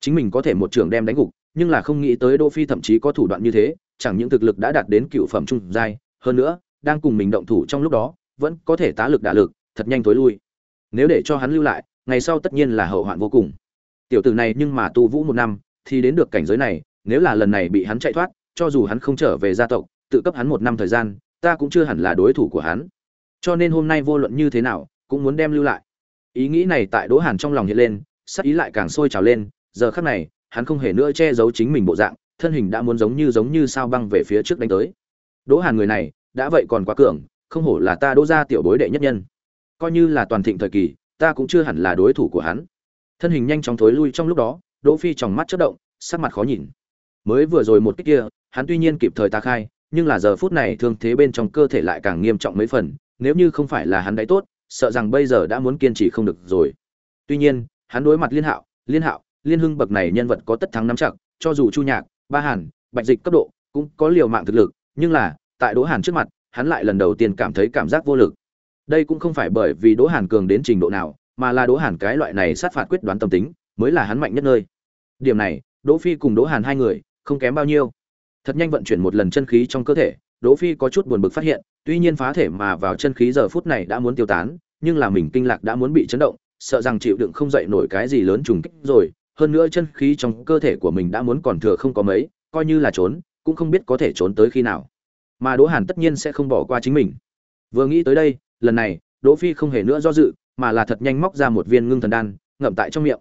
Chính mình có thể một trường đem đánh gục, nhưng là không nghĩ tới đỗ phi thậm chí có thủ đoạn như thế, chẳng những thực lực đã đạt đến cựu phẩm trung giai, hơn nữa, đang cùng mình động thủ trong lúc đó, vẫn có thể tá lực đả lực, thật nhanh tối lui. Nếu để cho hắn lưu lại, ngày sau tất nhiên là hậu hoạn vô cùng tiểu tử này nhưng mà tu vũ một năm, thì đến được cảnh giới này, nếu là lần này bị hắn chạy thoát, cho dù hắn không trở về gia tộc, tự cấp hắn một năm thời gian, ta cũng chưa hẳn là đối thủ của hắn. Cho nên hôm nay vô luận như thế nào, cũng muốn đem lưu lại. Ý nghĩ này tại đỗ hàn trong lòng hiện lên, sắc ý lại càng sôi trào lên, giờ khắc này, hắn không hề nữa che giấu chính mình bộ dạng, thân hình đã muốn giống như giống như sao băng về phía trước đánh tới. Đỗ hàn người này, đã vậy còn quá cường, không hổ là ta đỗ gia tiểu bối đệ nhất nhân. Coi như là toàn thịnh thời kỳ, ta cũng chưa hẳn là đối thủ của hắn thân hình nhanh chóng thối lui trong lúc đó, đỗ phi trong mắt chớp động, sắc mặt khó nhìn. Mới vừa rồi một kích kia, hắn tuy nhiên kịp thời ta khai, nhưng là giờ phút này thương thế bên trong cơ thể lại càng nghiêm trọng mấy phần, nếu như không phải là hắn đáy tốt, sợ rằng bây giờ đã muốn kiên trì không được rồi. Tuy nhiên, hắn đối mặt liên hạo liên hạo, liên hưng bậc này nhân vật có tất thắng nắm chặt cho dù chu nhạc, ba hàn, bạch dịch cấp độ, cũng có liều mạng thực lực, nhưng là, tại đỗ hàn trước mặt, hắn lại lần đầu tiên cảm thấy cảm giác vô lực. Đây cũng không phải bởi vì đỗ hàn cường đến trình độ nào mà là đỗ hàn cái loại này sát phạt quyết đoán tâm tính, mới là hắn mạnh nhất nơi. Điểm này, đỗ phi cùng đỗ hàn hai người, không kém bao nhiêu. Thật nhanh vận chuyển một lần chân khí trong cơ thể, đỗ phi có chút buồn bực phát hiện, tuy nhiên phá thể mà vào chân khí giờ phút này đã muốn tiêu tán, nhưng là mình kinh lạc đã muốn bị chấn động, sợ rằng chịu đựng không dậy nổi cái gì lớn trùng kích rồi, hơn nữa chân khí trong cơ thể của mình đã muốn còn thừa không có mấy, coi như là trốn, cũng không biết có thể trốn tới khi nào. Mà đỗ hàn tất nhiên sẽ không bỏ qua chính mình. Vừa nghĩ tới đây, lần này, đỗ phi không hề nữa do dự mà là thật nhanh móc ra một viên ngưng thần đan, ngậm tại trong miệng.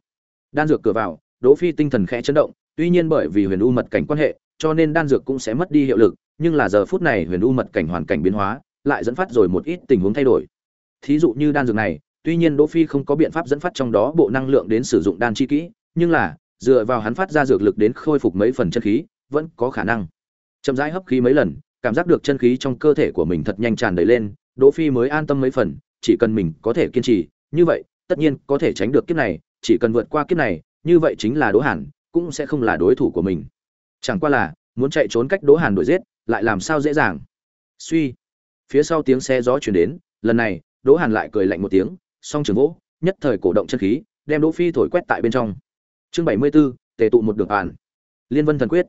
Đan dược cửa vào, đỗ phi tinh thần khẽ chấn động, tuy nhiên bởi vì huyền u mật cảnh quan hệ, cho nên đan dược cũng sẽ mất đi hiệu lực, nhưng là giờ phút này huyền u mật cảnh hoàn cảnh biến hóa, lại dẫn phát rồi một ít tình huống thay đổi. Thí dụ như đan dược này, tuy nhiên đỗ phi không có biện pháp dẫn phát trong đó bộ năng lượng đến sử dụng đan chi kỹ, nhưng là, dựa vào hắn phát ra dược lực đến khôi phục mấy phần chân khí, vẫn có khả năng. Chậm rãi hấp khí mấy lần, cảm giác được chân khí trong cơ thể của mình thật nhanh tràn đầy lên, đỗ phi mới an tâm mấy phần chỉ cần mình có thể kiên trì như vậy tất nhiên có thể tránh được kiếp này chỉ cần vượt qua kiếp này như vậy chính là đỗ hàn cũng sẽ không là đối thủ của mình. Chẳng qua là muốn chạy trốn cách đỗ hàn đuổi giết lại làm sao dễ dàng. Suy. Phía sau tiếng xe gió chuyển đến lần này đỗ hàn lại cười lạnh một tiếng song trường vỗ nhất thời cổ động chân khí đem đỗ phi thổi quét tại bên trong. Chương bảy mươi 74, tề tụ một đường bàn liên vân thần quyết.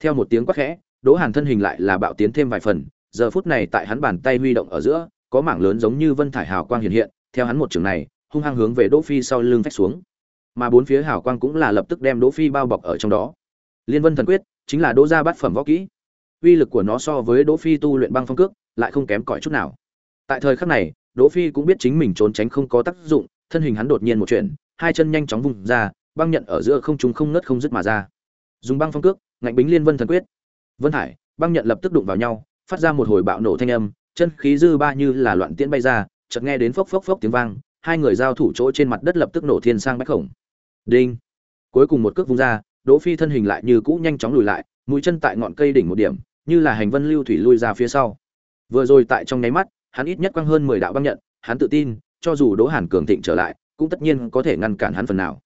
Theo một tiếng quát khẽ đỗ hàn thân hình lại là bạo tiến thêm vài phần giờ phút này tại hắn bàn tay huy động ở giữa có mảng lớn giống như vân thải hào quang hiện hiện, theo hắn một trường này, hung hăng hướng về đỗ phi sau lưng phách xuống. Mà bốn phía hào quang cũng là lập tức đem đỗ phi bao bọc ở trong đó. Liên vân thần quyết chính là đỗ gia bát phẩm võ kỹ. Uy lực của nó so với đỗ phi tu luyện băng phong cước lại không kém cỏi chút nào. Tại thời khắc này, đỗ phi cũng biết chính mình trốn tránh không có tác dụng, thân hình hắn đột nhiên một chuyện hai chân nhanh chóng vùng ra, băng nhận ở giữa không trung không nứt không dứt mà ra. Dùng băng phong cước, ngạnh bính liên vân thần quyết. Vân hải, băng nhận lập tức đụng vào nhau, phát ra một hồi bạo nổ thanh âm chân khí dư ba như là loạn tiễn bay ra, chợt nghe đến phốc phốc phốc tiếng vang, hai người giao thủ chỗ trên mặt đất lập tức nổ thiên sang bách khổng. Đinh! Cuối cùng một cước vung ra, đỗ phi thân hình lại như cũ nhanh chóng lùi lại, mũi chân tại ngọn cây đỉnh một điểm, như là hành vân lưu thủy lui ra phía sau. Vừa rồi tại trong nháy mắt, hắn ít nhất quăng hơn mười đạo băng nhận, hắn tự tin, cho dù đỗ hàn cường thịnh trở lại, cũng tất nhiên có thể ngăn cản hắn phần nào.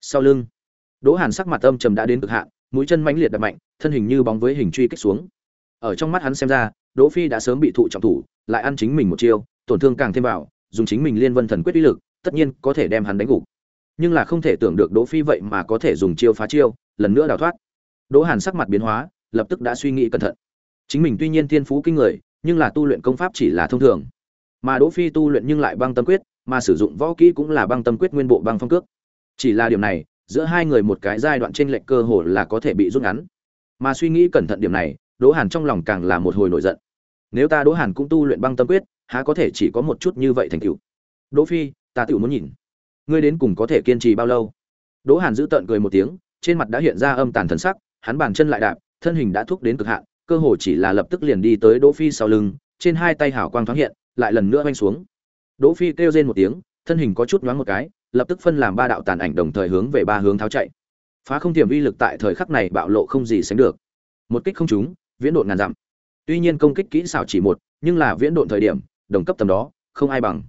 Sau lưng, đỗ hàn sắc mặt âm trầm đã đến cực hạn, mũi chân mãnh liệt đập mạnh, thân hình như bóng với hình truy kích xuống. Ở trong mắt hắn xem ra đỗ phi đã sớm bị thụ trọng thủ, lại ăn chính mình một chiêu, tổn thương càng thêm vào, dùng chính mình liên vân thần quyết uy lực, tất nhiên có thể đem hắn đánh gục. Nhưng là không thể tưởng được đỗ phi vậy mà có thể dùng chiêu phá chiêu, lần nữa đào thoát. Đỗ hàn sắc mặt biến hóa, lập tức đã suy nghĩ cẩn thận. Chính mình tuy nhiên thiên phú kinh người, nhưng là tu luyện công pháp chỉ là thông thường. Mà đỗ phi tu luyện nhưng lại băng tâm quyết, mà sử dụng võ kỹ cũng là băng tâm quyết nguyên bộ băng phong cước. Chỉ là điểm này, giữa hai người một cái giai đoạn trên lệch cơ hồ là có thể bị rút ngắn. Mà suy nghĩ cẩn thận điểm này, đỗ hàn trong lòng càng là một hồi nổi giận nếu ta đỗ hàn cũng tu luyện băng tâm quyết, há có thể chỉ có một chút như vậy thành tựu? Đỗ phi, ta tự muốn nhìn. Ngươi đến cùng có thể kiên trì bao lâu? Đỗ hàn giữ tợn cười một tiếng, trên mặt đã hiện ra âm tàn thần sắc, hắn bàn chân lại đạp, thân hình đã thúc đến cực hạn, cơ hồ chỉ là lập tức liền đi tới đỗ phi sau lưng, trên hai tay hảo quang thoáng hiện, lại lần nữa vanh xuống. Đỗ phi kêu rên một tiếng, thân hình có chút nhoáng một cái, lập tức phân làm ba đạo tàn ảnh đồng thời hướng về ba hướng tháo chạy. Phá không tiềm uy lực tại thời khắc này bạo lộ không gì sánh được. Một kích không trúng, viễn độn ngàn dặm tuy nhiên công kích kỹ xảo chỉ một, nhưng là viễn độn thời điểm, đồng cấp tầm đó, không ai bằng.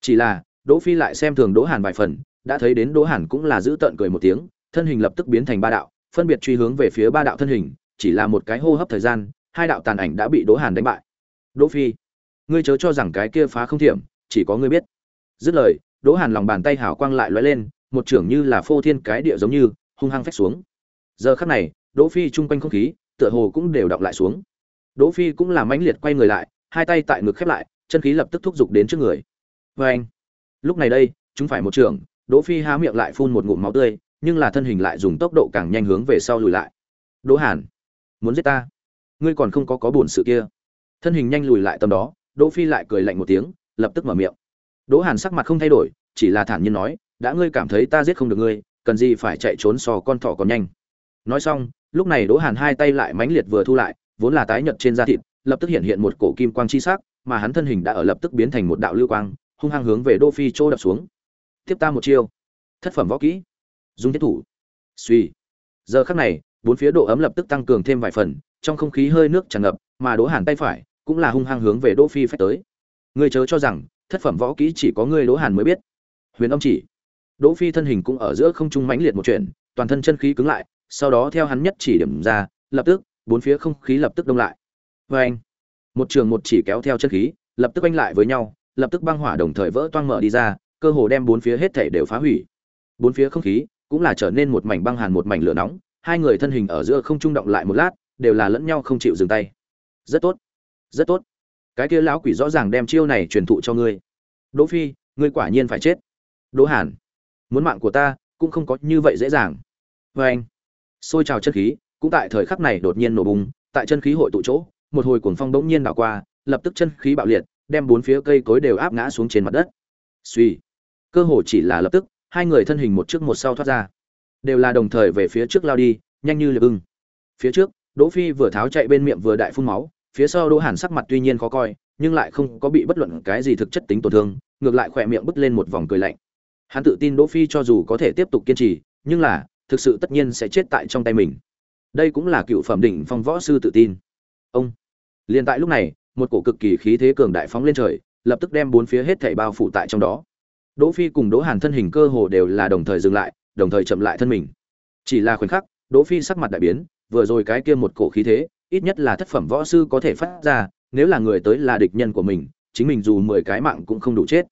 Chỉ là, đỗ phi lại xem thường đỗ hàn vài phần, đã thấy đến đỗ hàn cũng là giữ tận cười một tiếng, thân hình lập tức biến thành ba đạo, phân biệt truy hướng về phía ba đạo thân hình, chỉ là một cái hô hấp thời gian, hai đạo tàn ảnh đã bị đỗ hàn đánh bại. Đỗ phi, ngươi chớ cho rằng cái kia phá không thiểm, chỉ có ngươi biết. Dứt lời, đỗ hàn lòng bàn tay hảo quang lại lóe lên, một trưởng như là phô thiên cái địa giống như, hung hăng phách xuống. Giờ khắc này, đỗ phi trung quanh không khí, tựa hồ cũng đều đọc lại xuống đỗ phi cũng là mãnh liệt quay người lại, hai tay tại ngực khép lại, chân khí lập tức thúc giục đến trước người. Với anh, lúc này đây, chúng phải một trường. đỗ phi há miệng lại phun một ngụm máu tươi, nhưng là thân hình lại dùng tốc độ càng nhanh hướng về sau lùi lại. Đỗ hàn, muốn giết ta? Ngươi còn không có có buồn sự kia. Thân hình nhanh lùi lại tầm đó, đỗ phi lại cười lạnh một tiếng, lập tức mở miệng. Đỗ hàn sắc mặt không thay đổi, chỉ là thản nhiên nói, đã ngươi cảm thấy ta giết không được ngươi, cần gì phải chạy trốn so con thỏ còn nhanh. Nói xong, lúc này đỗ hàn hai tay lại mãnh liệt vừa thu lại vốn là tái nhợt trên da thịt, lập tức hiện hiện một cổ kim quang chi sắc, mà hắn thân hình đã ở lập tức biến thành một đạo lưu quang, hung hăng hướng về đỗ phi Trô đập xuống. Tiếp ta một chiêu. Thất phẩm võ kỹ. Dung thiết thủ. Suy giờ khắc này, bốn phía độ ấm lập tức tăng cường thêm vài phần, trong không khí hơi nước tràn ngập, mà đỗ hàn tay phải cũng là hung hăng hướng về đỗ phi phách tới. Ngươi chớ cho rằng, thất phẩm võ kỹ chỉ có ngươi đỗ hàn mới biết. Huyền âm chỉ. Đỗ phi thân hình cũng ở giữa không trung mãnh liệt một chuyện, toàn thân chân khí cứng lại, sau đó theo hắn nhất chỉ điểm ra, lập tức bốn phía không khí lập tức đông lại. Với anh, một trường một chỉ kéo theo chân khí, lập tức oanh lại với nhau, lập tức băng hỏa đồng thời vỡ toang mở đi ra, cơ hồ đem bốn phía hết thảy đều phá hủy. Bốn phía không khí cũng là trở nên một mảnh băng hàn một mảnh lửa nóng, hai người thân hình ở giữa không trung động lại một lát, đều là lẫn nhau không chịu dừng tay. Rất tốt rất tốt. Cái kia lão quỷ rõ ràng đem chiêu này truyền thụ cho ngươi. Đỗ phi, ngươi quả nhiên phải chết. Đỗ hàn, muốn mạng của ta cũng không có như vậy dễ dàng. Với anh, xôi trào chân khí cũng tại thời khắc này đột nhiên nổ bùng, tại chân khí hội tụ chỗ, một hồi cuồng phong bỗng nhiên đảo qua, lập tức chân khí bạo liệt, đem bốn phía cây cối đều áp ngã xuống trên mặt đất. Suy, cơ hồ chỉ là lập tức, hai người thân hình một trước một sau thoát ra. Đều là đồng thời về phía trước lao đi, nhanh như liệp ưng phía trước, đỗ phi vừa tháo chạy bên miệng vừa đại phun máu, phía sau đỗ hàn sắc mặt tuy nhiên khó coi, nhưng lại không có bị bất luận cái gì thực chất tính tổn thương, ngược lại khỏe miệng bứt lên một vòng cười lạnh. Hắn tự tin đỗ phi cho dù có thể tiếp tục kiên trì, nhưng là, thực sự tất nhiên sẽ chết tại trong tay mình đây cũng là cựu phẩm đỉnh phong võ sư tự tin. Ông. Liền tại lúc này, một cổ cực kỳ khí thế cường đại phóng lên trời, lập tức đem bốn phía hết thảy bao phủ tại trong đó. Đỗ phi cùng đỗ hàn thân hình cơ hồ đều là đồng thời dừng lại, đồng thời chậm lại thân mình. Chỉ là khoảnh khắc, đỗ phi sắc mặt đại biến, vừa rồi cái kia một cổ khí thế, ít nhất là thất phẩm võ sư có thể phát ra, nếu là người tới là địch nhân của mình, chính mình dù mười cái mạng cũng không đủ chết.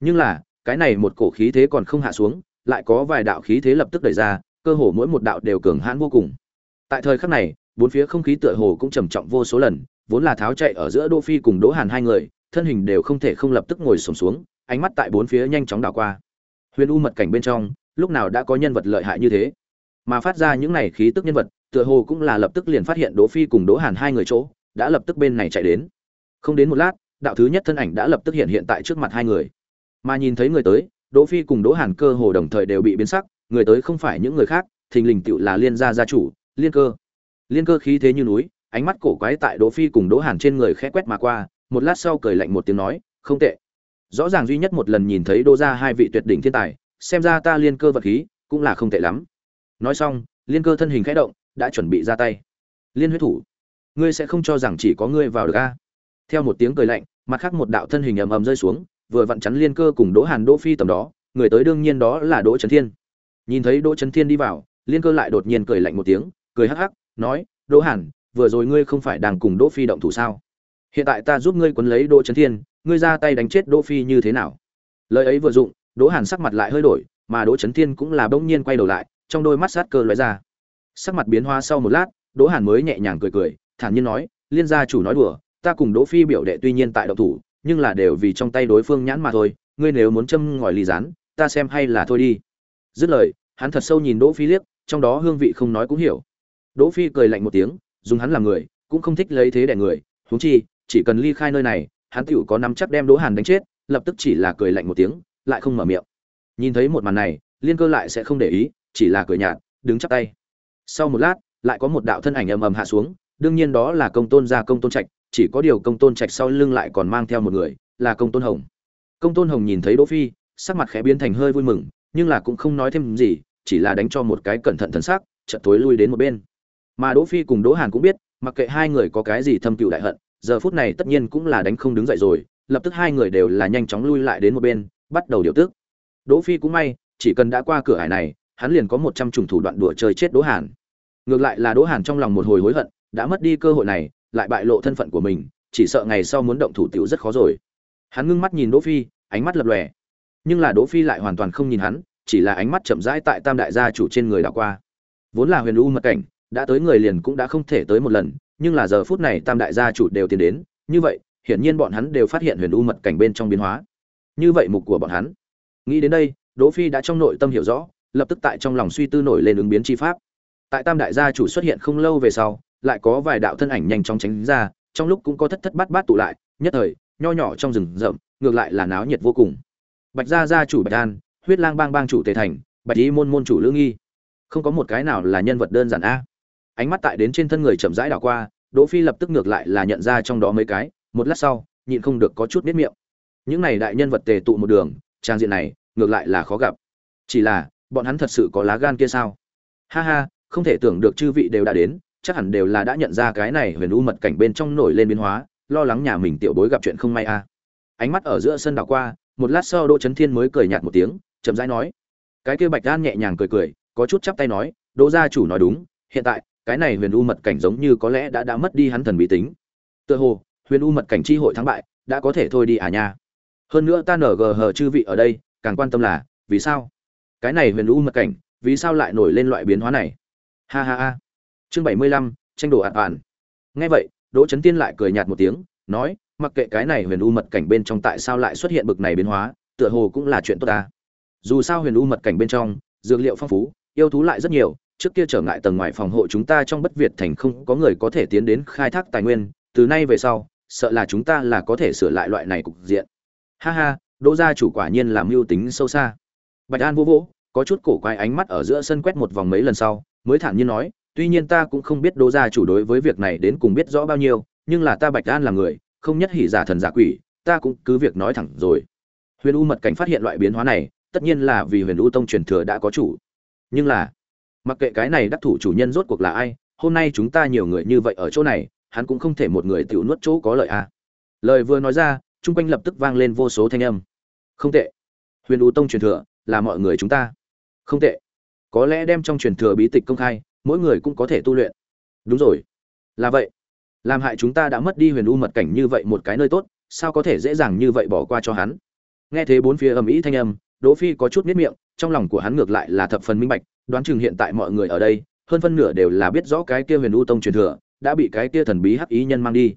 Nhưng là, cái này một cổ khí thế còn không hạ xuống, lại có vài đạo khí thế lập tức đẩy ra, cơ hồ mỗi một đạo đều cường hãn vô cùng tại thời khắc này bốn phía không khí tựa hồ cũng trầm trọng vô số lần vốn là tháo chạy ở giữa đỗ phi cùng đỗ hàn hai người thân hình đều không thể không lập tức ngồi sồn xuống, xuống ánh mắt tại bốn phía nhanh chóng đảo qua. Huyền u mật cảnh bên trong lúc nào đã có nhân vật lợi hại như thế? Mà phát ra những này khí tức nhân vật tựa hồ cũng là lập tức liền phát hiện đỗ phi cùng đỗ hàn hai người chỗ đã lập tức bên này chạy đến. Không đến một lát đạo thứ nhất thân ảnh đã lập tức hiện hiện tại trước mặt hai người. Mà nhìn thấy người tới đỗ phi cùng đỗ hàn cơ hồ đồng thời đều bị biến sắc người tới không phải những người khác thình lình tựu là liên gia gia chủ liên cơ. Liên cơ khí thế như núi, ánh mắt cổ quái tại đỗ phi cùng đỗ hàn trên người khẽ quét mà qua, một lát sau cười lạnh một tiếng nói, không tệ. Rõ ràng duy nhất một lần nhìn thấy đỗ gia hai vị tuyệt đỉnh thiên tài, xem ra ta liên cơ vật khí cũng là không tệ lắm. Nói xong, liên cơ thân hình khẽ động, đã chuẩn bị ra tay. Liên huyết thủ, ngươi sẽ không cho rằng chỉ có ngươi vào được a? Theo một tiếng cười lạnh, mặt khác một đạo thân hình ầm ầm rơi xuống, vừa vặn chắn liên cơ cùng đỗ hàn đỗ phi tầm đó, người tới đương nhiên đó là đỗ trấn thiên. Nhìn thấy đỗ trấn thiên đi vào, liên cơ lại đột nhiên cười lạnh một tiếng cười hắc hắc, nói, đỗ hàn, vừa rồi ngươi không phải đang cùng đỗ phi động thủ sao? Hiện tại ta giúp ngươi quấn lấy đỗ trấn thiên, ngươi ra tay đánh chết đỗ phi như thế nào? Lời ấy vừa dụng, đỗ hàn sắc mặt lại hơi đổi, mà đỗ trấn thiên cũng là bỗng nhiên quay đầu lại, trong đôi mắt sát cơ lóe ra. Sắc mặt biến hóa sau một lát, đỗ hàn mới nhẹ nhàng cười cười, thản nhiên nói, liên gia chủ nói đùa, ta cùng đỗ phi biểu đệ tuy nhiên tại động thủ, nhưng là đều vì trong tay đối phương nhãn mà thôi, ngươi nếu muốn châm ngòi ly rán, ta xem hay là thôi đi. Dứt lời, hắn thật sâu nhìn đỗ phi liếc, trong đó hương vị không nói cũng hiểu đỗ phi cười lạnh một tiếng, dùng hắn làm người, cũng không thích lấy thế để người. Huống chi, chỉ cần ly khai nơi này, hắn tiểu có nắm chắc đem đỗ hàn đánh chết, lập tức chỉ là cười lạnh một tiếng, lại không mở miệng. Nhìn thấy một màn này, liên cơ lại sẽ không để ý, chỉ là cười nhạt, đứng chắp tay. Sau một lát, lại có một đạo thân ảnh ầm ầm hạ xuống, đương nhiên đó là công tôn gia công tôn trạch, chỉ có điều công tôn trạch sau lưng lại còn mang theo một người, là công tôn hồng. Công tôn hồng nhìn thấy đỗ phi, sắc mặt khẽ biến thành hơi vui mừng, nhưng là cũng không nói thêm gì, chỉ là đánh cho một cái cẩn thận thần sắc, chợt tối lui đến một bên mà đỗ phi cùng đỗ hàn cũng biết, mặc kệ hai người có cái gì thâm cựu đại hận, giờ phút này tất nhiên cũng là đánh không đứng dậy rồi, lập tức hai người đều là nhanh chóng lui lại đến một bên, bắt đầu điều tức. Đỗ phi cũng may, chỉ cần đã qua cửa hải này, hắn liền có một trăm chủng thủ đoạn đùa chơi chết đỗ hàn. Ngược lại là đỗ hàn trong lòng một hồi hối hận, đã mất đi cơ hội này, lại bại lộ thân phận của mình, chỉ sợ ngày sau muốn động thủ tiểu rất khó rồi. Hắn ngưng mắt nhìn đỗ phi, ánh mắt lập lòe. Nhưng là đỗ phi lại hoàn toàn không nhìn hắn, chỉ là ánh mắt chậm rãi tại tam đại gia chủ trên người đảo qua. Vốn là huyền u mật cảnh đã tới người liền cũng đã không thể tới một lần, nhưng là giờ phút này tam đại gia chủ đều tiến đến, như vậy, hiển nhiên bọn hắn đều phát hiện huyền u mật cảnh bên trong biến hóa. Như vậy mục của bọn hắn. Nghĩ đến đây, đỗ phi đã trong nội tâm hiểu rõ, lập tức tại trong lòng suy tư nổi lên ứng biến chi pháp. Tại tam đại gia chủ xuất hiện không lâu về sau, lại có vài đạo thân ảnh nhanh chóng tránh ra, trong lúc cũng có thất thất bát bát tụ lại, nhất thời, nho nhỏ trong rừng rậm, ngược lại là náo nhiệt vô cùng. Bạch gia gia chủ bạch an huyết lang bang bang chủ tề thành, bạch y môn môn chủ lữ nghi. Không có một cái nào là nhân vật đơn giản a ánh mắt tại đến trên thân người chậm rãi đảo qua, đỗ phi lập tức ngược lại là nhận ra trong đó mấy cái, một lát sau, nhịn không được có chút biết miệng. Những này đại nhân vật tề tụ một đường, trang diện này, ngược lại là khó gặp. Chỉ là, bọn hắn thật sự có lá gan kia sao? Ha ha, không thể tưởng được chư vị đều đã đến, chắc hẳn đều là đã nhận ra cái này huyền u mật cảnh bên trong nổi lên biến hóa, lo lắng nhà mình tiểu bối gặp chuyện không may a ánh mắt ở giữa sân đảo qua, một lát sau đỗ chấn thiên mới cười nhạt một tiếng, chậm rãi nói. Cái kia bạch an nhẹ nhàng cười cười, có chút chắp tay nói, đỗ gia chủ nói đúng, hiện tại cái này huyền u mật cảnh giống như có lẽ đã đã mất đi hắn thần bí tính. Tựa hồ, huyền u mật cảnh chi hội thắng bại, đã có thể thôi đi à nha. Hơn nữa ta nở gờ hờ chư vị ở đây, càng quan tâm là, vì sao? Cái này huyền u mật cảnh, vì sao lại nổi lên loại biến hóa này? Ha ha ha. Chương bảy mươi lăm, tranh đồ ạt toàn nghe vậy, đỗ trấn tiên lại cười nhạt một tiếng, nói, mặc kệ cái này huyền u mật cảnh bên trong tại sao lại xuất hiện bực này biến hóa, tựa hồ cũng là chuyện tốt ta. Dù sao huyền u mật cảnh bên trong, dược liệu phong phú, yêu thú lại rất nhiều trước kia trở ngại tầng ngoài phòng hộ chúng ta trong bất việt thành không có người có thể tiến đến khai thác tài nguyên, từ nay về sau, sợ là chúng ta là có thể sửa lại loại này cục diện. Ha ha, đỗ gia chủ quả nhiên làm mưu tính sâu xa. Bạch an vô vỗ có chút cổ quái ánh mắt ở giữa sân quét một vòng mấy lần sau, mới thản nhiên nói, tuy nhiên ta cũng không biết đỗ gia chủ đối với việc này đến cùng biết rõ bao nhiêu, nhưng là ta bạch an là người, không nhất hỉ giả thần giả quỷ, ta cũng cứ việc nói thẳng rồi. Huyền u mật cảnh phát hiện loại biến hóa này, tất nhiên là vì huyền u tông truyền thừa đã có chủ. Nhưng là mặc kệ cái này đắc thủ chủ nhân rốt cuộc là ai, hôm nay chúng ta nhiều người như vậy ở chỗ này, hắn cũng không thể một người tiểu nuốt chỗ có lợi a à. lời vừa nói ra, chung quanh lập tức vang lên vô số thanh âm. Không tệ. Huyền u tông truyền thừa, là mọi người chúng ta. Không tệ. Có lẽ đem trong truyền thừa bí tịch công khai, mỗi người cũng có thể tu luyện. Đúng rồi. Là vậy. Làm hại chúng ta đã mất đi huyền u mật cảnh như vậy một cái nơi tốt, sao có thể dễ dàng như vậy bỏ qua cho hắn? Nghe thế bốn phía ầm ĩ thanh âm đỗ phi có chút miết miệng, trong lòng của hắn ngược lại là thập phần minh bạch, đoán chừng hiện tại mọi người ở đây, hơn phân nửa đều là biết rõ cái kia huyền u tông truyền thừa, đã bị cái kia thần bí hắc ý nhân mang đi.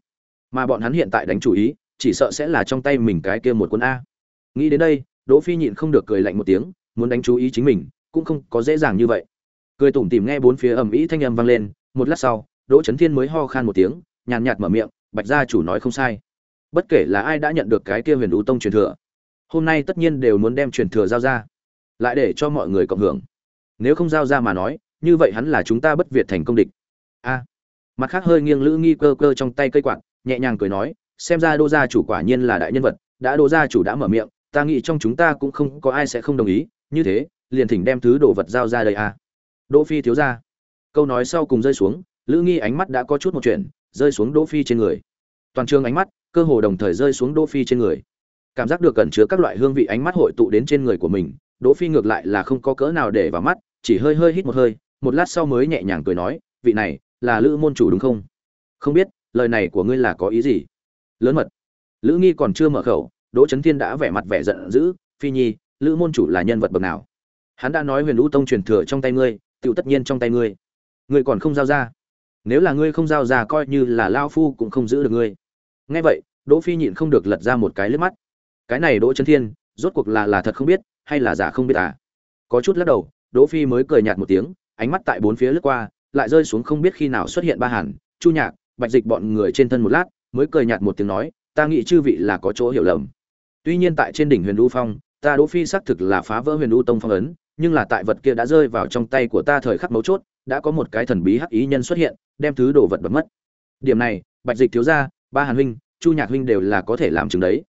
Mà bọn hắn hiện tại đánh chủ ý, chỉ sợ sẽ là trong tay mình cái kia một quân a. Nghĩ đến đây, đỗ phi nhịn không được cười lạnh một tiếng, muốn đánh chú ý chính mình, cũng không có dễ dàng như vậy. Cười tủm tỉm nghe bốn phía ầm ĩ thanh âm vang lên, một lát sau, đỗ chấn thiên mới ho khan một tiếng, nhàn nhạt mở miệng, bạch gia chủ nói không sai. Bất kể là ai đã nhận được cái kia huyền u tông truyền thừa hôm nay tất nhiên đều muốn đem truyền thừa giao ra, lại để cho mọi người cộng hưởng. Nếu không giao ra mà nói, như vậy hắn là chúng ta bất việt thành công địch. A. Mặt khác hơi nghiêng lữ nghi cơ cơ trong tay cây quạt, nhẹ nhàng cười nói, xem ra đô gia chủ quả nhiên là đại nhân vật, đã đô gia chủ đã mở miệng, ta nghĩ trong chúng ta cũng không có ai sẽ không đồng ý, như thế, liền thỉnh đem thứ đồ vật giao ra đây a. Đỗ phi thiếu ra câu nói sau cùng rơi xuống, lữ nghi ánh mắt đã có chút một chuyện, rơi xuống đỗ phi trên người. Toàn trường ánh mắt, cơ hồ đồng thời rơi xuống đỗ phi trên người cảm giác được cẩn chứa các loại hương vị ánh mắt hội tụ đến trên người của mình, đỗ phi ngược lại là không có cỡ nào để vào mắt, chỉ hơi hơi hít một hơi, một lát sau mới nhẹ nhàng cười nói, vị này, là lữ môn chủ đúng không? Không biết, lời này của ngươi là có ý gì? Lớn mật. Lữ nghi còn chưa mở khẩu, đỗ trấn thiên đã vẻ mặt vẻ giận dữ, phi nhi, lữ môn chủ là nhân vật bậc nào? Hắn đã nói huyền lũ tông truyền thừa trong tay ngươi tựu tất nhiên trong tay ngươi. Ngươi còn không giao ra? Nếu là ngươi không giao ra coi như là lao phu cũng không giữ được ngươi. Nghe vậy, đỗ phi nhịn không được lật ra một cái lướt mắt cái này đỗ trấn thiên, rốt cuộc là là thật không biết, hay là giả không biết à? Có chút lắc đầu, đỗ phi mới cười nhạt một tiếng, ánh mắt tại bốn phía lướt qua, lại rơi xuống không biết khi nào xuất hiện ba hàn chu nhạc, bạch dịch bọn người trên thân một lát, mới cười nhạt một tiếng nói, ta nghĩ chư vị là có chỗ hiểu lầm. Tuy nhiên tại trên đỉnh huyền u phong, ta đỗ phi xác thực là phá vỡ huyền u tông phong ấn, nhưng là tại vật kia đã rơi vào trong tay của ta thời khắc mấu chốt, đã có một cái thần bí hắc ý nhân xuất hiện, đem thứ đồ vật bật mất. Điểm này, bạch dịch thiếu gia, ba hàn huynh, chu nhạc huynh đều là có thể làm chứng đấy.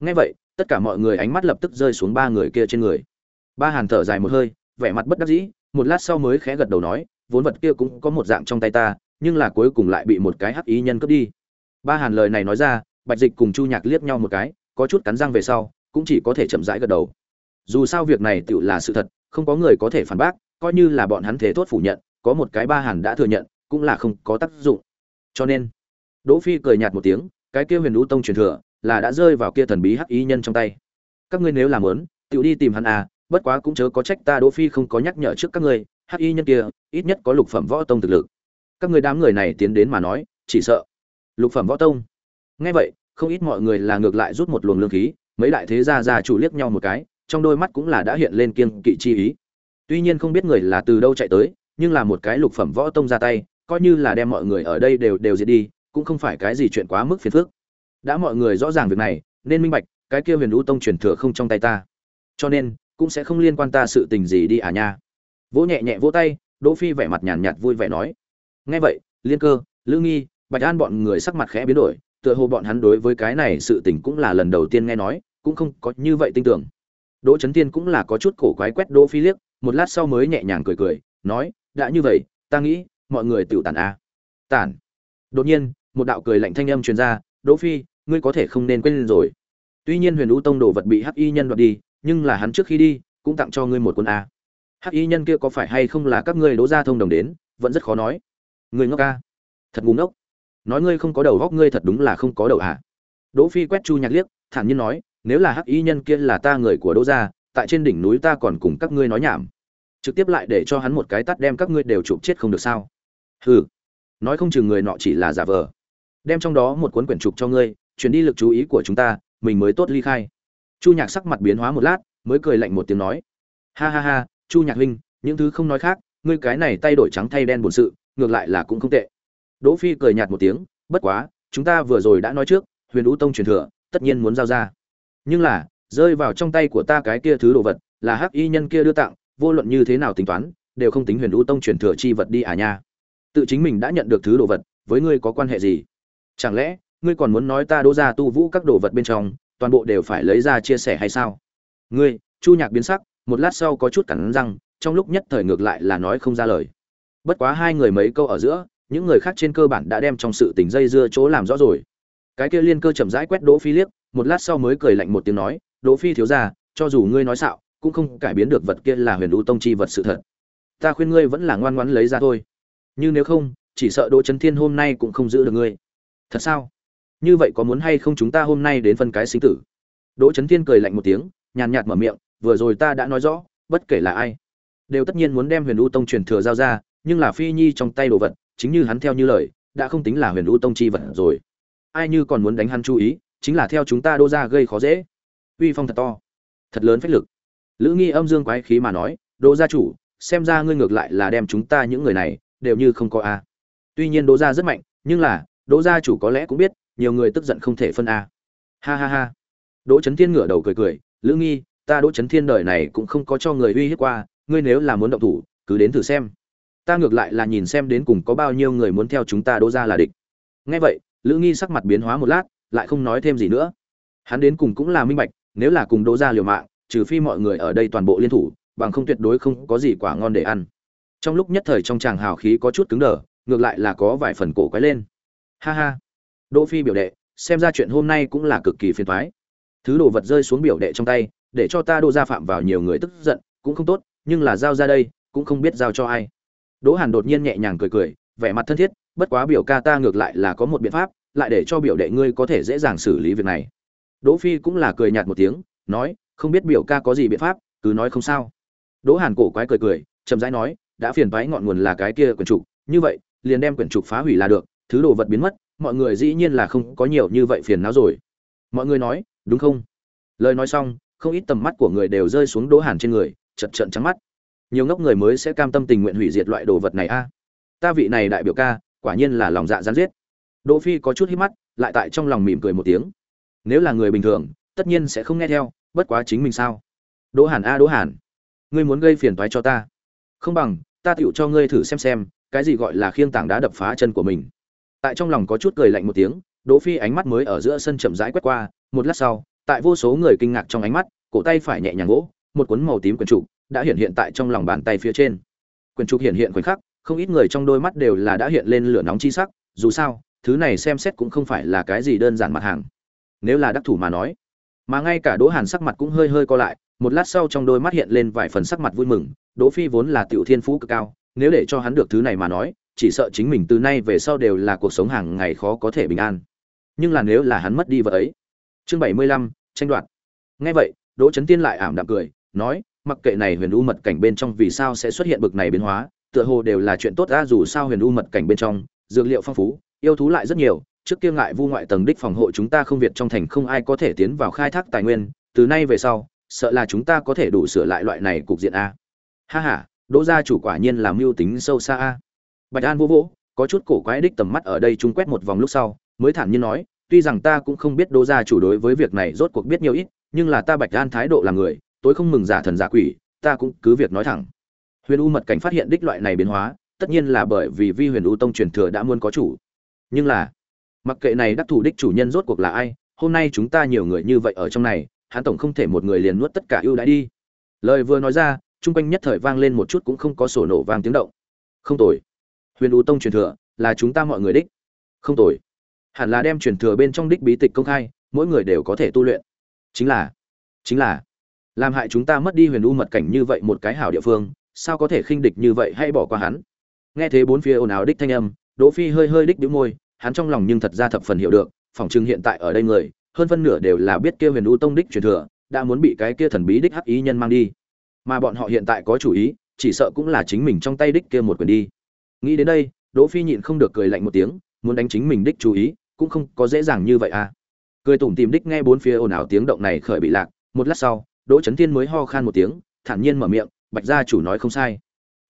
Ngay vậy tất cả mọi người ánh mắt lập tức rơi xuống ba người kia trên người. Ba hàn thở dài một hơi, vẻ mặt bất đắc dĩ, một lát sau mới khẽ gật đầu nói, vốn vật kia cũng có một dạng trong tay ta, nhưng là cuối cùng lại bị một cái hắc ý nhân cướp đi. Ba hàn lời này nói ra, bạch dịch cùng chu nhạc liếc nhau một cái, có chút cắn răng về sau, cũng chỉ có thể chậm rãi gật đầu. Dù sao việc này tự là sự thật, không có người có thể phản bác, coi như là bọn hắn thế thốt phủ nhận, có một cái ba hàn đã thừa nhận, cũng là không có tác dụng. Cho nên, đỗ phi cười nhạt một tiếng, cái kia huyền lũ tông truyền thừa là đã rơi vào kia thần bí hắc ý nhân trong tay. Các ngươi nếu làm muốn tự đi tìm hắn à bất quá cũng chớ có trách ta đỗ phi không có nhắc nhở trước các ngươi, hắc y nhân kia, ít nhất có lục phẩm võ tông thực lực. Các ngươi đám người này tiến đến mà nói, chỉ sợ. Lục phẩm võ tông? Nghe vậy, không ít mọi người là ngược lại rút một luồng lương khí, mấy đại thế gia gia chủ liếc nhau một cái, trong đôi mắt cũng là đã hiện lên kiên kỵ chi ý. Tuy nhiên không biết người là từ đâu chạy tới, nhưng là một cái lục phẩm võ tông ra tay, coi như là đem mọi người ở đây đều đều diệt đi, cũng không phải cái gì chuyện quá mức phiền phức đã mọi người rõ ràng việc này, nên minh bạch, cái kia huyền lũ tông truyền thừa không trong tay ta. Cho nên, cũng sẽ không liên quan ta sự tình gì đi à nha. Vỗ nhẹ nhẹ vỗ tay, đỗ phi vẻ mặt nhàn nhạt vui vẻ nói. Nghe vậy, liên cơ, lữ nghi, bạch an bọn người sắc mặt khẽ biến đổi, tựa hồ bọn hắn đối với cái này sự tình cũng là lần đầu tiên nghe nói, cũng không có như vậy tin tưởng. Đỗ chấn tiên cũng là có chút cổ quái quét đỗ phi liếc, một lát sau mới nhẹ nhàng cười cười, nói, đã như vậy, ta nghĩ, mọi người tự tản a à. tản. Đột nhiên, một đạo cười lạnh thanh âm truyền ra, đỗ phi ngươi có thể không nên quên rồi. Tuy nhiên huyền u tông đồ vật bị hắc y nhân đoạt đi, nhưng là hắn trước khi đi, cũng tặng cho ngươi một quân a. Hắc y nhân kia có phải hay không là các ngươi đỗ gia thông đồng đến, vẫn rất khó nói. Ngươi ngốc a. Thật ngu ngốc. Nói ngươi không có đầu góc, ngươi thật đúng là không có đầu à đỗ phi quét chu nhạc liếc, thản nhiên nói, nếu là hắc y nhân kia là ta người của đỗ gia, tại trên đỉnh núi ta còn cùng các ngươi nói nhảm. Trực tiếp lại để cho hắn một cái tắt đem các ngươi đều chụp chết không được sao? Hừ. Nói không chừng người nọ chỉ là giả vờ. Đem trong đó một cuốn quyển trục cho ngươi chuyển đi lực chú ý của chúng ta, mình mới tốt ly khai. Chu nhạc sắc mặt biến hóa một lát, mới cười lạnh một tiếng nói. Ha ha ha, chu nhạc huynh, những thứ không nói khác, ngươi cái này tay đổi trắng thay đen buồn sự, ngược lại là cũng không tệ. Đỗ phi cười nhạt một tiếng, bất quá, chúng ta vừa rồi đã nói trước, huyền vũ tông truyền thừa, tất nhiên muốn giao ra. Nhưng là, rơi vào trong tay của ta cái kia thứ đồ vật, là hắc y nhân kia đưa tặng, vô luận như thế nào tính toán, đều không tính huyền vũ tông truyền thừa chi vật đi à nha. Tự chính mình đã nhận được thứ đồ vật, với ngươi có quan hệ gì? Chẳng lẽ ngươi còn muốn nói ta đỗ ra tu vũ các đồ vật bên trong, toàn bộ đều phải lấy ra chia sẻ hay sao? Ngươi, chu nhạc biến sắc, một lát sau có chút cắn răng, trong lúc nhất thời ngược lại là nói không ra lời. Bất quá hai người mấy câu ở giữa, những người khác trên cơ bản đã đem trong sự tình dây dưa chỗ làm rõ rồi. Cái kia liên cơ chậm rãi quét đỗ phi liếc, một lát sau mới cười lạnh một tiếng nói, đỗ phi thiếu gia, cho dù ngươi nói xạo, cũng không cải biến được vật kia là huyền đũ tông chi vật sự thật. Ta khuyên ngươi vẫn là ngoan ngoãn lấy ra thôi. Như nếu không, chỉ sợ đỗ trấn thiên hôm nay cũng không giữ được ngươi. Thật sao? Như vậy có muốn hay không chúng ta hôm nay đến phân cái sinh tử? Đỗ trấn thiên cười lạnh một tiếng, nhàn nhạt mở miệng, vừa rồi ta đã nói rõ, bất kể là ai, đều tất nhiên muốn đem huyền u tông truyền thừa giao ra, nhưng là phi nhi trong tay đồ vật, chính như hắn theo như lời, đã không tính là huyền u tông chi vật rồi. Ai như còn muốn đánh hắn chú ý, chính là theo chúng ta đô ra gây khó dễ. Uy phong thật to, thật lớn phách lực. Lữ nghi âm dương quái khí mà nói, đỗ gia chủ, xem ra ngươi ngược lại là đem chúng ta những người này, đều như không có a. Tuy nhiên đỗ gia rất mạnh, nhưng là, đỗ gia chủ có lẽ cũng biết nhiều người tức giận không thể phân a. Ha ha ha. Đỗ trấn thiên ngửa đầu cười cười, lữ nghi, ta đỗ trấn thiên đời này cũng không có cho người uy hiếp qua, ngươi nếu là muốn động thủ, cứ đến thử xem. Ta ngược lại là nhìn xem đến cùng có bao nhiêu người muốn theo chúng ta đỗ ra là địch. Nghe vậy, lữ nghi sắc mặt biến hóa một lát, lại không nói thêm gì nữa. Hắn đến cùng cũng là minh bạch, nếu là cùng đỗ ra liều mạng, trừ phi mọi người ở đây toàn bộ liên thủ, bằng không tuyệt đối không có gì quả ngon để ăn. Trong lúc nhất thời trong tràng hào khí có chút cứng đờ, ngược lại là có vài phần cổ quái lên. Ha ha đỗ phi biểu đệ, xem ra chuyện hôm nay cũng là cực kỳ phiền toái. Thứ đồ vật rơi xuống biểu đệ trong tay, để cho ta đỗ gia phạm vào nhiều người tức giận, cũng không tốt, nhưng là giao ra đây, cũng không biết giao cho ai. Đỗ hàn đột nhiên nhẹ nhàng cười cười, vẻ mặt thân thiết, bất quá biểu ca ta ngược lại là có một biện pháp, lại để cho biểu đệ ngươi có thể dễ dàng xử lý việc này. Đỗ phi cũng là cười nhạt một tiếng, nói, không biết biểu ca có gì biện pháp, cứ nói không sao. Đỗ hàn cổ quái cười cười, chậm rãi nói, đã phiền toái ngọn nguồn là cái kia quyển trục, như vậy, liền đem quyển trục phá hủy là được, thứ đồ vật biến mất mọi người dĩ nhiên là không có nhiều như vậy phiền não rồi. Mọi người nói, đúng không? Lời nói xong, không ít tầm mắt của người đều rơi xuống đỗ hàn trên người, chật trận trắng mắt. Nhiều ngốc người mới sẽ cam tâm tình nguyện hủy diệt loại đồ vật này a. Ta vị này đại biểu ca, quả nhiên là lòng dạ rắn giết. Đỗ phi có chút hít mắt, lại tại trong lòng mỉm cười một tiếng. Nếu là người bình thường, tất nhiên sẽ không nghe theo, bất quá chính mình sao? Đỗ hàn a đỗ hàn, ngươi muốn gây phiền toái cho ta. Không bằng, ta tựu cho ngươi thử xem xem, cái gì gọi là khiêng tảng đá đập phá chân của mình tại trong lòng có chút cười lạnh một tiếng, đỗ phi ánh mắt mới ở giữa sân chậm rãi quét qua, một lát sau, tại vô số người kinh ngạc trong ánh mắt, cổ tay phải nhẹ nhàng gỗ, một cuốn màu tím quyển trục đã hiện hiện tại trong lòng bàn tay phía trên. Quyển trục hiện hiện khoảnh khắc, không ít người trong đôi mắt đều là đã hiện lên lửa nóng chi sắc, dù sao, thứ này xem xét cũng không phải là cái gì đơn giản mặt hàng. Nếu là đắc thủ mà nói, mà ngay cả đỗ hàn sắc mặt cũng hơi hơi co lại, một lát sau trong đôi mắt hiện lên vài phần sắc mặt vui mừng, đỗ phi vốn là tiểu thiên phú cực cao, nếu để cho hắn được thứ này mà nói chỉ sợ chính mình từ nay về sau đều là cuộc sống hàng ngày khó có thể bình an. Nhưng là nếu là hắn mất đi vợ ấy. Chương bảy mươi lăm, tranh đoạt. Nghe vậy, đỗ trấn tiên lại ảm đạm cười, nói, mặc kệ này huyền u mật cảnh bên trong vì sao sẽ xuất hiện bực này biến hóa, tựa hồ đều là chuyện tốt ra dù sao huyền u mật cảnh bên trong, dược liệu phong phú, yêu thú lại rất nhiều, trước kia ngại vu ngoại tầng đích phòng hộ chúng ta không việt trong thành không ai có thể tiến vào khai thác tài nguyên, từ nay về sau, sợ là chúng ta có thể đủ sửa lại loại này cục diện a. Ha ha, đỗ gia chủ quả nhiên làm mưu tính sâu xa a bạch an vô vỗ có chút cổ quái đích tầm mắt ở đây trung quét một vòng lúc sau, mới thản nhiên nói, tuy rằng ta cũng không biết đỗ gia chủ đối với việc này rốt cuộc biết nhiều ít, nhưng là ta bạch an thái độ là người tối không mừng giả thần giả quỷ, ta cũng cứ việc nói thẳng. Huyền u mật cảnh phát hiện đích loại này biến hóa, tất nhiên là bởi vì vi huyền u tông truyền thừa đã muốn có chủ. Nhưng là, mặc kệ này đắc thủ đích chủ nhân rốt cuộc là ai, hôm nay chúng ta nhiều người như vậy ở trong này, hắn tổng không thể một người liền nuốt tất cả ưu đãi đi. Lời vừa nói ra, chung quanh nhất thời vang lên một chút cũng không có sổ nổ vang tiếng động. Không tồi huyền u tông truyền thừa, là chúng ta mọi người đích. Không tồi. Hẳn là đem truyền thừa bên trong đích bí tịch công khai, mỗi người đều có thể tu luyện. Chính là chính là, làm hại chúng ta mất đi huyền u mật cảnh như vậy một cái hảo địa phương, sao có thể khinh địch như vậy hay bỏ qua hắn? Nghe thế bốn phía ồn ào đích thanh âm, đỗ phi hơi hơi đích đĩu môi, hắn trong lòng nhưng thật ra thập phần hiểu được, phòng chừng hiện tại ở đây người, hơn phân nửa đều là biết kia huyền u tông đích truyền thừa, đã muốn bị cái kia thần bí đích hắc ý nhân mang đi. Mà bọn họ hiện tại có chủ ý, chỉ sợ cũng là chính mình trong tay đích kia một quyền đi nghĩ đến đây, đỗ phi nhịn không được cười lạnh một tiếng, muốn đánh chính mình đích chú ý, cũng không có dễ dàng như vậy à. Cười tủm tìm đích nghe bốn phía ồn ào tiếng động này khởi bị lạc, một lát sau, đỗ chấn thiên mới ho khan một tiếng, thản nhiên mở miệng, bạch gia chủ nói không sai.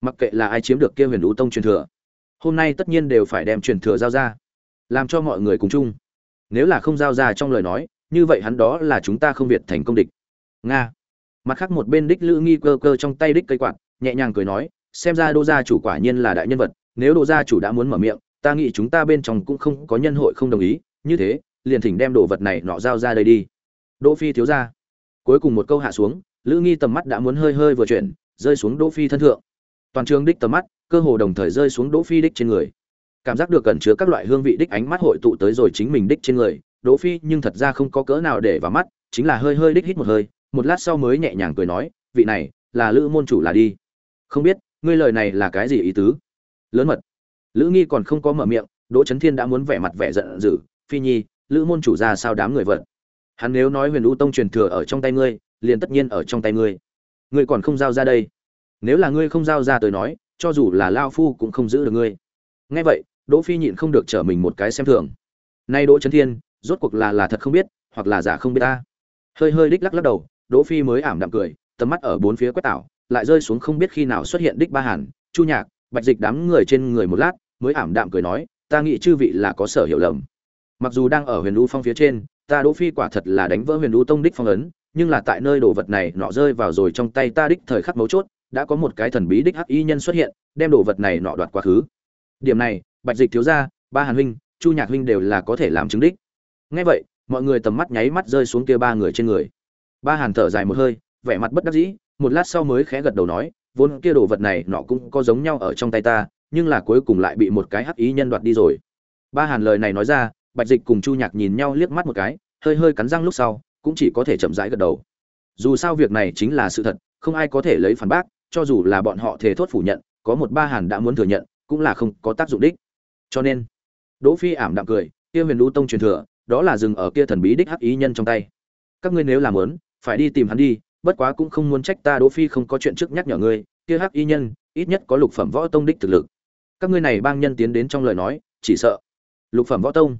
Mặc kệ là ai chiếm được kia huyền lũ tông truyền thừa, hôm nay tất nhiên đều phải đem truyền thừa giao ra, làm cho mọi người cùng chung. Nếu là không giao ra trong lời nói, như vậy hắn đó là chúng ta không việt thành công địch. Nga. Mặt khác một bên đích lữ nghi cơ cơ trong tay đích cây quạt, nhẹ nhàng cười nói, xem ra đô gia chủ quả nhiên là đại nhân vật nếu đồ gia chủ đã muốn mở miệng, ta nghĩ chúng ta bên trong cũng không có nhân hội không đồng ý, như thế, liền thỉnh đem đồ vật này nọ giao ra đây đi. Đỗ phi thiếu ra cuối cùng một câu hạ xuống, lữ nghi tầm mắt đã muốn hơi hơi vừa chuyển, rơi xuống đỗ phi thân thượng. Toàn trường đích tầm mắt, cơ hồ đồng thời rơi xuống đỗ phi đích trên người. Cảm giác được cẩn chứa các loại hương vị đích ánh mắt hội tụ tới rồi chính mình đích trên người, đỗ phi nhưng thật ra không có cỡ nào để vào mắt, chính là hơi hơi đích hít một hơi, một lát sau mới nhẹ nhàng cười nói, vị này, là lữ môn chủ là đi. Không biết, ngươi lời này là cái gì ý tứ? Lớn mật. Lữ nghi còn không có mở miệng, đỗ chấn thiên đã muốn vẻ mặt vẻ giận dữ, phi nhi, lữ môn chủ ra sao đám người vật hắn nếu nói huyền u tông truyền thừa ở trong tay ngươi, liền tất nhiên ở trong tay ngươi. Ngươi còn không giao ra đây. Nếu là ngươi không giao ra tới nói, cho dù là lao phu cũng không giữ được ngươi. Nghe vậy, đỗ phi nhịn không được trở mình một cái xem thường. Nay đỗ chấn thiên, rốt cuộc là là thật không biết, hoặc là giả không biết ta. Hơi hơi đích lắc lắc đầu, đỗ phi mới ảm đạm cười, tầm mắt ở bốn phía quét tảo, lại rơi xuống không biết khi nào xuất hiện đích ba hàn, chu nhạc bạch dịch đám người trên người một lát, mới ảm đạm cười nói, ta nghĩ chư vị là có sở hiểu lầm. Mặc dù đang ở huyền u phong phía trên, ta đỗ phi quả thật là đánh vỡ huyền u tông đích phong ấn, nhưng là tại nơi đồ vật này nọ rơi vào rồi trong tay ta đích thời khắc mấu chốt, đã có một cái thần bí đích hắc y nhân xuất hiện, đem đồ vật này nọ đoạt quá khứ. Điểm này, bạch dịch thiếu gia, ba hàn huynh, chu nhạc huynh đều là có thể làm chứng đích. Ngay vậy, mọi người tầm mắt nháy mắt rơi xuống kia ba người trên người. Ba hàn thở dài một hơi, vẻ mặt bất đắc dĩ, một lát sau mới khẽ gật đầu nói vốn kia đồ vật này nọ cũng có giống nhau ở trong tay ta, nhưng là cuối cùng lại bị một cái hắc ý nhân đoạt đi rồi. Ba hàn lời này nói ra, bạch dịch cùng chu nhạc nhìn nhau liếc mắt một cái, hơi hơi cắn răng lúc sau, cũng chỉ có thể chậm rãi gật đầu. Dù sao việc này chính là sự thật, không ai có thể lấy phản bác, cho dù là bọn họ thề thốt phủ nhận, có một ba hàn đã muốn thừa nhận, cũng là không có tác dụng đích. Cho nên, đỗ phi ảm đạm cười, kia huyền lũ tông truyền thừa, đó là dừng ở kia thần bí đích hắc ý nhân trong tay. Các ngươi nếu làm muốn, phải đi tìm hắn đi bất quá cũng không muốn trách ta đỗ phi không có chuyện trước nhắc nhở ngươi, kia hắc y nhân, ít nhất có lục phẩm võ tông đích thực lực. Các ngươi này bang nhân tiến đến trong lời nói, chỉ sợ lục phẩm võ tông.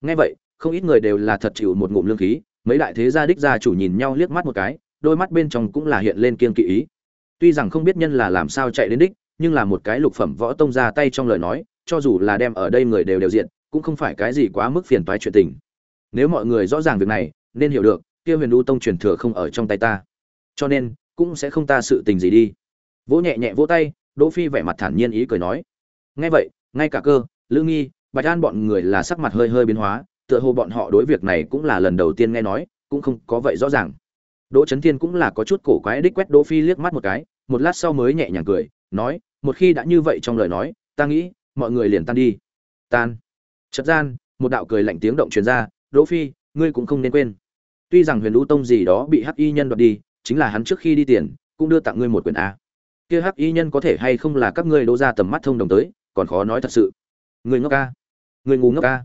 Nghe vậy, không ít người đều là thật chịu một ngụm lương khí, mấy đại thế gia đích gia chủ nhìn nhau liếc mắt một cái, đôi mắt bên trong cũng là hiện lên kiên kỵ ý. Tuy rằng không biết nhân là làm sao chạy đến đích, nhưng là một cái lục phẩm võ tông ra tay trong lời nói, cho dù là đem ở đây người đều đều diện, cũng không phải cái gì quá mức phiền toái chuyện tình. Nếu mọi người rõ ràng việc này, nên hiểu được, kia huyền u tông truyền thừa không ở trong tay ta cho nên cũng sẽ không ta sự tình gì đi. Vỗ nhẹ nhẹ vỗ tay, đỗ phi vẻ mặt thản nhiên ý cười nói. Ngay vậy, ngay cả cơ, lữ nghi, bạch an bọn người là sắc mặt hơi hơi biến hóa, tựa hồ bọn họ đối việc này cũng là lần đầu tiên nghe nói, cũng không có vậy rõ ràng. Đỗ chấn thiên cũng là có chút cổ quái đích quét đỗ phi liếc mắt một cái, một lát sau mới nhẹ nhàng cười, nói, một khi đã như vậy trong lời nói, ta nghĩ, mọi người liền tan đi. Tan. Chật gian, một đạo cười lạnh tiếng động truyền ra, đỗ phi, ngươi cũng không nên quên. Tuy rằng huyền lũ tông gì đó bị hắc y nhân đoạt đi chính là hắn trước khi đi tiền, cũng đưa tặng ngươi một quyển a. Kia hắc y nhân có thể hay không là các ngươi đỗ ra tầm mắt thông đồng tới, còn khó nói thật sự. Người ngốc a. Người ngu ngốc a.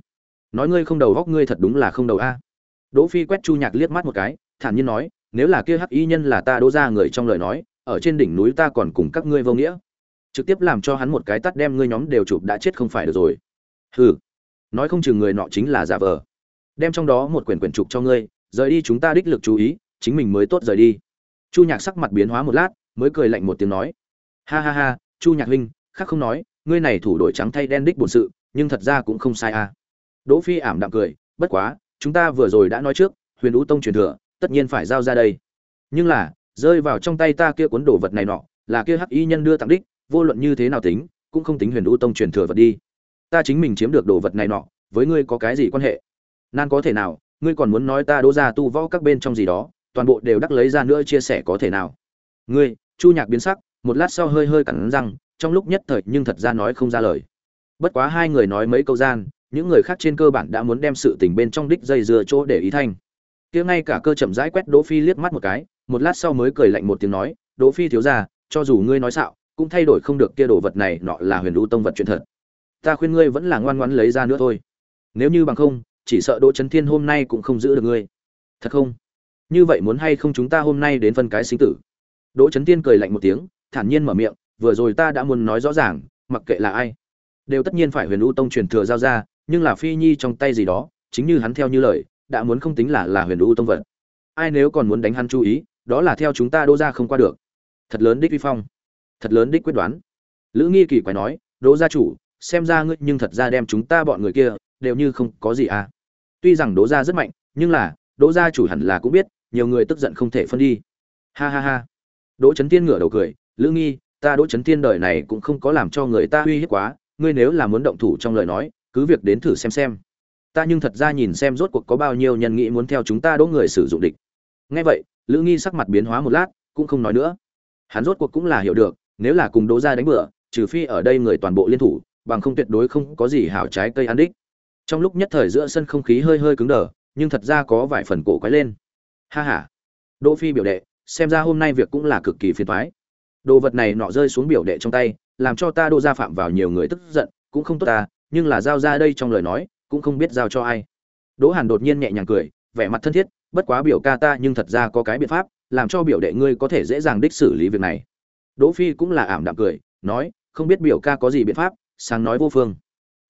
Nói ngươi không đầu góc ngươi thật đúng là không đầu a. Đỗ phi quét chu nhạc liếc mắt một cái, thản nhiên nói, nếu là kia hắc y nhân là ta đỗ ra người trong lời nói, ở trên đỉnh núi ta còn cùng các ngươi vô nghĩa. Trực tiếp làm cho hắn một cái tắt đem ngươi nhóm đều chụp đã chết không phải được rồi. Hừ. Nói không chừng người nọ chính là giả vờ. Đem trong đó một quyển quyển trục cho ngươi, rời đi chúng ta đích lực chú ý, chính mình mới tốt rời đi chu nhạc sắc mặt biến hóa một lát, mới cười lạnh một tiếng nói. Ha ha ha, chu nhạc huynh, khác không nói, ngươi này thủ đổi trắng thay đen đích bổn sự, nhưng thật ra cũng không sai à. Đỗ phi ảm đạm cười, bất quá, chúng ta vừa rồi đã nói trước, huyền ú tông truyền thừa, tất nhiên phải giao ra đây. Nhưng là, rơi vào trong tay ta kia cuốn đồ vật này nọ, là kia hắc y nhân đưa tặng đích, vô luận như thế nào tính, cũng không tính huyền ú tông truyền thừa vật đi. Ta chính mình chiếm được đồ vật này nọ, với ngươi có cái gì quan hệ? Nan có thể nào, ngươi còn muốn nói ta đỗ ra tu võ các bên trong gì đó? Toàn bộ đều đắc lấy ra nữa chia sẻ có thể nào. Ngươi, chu nhạc biến sắc, một lát sau hơi hơi cắn răng, trong lúc nhất thời nhưng thật ra nói không ra lời. Bất quá hai người nói mấy câu gian, những người khác trên cơ bản đã muốn đem sự tình bên trong đích dây dưa chỗ để ý thanh kia ngay cả cơ chậm rãi quét đỗ phi liếc mắt một cái, một lát sau mới cười lạnh một tiếng nói, đỗ phi thiếu gia, cho dù ngươi nói xạo, cũng thay đổi không được kia đồ vật này, nọ là huyền lưu tông vật chuyện thật. Ta khuyên ngươi vẫn là ngoan ngoãn lấy ra nữa thôi. Nếu như bằng không, chỉ sợ đỗ chấn thiên hôm nay cũng không giữ được ngươi. Thật không? Như vậy muốn hay không chúng ta hôm nay đến phân cái sinh tử? Đỗ chấn thiên cười lạnh một tiếng, thản nhiên mở miệng, vừa rồi ta đã muốn nói rõ ràng, mặc kệ là ai, đều tất nhiên phải huyền u tông truyền thừa giao ra, nhưng là phi nhi trong tay gì đó, chính như hắn theo như lời, đã muốn không tính là là huyền u tông vật. Ai nếu còn muốn đánh hắn chú ý, đó là theo chúng ta đỗ ra không qua được. Thật lớn đích vi phong, thật lớn đích quyết đoán. Lữ nghi kỳ quái nói, đỗ gia chủ, xem ra ngươi nhưng thật ra đem chúng ta bọn người kia, đều như không có gì à. Tuy rằng đỗ gia rất mạnh, nhưng là, đỗ gia chủ hẳn là cũng biết nhiều người tức giận không thể phân đi. Ha ha ha. Đỗ trấn tiên ngửa đầu cười, lữ nghi, ta đỗ trấn tiên đời này cũng không có làm cho người ta uy hiếp quá, ngươi nếu là muốn động thủ trong lời nói, cứ việc đến thử xem xem. Ta nhưng thật ra nhìn xem rốt cuộc có bao nhiêu nhân nghĩ muốn theo chúng ta đỗ người sử dụng địch. Nghe vậy, lữ nghi sắc mặt biến hóa một lát, cũng không nói nữa. Hắn rốt cuộc cũng là hiểu được, nếu là cùng đỗ ra đánh bựa trừ phi ở đây người toàn bộ liên thủ, bằng không tuyệt đối không có gì hảo trái cây ăn đích. Trong lúc nhất thời giữa sân không khí hơi hơi cứng đờ, nhưng thật ra có vài phần cổ quái lên ha ha. Đỗ phi biểu đệ, xem ra hôm nay việc cũng là cực kỳ phiền toái. Đồ vật này nọ rơi xuống biểu đệ trong tay, làm cho ta đỗ gia phạm vào nhiều người tức giận, cũng không tốt ta, nhưng là giao ra đây trong lời nói, cũng không biết giao cho ai. Đỗ hàn đột nhiên nhẹ nhàng cười, vẻ mặt thân thiết, bất quá biểu ca ta nhưng thật ra có cái biện pháp, làm cho biểu đệ ngươi có thể dễ dàng đích xử lý việc này. Đỗ phi cũng là ảm đạm cười, nói, không biết biểu ca có gì biện pháp, sáng nói vô phương.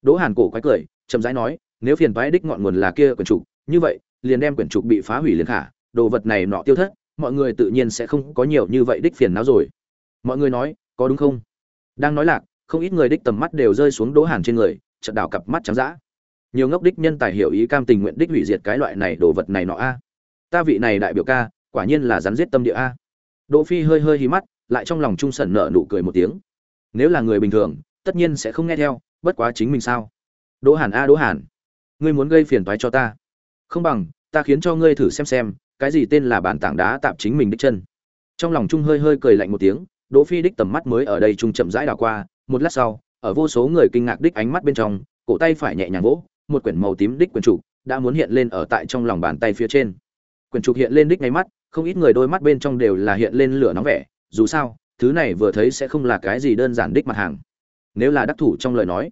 Đỗ hàn cổ quái cười, chậm rãi nói, nếu phiền toái đích ngọn nguồn là kia quyển trục, như vậy, liền đem quyển trục bị phá hủy liền khả đồ vật này nọ tiêu thất, mọi người tự nhiên sẽ không có nhiều như vậy đích phiền não rồi. Mọi người nói, có đúng không? Đang nói lạc, không ít người đích tầm mắt đều rơi xuống đỗ hàn trên người, chợt đảo cặp mắt trắng dã. Nhiều ngốc đích nhân tài hiểu ý cam tình nguyện đích hủy diệt cái loại này đồ vật này nọ a. Ta vị này đại biểu ca, quả nhiên là rắn giết tâm địa a. Đỗ phi hơi hơi hí mắt, lại trong lòng trung sẩn nở nụ cười một tiếng. Nếu là người bình thường, tất nhiên sẽ không nghe theo, bất quá chính mình sao? Đỗ hàn a, đỗ hàn, ngươi muốn gây phiền toái cho ta. Không bằng, ta khiến cho ngươi thử xem xem cái gì tên là bản tảng đá tạm chính mình đích chân. Trong lòng trung hơi hơi cười lạnh một tiếng, đỗ phi đích tầm mắt mới ở đây trung chậm rãi đảo qua, một lát sau, ở vô số người kinh ngạc đích ánh mắt bên trong, cổ tay phải nhẹ nhàng vỗ, một quyển màu tím đích quyển trục đã muốn hiện lên ở tại trong lòng bàn tay phía trên. Quyển trục hiện lên đích ngay mắt, không ít người đôi mắt bên trong đều là hiện lên lửa nóng vẻ, dù sao, thứ này vừa thấy sẽ không là cái gì đơn giản đích mặt hàng. Nếu là đắc thủ trong lời nói,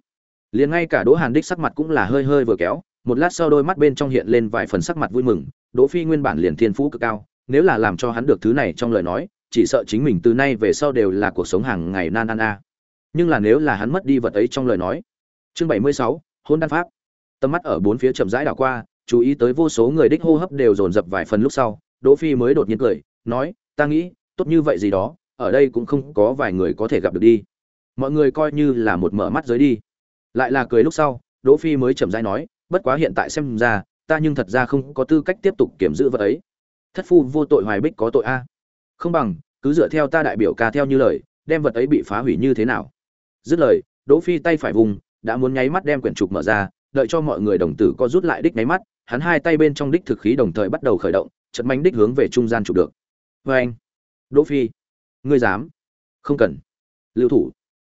liền ngay cả đỗ hàn đích sắc mặt cũng là hơi hơi vừa kéo, một lát sau đôi mắt bên trong hiện lên vài phần sắc mặt vui mừng đỗ phi nguyên bản liền thiên phú cực cao, nếu là làm cho hắn được thứ này trong lời nói, chỉ sợ chính mình từ nay về sau đều là cuộc sống hàng ngày nan nan a. Nhưng là nếu là hắn mất đi vật ấy trong lời nói. Chương bảy mươi sáu, hôn đan pháp. Tầm mắt ở bốn phía chậm rãi đảo qua, chú ý tới vô số người đích hô hấp đều dồn dập vài phần lúc sau, đỗ phi mới đột nhiên cười, nói, ta nghĩ, tốt như vậy gì đó, ở đây cũng không có vài người có thể gặp được đi. Mọi người coi như là một mở mắt giới đi. Lại là cười lúc sau, đỗ phi mới chậm rãi nói, bất quá hiện tại xem ra ta nhưng thật ra không có tư cách tiếp tục kiểm giữ vật ấy. Thất phu vô tội hoài bích có tội a. Không bằng, cứ dựa theo ta đại biểu ca theo như lời, đem vật ấy bị phá hủy như thế nào. Dứt lời, đỗ phi tay phải vùng, đã muốn nháy mắt đem quyển trục mở ra, đợi cho mọi người đồng tử co rút lại đích nháy mắt, hắn hai tay bên trong đích thực khí đồng thời bắt đầu khởi động, chật mánh đích hướng về trung gian chụp được. Vê anh, đỗ phi, ngươi dám? Không cần. Lưu thủ.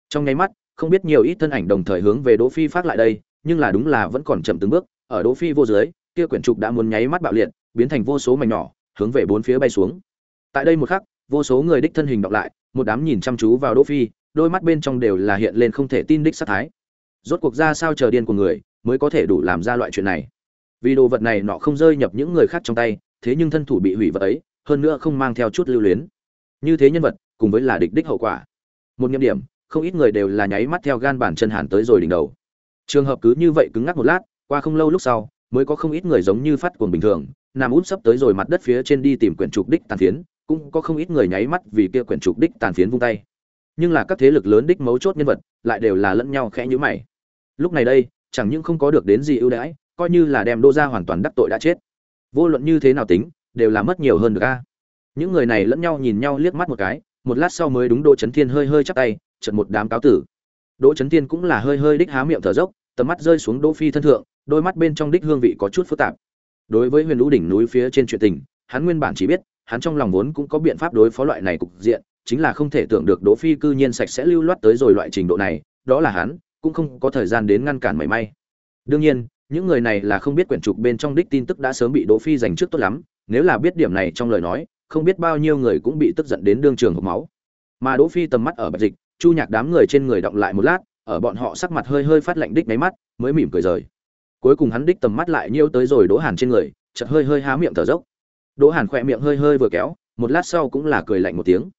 Trong nháy mắt, không biết nhiều ít thân ảnh đồng thời hướng về đỗ phi phát lại đây, nhưng là đúng là vẫn còn chậm từng bước, ở đỗ phi vô dưới kia quyển trục đã muốn nháy mắt bạo liệt, biến thành vô số mảnh nhỏ, hướng về bốn phía bay xuống. Tại đây một khắc, vô số người đích thân hình đọc lại, một đám nhìn chăm chú vào đỗ phi, đôi mắt bên trong đều là hiện lên không thể tin đích sát thái. Rốt cuộc ra sao chờ điên của người, mới có thể đủ làm ra loại chuyện này. Vì đồ vật này nọ không rơi nhập những người khác trong tay, thế nhưng thân thủ bị hủy vật ấy, hơn nữa không mang theo chút lưu luyến. Như thế nhân vật, cùng với là địch đích hậu quả. Một nhiệm điểm, không ít người đều là nháy mắt theo gan bản chân hàn tới rồi đỉnh đầu. Trường hợp cứ như vậy cứng ngắc một lát, qua không lâu lúc sau mới có không ít người giống như phát cuồng bình thường, nằm út sấp tới rồi mặt đất phía trên đi tìm quyển trục đích tàn phiến, cũng có không ít người nháy mắt vì kia quyển trục đích tàn phiến vung tay. Nhưng là các thế lực lớn đích mấu chốt nhân vật, lại đều là lẫn nhau khẽ như mày. Lúc này đây, chẳng những không có được đến gì ưu đãi, coi như là đem đô ra hoàn toàn đắc tội đã chết. Vô luận như thế nào tính, đều là mất nhiều hơn được a. Những người này lẫn nhau nhìn nhau liếc mắt một cái, một lát sau mới đúng đỗ chấn thiên hơi hơi chắp tay chật một đám cáo tử. Đỗ chấn thiên cũng là hơi hơi đích há miệng thở dốc tầm mắt rơi xuống đỗ phi thân thượng, đôi mắt bên trong đích hương vị có chút phức tạp. Đối với huyền lũ đỉnh núi phía trên chuyện tình, hắn nguyên bản chỉ biết, hắn trong lòng vốn cũng có biện pháp đối phó loại này cục diện, chính là không thể tưởng được đỗ phi cư nhiên sạch sẽ lưu loát tới rồi loại trình độ này, đó là hắn, cũng không có thời gian đến ngăn cản mảy may. Đương nhiên, những người này là không biết quyển trục bên trong đích tin tức đã sớm bị đỗ phi giành trước tốt lắm, nếu là biết điểm này trong lời nói, không biết bao nhiêu người cũng bị tức giận đến đương trường hộc máu. Mà đỗ phi tầm mắt ở bạch dịch, chu nhạc đám người trên người động lại một lát ở bọn họ sắc mặt hơi hơi phát lạnh đích mấy mắt, mới mỉm cười rời. Cuối cùng hắn đích tầm mắt lại nhiêu tới rồi đỗ hàn trên người, chợt hơi hơi há miệng thở dốc. Đỗ hàn khỏe miệng hơi hơi vừa kéo, một lát sau cũng là cười lạnh một tiếng.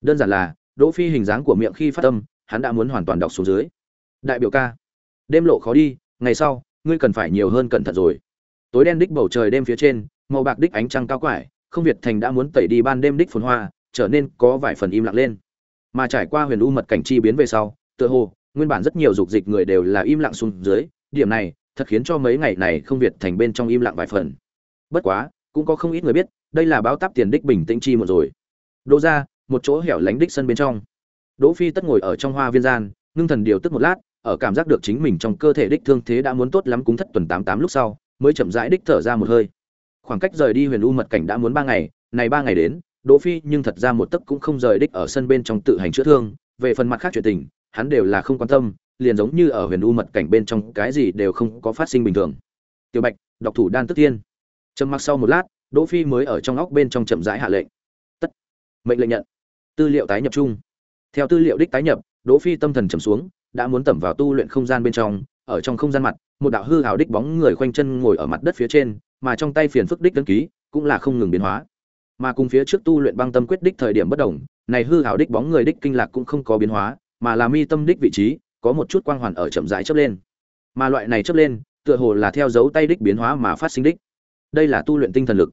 Đơn giản là, đỗ phi hình dáng của miệng khi phát tâm hắn đã muốn hoàn toàn đọc xuống dưới. Đại biểu ca, đêm lộ khó đi, ngày sau, ngươi cần phải nhiều hơn cẩn thận rồi. Tối đen đích bầu trời đêm phía trên, màu bạc đích ánh trăng cao quải, không việt thành đã muốn tẩy đi ban đêm đích phồn hoa, trở nên có vài phần im lặng lên. Mà trải qua huyền u mật cảnh chi biến về sau, tựa hồ nguyên bản rất nhiều dục dịch người đều là im lặng xuống dưới, điểm này thật khiến cho mấy ngày này không việt thành bên trong im lặng vài phần. Bất quá, cũng có không ít người biết, đây là báo táp tiền đích bình tĩnh chi một rồi. Đỗ ra, một chỗ hẻo lánh đích sân bên trong. Đỗ phi tất ngồi ở trong hoa viên gian, ngưng thần điều tức một lát, ở cảm giác được chính mình trong cơ thể đích thương thế đã muốn tốt lắm cúng thất tuần tám tám lúc sau, mới chậm rãi đích thở ra một hơi. Khoảng cách rời đi huyền u mật cảnh đã muốn ba ngày, này ba ngày đến, đỗ phi nhưng thật ra một tấc cũng không rời đích ở sân bên trong tự hành chữa thương, về phần mặt khác chuyện tình hắn đều là không quan tâm, liền giống như ở huyền u mật cảnh bên trong cái gì đều không có phát sinh bình thường. Tiểu bạch độc thủ đan tức tiên. Trầm mặc sau một lát, đỗ phi mới ở trong óc bên trong chậm rãi hạ lệnh. Tất. Mệnh lệnh nhận. Tư liệu tái nhập chung. Theo tư liệu đích tái nhập, đỗ phi tâm thần trầm xuống, đã muốn tẩm vào tu luyện không gian bên trong, ở trong không gian mặt, một đạo hư hào đích bóng người khoanh chân ngồi ở mặt đất phía trên, mà trong tay phiền phức đích đăng ký cũng là không ngừng biến hóa. Mà cùng phía trước tu luyện băng tâm quyết đích thời điểm bất đồng, này hư hào đích bóng người đích kinh lạc cũng không có biến hóa mà là mi tâm đích vị trí, có một chút quang hoàn ở chậm rãi chớp lên. Mà loại này chớp lên, tựa hồ là theo dấu tay đích biến hóa mà phát sinh đích. Đây là tu luyện tinh thần lực.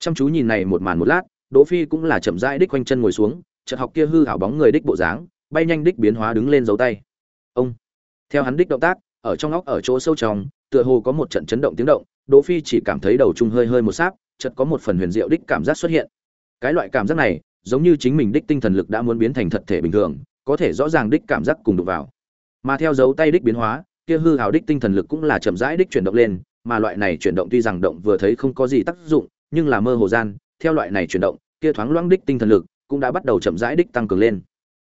Chăm chú nhìn này một màn một lát, đỗ phi cũng là chậm rãi đích quanh chân ngồi xuống, chợt học kia hư hảo bóng người đích bộ dáng, bay nhanh đích biến hóa đứng lên dấu tay. Ông! Theo hắn đích động tác, ở trong óc ở chỗ sâu trong, tựa hồ có một trận chấn động tiếng động, đỗ phi chỉ cảm thấy đầu trung hơi hơi một sáp, chợt có một phần huyền diệu đích cảm giác xuất hiện. Cái loại cảm giác này, giống như chính mình đích tinh thần lực đã muốn biến thành thật thể bình thường có thể rõ ràng đích cảm giác cùng đụng vào. Mà theo dấu tay đích biến hóa, kia hư hào đích tinh thần lực cũng là chậm rãi đích chuyển động lên, mà loại này chuyển động tuy rằng động vừa thấy không có gì tác dụng, nhưng là mơ hồ gian, theo loại này chuyển động, kia thoáng loãng đích tinh thần lực cũng đã bắt đầu chậm rãi đích tăng cường lên.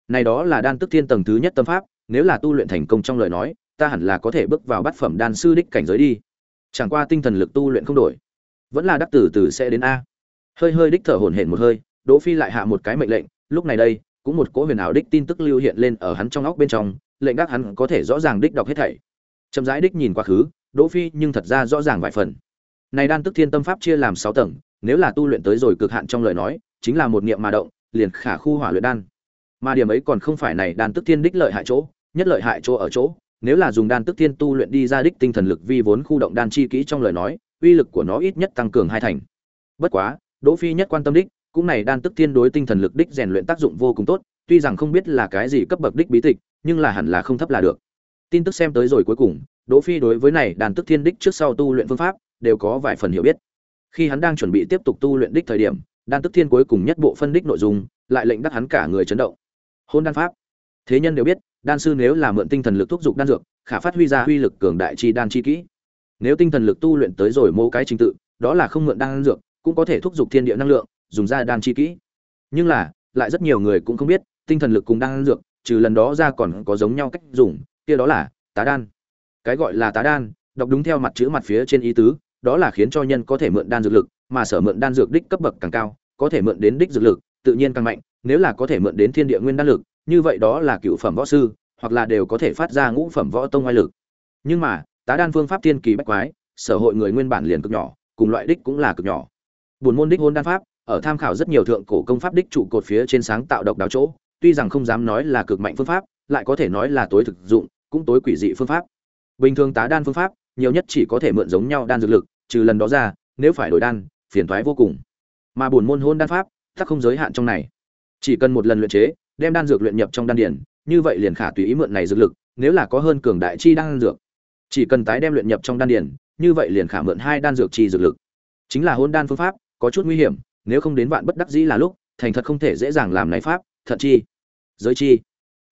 Này đó là đan tức thiên tầng thứ nhất tâm pháp, nếu là tu luyện thành công trong lời nói, ta hẳn là có thể bước vào bát phẩm đan sư đích cảnh giới đi. Chẳng qua tinh thần lực tu luyện không đổi. Vẫn là đắc tử từ sẽ đến a. Hơi hơi đích thở hổn hển một hơi, đỗ phi lại hạ một cái mệnh lệnh, lúc này đây cũng một cỗ huyền ảo đích tin tức lưu hiện lên ở hắn trong óc bên trong, lệnh các hắn có thể rõ ràng đích đọc hết thảy. Chậm rãi đích nhìn quá khứ, đỗ phi nhưng thật ra rõ ràng vài phần. Này đan tức thiên tâm pháp chia làm 6 tầng, nếu là tu luyện tới rồi cực hạn trong lời nói, chính là một niệm mà động, liền khả khu hỏa luyện đan. Mà điểm ấy còn không phải này đan tức thiên đích lợi hại chỗ, nhất lợi hại chỗ ở chỗ, nếu là dùng đan tức thiên tu luyện đi ra đích tinh thần lực vi vốn khu động đan chi kỹ trong lời nói, uy lực của nó ít nhất tăng cường hai thành. Bất quá, đỗ phi nhất quan tâm đích cũng này đan tức thiên đối tinh thần lực đích rèn luyện tác dụng vô cùng tốt, tuy rằng không biết là cái gì cấp bậc đích bí tịch, nhưng là hẳn là không thấp là được. Tin tức xem tới rồi cuối cùng, đỗ phi đối với này đan tức thiên đích trước sau tu luyện phương pháp, đều có vài phần hiểu biết. Khi hắn đang chuẩn bị tiếp tục tu luyện đích thời điểm, đan tức thiên cuối cùng nhất bộ phân đích nội dung, lại lệnh đắc hắn cả người chấn động. Hôn đan pháp. Thế nhân đều biết, đan sư nếu là mượn tinh thần lực thúc giục đan dược, khả phát huy ra uy lực cường đại chi đan chi kỹ. Nếu tinh thần lực tu luyện tới rồi mô cái trình tự, đó là không mượn đan dược, cũng có thể thúc giục thiên địa năng lượng dùng ra đan chi kỹ. Nhưng là, lại rất nhiều người cũng không biết, tinh thần lực cùng đan dược, trừ lần đó ra còn có giống nhau cách dùng, kia đó là tá đan. Cái gọi là tá đan, đọc đúng theo mặt chữ mặt phía trên ý tứ, đó là khiến cho nhân có thể mượn đan dược lực, mà sở mượn đan dược đích cấp bậc càng cao, có thể mượn đến đích dược lực, tự nhiên càng mạnh, nếu là có thể mượn đến thiên địa nguyên đan lực, như vậy đó là cựu phẩm võ sư, hoặc là đều có thể phát ra ngũ phẩm võ tông ngoại lực. Nhưng mà, tá đan phương pháp tiên kỳ bách quái, sở hội người nguyên bản liền cực nhỏ, cùng loại đích cũng là cực nhỏ. Buồn môn đích hôn đan pháp ở tham khảo rất nhiều thượng cổ công pháp đích trụ cột phía trên sáng tạo độc đáo chỗ, tuy rằng không dám nói là cực mạnh phương pháp, lại có thể nói là tối thực dụng, cũng tối quỷ dị phương pháp. Bình thường tá đan phương pháp, nhiều nhất chỉ có thể mượn giống nhau đan dược lực, trừ lần đó ra, nếu phải đổi đan, phiền toái vô cùng. Mà buồn môn hôn đan pháp chắc không giới hạn trong này. Chỉ cần một lần luyện chế, đem đan dược luyện nhập trong đan điển như vậy liền khả tùy ý mượn này dược lực, nếu là có hơn cường đại chi đan dược. Chỉ cần tái đem luyện nhập trong đan điển như vậy liền khả mượn hai đan dược chi dược lực. Chính là hôn đan phương pháp, có chút nguy hiểm nếu không đến vạn bất đắc dĩ là lúc, thành thật không thể dễ dàng làm này pháp, thận chi, giới chi.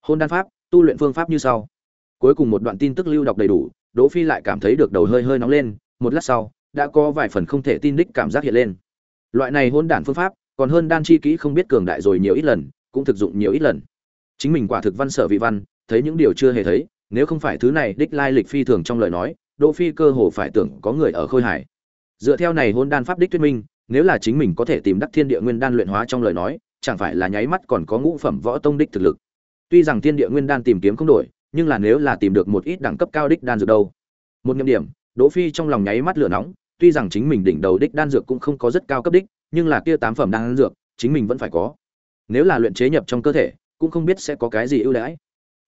Hôn đan pháp, tu luyện phương pháp như sau. Cuối cùng một đoạn tin tức lưu đọc đầy đủ, đỗ phi lại cảm thấy được đầu hơi hơi nóng lên, một lát sau, đã có vài phần không thể tin đích cảm giác hiện lên. Loại này hôn đản phương pháp, còn hơn đan chi kỹ không biết cường đại rồi nhiều ít lần, cũng thực dụng nhiều ít lần. Chính mình quả thực văn sở vị văn, thấy những điều chưa hề thấy, nếu không phải thứ này đích lai lịch phi thường trong lời nói, đỗ phi cơ hồ phải tưởng có người ở khôi hải dựa theo này hôn đan pháp đích thuyết minh nếu là chính mình có thể tìm đắc thiên địa nguyên đan luyện hóa trong lời nói, chẳng phải là nháy mắt còn có ngũ phẩm võ tông đích thực lực. Tuy rằng thiên địa nguyên đan tìm kiếm không đổi, nhưng là nếu là tìm được một ít đẳng cấp cao đích đan dược đâu. Một nhâm điểm, đỗ phi trong lòng nháy mắt lửa nóng, tuy rằng chính mình đỉnh đầu đích đan dược cũng không có rất cao cấp đích, nhưng là kia tám phẩm đan dược, chính mình vẫn phải có. Nếu là luyện chế nhập trong cơ thể, cũng không biết sẽ có cái gì ưu đãi.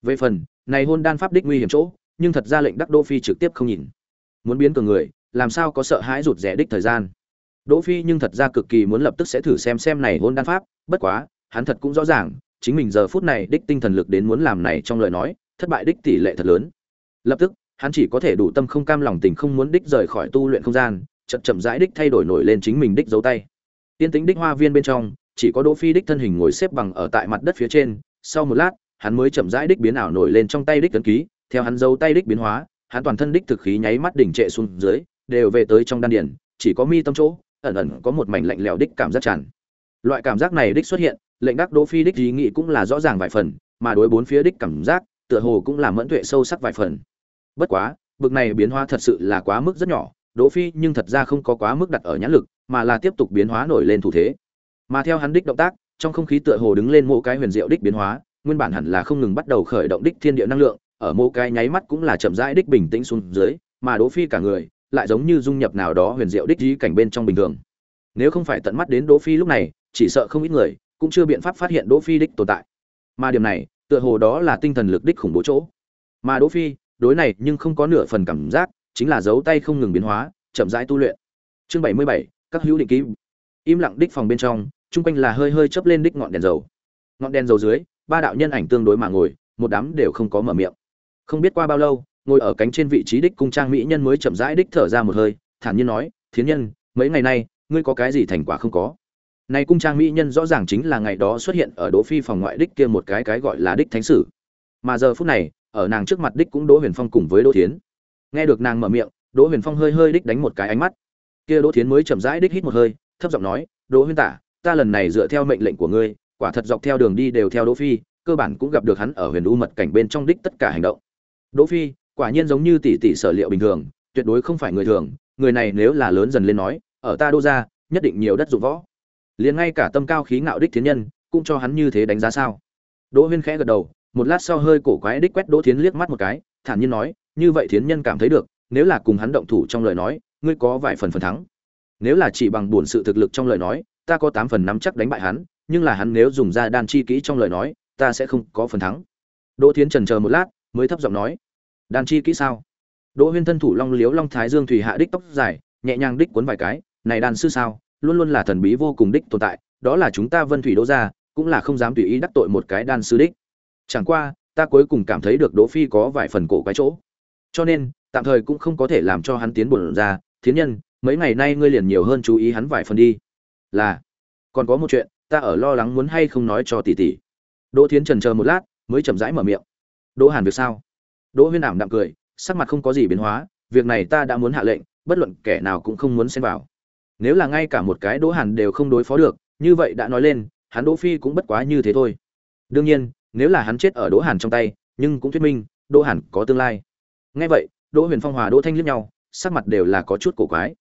Về phần, này hôn đan pháp đích nguy hiểm chỗ, nhưng thật ra lệnh đắc đỗ phi trực tiếp không nhìn. Muốn biến cường người, làm sao có sợ hãi rụt rẻ đích thời gian? Đỗ phi nhưng thật ra cực kỳ muốn lập tức sẽ thử xem xem này hôn đan pháp, bất quá, hắn thật cũng rõ ràng, chính mình giờ phút này đích tinh thần lực đến muốn làm này trong lời nói, thất bại đích tỷ lệ thật lớn. Lập tức, hắn chỉ có thể đủ tâm không cam lòng tình không muốn đích rời khỏi tu luyện không gian, chậm chậm rãi đích thay đổi nổi lên chính mình đích dấu tay. Tiên tính đích hoa viên bên trong, chỉ có đỗ phi đích thân hình ngồi xếp bằng ở tại mặt đất phía trên, sau một lát, hắn mới chậm rãi đích biến ảo nổi lên trong tay đích ấn ký, theo hắn dấu tay đích biến hóa, hắn toàn thân đích thực khí nháy mắt đỉnh trệ xuống dưới, đều về tới trong đan điền, chỉ có mi tâm chỗ ẩn ẩn có một mảnh lạnh lẽo đích cảm giác tràn. Loại cảm giác này đích xuất hiện, lệnh đắc đỗ phi đích ý nghĩ cũng là rõ ràng vài phần, mà đối bốn phía đích cảm giác, tựa hồ cũng là mẫn tuệ sâu sắc vài phần. Bất quá, bực này biến hóa thật sự là quá mức rất nhỏ, đỗ phi nhưng thật ra không có quá mức đặt ở nhãn lực, mà là tiếp tục biến hóa nổi lên thủ thế. Mà theo hắn đích động tác, trong không khí tựa hồ đứng lên mỗi cái huyền diệu đích biến hóa, nguyên bản hẳn là không ngừng bắt đầu khởi động đích thiên địa năng lượng, ở mỗi cái nháy mắt cũng là chậm rãi đích bình tĩnh xuống dưới, mà đỗ phi cả người lại giống như dung nhập nào đó huyền diệu đích ý cảnh bên trong bình thường. Nếu không phải tận mắt đến đỗ phi lúc này chỉ sợ không ít người cũng chưa biện pháp phát hiện đỗ phi đích tồn tại. Mà điểm này tựa hồ đó là tinh thần lực đích khủng bố chỗ. Mà đỗ phi đối này nhưng không có nửa phần cảm giác chính là dấu tay không ngừng biến hóa chậm rãi tu luyện. Chương 77, các hữu định ký. Im lặng đích phòng bên trong chung quanh là hơi hơi chớp lên đích ngọn đèn dầu. Ngọn đèn dầu dưới ba đạo nhân ảnh tương đối mà ngồi một đám đều không có mở miệng. Không biết qua bao lâu ngồi ở cánh trên vị trí đích cung trang mỹ nhân mới chậm rãi đích thở ra một hơi thản nhiên nói thiến nhân mấy ngày nay ngươi có cái gì thành quả không có này cung trang mỹ nhân rõ ràng chính là ngày đó xuất hiện ở Đỗ Phi phòng ngoại đích kia một cái cái gọi là đích thánh sử. Mà giờ phút này, ở nàng trước mặt đích cũng Đỗ Huyền Phong cùng với Đỗ Thiến. Nghe được nàng mở miệng, Đỗ Huyền Phong hơi hơi đích đánh một cái ánh mắt. Kia Đỗ Thiến mới chậm rãi đích hít một hơi, thấp giọng nói, "Đỗ Huyền Tả, ta lần này dựa theo mệnh lệnh của ngươi, quả thật dọc theo đường đi đều theo Đỗ Phi, cơ bản cũng gặp được hắn ở Huyền U mật cảnh bên trong đích tất cả hành động." Đỗ Phi, quả nhiên giống như tỷ tỷ sở liệu bình thường, tuyệt đối không phải người thường, người này nếu là lớn dần lên nói, ở ta Đô gia, nhất định nhiều đất dụng võ. Liền ngay cả tâm cao khí ngạo đích thiến nhân cũng cho hắn như thế đánh giá sao? Đỗ huyên khẽ gật đầu một lát sau hơi cổ quái đích quét đỗ thiến liếc mắt một cái thản nhiên nói như vậy thiến nhân cảm thấy được nếu là cùng hắn động thủ trong lời nói ngươi có vài phần phần thắng. Nếu là chỉ bằng buồn sự thực lực trong lời nói ta có tám phần nắm chắc đánh bại hắn nhưng là hắn nếu dùng ra đan chi kỹ trong lời nói ta sẽ không có phần thắng. Đỗ thiến chần chờ một lát mới thấp giọng nói đan chi kỹ sao? Đỗ huyên thân thủ long liếu long thái dương thủy hạ đích tóc dài, nhẹ nhàng đích cuốn vài cái, này đan sư sao, luôn luôn là thần bí vô cùng đích tồn tại, đó là chúng ta vân thủy đỗ gia, cũng là không dám tùy ý đắc tội một cái đan sư đích. Chẳng qua, ta cuối cùng cảm thấy được đỗ phi có vài phần cổ cái chỗ. Cho nên, tạm thời cũng không có thể làm cho hắn tiến buồn ra, thiến nhân, mấy ngày nay ngươi liền nhiều hơn chú ý hắn vài phần đi. Là, còn có một chuyện, ta ở lo lắng muốn hay không nói cho tỷ tỷ. Đỗ thiến trần chờ một lát, mới chậm rãi mở miệng. Đỗ hàn việc sao? Đỗ huyên ảm đạm cười, sắc mặt không có gì biến hóa, việc này ta đã muốn hạ lệnh, bất luận kẻ nào cũng không muốn xen vào. Nếu là ngay cả một cái đỗ hàn đều không đối phó được, như vậy đã nói lên, hắn đỗ phi cũng bất quá như thế thôi. Đương nhiên, nếu là hắn chết ở đỗ hàn trong tay, nhưng cũng thuyết minh, đỗ hàn có tương lai. Ngay vậy, đỗ huyền phong hòa đỗ thanh liếc nhau, sắc mặt đều là có chút cổ quái.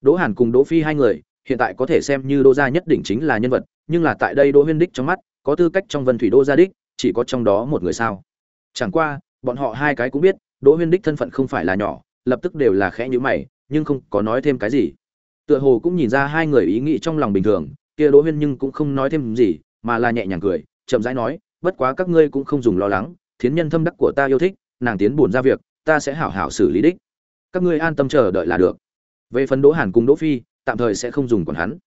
Đỗ hàn cùng đỗ phi hai người, hiện tại có thể xem như đỗ gia nhất định chính là nhân vật, nhưng là tại đây đỗ huyên đích trong mắt, có tư cách trong vân thủy đỗ gia đích, chỉ có trong đó một người sao? Chẳng qua bọn họ hai cái cũng biết, đỗ huyên đích thân phận không phải là nhỏ, lập tức đều là khẽ nhữ mày, nhưng không có nói thêm cái gì. Tựa hồ cũng nhìn ra hai người ý nghĩ trong lòng bình thường, kia đỗ huyên nhưng cũng không nói thêm gì, mà là nhẹ nhàng cười, chậm rãi nói, bất quá các ngươi cũng không dùng lo lắng, thiến nhân thâm đắc của ta yêu thích, nàng tiến buồn ra việc, ta sẽ hảo hảo xử lý đích. Các ngươi an tâm chờ đợi là được. Về phần đỗ hàn cùng đỗ phi, tạm thời sẽ không dùng còn hắn.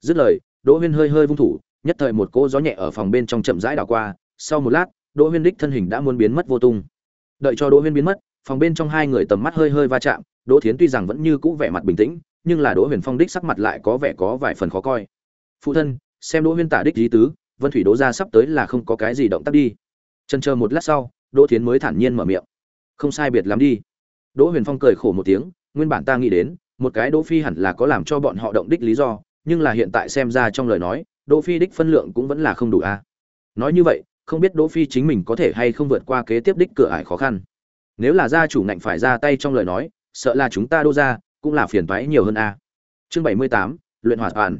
Dứt lời, đỗ huyên hơi hơi vung thủ, nhất thời một cỗ gió nhẹ ở phòng bên trong chậm rãi đảo qua. Sau một lát, đỗ huyên đích thân hình đã muốn biến mất vô tung đợi cho đỗ huyên biến mất, phòng bên trong hai người tầm mắt hơi hơi va chạm, đỗ thiến tuy rằng vẫn như cũ vẻ mặt bình tĩnh, nhưng là đỗ huyền phong đích sắc mặt lại có vẻ có vài phần khó coi. Phụ thân, xem đỗ huyên tả đích lý tứ, vân thủy đỗ ra sắp tới là không có cái gì động tác đi. Trần chờ một lát sau, đỗ thiến mới thản nhiên mở miệng. Không sai biệt lắm đi. Đỗ huyền phong cười khổ một tiếng, nguyên bản ta nghĩ đến, một cái đỗ phi hẳn là có làm cho bọn họ động đích lý do, nhưng là hiện tại xem ra trong lời nói, đỗ phi đích phân lượng cũng vẫn là không đủ a nói như vậy không biết đỗ phi chính mình có thể hay không vượt qua kế tiếp đích cửa ải khó khăn. Nếu là gia chủ ngạnh phải ra tay trong lời nói, sợ là chúng ta đô ra, cũng là phiền toái nhiều hơn a. Chương bảy mươi tám, luyện hỏa toàn.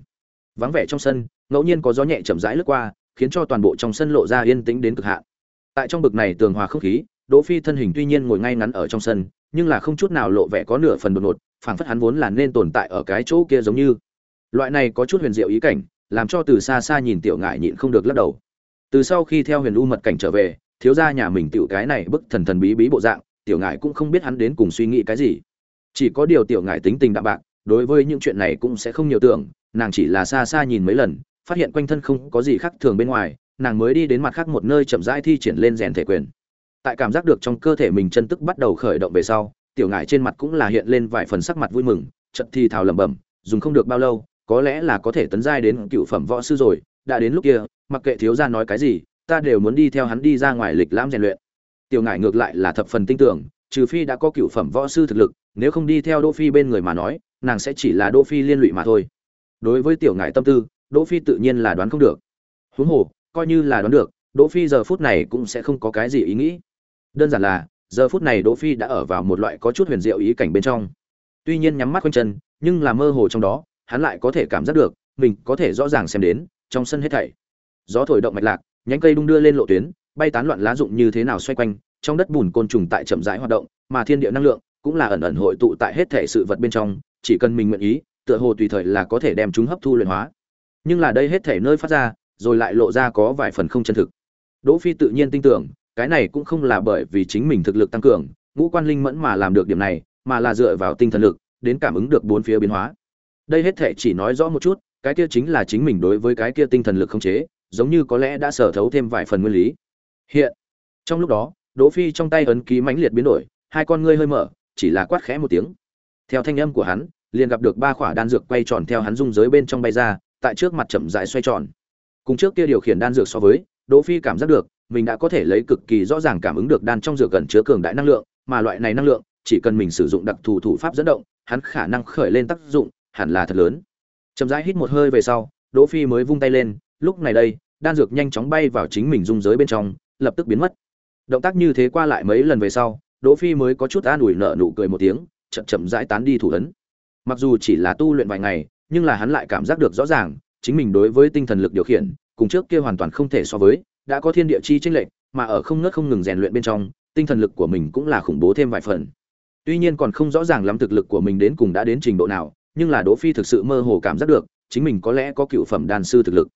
Vắng vẻ trong sân, ngẫu nhiên có gió nhẹ chậm rãi lướt qua, khiến cho toàn bộ trong sân lộ ra yên tĩnh đến cực hạn. Tại trong bực này tường hòa không khí, đỗ phi thân hình tuy nhiên ngồi ngay ngắn ở trong sân, nhưng là không chút nào lộ vẻ có nửa phần đột ngột, phảng phất hắn vốn là nên tồn tại ở cái chỗ kia giống như. Loại này có chút huyền diệu ý cảnh, làm cho từ xa xa nhìn tiểu ngải nhịn không được lắc đầu từ sau khi theo huyền u mật cảnh trở về, thiếu gia nhà mình tiểu cái này bức thần thần bí bí bộ dạng, tiểu ngại cũng không biết hắn đến cùng suy nghĩ cái gì. Chỉ có điều tiểu ngại tính tình đạm bạc, đối với những chuyện này cũng sẽ không nhiều tưởng, nàng chỉ là xa xa nhìn mấy lần, phát hiện quanh thân không có gì khác thường bên ngoài, nàng mới đi đến mặt khác một nơi chậm rãi thi triển lên rèn thể quyền. Tại cảm giác được trong cơ thể mình chân tức bắt đầu khởi động về sau, tiểu ngại trên mặt cũng là hiện lên vài phần sắc mặt vui mừng chật thì thào lẩm bẩm, dùng không được bao lâu, có lẽ là có thể tấn giai đến cựu phẩm võ sư rồi đã đến lúc kia, mặc kệ thiếu gia nói cái gì, ta đều muốn đi theo hắn đi ra ngoài lịch lãm rèn luyện. Tiểu ngải ngược lại là thập phần tin tưởng, trừ phi đã có cựu phẩm võ sư thực lực, nếu không đi theo đỗ phi bên người mà nói, nàng sẽ chỉ là đỗ phi liên lụy mà thôi. Đối với tiểu ngải tâm tư, đỗ phi tự nhiên là đoán không được. Huống hồ, coi như là đoán được, đỗ phi giờ phút này cũng sẽ không có cái gì ý nghĩ. Đơn giản là, giờ phút này đỗ phi đã ở vào một loại có chút huyền diệu ý cảnh bên trong. Tuy nhiên nhắm mắt quanh chân, nhưng là mơ hồ trong đó, hắn lại có thể cảm giác được, mình có thể rõ ràng xem đến trong sân hết thảy. Gió thổi động mạch lạc, nhánh cây đung đưa lên lộ tuyến, bay tán loạn lá rụng như thế nào xoay quanh, trong đất bùn côn trùng tại chậm rãi hoạt động, mà thiên địa năng lượng cũng là ẩn ẩn hội tụ tại hết thể sự vật bên trong, chỉ cần mình nguyện ý, tựa hồ tùy thời là có thể đem chúng hấp thu luyện hóa. Nhưng là đây hết thể nơi phát ra, rồi lại lộ ra có vài phần không chân thực. Đỗ phi tự nhiên tin tưởng, cái này cũng không là bởi vì chính mình thực lực tăng cường, ngũ quan linh mẫn mà làm được điểm này, mà là dựa vào tinh thần lực, đến cảm ứng được bốn phía biến hóa. Đây hết thể chỉ nói rõ một chút cái kia chính là chính mình đối với cái kia tinh thần lực không chế, giống như có lẽ đã sở thấu thêm vài phần nguyên lý. Hiện, trong lúc đó, đỗ phi trong tay ấn ký mãnh liệt biến đổi, hai con ngươi hơi mở, chỉ là quát khẽ một tiếng. Theo thanh âm của hắn, liền gặp được ba khỏa đan dược quay tròn theo hắn dung giới bên trong bay ra, tại trước mặt chậm rãi xoay tròn. Cùng trước kia điều khiển đan dược so với, đỗ phi cảm giác được, mình đã có thể lấy cực kỳ rõ ràng cảm ứng được đan trong dược gần chứa cường đại năng lượng, mà loại này năng lượng, chỉ cần mình sử dụng đặc thù thủ pháp dẫn động, hắn khả năng khởi lên tác dụng, hẳn là thật lớn chậm rãi hít một hơi về sau, đỗ phi mới vung tay lên, lúc này đây, đan dược nhanh chóng bay vào chính mình dung giới bên trong, lập tức biến mất. Động tác như thế qua lại mấy lần về sau, đỗ phi mới có chút an ủi nở nụ cười một tiếng, chậm chậm rãi tán đi thủ ấn. Mặc dù chỉ là tu luyện vài ngày, nhưng là hắn lại cảm giác được rõ ràng, chính mình đối với tinh thần lực điều khiển, cùng trước kia hoàn toàn không thể so với, đã có thiên địa chi tranh lệch, mà ở không ngớt không ngừng rèn luyện bên trong, tinh thần lực của mình cũng là khủng bố thêm vài phần. Tuy nhiên còn không rõ ràng lắm thực lực của mình đến cùng đã đến trình độ nào nhưng là đỗ phi thực sự mơ hồ cảm giác được, chính mình có lẽ có cựu phẩm đan sư thực lực.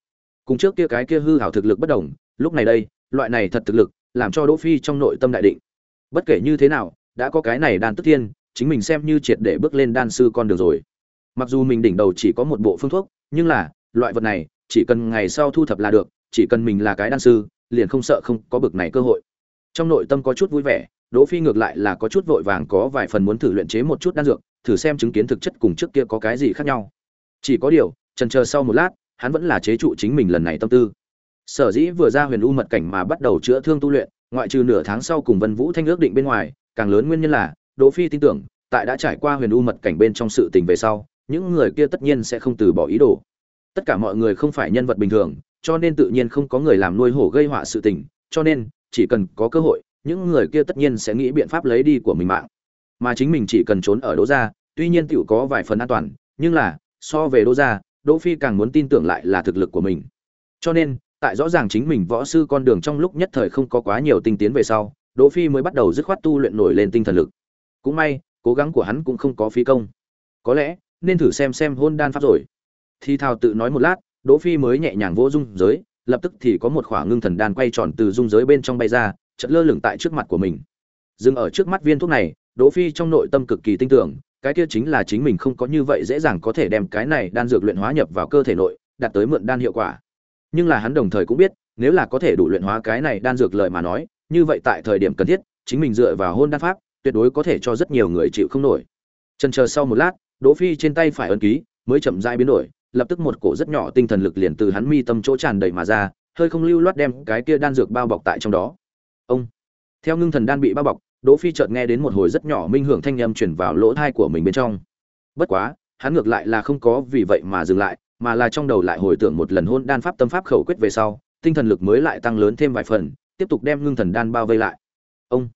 Cùng trước kia cái kia hư hảo thực lực bất đồng, lúc này đây, loại này thật thực lực, làm cho đỗ phi trong nội tâm đại định. Bất kể như thế nào, đã có cái này đan tức thiên, chính mình xem như triệt để bước lên đan sư con đường rồi. Mặc dù mình đỉnh đầu chỉ có một bộ phương thuốc, nhưng là, loại vật này, chỉ cần ngày sau thu thập là được, chỉ cần mình là cái đan sư, liền không sợ không có bực này cơ hội. Trong nội tâm có chút vui vẻ, đỗ phi ngược lại là có chút vội vàng có vài phần muốn thử luyện chế một chút đan dược thử xem chứng kiến thực chất cùng trước kia có cái gì khác nhau. Chỉ có điều trần chờ sau một lát, hắn vẫn là chế trụ chính mình lần này tâm tư. Sở dĩ vừa ra huyền u mật cảnh mà bắt đầu chữa thương tu luyện, ngoại trừ nửa tháng sau cùng vân vũ thanh ước định bên ngoài, càng lớn nguyên nhân là, đỗ phi tin tưởng, tại đã trải qua huyền u mật cảnh bên trong sự tình về sau, những người kia tất nhiên sẽ không từ bỏ ý đồ. Tất cả mọi người không phải nhân vật bình thường, cho nên tự nhiên không có người làm nuôi hổ gây họa sự tình, cho nên, chỉ cần có cơ hội, những người kia tất nhiên sẽ nghĩ biện pháp lấy đi của mình mạng mà chính mình chỉ cần trốn ở đỗ gia, tuy nhiên tiểu có vài phần an toàn, nhưng là, so về đỗ gia, đỗ phi càng muốn tin tưởng lại là thực lực của mình. Cho nên, tại rõ ràng chính mình võ sư con đường trong lúc nhất thời không có quá nhiều tinh tiến về sau, đỗ phi mới bắt đầu dứt khoát tu luyện nổi lên tinh thần lực. Cũng may, cố gắng của hắn cũng không có phí công. Có lẽ, nên thử xem xem hôn đan pháp rồi. Thi thao tự nói một lát, đỗ phi mới nhẹ nhàng vỗ dung giới, lập tức thì có một khỏa ngưng thần đan quay tròn từ dung giới bên trong bay ra, chợt lơ lửng tại trước mặt của mình. Dừng ở trước mắt viên thuốc này đỗ phi trong nội tâm cực kỳ tin tưởng, cái kia chính là chính mình không có như vậy dễ dàng có thể đem cái này đan dược luyện hóa nhập vào cơ thể nội, đạt tới mượn đan hiệu quả. Nhưng là hắn đồng thời cũng biết, nếu là có thể đủ luyện hóa cái này đan dược lời mà nói, như vậy tại thời điểm cần thiết, chính mình dựa vào hôn đan pháp, tuyệt đối có thể cho rất nhiều người chịu không nổi. Chần chờ sau một lát, đỗ phi trên tay phải ấn ký, mới chậm rãi biến đổi, lập tức một cổ rất nhỏ tinh thần lực liền từ hắn mi tâm chỗ tràn đầy mà ra, hơi không lưu loát đem cái kia đan dược bao bọc tại trong đó. Ông, theo ngưng thần đan bị bao bọc đỗ phi chợt nghe đến một hồi rất nhỏ minh hưởng thanh âm truyền vào lỗ tai của mình bên trong. Bất quá, hắn ngược lại là không có vì vậy mà dừng lại, mà là trong đầu lại hồi tưởng một lần hôn đan pháp tâm pháp khẩu quyết về sau, tinh thần lực mới lại tăng lớn thêm vài phần, tiếp tục đem ngưng thần đan bao vây lại. Ông,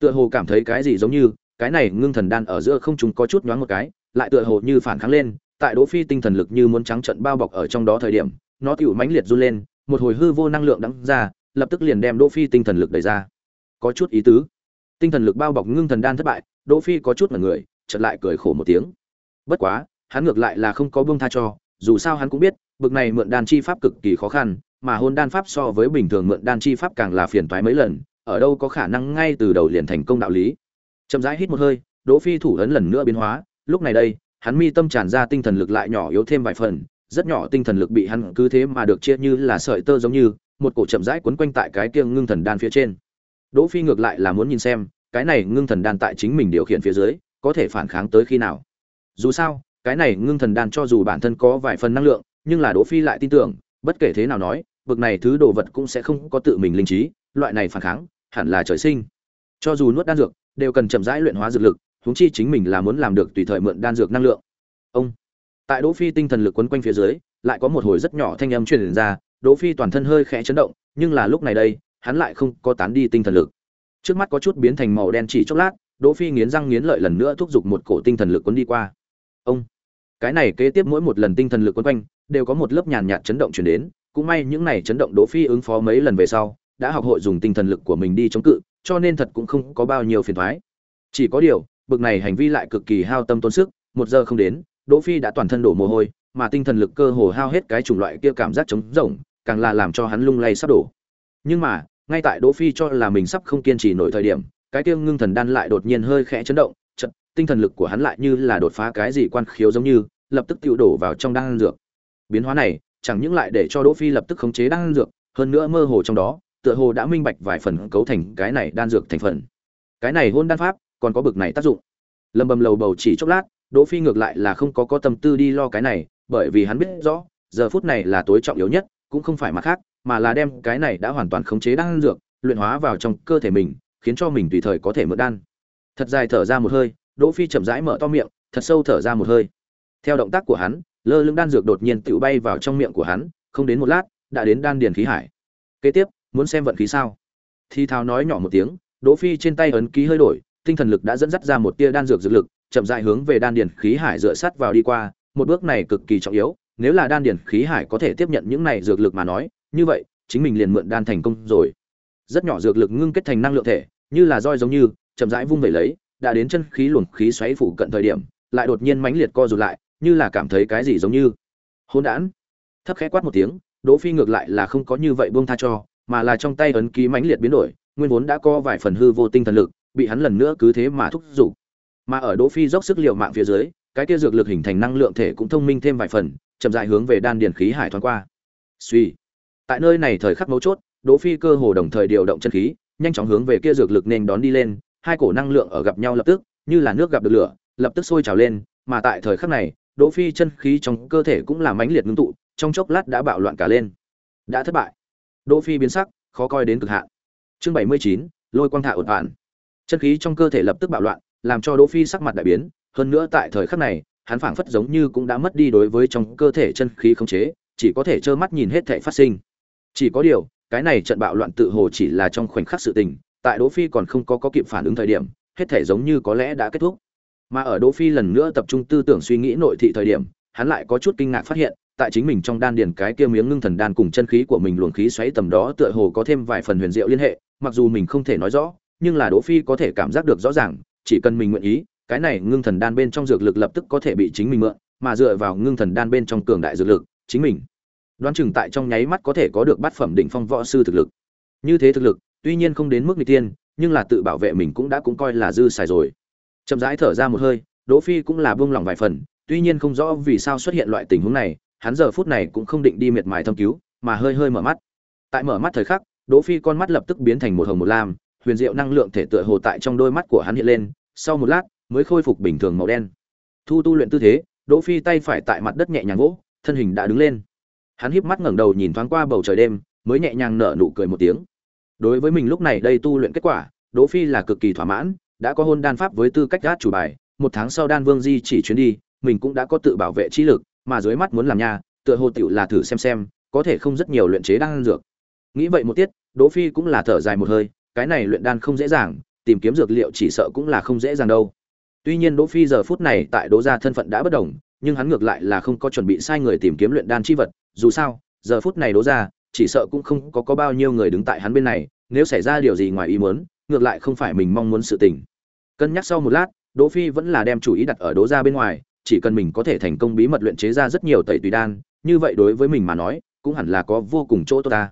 tựa hồ cảm thấy cái gì giống như, cái này ngưng thần đan ở giữa không chúng có chút nhoáng một cái, lại tựa hồ như phản kháng lên, tại đỗ phi tinh thần lực như muốn trắng trận bao bọc ở trong đó thời điểm, nó tiểu mãnh liệt run lên, một hồi hư vô năng lượng đắng ra, lập tức liền đem đỗ phi tinh thần lực đẩy ra. Có chút ý tứ tinh thần lực bao bọc ngưng thần đan thất bại, đỗ phi có chút mà người, chợt lại cười khổ một tiếng. Bất quá, hắn ngược lại là không có buông tha cho, dù sao hắn cũng biết, bực này mượn đan chi pháp cực kỳ khó khăn, mà hôn đan pháp so với bình thường mượn đan chi pháp càng là phiền toái mấy lần, ở đâu có khả năng ngay từ đầu liền thành công đạo lý. Chậm rãi hít một hơi, đỗ phi thủ ấn lần nữa biến hóa, lúc này đây, hắn mi tâm tràn ra tinh thần lực lại nhỏ yếu thêm vài phần, rất nhỏ tinh thần lực bị hắn cứ thế mà được chia như là sợi tơ giống như, một cổ chậm rãi quấn quanh tại cái kia ngưng thần đan phía trên đỗ phi ngược lại là muốn nhìn xem, cái này ngưng thần đan tại chính mình điều khiển phía dưới, có thể phản kháng tới khi nào. Dù sao, cái này ngưng thần đan cho dù bản thân có vài phần năng lượng, nhưng là đỗ phi lại tin tưởng, bất kể thế nào nói, bực này thứ đồ vật cũng sẽ không có tự mình linh trí, loại này phản kháng, hẳn là trời sinh. Cho dù nuốt đan dược, đều cần chậm rãi luyện hóa dược lực, huống chi chính mình là muốn làm được tùy thời mượn đan dược năng lượng. Ông. Tại đỗ phi tinh thần lực quấn quanh phía dưới, lại có một hồi rất nhỏ thanh âm truyền ra, đỗ phi toàn thân hơi khẽ chấn động, nhưng là lúc này đây hắn lại không có tán đi tinh thần lực. Trước mắt có chút biến thành màu đen chỉ chốc lát, đỗ phi nghiến răng nghiến lợi lần nữa thúc giục một cổ tinh thần lực cuốn đi qua. Ông! Cái này kế tiếp mỗi một lần tinh thần lực quấn quanh, đều có một lớp nhàn nhạt chấn động truyền đến. Cũng may những này chấn động đỗ phi ứng phó mấy lần về sau, đã học hội dùng tinh thần lực của mình đi chống cự, cho nên thật cũng không có bao nhiêu phiền toái. Chỉ có điều, bực này hành vi lại cực kỳ hao tâm tốn sức, một giờ không đến, đỗ phi đã toàn thân đổ mồ hôi, mà tinh thần lực cơ hồ hao hết cái chủng loại kia cảm giác chống rỗng, càng là làm cho hắn lung lay sắp đổ. Nhưng mà ngay tại đỗ phi cho là mình sắp không kiên trì nổi thời điểm, cái kia ngưng thần đan lại đột nhiên hơi khẽ chấn động, chợt, tinh thần lực của hắn lại như là đột phá cái gì quan khiếu giống như, lập tức tiêu đổ vào trong đan dược. Biến hóa này, chẳng những lại để cho đỗ phi lập tức khống chế đan dược, hơn nữa mơ hồ trong đó, tựa hồ đã minh bạch vài phần cấu thành cái này đan dược thành phần. Cái này hôn đan pháp, còn có bực này tác dụng. Lâm bầm lầu bầu chỉ chốc lát, đỗ phi ngược lại là không có có tâm tư đi lo cái này, bởi vì hắn biết rõ, giờ phút này là tối trọng yếu nhất, cũng không phải mặt khác mà là đem cái này đã hoàn toàn khống chế đan dược, luyện hóa vào trong cơ thể mình, khiến cho mình tùy thời có thể mượn đan. Thật dài thở ra một hơi, đỗ phi chậm rãi mở to miệng, thật sâu thở ra một hơi. Theo động tác của hắn, lơ lưng đan dược đột nhiên tự bay vào trong miệng của hắn, không đến một lát, đã đến đan điền khí hải. Kế tiếp, muốn xem vận khí sao? Thi thao nói nhỏ một tiếng, đỗ phi trên tay ấn ký hơi đổi, tinh thần lực đã dẫn dắt ra một tia đan dược dược lực, chậm rãi hướng về đan điền khí hải dựa sát vào đi qua, một bước này cực kỳ trọng yếu, nếu là đan điền khí hải có thể tiếp nhận những này dược lực mà nói như vậy, chính mình liền mượn đan thành công rồi. Rất nhỏ dược lực ngưng kết thành năng lượng thể, như là roi giống như, chậm rãi vung về lấy, đã đến chân khí luồn khí xoáy phủ cận thời điểm, lại đột nhiên mãnh liệt co rụt lại, như là cảm thấy cái gì giống như. Hỗn đản. Thấp khẽ quát một tiếng, đỗ phi ngược lại là không có như vậy buông tha cho, mà là trong tay ấn ký mãnh liệt biến đổi, nguyên vốn đã co vài phần hư vô tinh thần lực, bị hắn lần nữa cứ thế mà thúc giục. Mà ở đỗ phi dốc sức liều mạng phía dưới, cái kia dược lực hình thành năng lượng thể cũng thông minh thêm vài phần, chậm rãi hướng về đan điền khí hải thoáng qua. Suy tại nơi này thời khắc mấu chốt đỗ phi cơ hồ đồng thời điều động chân khí nhanh chóng hướng về kia dược lực nên đón đi lên hai cổ năng lượng ở gặp nhau lập tức như là nước gặp được lửa lập tức sôi trào lên mà tại thời khắc này đỗ phi chân khí trong cơ thể cũng là mãnh liệt ngưng tụ trong chốc lát đã bạo loạn cả lên. Đã thất bại. Đỗ phi biến sắc khó coi đến cực hạn. Chương 79, lôi quang thả ổn ản chân khí trong cơ thể lập tức bạo loạn làm cho đỗ phi sắc mặt đại biến hơn nữa tại thời khắc này hắn phảng phất giống như cũng đã mất đi đối với trong cơ thể chân khí khống chế chỉ có thể trơ mắt nhìn hết thảy phát sinh chỉ có điều, cái này trận bạo loạn tự hồ chỉ là trong khoảnh khắc sự tình, tại đỗ phi còn không có có kịp phản ứng thời điểm, hết thể giống như có lẽ đã kết thúc. Mà ở đỗ phi lần nữa tập trung tư tưởng suy nghĩ nội thị thời điểm, hắn lại có chút kinh ngạc phát hiện, tại chính mình trong đan điền cái kia miếng ngưng thần đan cùng chân khí của mình luồng khí xoáy tầm đó tựa hồ có thêm vài phần huyền diệu liên hệ, mặc dù mình không thể nói rõ, nhưng là đỗ phi có thể cảm giác được rõ ràng, chỉ cần mình nguyện ý, cái này ngưng thần đan bên trong dược lực lập tức có thể bị chính mình mượn, mà dựa vào ngưng thần đan bên trong cường đại dược lực, chính mình đoán chừng tại trong nháy mắt có thể có được bát phẩm đỉnh phong võ sư thực lực. Như thế thực lực, tuy nhiên không đến mức nguy tiên nhưng là tự bảo vệ mình cũng đã cũng coi là dư xài rồi. Chậm rãi thở ra một hơi, đỗ phi cũng là buông lòng vài phần, tuy nhiên không rõ vì sao xuất hiện loại tình huống này, hắn giờ phút này cũng không định đi miệt mài thâm cứu, mà hơi hơi mở mắt. Tại mở mắt thời khắc, đỗ phi con mắt lập tức biến thành một hồng một lam, huyền diệu năng lượng thể tựa hồ tại trong đôi mắt của hắn hiện lên, sau một lát, mới khôi phục bình thường màu đen. Thu tu luyện tư thế, đỗ phi tay phải tại mặt đất nhẹ nhàng vỗ, thân hình đã đứng lên hắn híp mắt ngẩng đầu nhìn thoáng qua bầu trời đêm, mới nhẹ nhàng nở nụ cười một tiếng. Đối với mình lúc này đây tu luyện kết quả, đỗ phi là cực kỳ thỏa mãn, đã có hôn đan pháp với tư cách gác chủ bài, một tháng sau đan vương di chỉ chuyến đi, mình cũng đã có tự bảo vệ trí lực, mà dưới mắt muốn làm nha, tựa hồ tiểu là thử xem xem, có thể không rất nhiều luyện chế đan dược. Nghĩ vậy một tiết, đỗ phi cũng là thở dài một hơi, cái này luyện đan không dễ dàng, tìm kiếm dược liệu chỉ sợ cũng là không dễ dàng đâu. Tuy nhiên đỗ phi giờ phút này tại đỗ gia thân phận đã bất đồng, nhưng hắn ngược lại là không có chuẩn bị sai người tìm kiếm luyện đan chi vật dù sao, giờ phút này đỗ gia chỉ sợ cũng không có có bao nhiêu người đứng tại hắn bên này, nếu xảy ra điều gì ngoài ý muốn, ngược lại không phải mình mong muốn sự tình. Cân nhắc sau một lát, đỗ phi vẫn là đem chủ ý đặt ở đỗ gia bên ngoài, chỉ cần mình có thể thành công bí mật luyện chế ra rất nhiều tẩy tùy đan, như vậy đối với mình mà nói, cũng hẳn là có vô cùng chỗ tốt ta.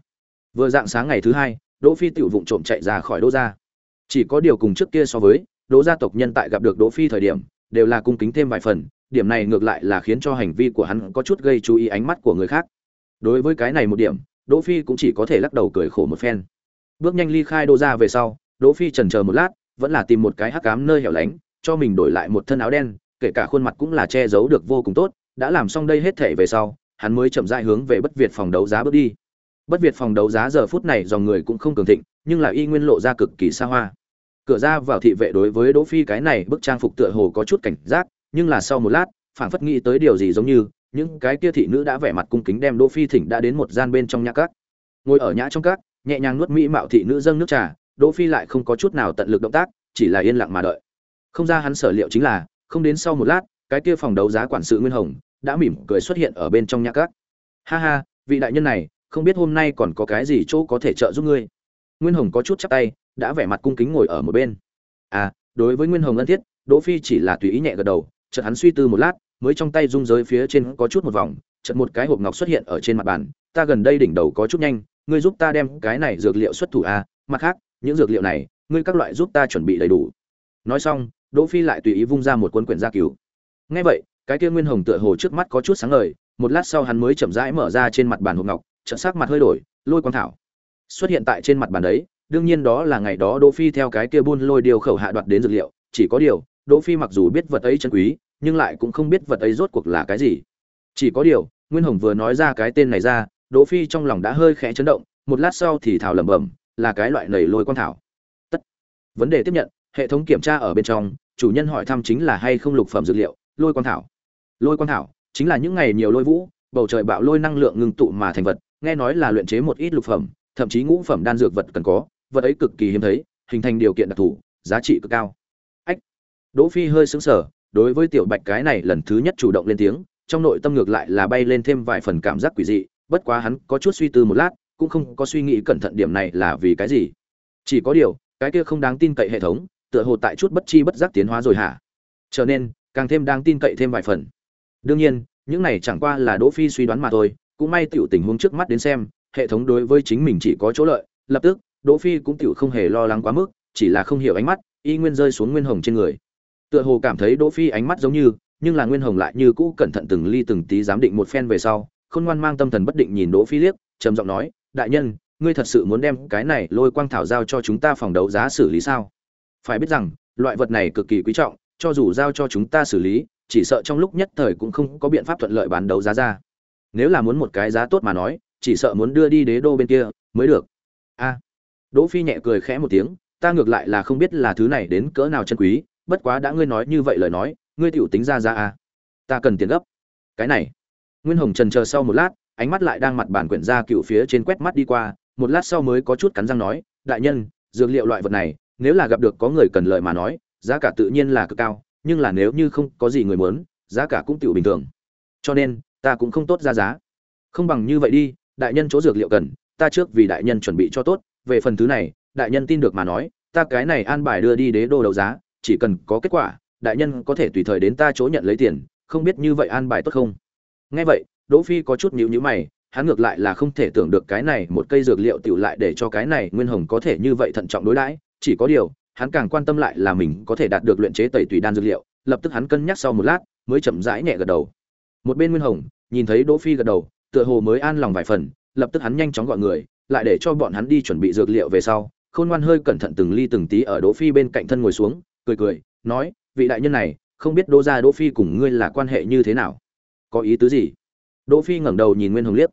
Vừa dạng sáng ngày thứ hai, đỗ phi tiểu vụng trộm chạy ra khỏi đỗ gia chỉ có điều cùng trước kia so với đỗ gia tộc nhân tại gặp được đỗ phi thời điểm, đều là cung kính thêm vài phần, điểm này ngược lại là khiến cho hành vi của hắn có chút gây chú ý ánh mắt của người khác đối với cái này một điểm, đỗ phi cũng chỉ có thể lắc đầu cười khổ một phen. Bước nhanh ly khai đô ra về sau, đỗ phi chần chờ một lát, vẫn là tìm một cái hắc ám nơi hẻo lánh, cho mình đổi lại một thân áo đen, kể cả khuôn mặt cũng là che giấu được vô cùng tốt. Đã làm xong đây hết thể về sau, hắn mới chậm rãi hướng về bất việt phòng đấu giá bước đi. Bất việt phòng đấu giá giờ phút này dòng người cũng không cường thịnh, nhưng là y nguyên lộ ra cực kỳ xa hoa. Cửa ra vào thị vệ đối với đỗ phi cái này bức trang phục tựa hồ có chút cảnh giác, nhưng là sau một lát, phảng phất nghĩ tới điều gì giống như những cái kia thị nữ đã vẻ mặt cung kính đem đỗ phi thỉnh đã đến một gian bên trong nhã các. Ngồi ở nhã trong các, nhẹ nhàng nuốt mỹ mạo thị nữ dâng nước trà, đỗ phi lại không có chút nào tận lực động tác, chỉ là yên lặng mà đợi. Không ra hắn sở liệu chính là, không đến sau một lát, cái kia phòng đấu giá quản sự nguyên hồng đã mỉm cười xuất hiện ở bên trong nhã các. Ha ha, vị đại nhân này, không biết hôm nay còn có cái gì chỗ có thể trợ giúp ngươi? Nguyên hồng có chút chắp tay, đã vẻ mặt cung kính ngồi ở một bên. À đối với nguyên hồng ân thiết, đỗ phi chỉ là tùy ý nhẹ gật đầu, chợt hắn suy tư một lát mới trong tay rung giới phía trên có chút một vòng, chợt một cái hộp ngọc xuất hiện ở trên mặt bàn. Ta gần đây đỉnh đầu có chút nhanh, ngươi giúp ta đem cái này dược liệu xuất thủ à? Mặt khác, những dược liệu này, ngươi các loại giúp ta chuẩn bị đầy đủ. Nói xong, đỗ phi lại tùy ý vung ra một cuốn quyển gia cứu nghe vậy, cái kia nguyên hồng tựa hồ trước mắt có chút sáng ngời, một lát sau hắn mới chậm rãi mở ra trên mặt bàn hộp ngọc, chợt sắc mặt hơi đổi, lôi quang thảo xuất hiện tại trên mặt bàn đấy. Đương nhiên đó là ngày đó đỗ phi theo cái kia buôn lôi điều khẩu hạ đoạt đến dược liệu, chỉ có điều, đỗ phi mặc dù biết vật ấy chân quý nhưng lại cũng không biết vật ấy rốt cuộc là cái gì. Chỉ có điều, nguyên hồng vừa nói ra cái tên này ra, đỗ phi trong lòng đã hơi khẽ chấn động, một lát sau thì thảo lẩm bẩm, là cái loại nầy lôi quang thảo. Tất. Vấn đề tiếp nhận, hệ thống kiểm tra ở bên trong, chủ nhân hỏi thăm chính là hay không lục phẩm dược liệu, lôi quang thảo. Lôi quang thảo, chính là những ngày nhiều lôi vũ, bầu trời bạo lôi năng lượng ngưng tụ mà thành vật, nghe nói là luyện chế một ít lục phẩm, thậm chí ngũ phẩm đan dược vật cần có, vật ấy cực kỳ hiếm thấy, hình thành điều kiện đặc thù, giá trị cực cao. Ách. Đỗ phi hơi sững sờ đối với tiểu bạch cái này lần thứ nhất chủ động lên tiếng, trong nội tâm ngược lại là bay lên thêm vài phần cảm giác quỷ dị, bất quá hắn có chút suy tư một lát, cũng không có suy nghĩ cẩn thận điểm này là vì cái gì. Chỉ có điều, cái kia không đáng tin cậy hệ thống, tựa hồ tại chút bất chi bất giác tiến hóa rồi hả? Trở nên, càng thêm đáng tin cậy thêm vài phần. Đương nhiên, những này chẳng qua là đỗ phi suy đoán mà thôi, cũng may tiểu tình huống trước mắt đến xem, hệ thống đối với chính mình chỉ có chỗ lợi, lập tức, đỗ phi cũng tiểu không hề lo lắng quá mức, chỉ là không hiểu ánh mắt, y nguyên rơi xuống nguyên hồng trên người tựa hồ cảm thấy đỗ phi ánh mắt giống như, nhưng là nguyên hồng lại như cũ cẩn thận từng ly từng tí giám định một phen về sau, khôn ngoan mang tâm thần bất định nhìn đỗ phi liếc, trầm giọng nói, đại nhân, ngươi thật sự muốn đem cái này lôi quang thảo giao cho chúng ta phòng đấu giá xử lý sao? Phải biết rằng, loại vật này cực kỳ quý trọng, cho dù giao cho chúng ta xử lý, chỉ sợ trong lúc nhất thời cũng không có biện pháp thuận lợi bán đấu giá ra. Nếu là muốn một cái giá tốt mà nói, chỉ sợ muốn đưa đi đế đô bên kia mới được. A. Đỗ phi nhẹ cười khẽ một tiếng, ta ngược lại là không biết là thứ này đến cỡ nào chân quý bất quá đã ngươi nói như vậy lời nói, ngươi tiểu tính ra ra à. Ta cần tiền gấp. Cái này. Nguyên hồng trần chờ sau một lát, ánh mắt lại đang mặt bản quyển ra cựu phía trên quét mắt đi qua, một lát sau mới có chút cắn răng nói, đại nhân, dược liệu loại vật này, nếu là gặp được có người cần lợi mà nói, giá cả tự nhiên là cực cao, nhưng là nếu như không có gì người muốn, giá cả cũng tiểu bình thường. Cho nên, ta cũng không tốt ra giá. Không bằng như vậy đi, đại nhân chỗ dược liệu cần, ta trước vì đại nhân chuẩn bị cho tốt, về phần thứ này, đại nhân tin được mà nói, ta cái này an bài đưa đi đế đô đấu giá chỉ cần có kết quả, đại nhân có thể tùy thời đến ta chỗ nhận lấy tiền, không biết như vậy an bài tốt không? Nghe vậy, đỗ phi có chút nhíu nhíu mày, hắn ngược lại là không thể tưởng được cái này một cây dược liệu tiểu lại để cho cái này nguyên hồng có thể như vậy thận trọng đối đãi, chỉ có điều, hắn càng quan tâm lại là mình có thể đạt được luyện chế tẩy tùy đan dược liệu, lập tức hắn cân nhắc sau một lát, mới chậm rãi nhẹ gật đầu. Một bên nguyên hồng, nhìn thấy đỗ phi gật đầu, tựa hồ mới an lòng vài phần, lập tức hắn nhanh chóng gọi người, lại để cho bọn hắn đi chuẩn bị dược liệu về sau, khôn ngoan hơi cẩn thận từng ly từng tí ở đỗ phi bên cạnh thân ngồi xuống cười cười, nói, vị đại nhân này, không biết đỗ gia đỗ phi cùng ngươi là quan hệ như thế nào? Có ý tứ gì? Đỗ phi ngẩng đầu nhìn nguyên hồng liếc.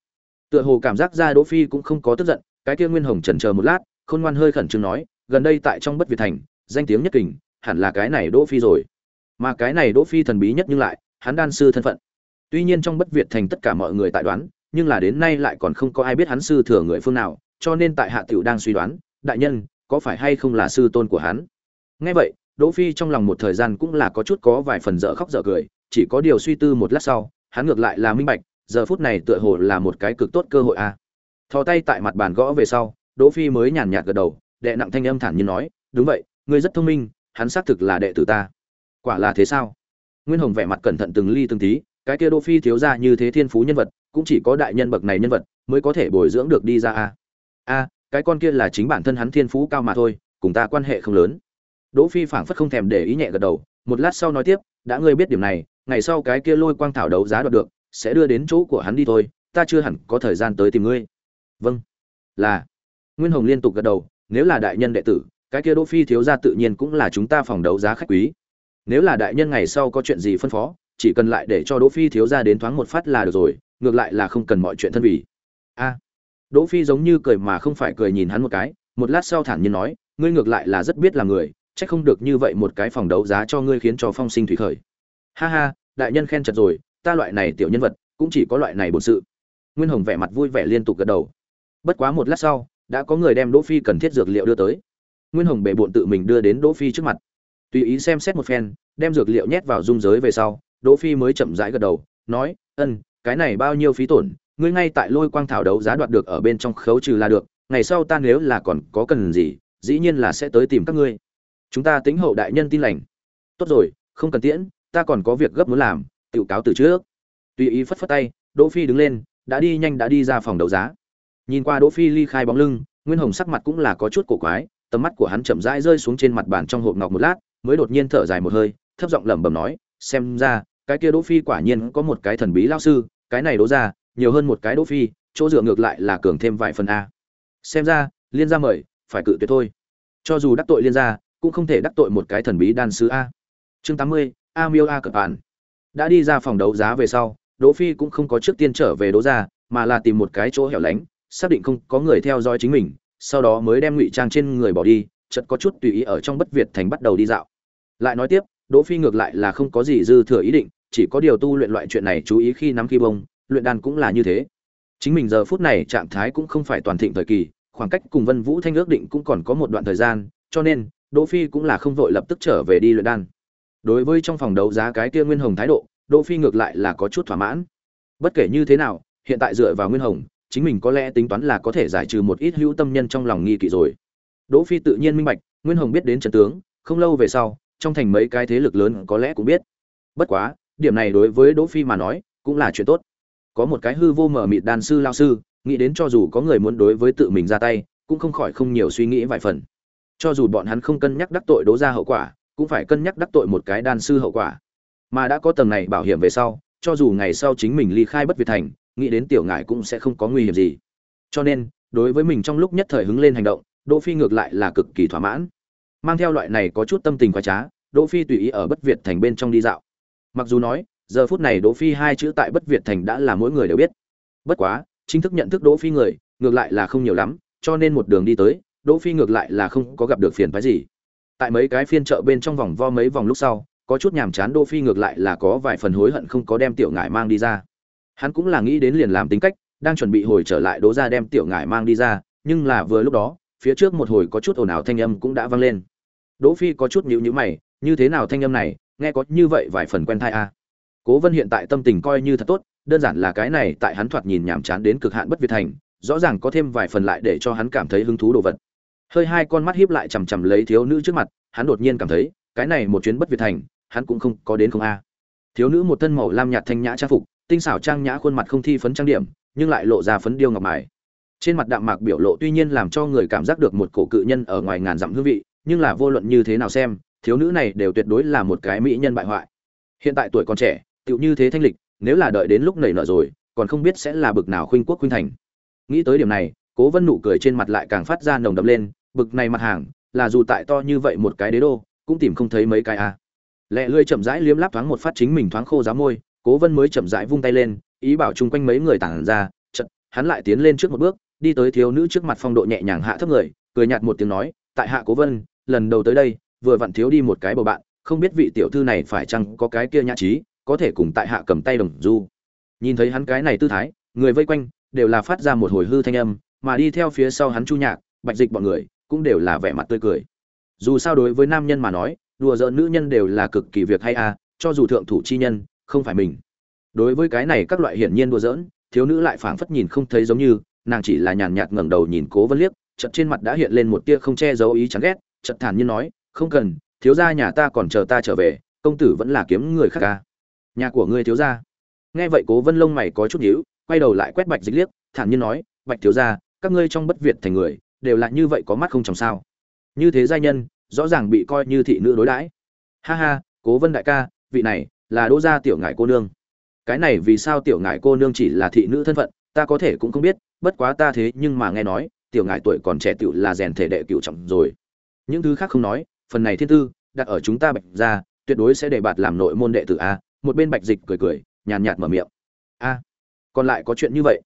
Tựa hồ cảm giác ra đỗ phi cũng không có tức giận, cái kia nguyên hồng chần chờ một lát, khôn ngoan hơi khẩn trương nói, gần đây tại trong bất việt thành, danh tiếng nhất kình, hẳn là cái này đỗ phi rồi. Mà cái này đỗ phi thần bí nhất nhưng lại, hắn đan sư thân phận. Tuy nhiên trong bất việt thành tất cả mọi người tại đoán, nhưng là đến nay lại còn không có ai biết hắn sư thừa người phương nào, cho nên tại hạ tiểu đang suy đoán, đại nhân, có phải hay không là sư tôn của hắn? Nghe vậy đỗ phi trong lòng một thời gian cũng là có chút có vài phần dở khóc dở cười, chỉ có điều suy tư một lát sau, hắn ngược lại là minh bạch, giờ phút này tựa hồ là một cái cực tốt cơ hội a. À. thò tay tại mặt bàn gõ về sau, đỗ phi mới nhàn nhạt gật đầu, đệ nặng thanh âm thản nhiên nói, đúng vậy, ngươi rất thông minh, hắn xác thực là đệ tử ta. Quả là thế sao? Nguyên hồng vẻ mặt cẩn thận từng ly từng tí, cái kia đỗ phi thiếu gia như thế thiên phú nhân vật, cũng chỉ có đại nhân bậc này nhân vật, mới có thể bồi dưỡng được đi ra a. A, cái con kia là chính bản thân hắn thiên phú cao mà thôi, cùng ta quan hệ không lớn đỗ phi phảng phất không thèm để ý nhẹ gật đầu, một lát sau nói tiếp, đã ngươi biết điểm này, ngày sau cái kia lôi quang thảo đấu giá đoạt được, sẽ đưa đến chỗ của hắn đi thôi, ta chưa hẳn có thời gian tới tìm ngươi. Vâng. Là. Nguyên hồng liên tục gật đầu, nếu là đại nhân đệ tử, cái kia đỗ phi thiếu gia tự nhiên cũng là chúng ta phòng đấu giá khách quý. Nếu là đại nhân ngày sau có chuyện gì phân phó, chỉ cần lại để cho đỗ phi thiếu gia đến thoáng một phát là được rồi, ngược lại là không cần mọi chuyện thân vị. a. Đỗ phi giống như cười mà không phải cười nhìn hắn một cái, một lát sau thản nhiên nói, ngươi ngược lại là rất biết là người chắc không được như vậy một cái phòng đấu giá cho ngươi khiến cho phong sinh thủy khởi. Ha ha, đại nhân khen chật rồi, ta loại này tiểu nhân vật, cũng chỉ có loại này bổn sự. Nguyên hồng vẻ mặt vui vẻ liên tục gật đầu. Bất quá một lát sau, đã có người đem đỗ phi cần thiết dược liệu đưa tới. Nguyên hồng bệ bộn tự mình đưa đến đỗ phi trước mặt. Tùy ý xem xét một phen, đem dược liệu nhét vào dung giới về sau, đỗ phi mới chậm rãi gật đầu, nói, ân, cái này bao nhiêu phí tổn, ngươi ngay tại lôi quang thảo đấu giá đoạt được ở bên trong khấu trừ là được, ngày sau ta nếu là còn có cần gì, dĩ nhiên là sẽ tới tìm các ngươi chúng ta tính hậu đại nhân tin lành. Tốt rồi, không cần tiễn, ta còn có việc gấp muốn làm tự cáo từ trước. Tùy ý phất phất tay, đỗ phi đứng lên, đã đi nhanh đã đi ra phòng đấu giá. Nhìn qua đỗ phi ly khai bóng lưng, nguyên hồng sắc mặt cũng là có chút cổ quái, tầm mắt của hắn chậm rãi rơi xuống trên mặt bàn trong hộp ngọc một lát, mới đột nhiên thở dài một hơi, thấp giọng lẩm bẩm nói, xem ra, cái kia đỗ phi quả nhiên có một cái thần bí lao sư, cái này đỗ ra nhiều hơn một cái đỗ phi, chỗ dựa ngược lại là cường thêm vài phần a. Xem ra, liên gia mời, phải cự tuyệt thôi. Cho dù đắc tội liên gia cũng không thể đắc tội một cái thần bí đan sứ a. Chương tám mươi, a miêu a cập bản đã đi ra phòng đấu giá về sau, đỗ phi cũng không có trước tiên trở về đỗ gia mà là tìm một cái chỗ hẻo lánh, xác định không có người theo dõi chính mình, sau đó mới đem ngụy trang trên người bỏ đi, chợt có chút tùy ý ở trong bất việt thành bắt đầu đi dạo. Lại nói tiếp, đỗ phi ngược lại là không có gì dư thừa ý định, chỉ có điều tu luyện loại chuyện này chú ý khi nắm khi bông, luyện đan cũng là như thế. Chính mình giờ phút này trạng thái cũng không phải toàn thịnh thời kỳ, khoảng cách cùng vân vũ thanh ước định cũng còn có một đoạn thời gian, cho nên đỗ phi cũng là không vội lập tức trở về đi luyện đan. Đối với trong phòng đấu giá cái kia nguyên hồng thái độ, đỗ phi ngược lại là có chút thỏa mãn. Bất kể như thế nào, hiện tại dựa vào nguyên hồng, chính mình có lẽ tính toán là có thể giải trừ một ít hữu tâm nhân trong lòng nghi kỵ rồi. Đỗ phi tự nhiên minh bạch, nguyên hồng biết đến trận tướng, không lâu về sau, trong thành mấy cái thế lực lớn có lẽ cũng biết. Bất quá, điểm này đối với đỗ phi mà nói, cũng là chuyện tốt. Có một cái hư vô mở mịt đan sư lao sư, nghĩ đến cho dù có người muốn đối với tự mình ra tay, cũng không khỏi không nhiều suy nghĩ vài phần cho dù bọn hắn không cân nhắc đắc tội đố ra hậu quả, cũng phải cân nhắc đắc tội một cái đan sư hậu quả. Mà đã có tầng này bảo hiểm về sau, cho dù ngày sau chính mình ly khai bất việt thành, nghĩ đến tiểu ngại cũng sẽ không có nguy hiểm gì. Cho nên, đối với mình trong lúc nhất thời hứng lên hành động, đỗ phi ngược lại là cực kỳ thỏa mãn. Mang theo loại này có chút tâm tình quá trá, đỗ phi tùy ý ở bất việt thành bên trong đi dạo. Mặc dù nói, giờ phút này đỗ phi hai chữ tại bất việt thành đã là mỗi người đều biết. Bất quá, chính thức nhận thức đỗ phi người, ngược lại là không nhiều lắm, cho nên một đường đi tới đỗ phi ngược lại là không có gặp được phiền phức gì. Tại mấy cái phiên chợ bên trong vòng vo mấy vòng lúc sau, có chút nhàm chán đỗ phi ngược lại là có vài phần hối hận không có đem tiểu ngải mang đi ra. Hắn cũng là nghĩ đến liền làm tính cách, đang chuẩn bị hồi trở lại đỗ ra đem tiểu ngải mang đi ra, nhưng là vừa lúc đó, phía trước một hồi có chút ồn ào thanh âm cũng đã vang lên. Đỗ phi có chút nhíu nhíu mày, như thế nào thanh âm này, nghe có như vậy vài phần quen tai a à? cố vân hiện tại tâm tình coi như thật tốt, đơn giản là cái này tại hắn thoạt nhìn nhảm chán đến cực hạn bất việt thành, rõ ràng có thêm vài phần lại để cho hắn cảm thấy hứng thú đồ vật hơi hai con mắt hiếp lại chằm chằm lấy thiếu nữ trước mặt, hắn đột nhiên cảm thấy, cái này một chuyến bất việt thành, hắn cũng không có đến không a. Thiếu nữ một thân màu lam nhạt thanh nhã trang phục, tinh xảo trang nhã khuôn mặt không thi phấn trang điểm, nhưng lại lộ ra phấn điêu ngọc mài. Trên mặt đạm mạc biểu lộ tuy nhiên làm cho người cảm giác được một cổ cự nhân ở ngoài ngàn dặm hương vị, nhưng là vô luận như thế nào xem, thiếu nữ này đều tuyệt đối là một cái mỹ nhân bại hoại. Hiện tại tuổi còn trẻ, tựu như thế thanh lịch, nếu là đợi đến lúc nảy nở rồi, còn không biết sẽ là bực nào khuynh quốc khuynh thành. Nghĩ tới điểm này, cố vân nụ cười trên mặt lại càng phát ra nồng đậm lên bực này mặt hàng, là dù tại to như vậy một cái đế đô, cũng tìm không thấy mấy cái à. lẹ lươi chậm rãi liếm láp thoáng một phát chính mình thoáng khô giá môi, cố vân mới chậm rãi vung tay lên, ý bảo chung quanh mấy người tản ra chật hắn lại tiến lên trước một bước, đi tới thiếu nữ trước mặt phong độ nhẹ nhàng hạ thấp người, cười nhạt một tiếng nói, tại hạ cố vân, lần đầu tới đây, vừa vặn thiếu đi một cái bầu bạn, không biết vị tiểu thư này phải chăng có cái kia nhã trí, có thể cùng tại hạ cầm tay đồng du nhìn thấy hắn cái này tư thái, người vây quanh, đều là phát ra một hồi hư thanh âm, mà đi theo phía sau hắn chu nhạc, bạch dịch bọn người cũng đều là vẻ mặt tươi cười. Dù sao đối với nam nhân mà nói, đùa giỡn nữ nhân đều là cực kỳ việc hay a cho dù thượng thủ chi nhân, không phải mình. Đối với cái này các loại hiển nhiên đùa giỡn, thiếu nữ lại phảng phất nhìn không thấy giống như, nàng chỉ là nhàn nhạt ngẩng đầu nhìn cố vân liếc, chợt trên mặt đã hiện lên một tia không che giấu ý chán ghét, chợt thản nhiên nói, không cần, thiếu gia nhà ta còn chờ ta trở về, công tử vẫn là kiếm người khác ca. Nhà của ngươi thiếu gia? Nghe vậy cố vân lông mày có chút nhíu, quay đầu lại quét bạch dịch liếc, thản nhiên nói, bạch thiếu gia, các ngươi trong bất việt thành người đều là như vậy có mắt không chồng sao. Như thế giai nhân, rõ ràng bị coi như thị nữ đối đãi. Ha ha, cố vân đại ca, vị này là đỗ gia tiểu ngải cô nương. Cái này vì sao tiểu ngải cô nương chỉ là thị nữ thân phận, ta có thể cũng không biết, bất quá ta thế nhưng mà nghe nói, tiểu ngải tuổi còn trẻ tiểu là rèn thể đệ cựu trọng rồi. Những thứ khác không nói, phần này thiên tư, đặt ở chúng ta bạch ra tuyệt đối sẽ để bạt làm nội môn đệ tử a, một bên bạch dịch cười cười, nhàn nhạt mở miệng. A, còn lại có chuyện như vậy.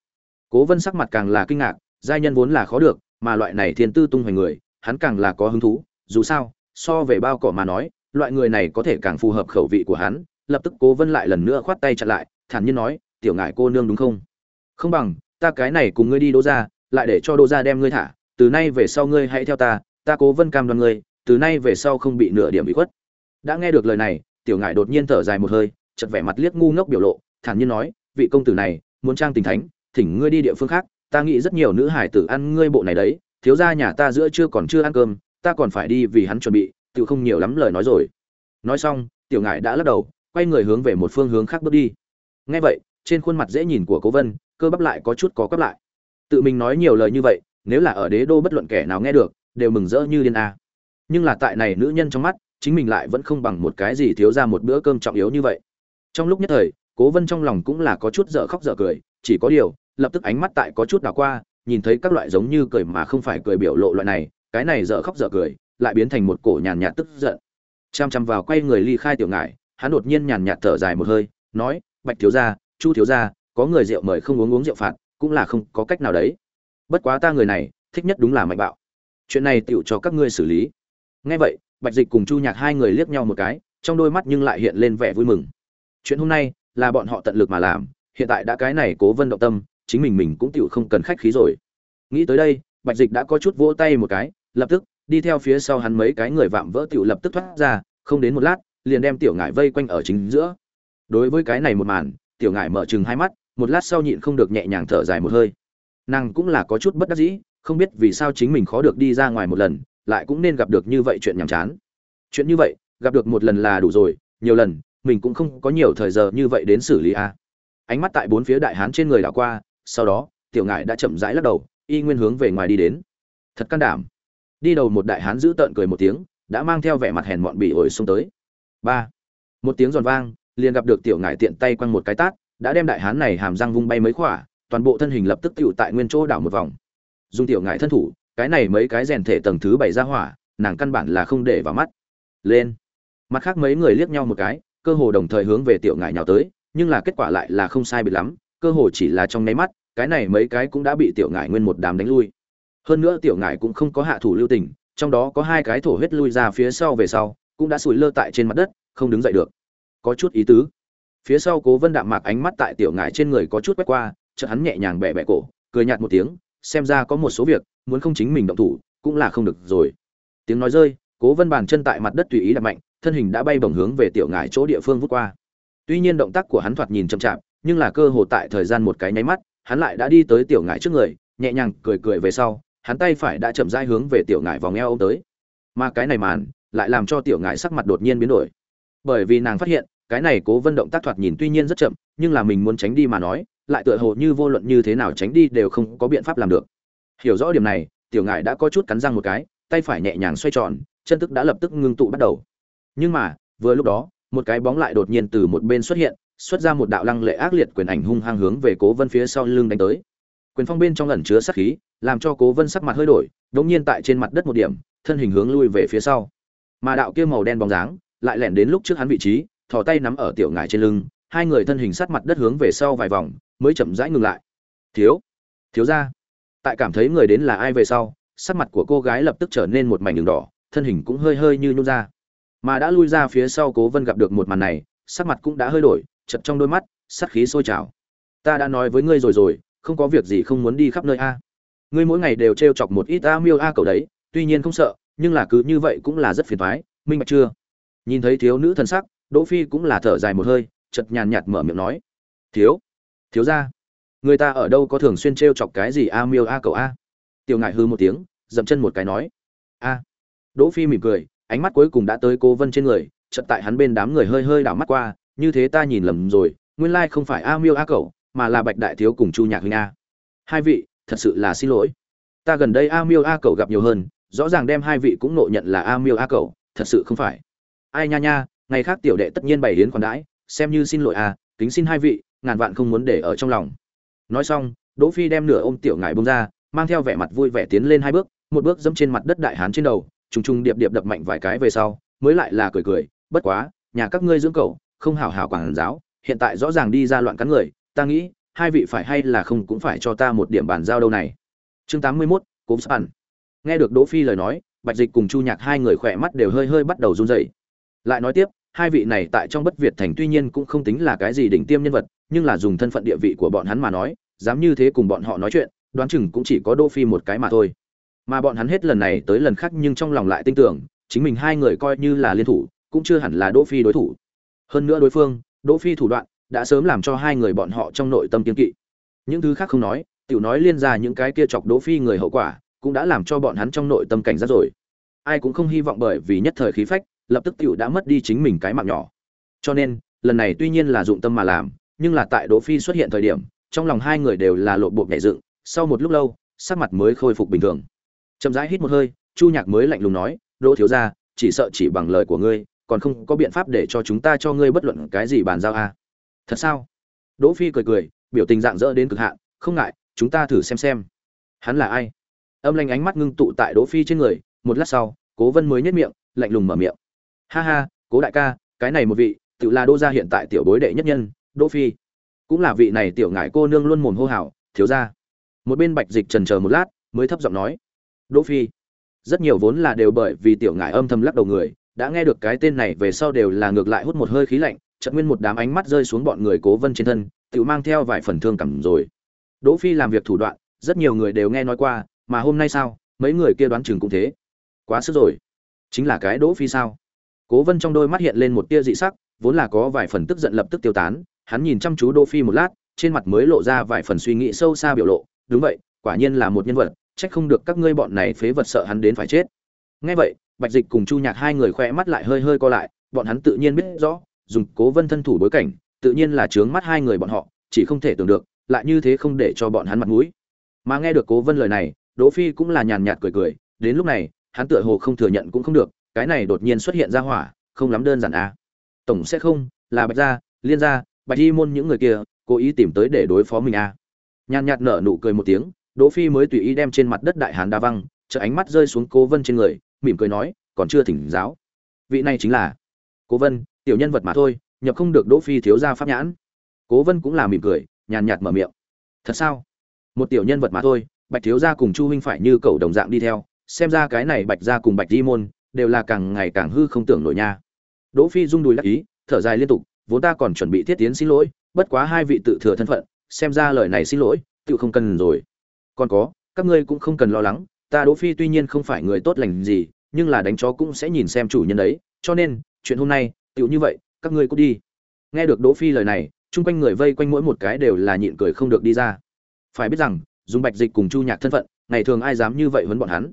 Cố vân sắc mặt càng là kinh ngạc, giai nhân vốn là khó được mà loại này thiên tư tung hoành người, hắn càng là có hứng thú, dù sao, so về bao cỏ mà nói, loại người này có thể càng phù hợp khẩu vị của hắn, lập tức cố vân lại lần nữa khoát tay chặn lại, thản nhiên nói, tiểu ngải cô nương đúng không? Không bằng, ta cái này cùng ngươi đi đỗ ra lại để cho đỗ ra đem ngươi thả, từ nay về sau ngươi hãy theo ta ta cố vân cam đoan ngươi, từ nay về sau không bị nửa điểm bị khuất. Đã nghe được lời này, tiểu ngải đột nhiên thở dài một hơi, chợt vẻ mặt liếc ngu ngốc biểu lộ, thản nhiên nói, vị công tử này, muốn trang tình thánh, thỉnh ngươi đi địa phương khác ta nghĩ rất nhiều nữ hải tử ăn ngươi bộ này đấy, thiếu gia nhà ta giữa chưa còn chưa ăn cơm, ta còn phải đi vì hắn chuẩn bị tự không nhiều lắm lời nói rồi. Nói xong, tiểu ngải đã lắc đầu, quay người hướng về một phương hướng khác bước đi. Nghe vậy, trên khuôn mặt dễ nhìn của cố vân, cơ bắp lại có chút có cấp lại. Tự mình nói nhiều lời như vậy, nếu là ở đế đô bất luận kẻ nào nghe được, đều mừng rỡ như điên a. Nhưng là tại này nữ nhân trong mắt, chính mình lại vẫn không bằng một cái gì thiếu ra một bữa cơm trọng yếu như vậy. Trong lúc nhất thời, cố vân trong lòng cũng là có chút dở khóc dở cười, chỉ có điều lập tức ánh mắt tại có chút đảo qua, nhìn thấy các loại giống như cười mà không phải cười biểu lộ loại này, cái này dở khóc dở cười, lại biến thành một cổ nhàn nhạt tức giận. Chăm chăm vào quay người ly khai tiểu ngải, hắn đột nhiên nhàn nhạt thở dài một hơi, nói, bạch thiếu gia, chu thiếu gia, có người rượu mời không uống uống rượu phạt, cũng là không có cách nào đấy. Bất quá ta người này, thích nhất đúng là mạnh bạo. Chuyện này tiểu cho các ngươi xử lý. Nghe vậy, bạch dịch cùng chu nhạc hai người liếc nhau một cái, trong đôi mắt nhưng lại hiện lên vẻ vui mừng. Chuyện hôm nay là bọn họ tận lực mà làm, hiện tại đã cái này cố vân động tâm chính mình mình cũng tựu không cần khách khí rồi. Nghĩ tới đây, bạch dịch đã có chút vỗ tay một cái, lập tức, đi theo phía sau hắn mấy cái người vạm vỡ tựu lập tức thoát ra, không đến một lát, liền đem tiểu ngải vây quanh ở chính giữa. Đối với cái này một màn, tiểu ngải mở chừng hai mắt, một lát sau nhịn không được nhẹ nhàng thở dài một hơi. Nàng cũng là có chút bất đắc dĩ, không biết vì sao chính mình khó được đi ra ngoài một lần, lại cũng nên gặp được như vậy chuyện nhàm chán. Chuyện như vậy, gặp được một lần là đủ rồi, nhiều lần, mình cũng không có nhiều thời giờ như vậy đến xử lý a. À. ánh mắt tại bốn phía đại hán trên người đảo qua sau đó, tiểu ngải đã chậm rãi lắc đầu, y nguyên hướng về ngoài đi đến. Thật can đảm. Đi đầu một đại hán giữ tợn cười một tiếng, đã mang theo vẻ mặt hèn mọn bỉ ổi xông tới. Ba. Một tiếng giòn vang, liền gặp được tiểu ngải tiện tay quăng một cái tát, đã đem đại hán này hàm răng vung bay mấy khỏa, toàn bộ thân hình lập tức tựu tại nguyên chỗ đảo một vòng. Dùng tiểu ngải thân thủ, cái này mấy cái rèn thể tầng thứ bảy ra hỏa, nàng căn bản là không để vào mắt. Lên. Mặt khác mấy người liếc nhau một cái, cơ hồ đồng thời hướng về tiểu ngải nhào tới, nhưng là kết quả lại là không sai biệt lắm cơ hồ chỉ là trong nháy mắt, cái này mấy cái cũng đã bị tiểu ngải nguyên một đám đánh lui. Hơn nữa tiểu ngải cũng không có hạ thủ lưu tình, trong đó có hai cái thổ huyết lui ra phía sau về sau, cũng đã sủi lơ tại trên mặt đất, không đứng dậy được. Có chút ý tứ. Phía sau cố vân đạm mạc ánh mắt tại tiểu ngải trên người có chút quét qua, chợt hắn nhẹ nhàng bẻ bẻ cổ, cười nhạt một tiếng, xem ra có một số việc, muốn không chính mình động thủ, cũng là không được rồi. Tiếng nói rơi, cố vân bàn chân tại mặt đất tùy ý đạp mạnh, thân hình đã bay bổng hướng về tiểu ngải chỗ địa phương vút qua. Tuy nhiên động tác của hắn thoạt nhìn chậm chạp nhưng là cơ hồ tại thời gian một cái nháy mắt, hắn lại đã đi tới tiểu ngải trước người, nhẹ nhàng cười cười về sau, hắn tay phải đã chậm rãi hướng về tiểu ngải vòng eo ôm tới. Mà cái này màn, lại làm cho tiểu ngải sắc mặt đột nhiên biến đổi. Bởi vì nàng phát hiện, cái này cố vân động tác thoạt nhìn tuy nhiên rất chậm, nhưng là mình muốn tránh đi mà nói, lại tựa hồ như vô luận như thế nào tránh đi đều không có biện pháp làm được. Hiểu rõ điểm này, tiểu ngải đã có chút cắn răng một cái, tay phải nhẹ nhàng xoay tròn, chân tức đã lập tức ngưng tụ bắt đầu. Nhưng mà, vừa lúc đó một cái bóng lại đột nhiên từ một bên xuất hiện, xuất ra một đạo lăng lệ ác liệt quyền ảnh hung hăng hướng về cố vân phía sau lưng đánh tới. Quyền phong bên trong ẩn chứa sát khí, làm cho cố vân sắc mặt hơi đổi đống nhiên tại trên mặt đất một điểm, thân hình hướng lui về phía sau. Mà đạo kia màu đen bóng dáng lại lẻn đến lúc trước hắn vị trí, thò tay nắm ở tiểu ngải trên lưng, hai người thân hình sát mặt đất hướng về sau vài vòng, mới chậm rãi ngừng lại. Thiếu thiếu ra tại cảm thấy người đến là ai về sau, sắc mặt của cô gái lập tức trở nên một mảnh đường đỏ, thân hình cũng hơi hơi như nhún ra mà đã lui ra phía sau cố vân gặp được một màn này, sắc mặt cũng đã hơi đổi chật trong đôi mắt sắc khí sôi trào. Ta đã nói với ngươi rồi rồi, không có việc gì không muốn đi khắp nơi a. Ngươi mỗi ngày đều t chọc một ít a miêu a cầu đấy, tuy nhiên không sợ, nhưng là cứ như vậy cũng là rất phiền thoái minh bạch chưa? Nhìn thấy thiếu nữ thân sắc, đỗ phi cũng là thở dài một hơi chật nhàn nhạt mở miệng nói. Thiếu thiếu gia, người ta ở đâu có thường xuyên trêu chọc cái gì a miêu a cầu a? Tiểu ngại hư một tiếng, dậm chân một cái nói. A. Đỗ phi mỉm cười ánh mắt cuối cùng đã tới cô vân trên người chợt tại hắn bên đám người hơi hơi đảo mắt qua như thế ta nhìn lầm rồi nguyên lai không phải a miêu a Cẩu mà là bạch đại thiếu cùng chu nhạc huynh a. Hai vị thật sự là xin lỗi. Ta gần đây a miêu a Cẩu gặp nhiều hơn rõ ràng đem hai vị cũng nộ nhận là a miêu a Cẩu, thật sự không phải. Ai nha nha ngày khác tiểu đệ tất nhiên bày hiến khoản đãi xem như xin lỗi a kính xin hai vị ngàn vạn không muốn để ở trong lòng. Nói xong đỗ phi đem nửa ôm tiểu ngải bông ra mang theo vẻ mặt vui vẻ tiến lên hai bước một bước dẫm trên mặt đất đại hán trên đầu trùng trùng điệp điệp đập mạnh vài cái về sau mới lại là cười cười bất quá nhà các ngươi dưỡng cậu không hảo hảo quản giáo hiện tại rõ ràng đi ra loạn cắn người ta nghĩ hai vị phải hay là không cũng phải cho ta một điểm bàn giao đâu này. Chương tám mươi 81, Cố span nghe được đỗ phi lời nói bạch dịch cùng chu nhạc hai người khỏe mắt đều hơi hơi bắt đầu run rẩy. Lại nói tiếp hai vị này tại trong bất việt thành tuy nhiên cũng không tính là cái gì đỉnh tiêm nhân vật nhưng là dùng thân phận địa vị của bọn hắn mà nói dám như thế cùng bọn họ nói chuyện đoán chừng cũng chỉ có đỗ phi một cái mà thôi mà bọn hắn hết lần này tới lần khác nhưng trong lòng lại tin tưởng, chính mình hai người coi như là liên thủ, cũng chưa hẳn là đỗ phi đối thủ. Hơn nữa đối phương, đỗ phi thủ đoạn, đã sớm làm cho hai người bọn họ trong nội tâm kiên kỵ. Những thứ khác không nói, tiểu nói liên ra những cái kia chọc đỗ phi người hậu quả, cũng đã làm cho bọn hắn trong nội tâm cảnh giác rồi. Ai cũng không hy vọng bởi vì nhất thời khí phách, lập tức tiểu đã mất đi chính mình cái mạng nhỏ. Cho nên, lần này tuy nhiên là dụng tâm mà làm, nhưng là tại đỗ phi xuất hiện thời điểm, trong lòng hai người đều là lộ bộ nhảy dựng, sau một lúc lâu, sắc mặt mới khôi phục bình thường chậm rãi hít một hơi, chu nhạc mới lạnh lùng nói, đỗ thiếu gia, chỉ sợ chỉ bằng lời của ngươi, còn không có biện pháp để cho chúng ta cho ngươi bất luận cái gì bàn giao a à. thật sao? Đỗ phi cười cười, biểu tình dạng dỡ đến cực hạn, không ngại, chúng ta thử xem xem. Hắn là ai? Âm lanh ánh mắt ngưng tụ tại đỗ phi trên người, một lát sau, cố vân mới nhếch miệng, lạnh lùng mở miệng. Ha ha, cố đại ca, cái này một vị, tự là đô gia hiện tại tiểu bối đệ nhất nhân, đỗ phi. Cũng là vị này tiểu ngải cô nương luôn mồm hô hào, thiếu gia. Một bên bạch dịch trần chờ một lát, mới thấp giọng nói đỗ phi. Rất nhiều vốn là đều bởi vì tiểu ngải âm thầm lắc đầu người, đã nghe được cái tên này về sau đều là ngược lại hút một hơi khí lạnh, chợt nguyên một đám ánh mắt rơi xuống bọn người cố vân trên thân tự mang theo vài phần thương cảm rồi. Đỗ phi làm việc thủ đoạn, rất nhiều người đều nghe nói qua, mà hôm nay sao, mấy người kia đoán chừng cũng thế. Quá sức rồi. Chính là cái đỗ phi sao? Cố vân trong đôi mắt hiện lên một tia dị sắc, vốn là có vài phần tức giận lập tức tiêu tán, hắn nhìn chăm chú đỗ phi một lát, trên mặt mới lộ ra vài phần suy nghĩ sâu xa biểu lộ. Đúng vậy, quả nhiên là một nhân vật trách không được các ngươi bọn này phế vật sợ hắn đến phải chết. Nghe vậy, bạch dịch cùng chu nhạc hai người khoe mắt lại hơi hơi co lại, bọn hắn tự nhiên biết rõ, dùng cố vân thân thủ bối cảnh, tự nhiên là trướng mắt hai người bọn họ, chỉ không thể tưởng được, lại như thế không để cho bọn hắn mặt mũi. Mà nghe được cố vân lời này, đỗ phi cũng là nhàn nhạt cười cười, đến lúc này, hắn tựa hồ không thừa nhận cũng không được, cái này đột nhiên xuất hiện ra hỏa, không lắm đơn giản à. Tổng sẽ không, là bạch gia, liên gia, bạch y môn những người kia, cố ý tìm tới để đối phó mình à. Nhàn nhạt nở nụ cười một tiếng đỗ phi mới tùy ý đem trên mặt đất đại hán đa văng, chợt ánh mắt rơi xuống cố vân trên người, mỉm cười nói, còn chưa thỉnh giáo. Vị này chính là cố vân, tiểu nhân vật mà thôi, nhập không được đỗ phi thiếu gia pháp nhãn. Cố vân cũng là mỉm cười, nhàn nhạt mở miệng. Thật sao? Một tiểu nhân vật mà thôi, bạch thiếu gia cùng chu huynh phải như cậu đồng dạng đi theo, xem ra cái này bạch gia cùng bạch di môn đều là càng ngày càng hư không tưởng nổi nha. Đỗ phi rung đùi lắc ý, thở dài liên tục, vốn ta còn chuẩn bị thiết tiến xin lỗi, bất quá hai vị tự thừa thân phận, xem ra lời này xin lỗi tự không cần rồi còn có, các ngươi cũng không cần lo lắng, ta đỗ phi tuy nhiên không phải người tốt lành gì, nhưng là đánh chó cũng sẽ nhìn xem chủ nhân đấy, cho nên, chuyện hôm nay, tựu như vậy, các ngươi cút đi. Nghe được đỗ phi lời này, chung quanh người vây quanh mỗi một cái đều là nhịn cười không được đi ra. Phải biết rằng, dùng bạch dịch cùng chu nhạc thân phận, ngày thường ai dám như vậy vấn bọn hắn.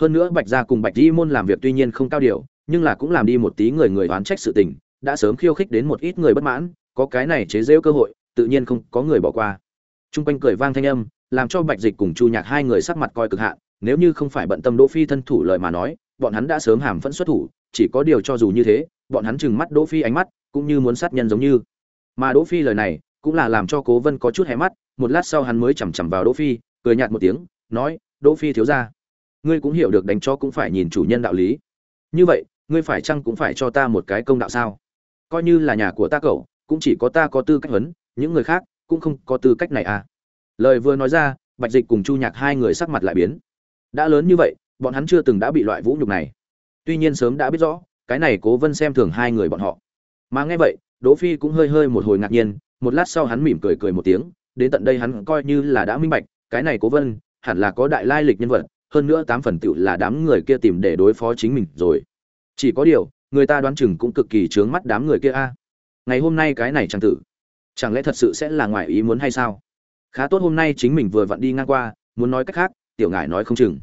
Hơn nữa bạch gia cùng bạch di môn làm việc tuy nhiên không cao điều, nhưng là cũng làm đi một tí người người oán trách sự tình, đã sớm khiêu khích đến một ít người bất mãn, có cái này chế giễu cơ hội, tự nhiên không có người bỏ qua. Chung quanh cười vang thanh âm làm cho bạch dịch cùng chu nhạc hai người sắc mặt coi cực hạn, nếu như không phải bận tâm đỗ phi thân thủ lời mà nói, bọn hắn đã sớm hàm phẫn xuất thủ, chỉ có điều cho dù như thế, bọn hắn chừng mắt đỗ phi ánh mắt, cũng như muốn sát nhân giống như. Mà đỗ phi lời này, cũng là làm cho cố vân có chút hé mắt, một lát sau hắn mới chầm chậm vào đỗ phi, cười nhạt một tiếng, nói, đỗ phi thiếu gia, ngươi cũng hiểu được đánh cho cũng phải nhìn chủ nhân đạo lý. Như vậy, ngươi phải chăng cũng phải cho ta một cái công đạo sao? Coi như là nhà của ta cậu, cũng chỉ có ta có tư cách huấn, những người khác cũng không có tư cách này à lời vừa nói ra, bạch dịch cùng chu nhạc hai người sắc mặt lại biến. Đã lớn như vậy, bọn hắn chưa từng đã bị loại vũ nhục này. Tuy nhiên sớm đã biết rõ, cái này cố vân xem thường hai người bọn họ. Mà nghe vậy, đỗ phi cũng hơi hơi một hồi ngạc nhiên, một lát sau hắn mỉm cười cười một tiếng, đến tận đây hắn coi như là đã minh bạch, cái này cố vân, hẳn là có đại lai lịch nhân vật, hơn nữa tám phần tựu là đám người kia tìm để đối phó chính mình rồi. Chỉ có điều, người ta đoán chừng cũng cực kỳ trướng mắt đám người kia a. Ngày hôm nay cái này chẳng tử, chẳng lẽ thật sự sẽ là ngoài ý muốn hay sao? Khá tốt hôm nay chính mình vừa vặn đi ngang qua, muốn nói cách khác, tiểu ngải nói không chừng.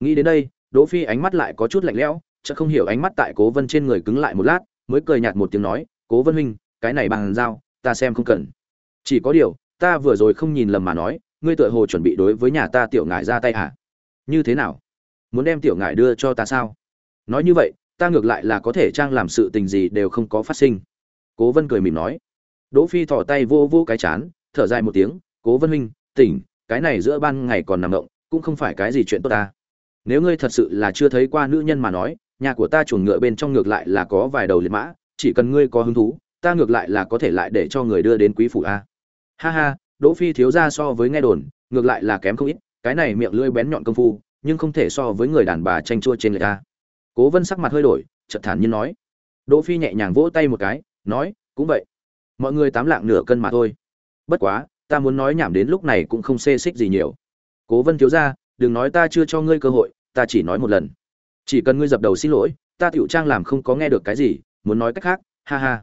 Nghĩ đến đây, đỗ phi ánh mắt lại có chút lạnh lẽo, chợt không hiểu ánh mắt tại cố vân trên người cứng lại một lát, mới cười nhạt một tiếng nói, cố vân huynh, cái này bằng dao, ta xem không cần. Chỉ có điều, ta vừa rồi không nhìn lầm mà nói, ngươi tựa hồ chuẩn bị đối với nhà ta tiểu ngải ra tay hả như thế nào? Muốn đem tiểu ngải đưa cho ta sao? Nói như vậy, ta ngược lại là có thể trang làm sự tình gì đều không có phát sinh. Cố vân cười mỉm nói. Đỗ phi thò tay vô vô cái chán, thở dài một tiếng cố vân huynh, tỉnh, cái này giữa ban ngày còn nằm động, cũng không phải cái gì chuyện tốt ta. Nếu ngươi thật sự là chưa thấy qua nữ nhân mà nói, nhà của ta chuồng ngựa bên trong ngược lại là có vài đầu liệt mã, chỉ cần ngươi có hứng thú, ta ngược lại là có thể lại để cho người đưa đến quý phủ a. Ha ha, đỗ phi thiếu gia so với nghe đồn, ngược lại là kém không ít, cái này miệng lưỡi bén nhọn công phu, nhưng không thể so với người đàn bà tranh chua trên người ta. Cố vân sắc mặt hơi đổi, chợt thản nhiên nói. Đỗ phi nhẹ nhàng vỗ tay một cái, nói, cũng vậy. Mọi người tám lạng nửa cân mà thôi. Bất quá ta muốn nói nhảm đến lúc này cũng không xê xích gì nhiều. Cố vân thiếu gia, đừng nói ta chưa cho ngươi cơ hội, ta chỉ nói một lần. Chỉ cần ngươi dập đầu xin lỗi, ta tiểu trang làm không có nghe được cái gì, muốn nói cách khác, ha ha.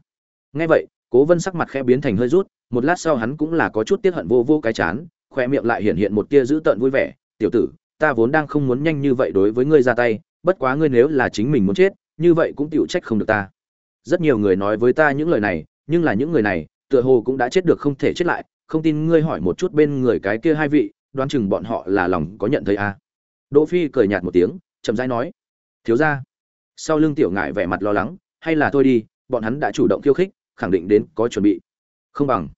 Nghe vậy, cố vân sắc mặt khẽ biến thành hơi rút, một lát sau hắn cũng là có chút tiếc hận vô vô cái chán khoe miệng lại hiện hiện một tia dữ tợn vui vẻ. Tiểu tử, ta vốn đang không muốn nhanh như vậy đối với ngươi ra tay, bất quá ngươi nếu là chính mình muốn chết, như vậy cũng tiểu trách không được ta. Rất nhiều người nói với ta những lời này, nhưng là những người này, tựa hồ cũng đã chết được không thể chết lại không tin ngươi hỏi một chút bên người cái kia hai vị, đoán chừng bọn họ là lòng có nhận thấy à. đỗ phi cười nhạt một tiếng, chậm rãi nói, thiếu gia. Sau lưng tiểu ngải vẻ mặt lo lắng, hay là thôi đi, bọn hắn đã chủ động khiêu khích, khẳng định đến có chuẩn bị. Không bằng.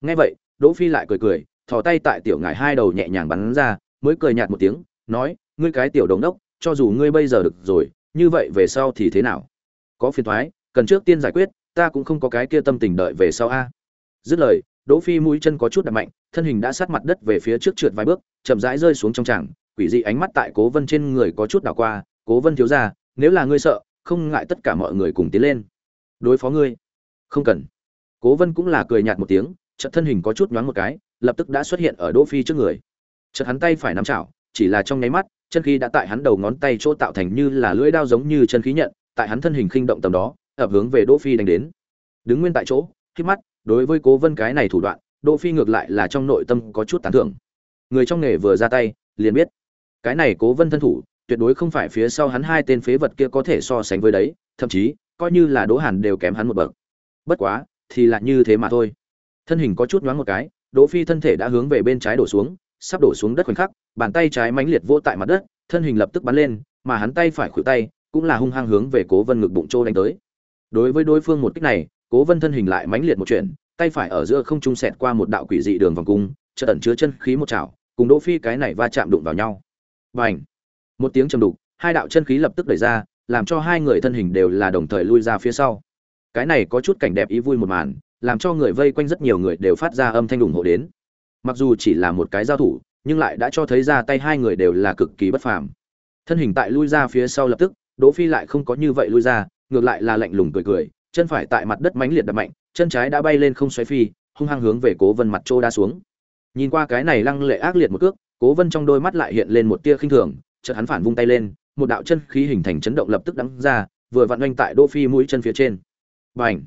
Nghe vậy, đỗ phi lại cười cười, thò tay tại tiểu ngải hai đầu nhẹ nhàng bắn ra, mới cười nhạt một tiếng, nói, ngươi cái tiểu đồng đốc, cho dù ngươi bây giờ được rồi, như vậy về sau thì thế nào? Có phiền thoái, cần trước tiên giải quyết, ta cũng không có cái kia tâm tình đợi về sau a. Dứt lời đỗ phi mũi chân có chút đập mạnh, thân hình đã sát mặt đất về phía trước trượt vài bước, chậm rãi rơi xuống trong tràng, quỷ dị ánh mắt tại cố vân trên người có chút đảo qua, cố vân thiếu gia, nếu là ngươi sợ, không ngại tất cả mọi người cùng tiến lên. Đối phó ngươi? Không cần. Cố vân cũng là cười nhạt một tiếng, chợt thân hình có chút nhoáng một cái, lập tức đã xuất hiện ở đỗ phi trước người. Chợt hắn tay phải nắm chảo, chỉ là trong nháy mắt, chân khí đã tại hắn đầu ngón tay chỗ tạo thành như là lưỡi dao giống như chân khí nhận, tại hắn thân hình khinh động tầm đó, ập hướng về đỗ phi đánh đến. Đứng nguyên tại chỗ khi mắt đối với cố vân cái này thủ đoạn, đỗ phi ngược lại là trong nội tâm có chút tán thưởng. Người trong nghề vừa ra tay, liền biết, cái này cố vân thân thủ, tuyệt đối không phải phía sau hắn hai tên phế vật kia có thể so sánh với đấy, thậm chí, coi như là đỗ hàn đều kém hắn một bậc. Bất quá, thì là như thế mà thôi. Thân hình có chút nhoáng một cái, đỗ phi thân thể đã hướng về bên trái đổ xuống, sắp đổ xuống đất khoảnh khắc, bàn tay trái mãnh liệt vô tại mặt đất, thân hình lập tức bắn lên, mà hắn tay phải khuỷu tay, cũng là hung hăng hướng về cố vân ngực bụng trô đánh tới. Đối với đối phương một kích này cố vân thân hình lại mãnh liệt một chuyện tay phải ở giữa không trung sẹt qua một đạo quỷ dị đường vòng cung chợt ẩn chứa chân khí một chảo cùng đỗ phi cái này va chạm đụng vào nhau Bành! Một tiếng trầm đục, hai đạo chân khí lập tức đẩy ra, làm cho hai người thân hình đều là đồng thời lui ra phía sau. Cái này có chút cảnh đẹp ý vui một màn, làm cho người vây quanh rất nhiều người đều phát ra âm thanh ủng hộ đến. Mặc dù chỉ là một cái giao thủ, nhưng lại đã cho thấy ra tay hai người đều là cực kỳ bất phàm. Thân hình tại lui ra phía sau lập tức, Đỗ Phi lại không có như vậy lui ra, ngược lại là lạnh lùng cười cười, chân phải tại mặt đất mãnh liệt đập mạnh, chân trái đã bay lên không xoáy phi, hung hăng hướng về Cố Vân mặt trô đá xuống. Nhìn qua cái này lăng lệ ác liệt một cước, cố vân trong đôi mắt lại hiện lên một tia khinh thường chợt hắn phản vung tay lên một đạo chân khí hình thành chấn động lập tức đắng ra vừa vặn oanh tại đỗ phi mũi chân phía trên bành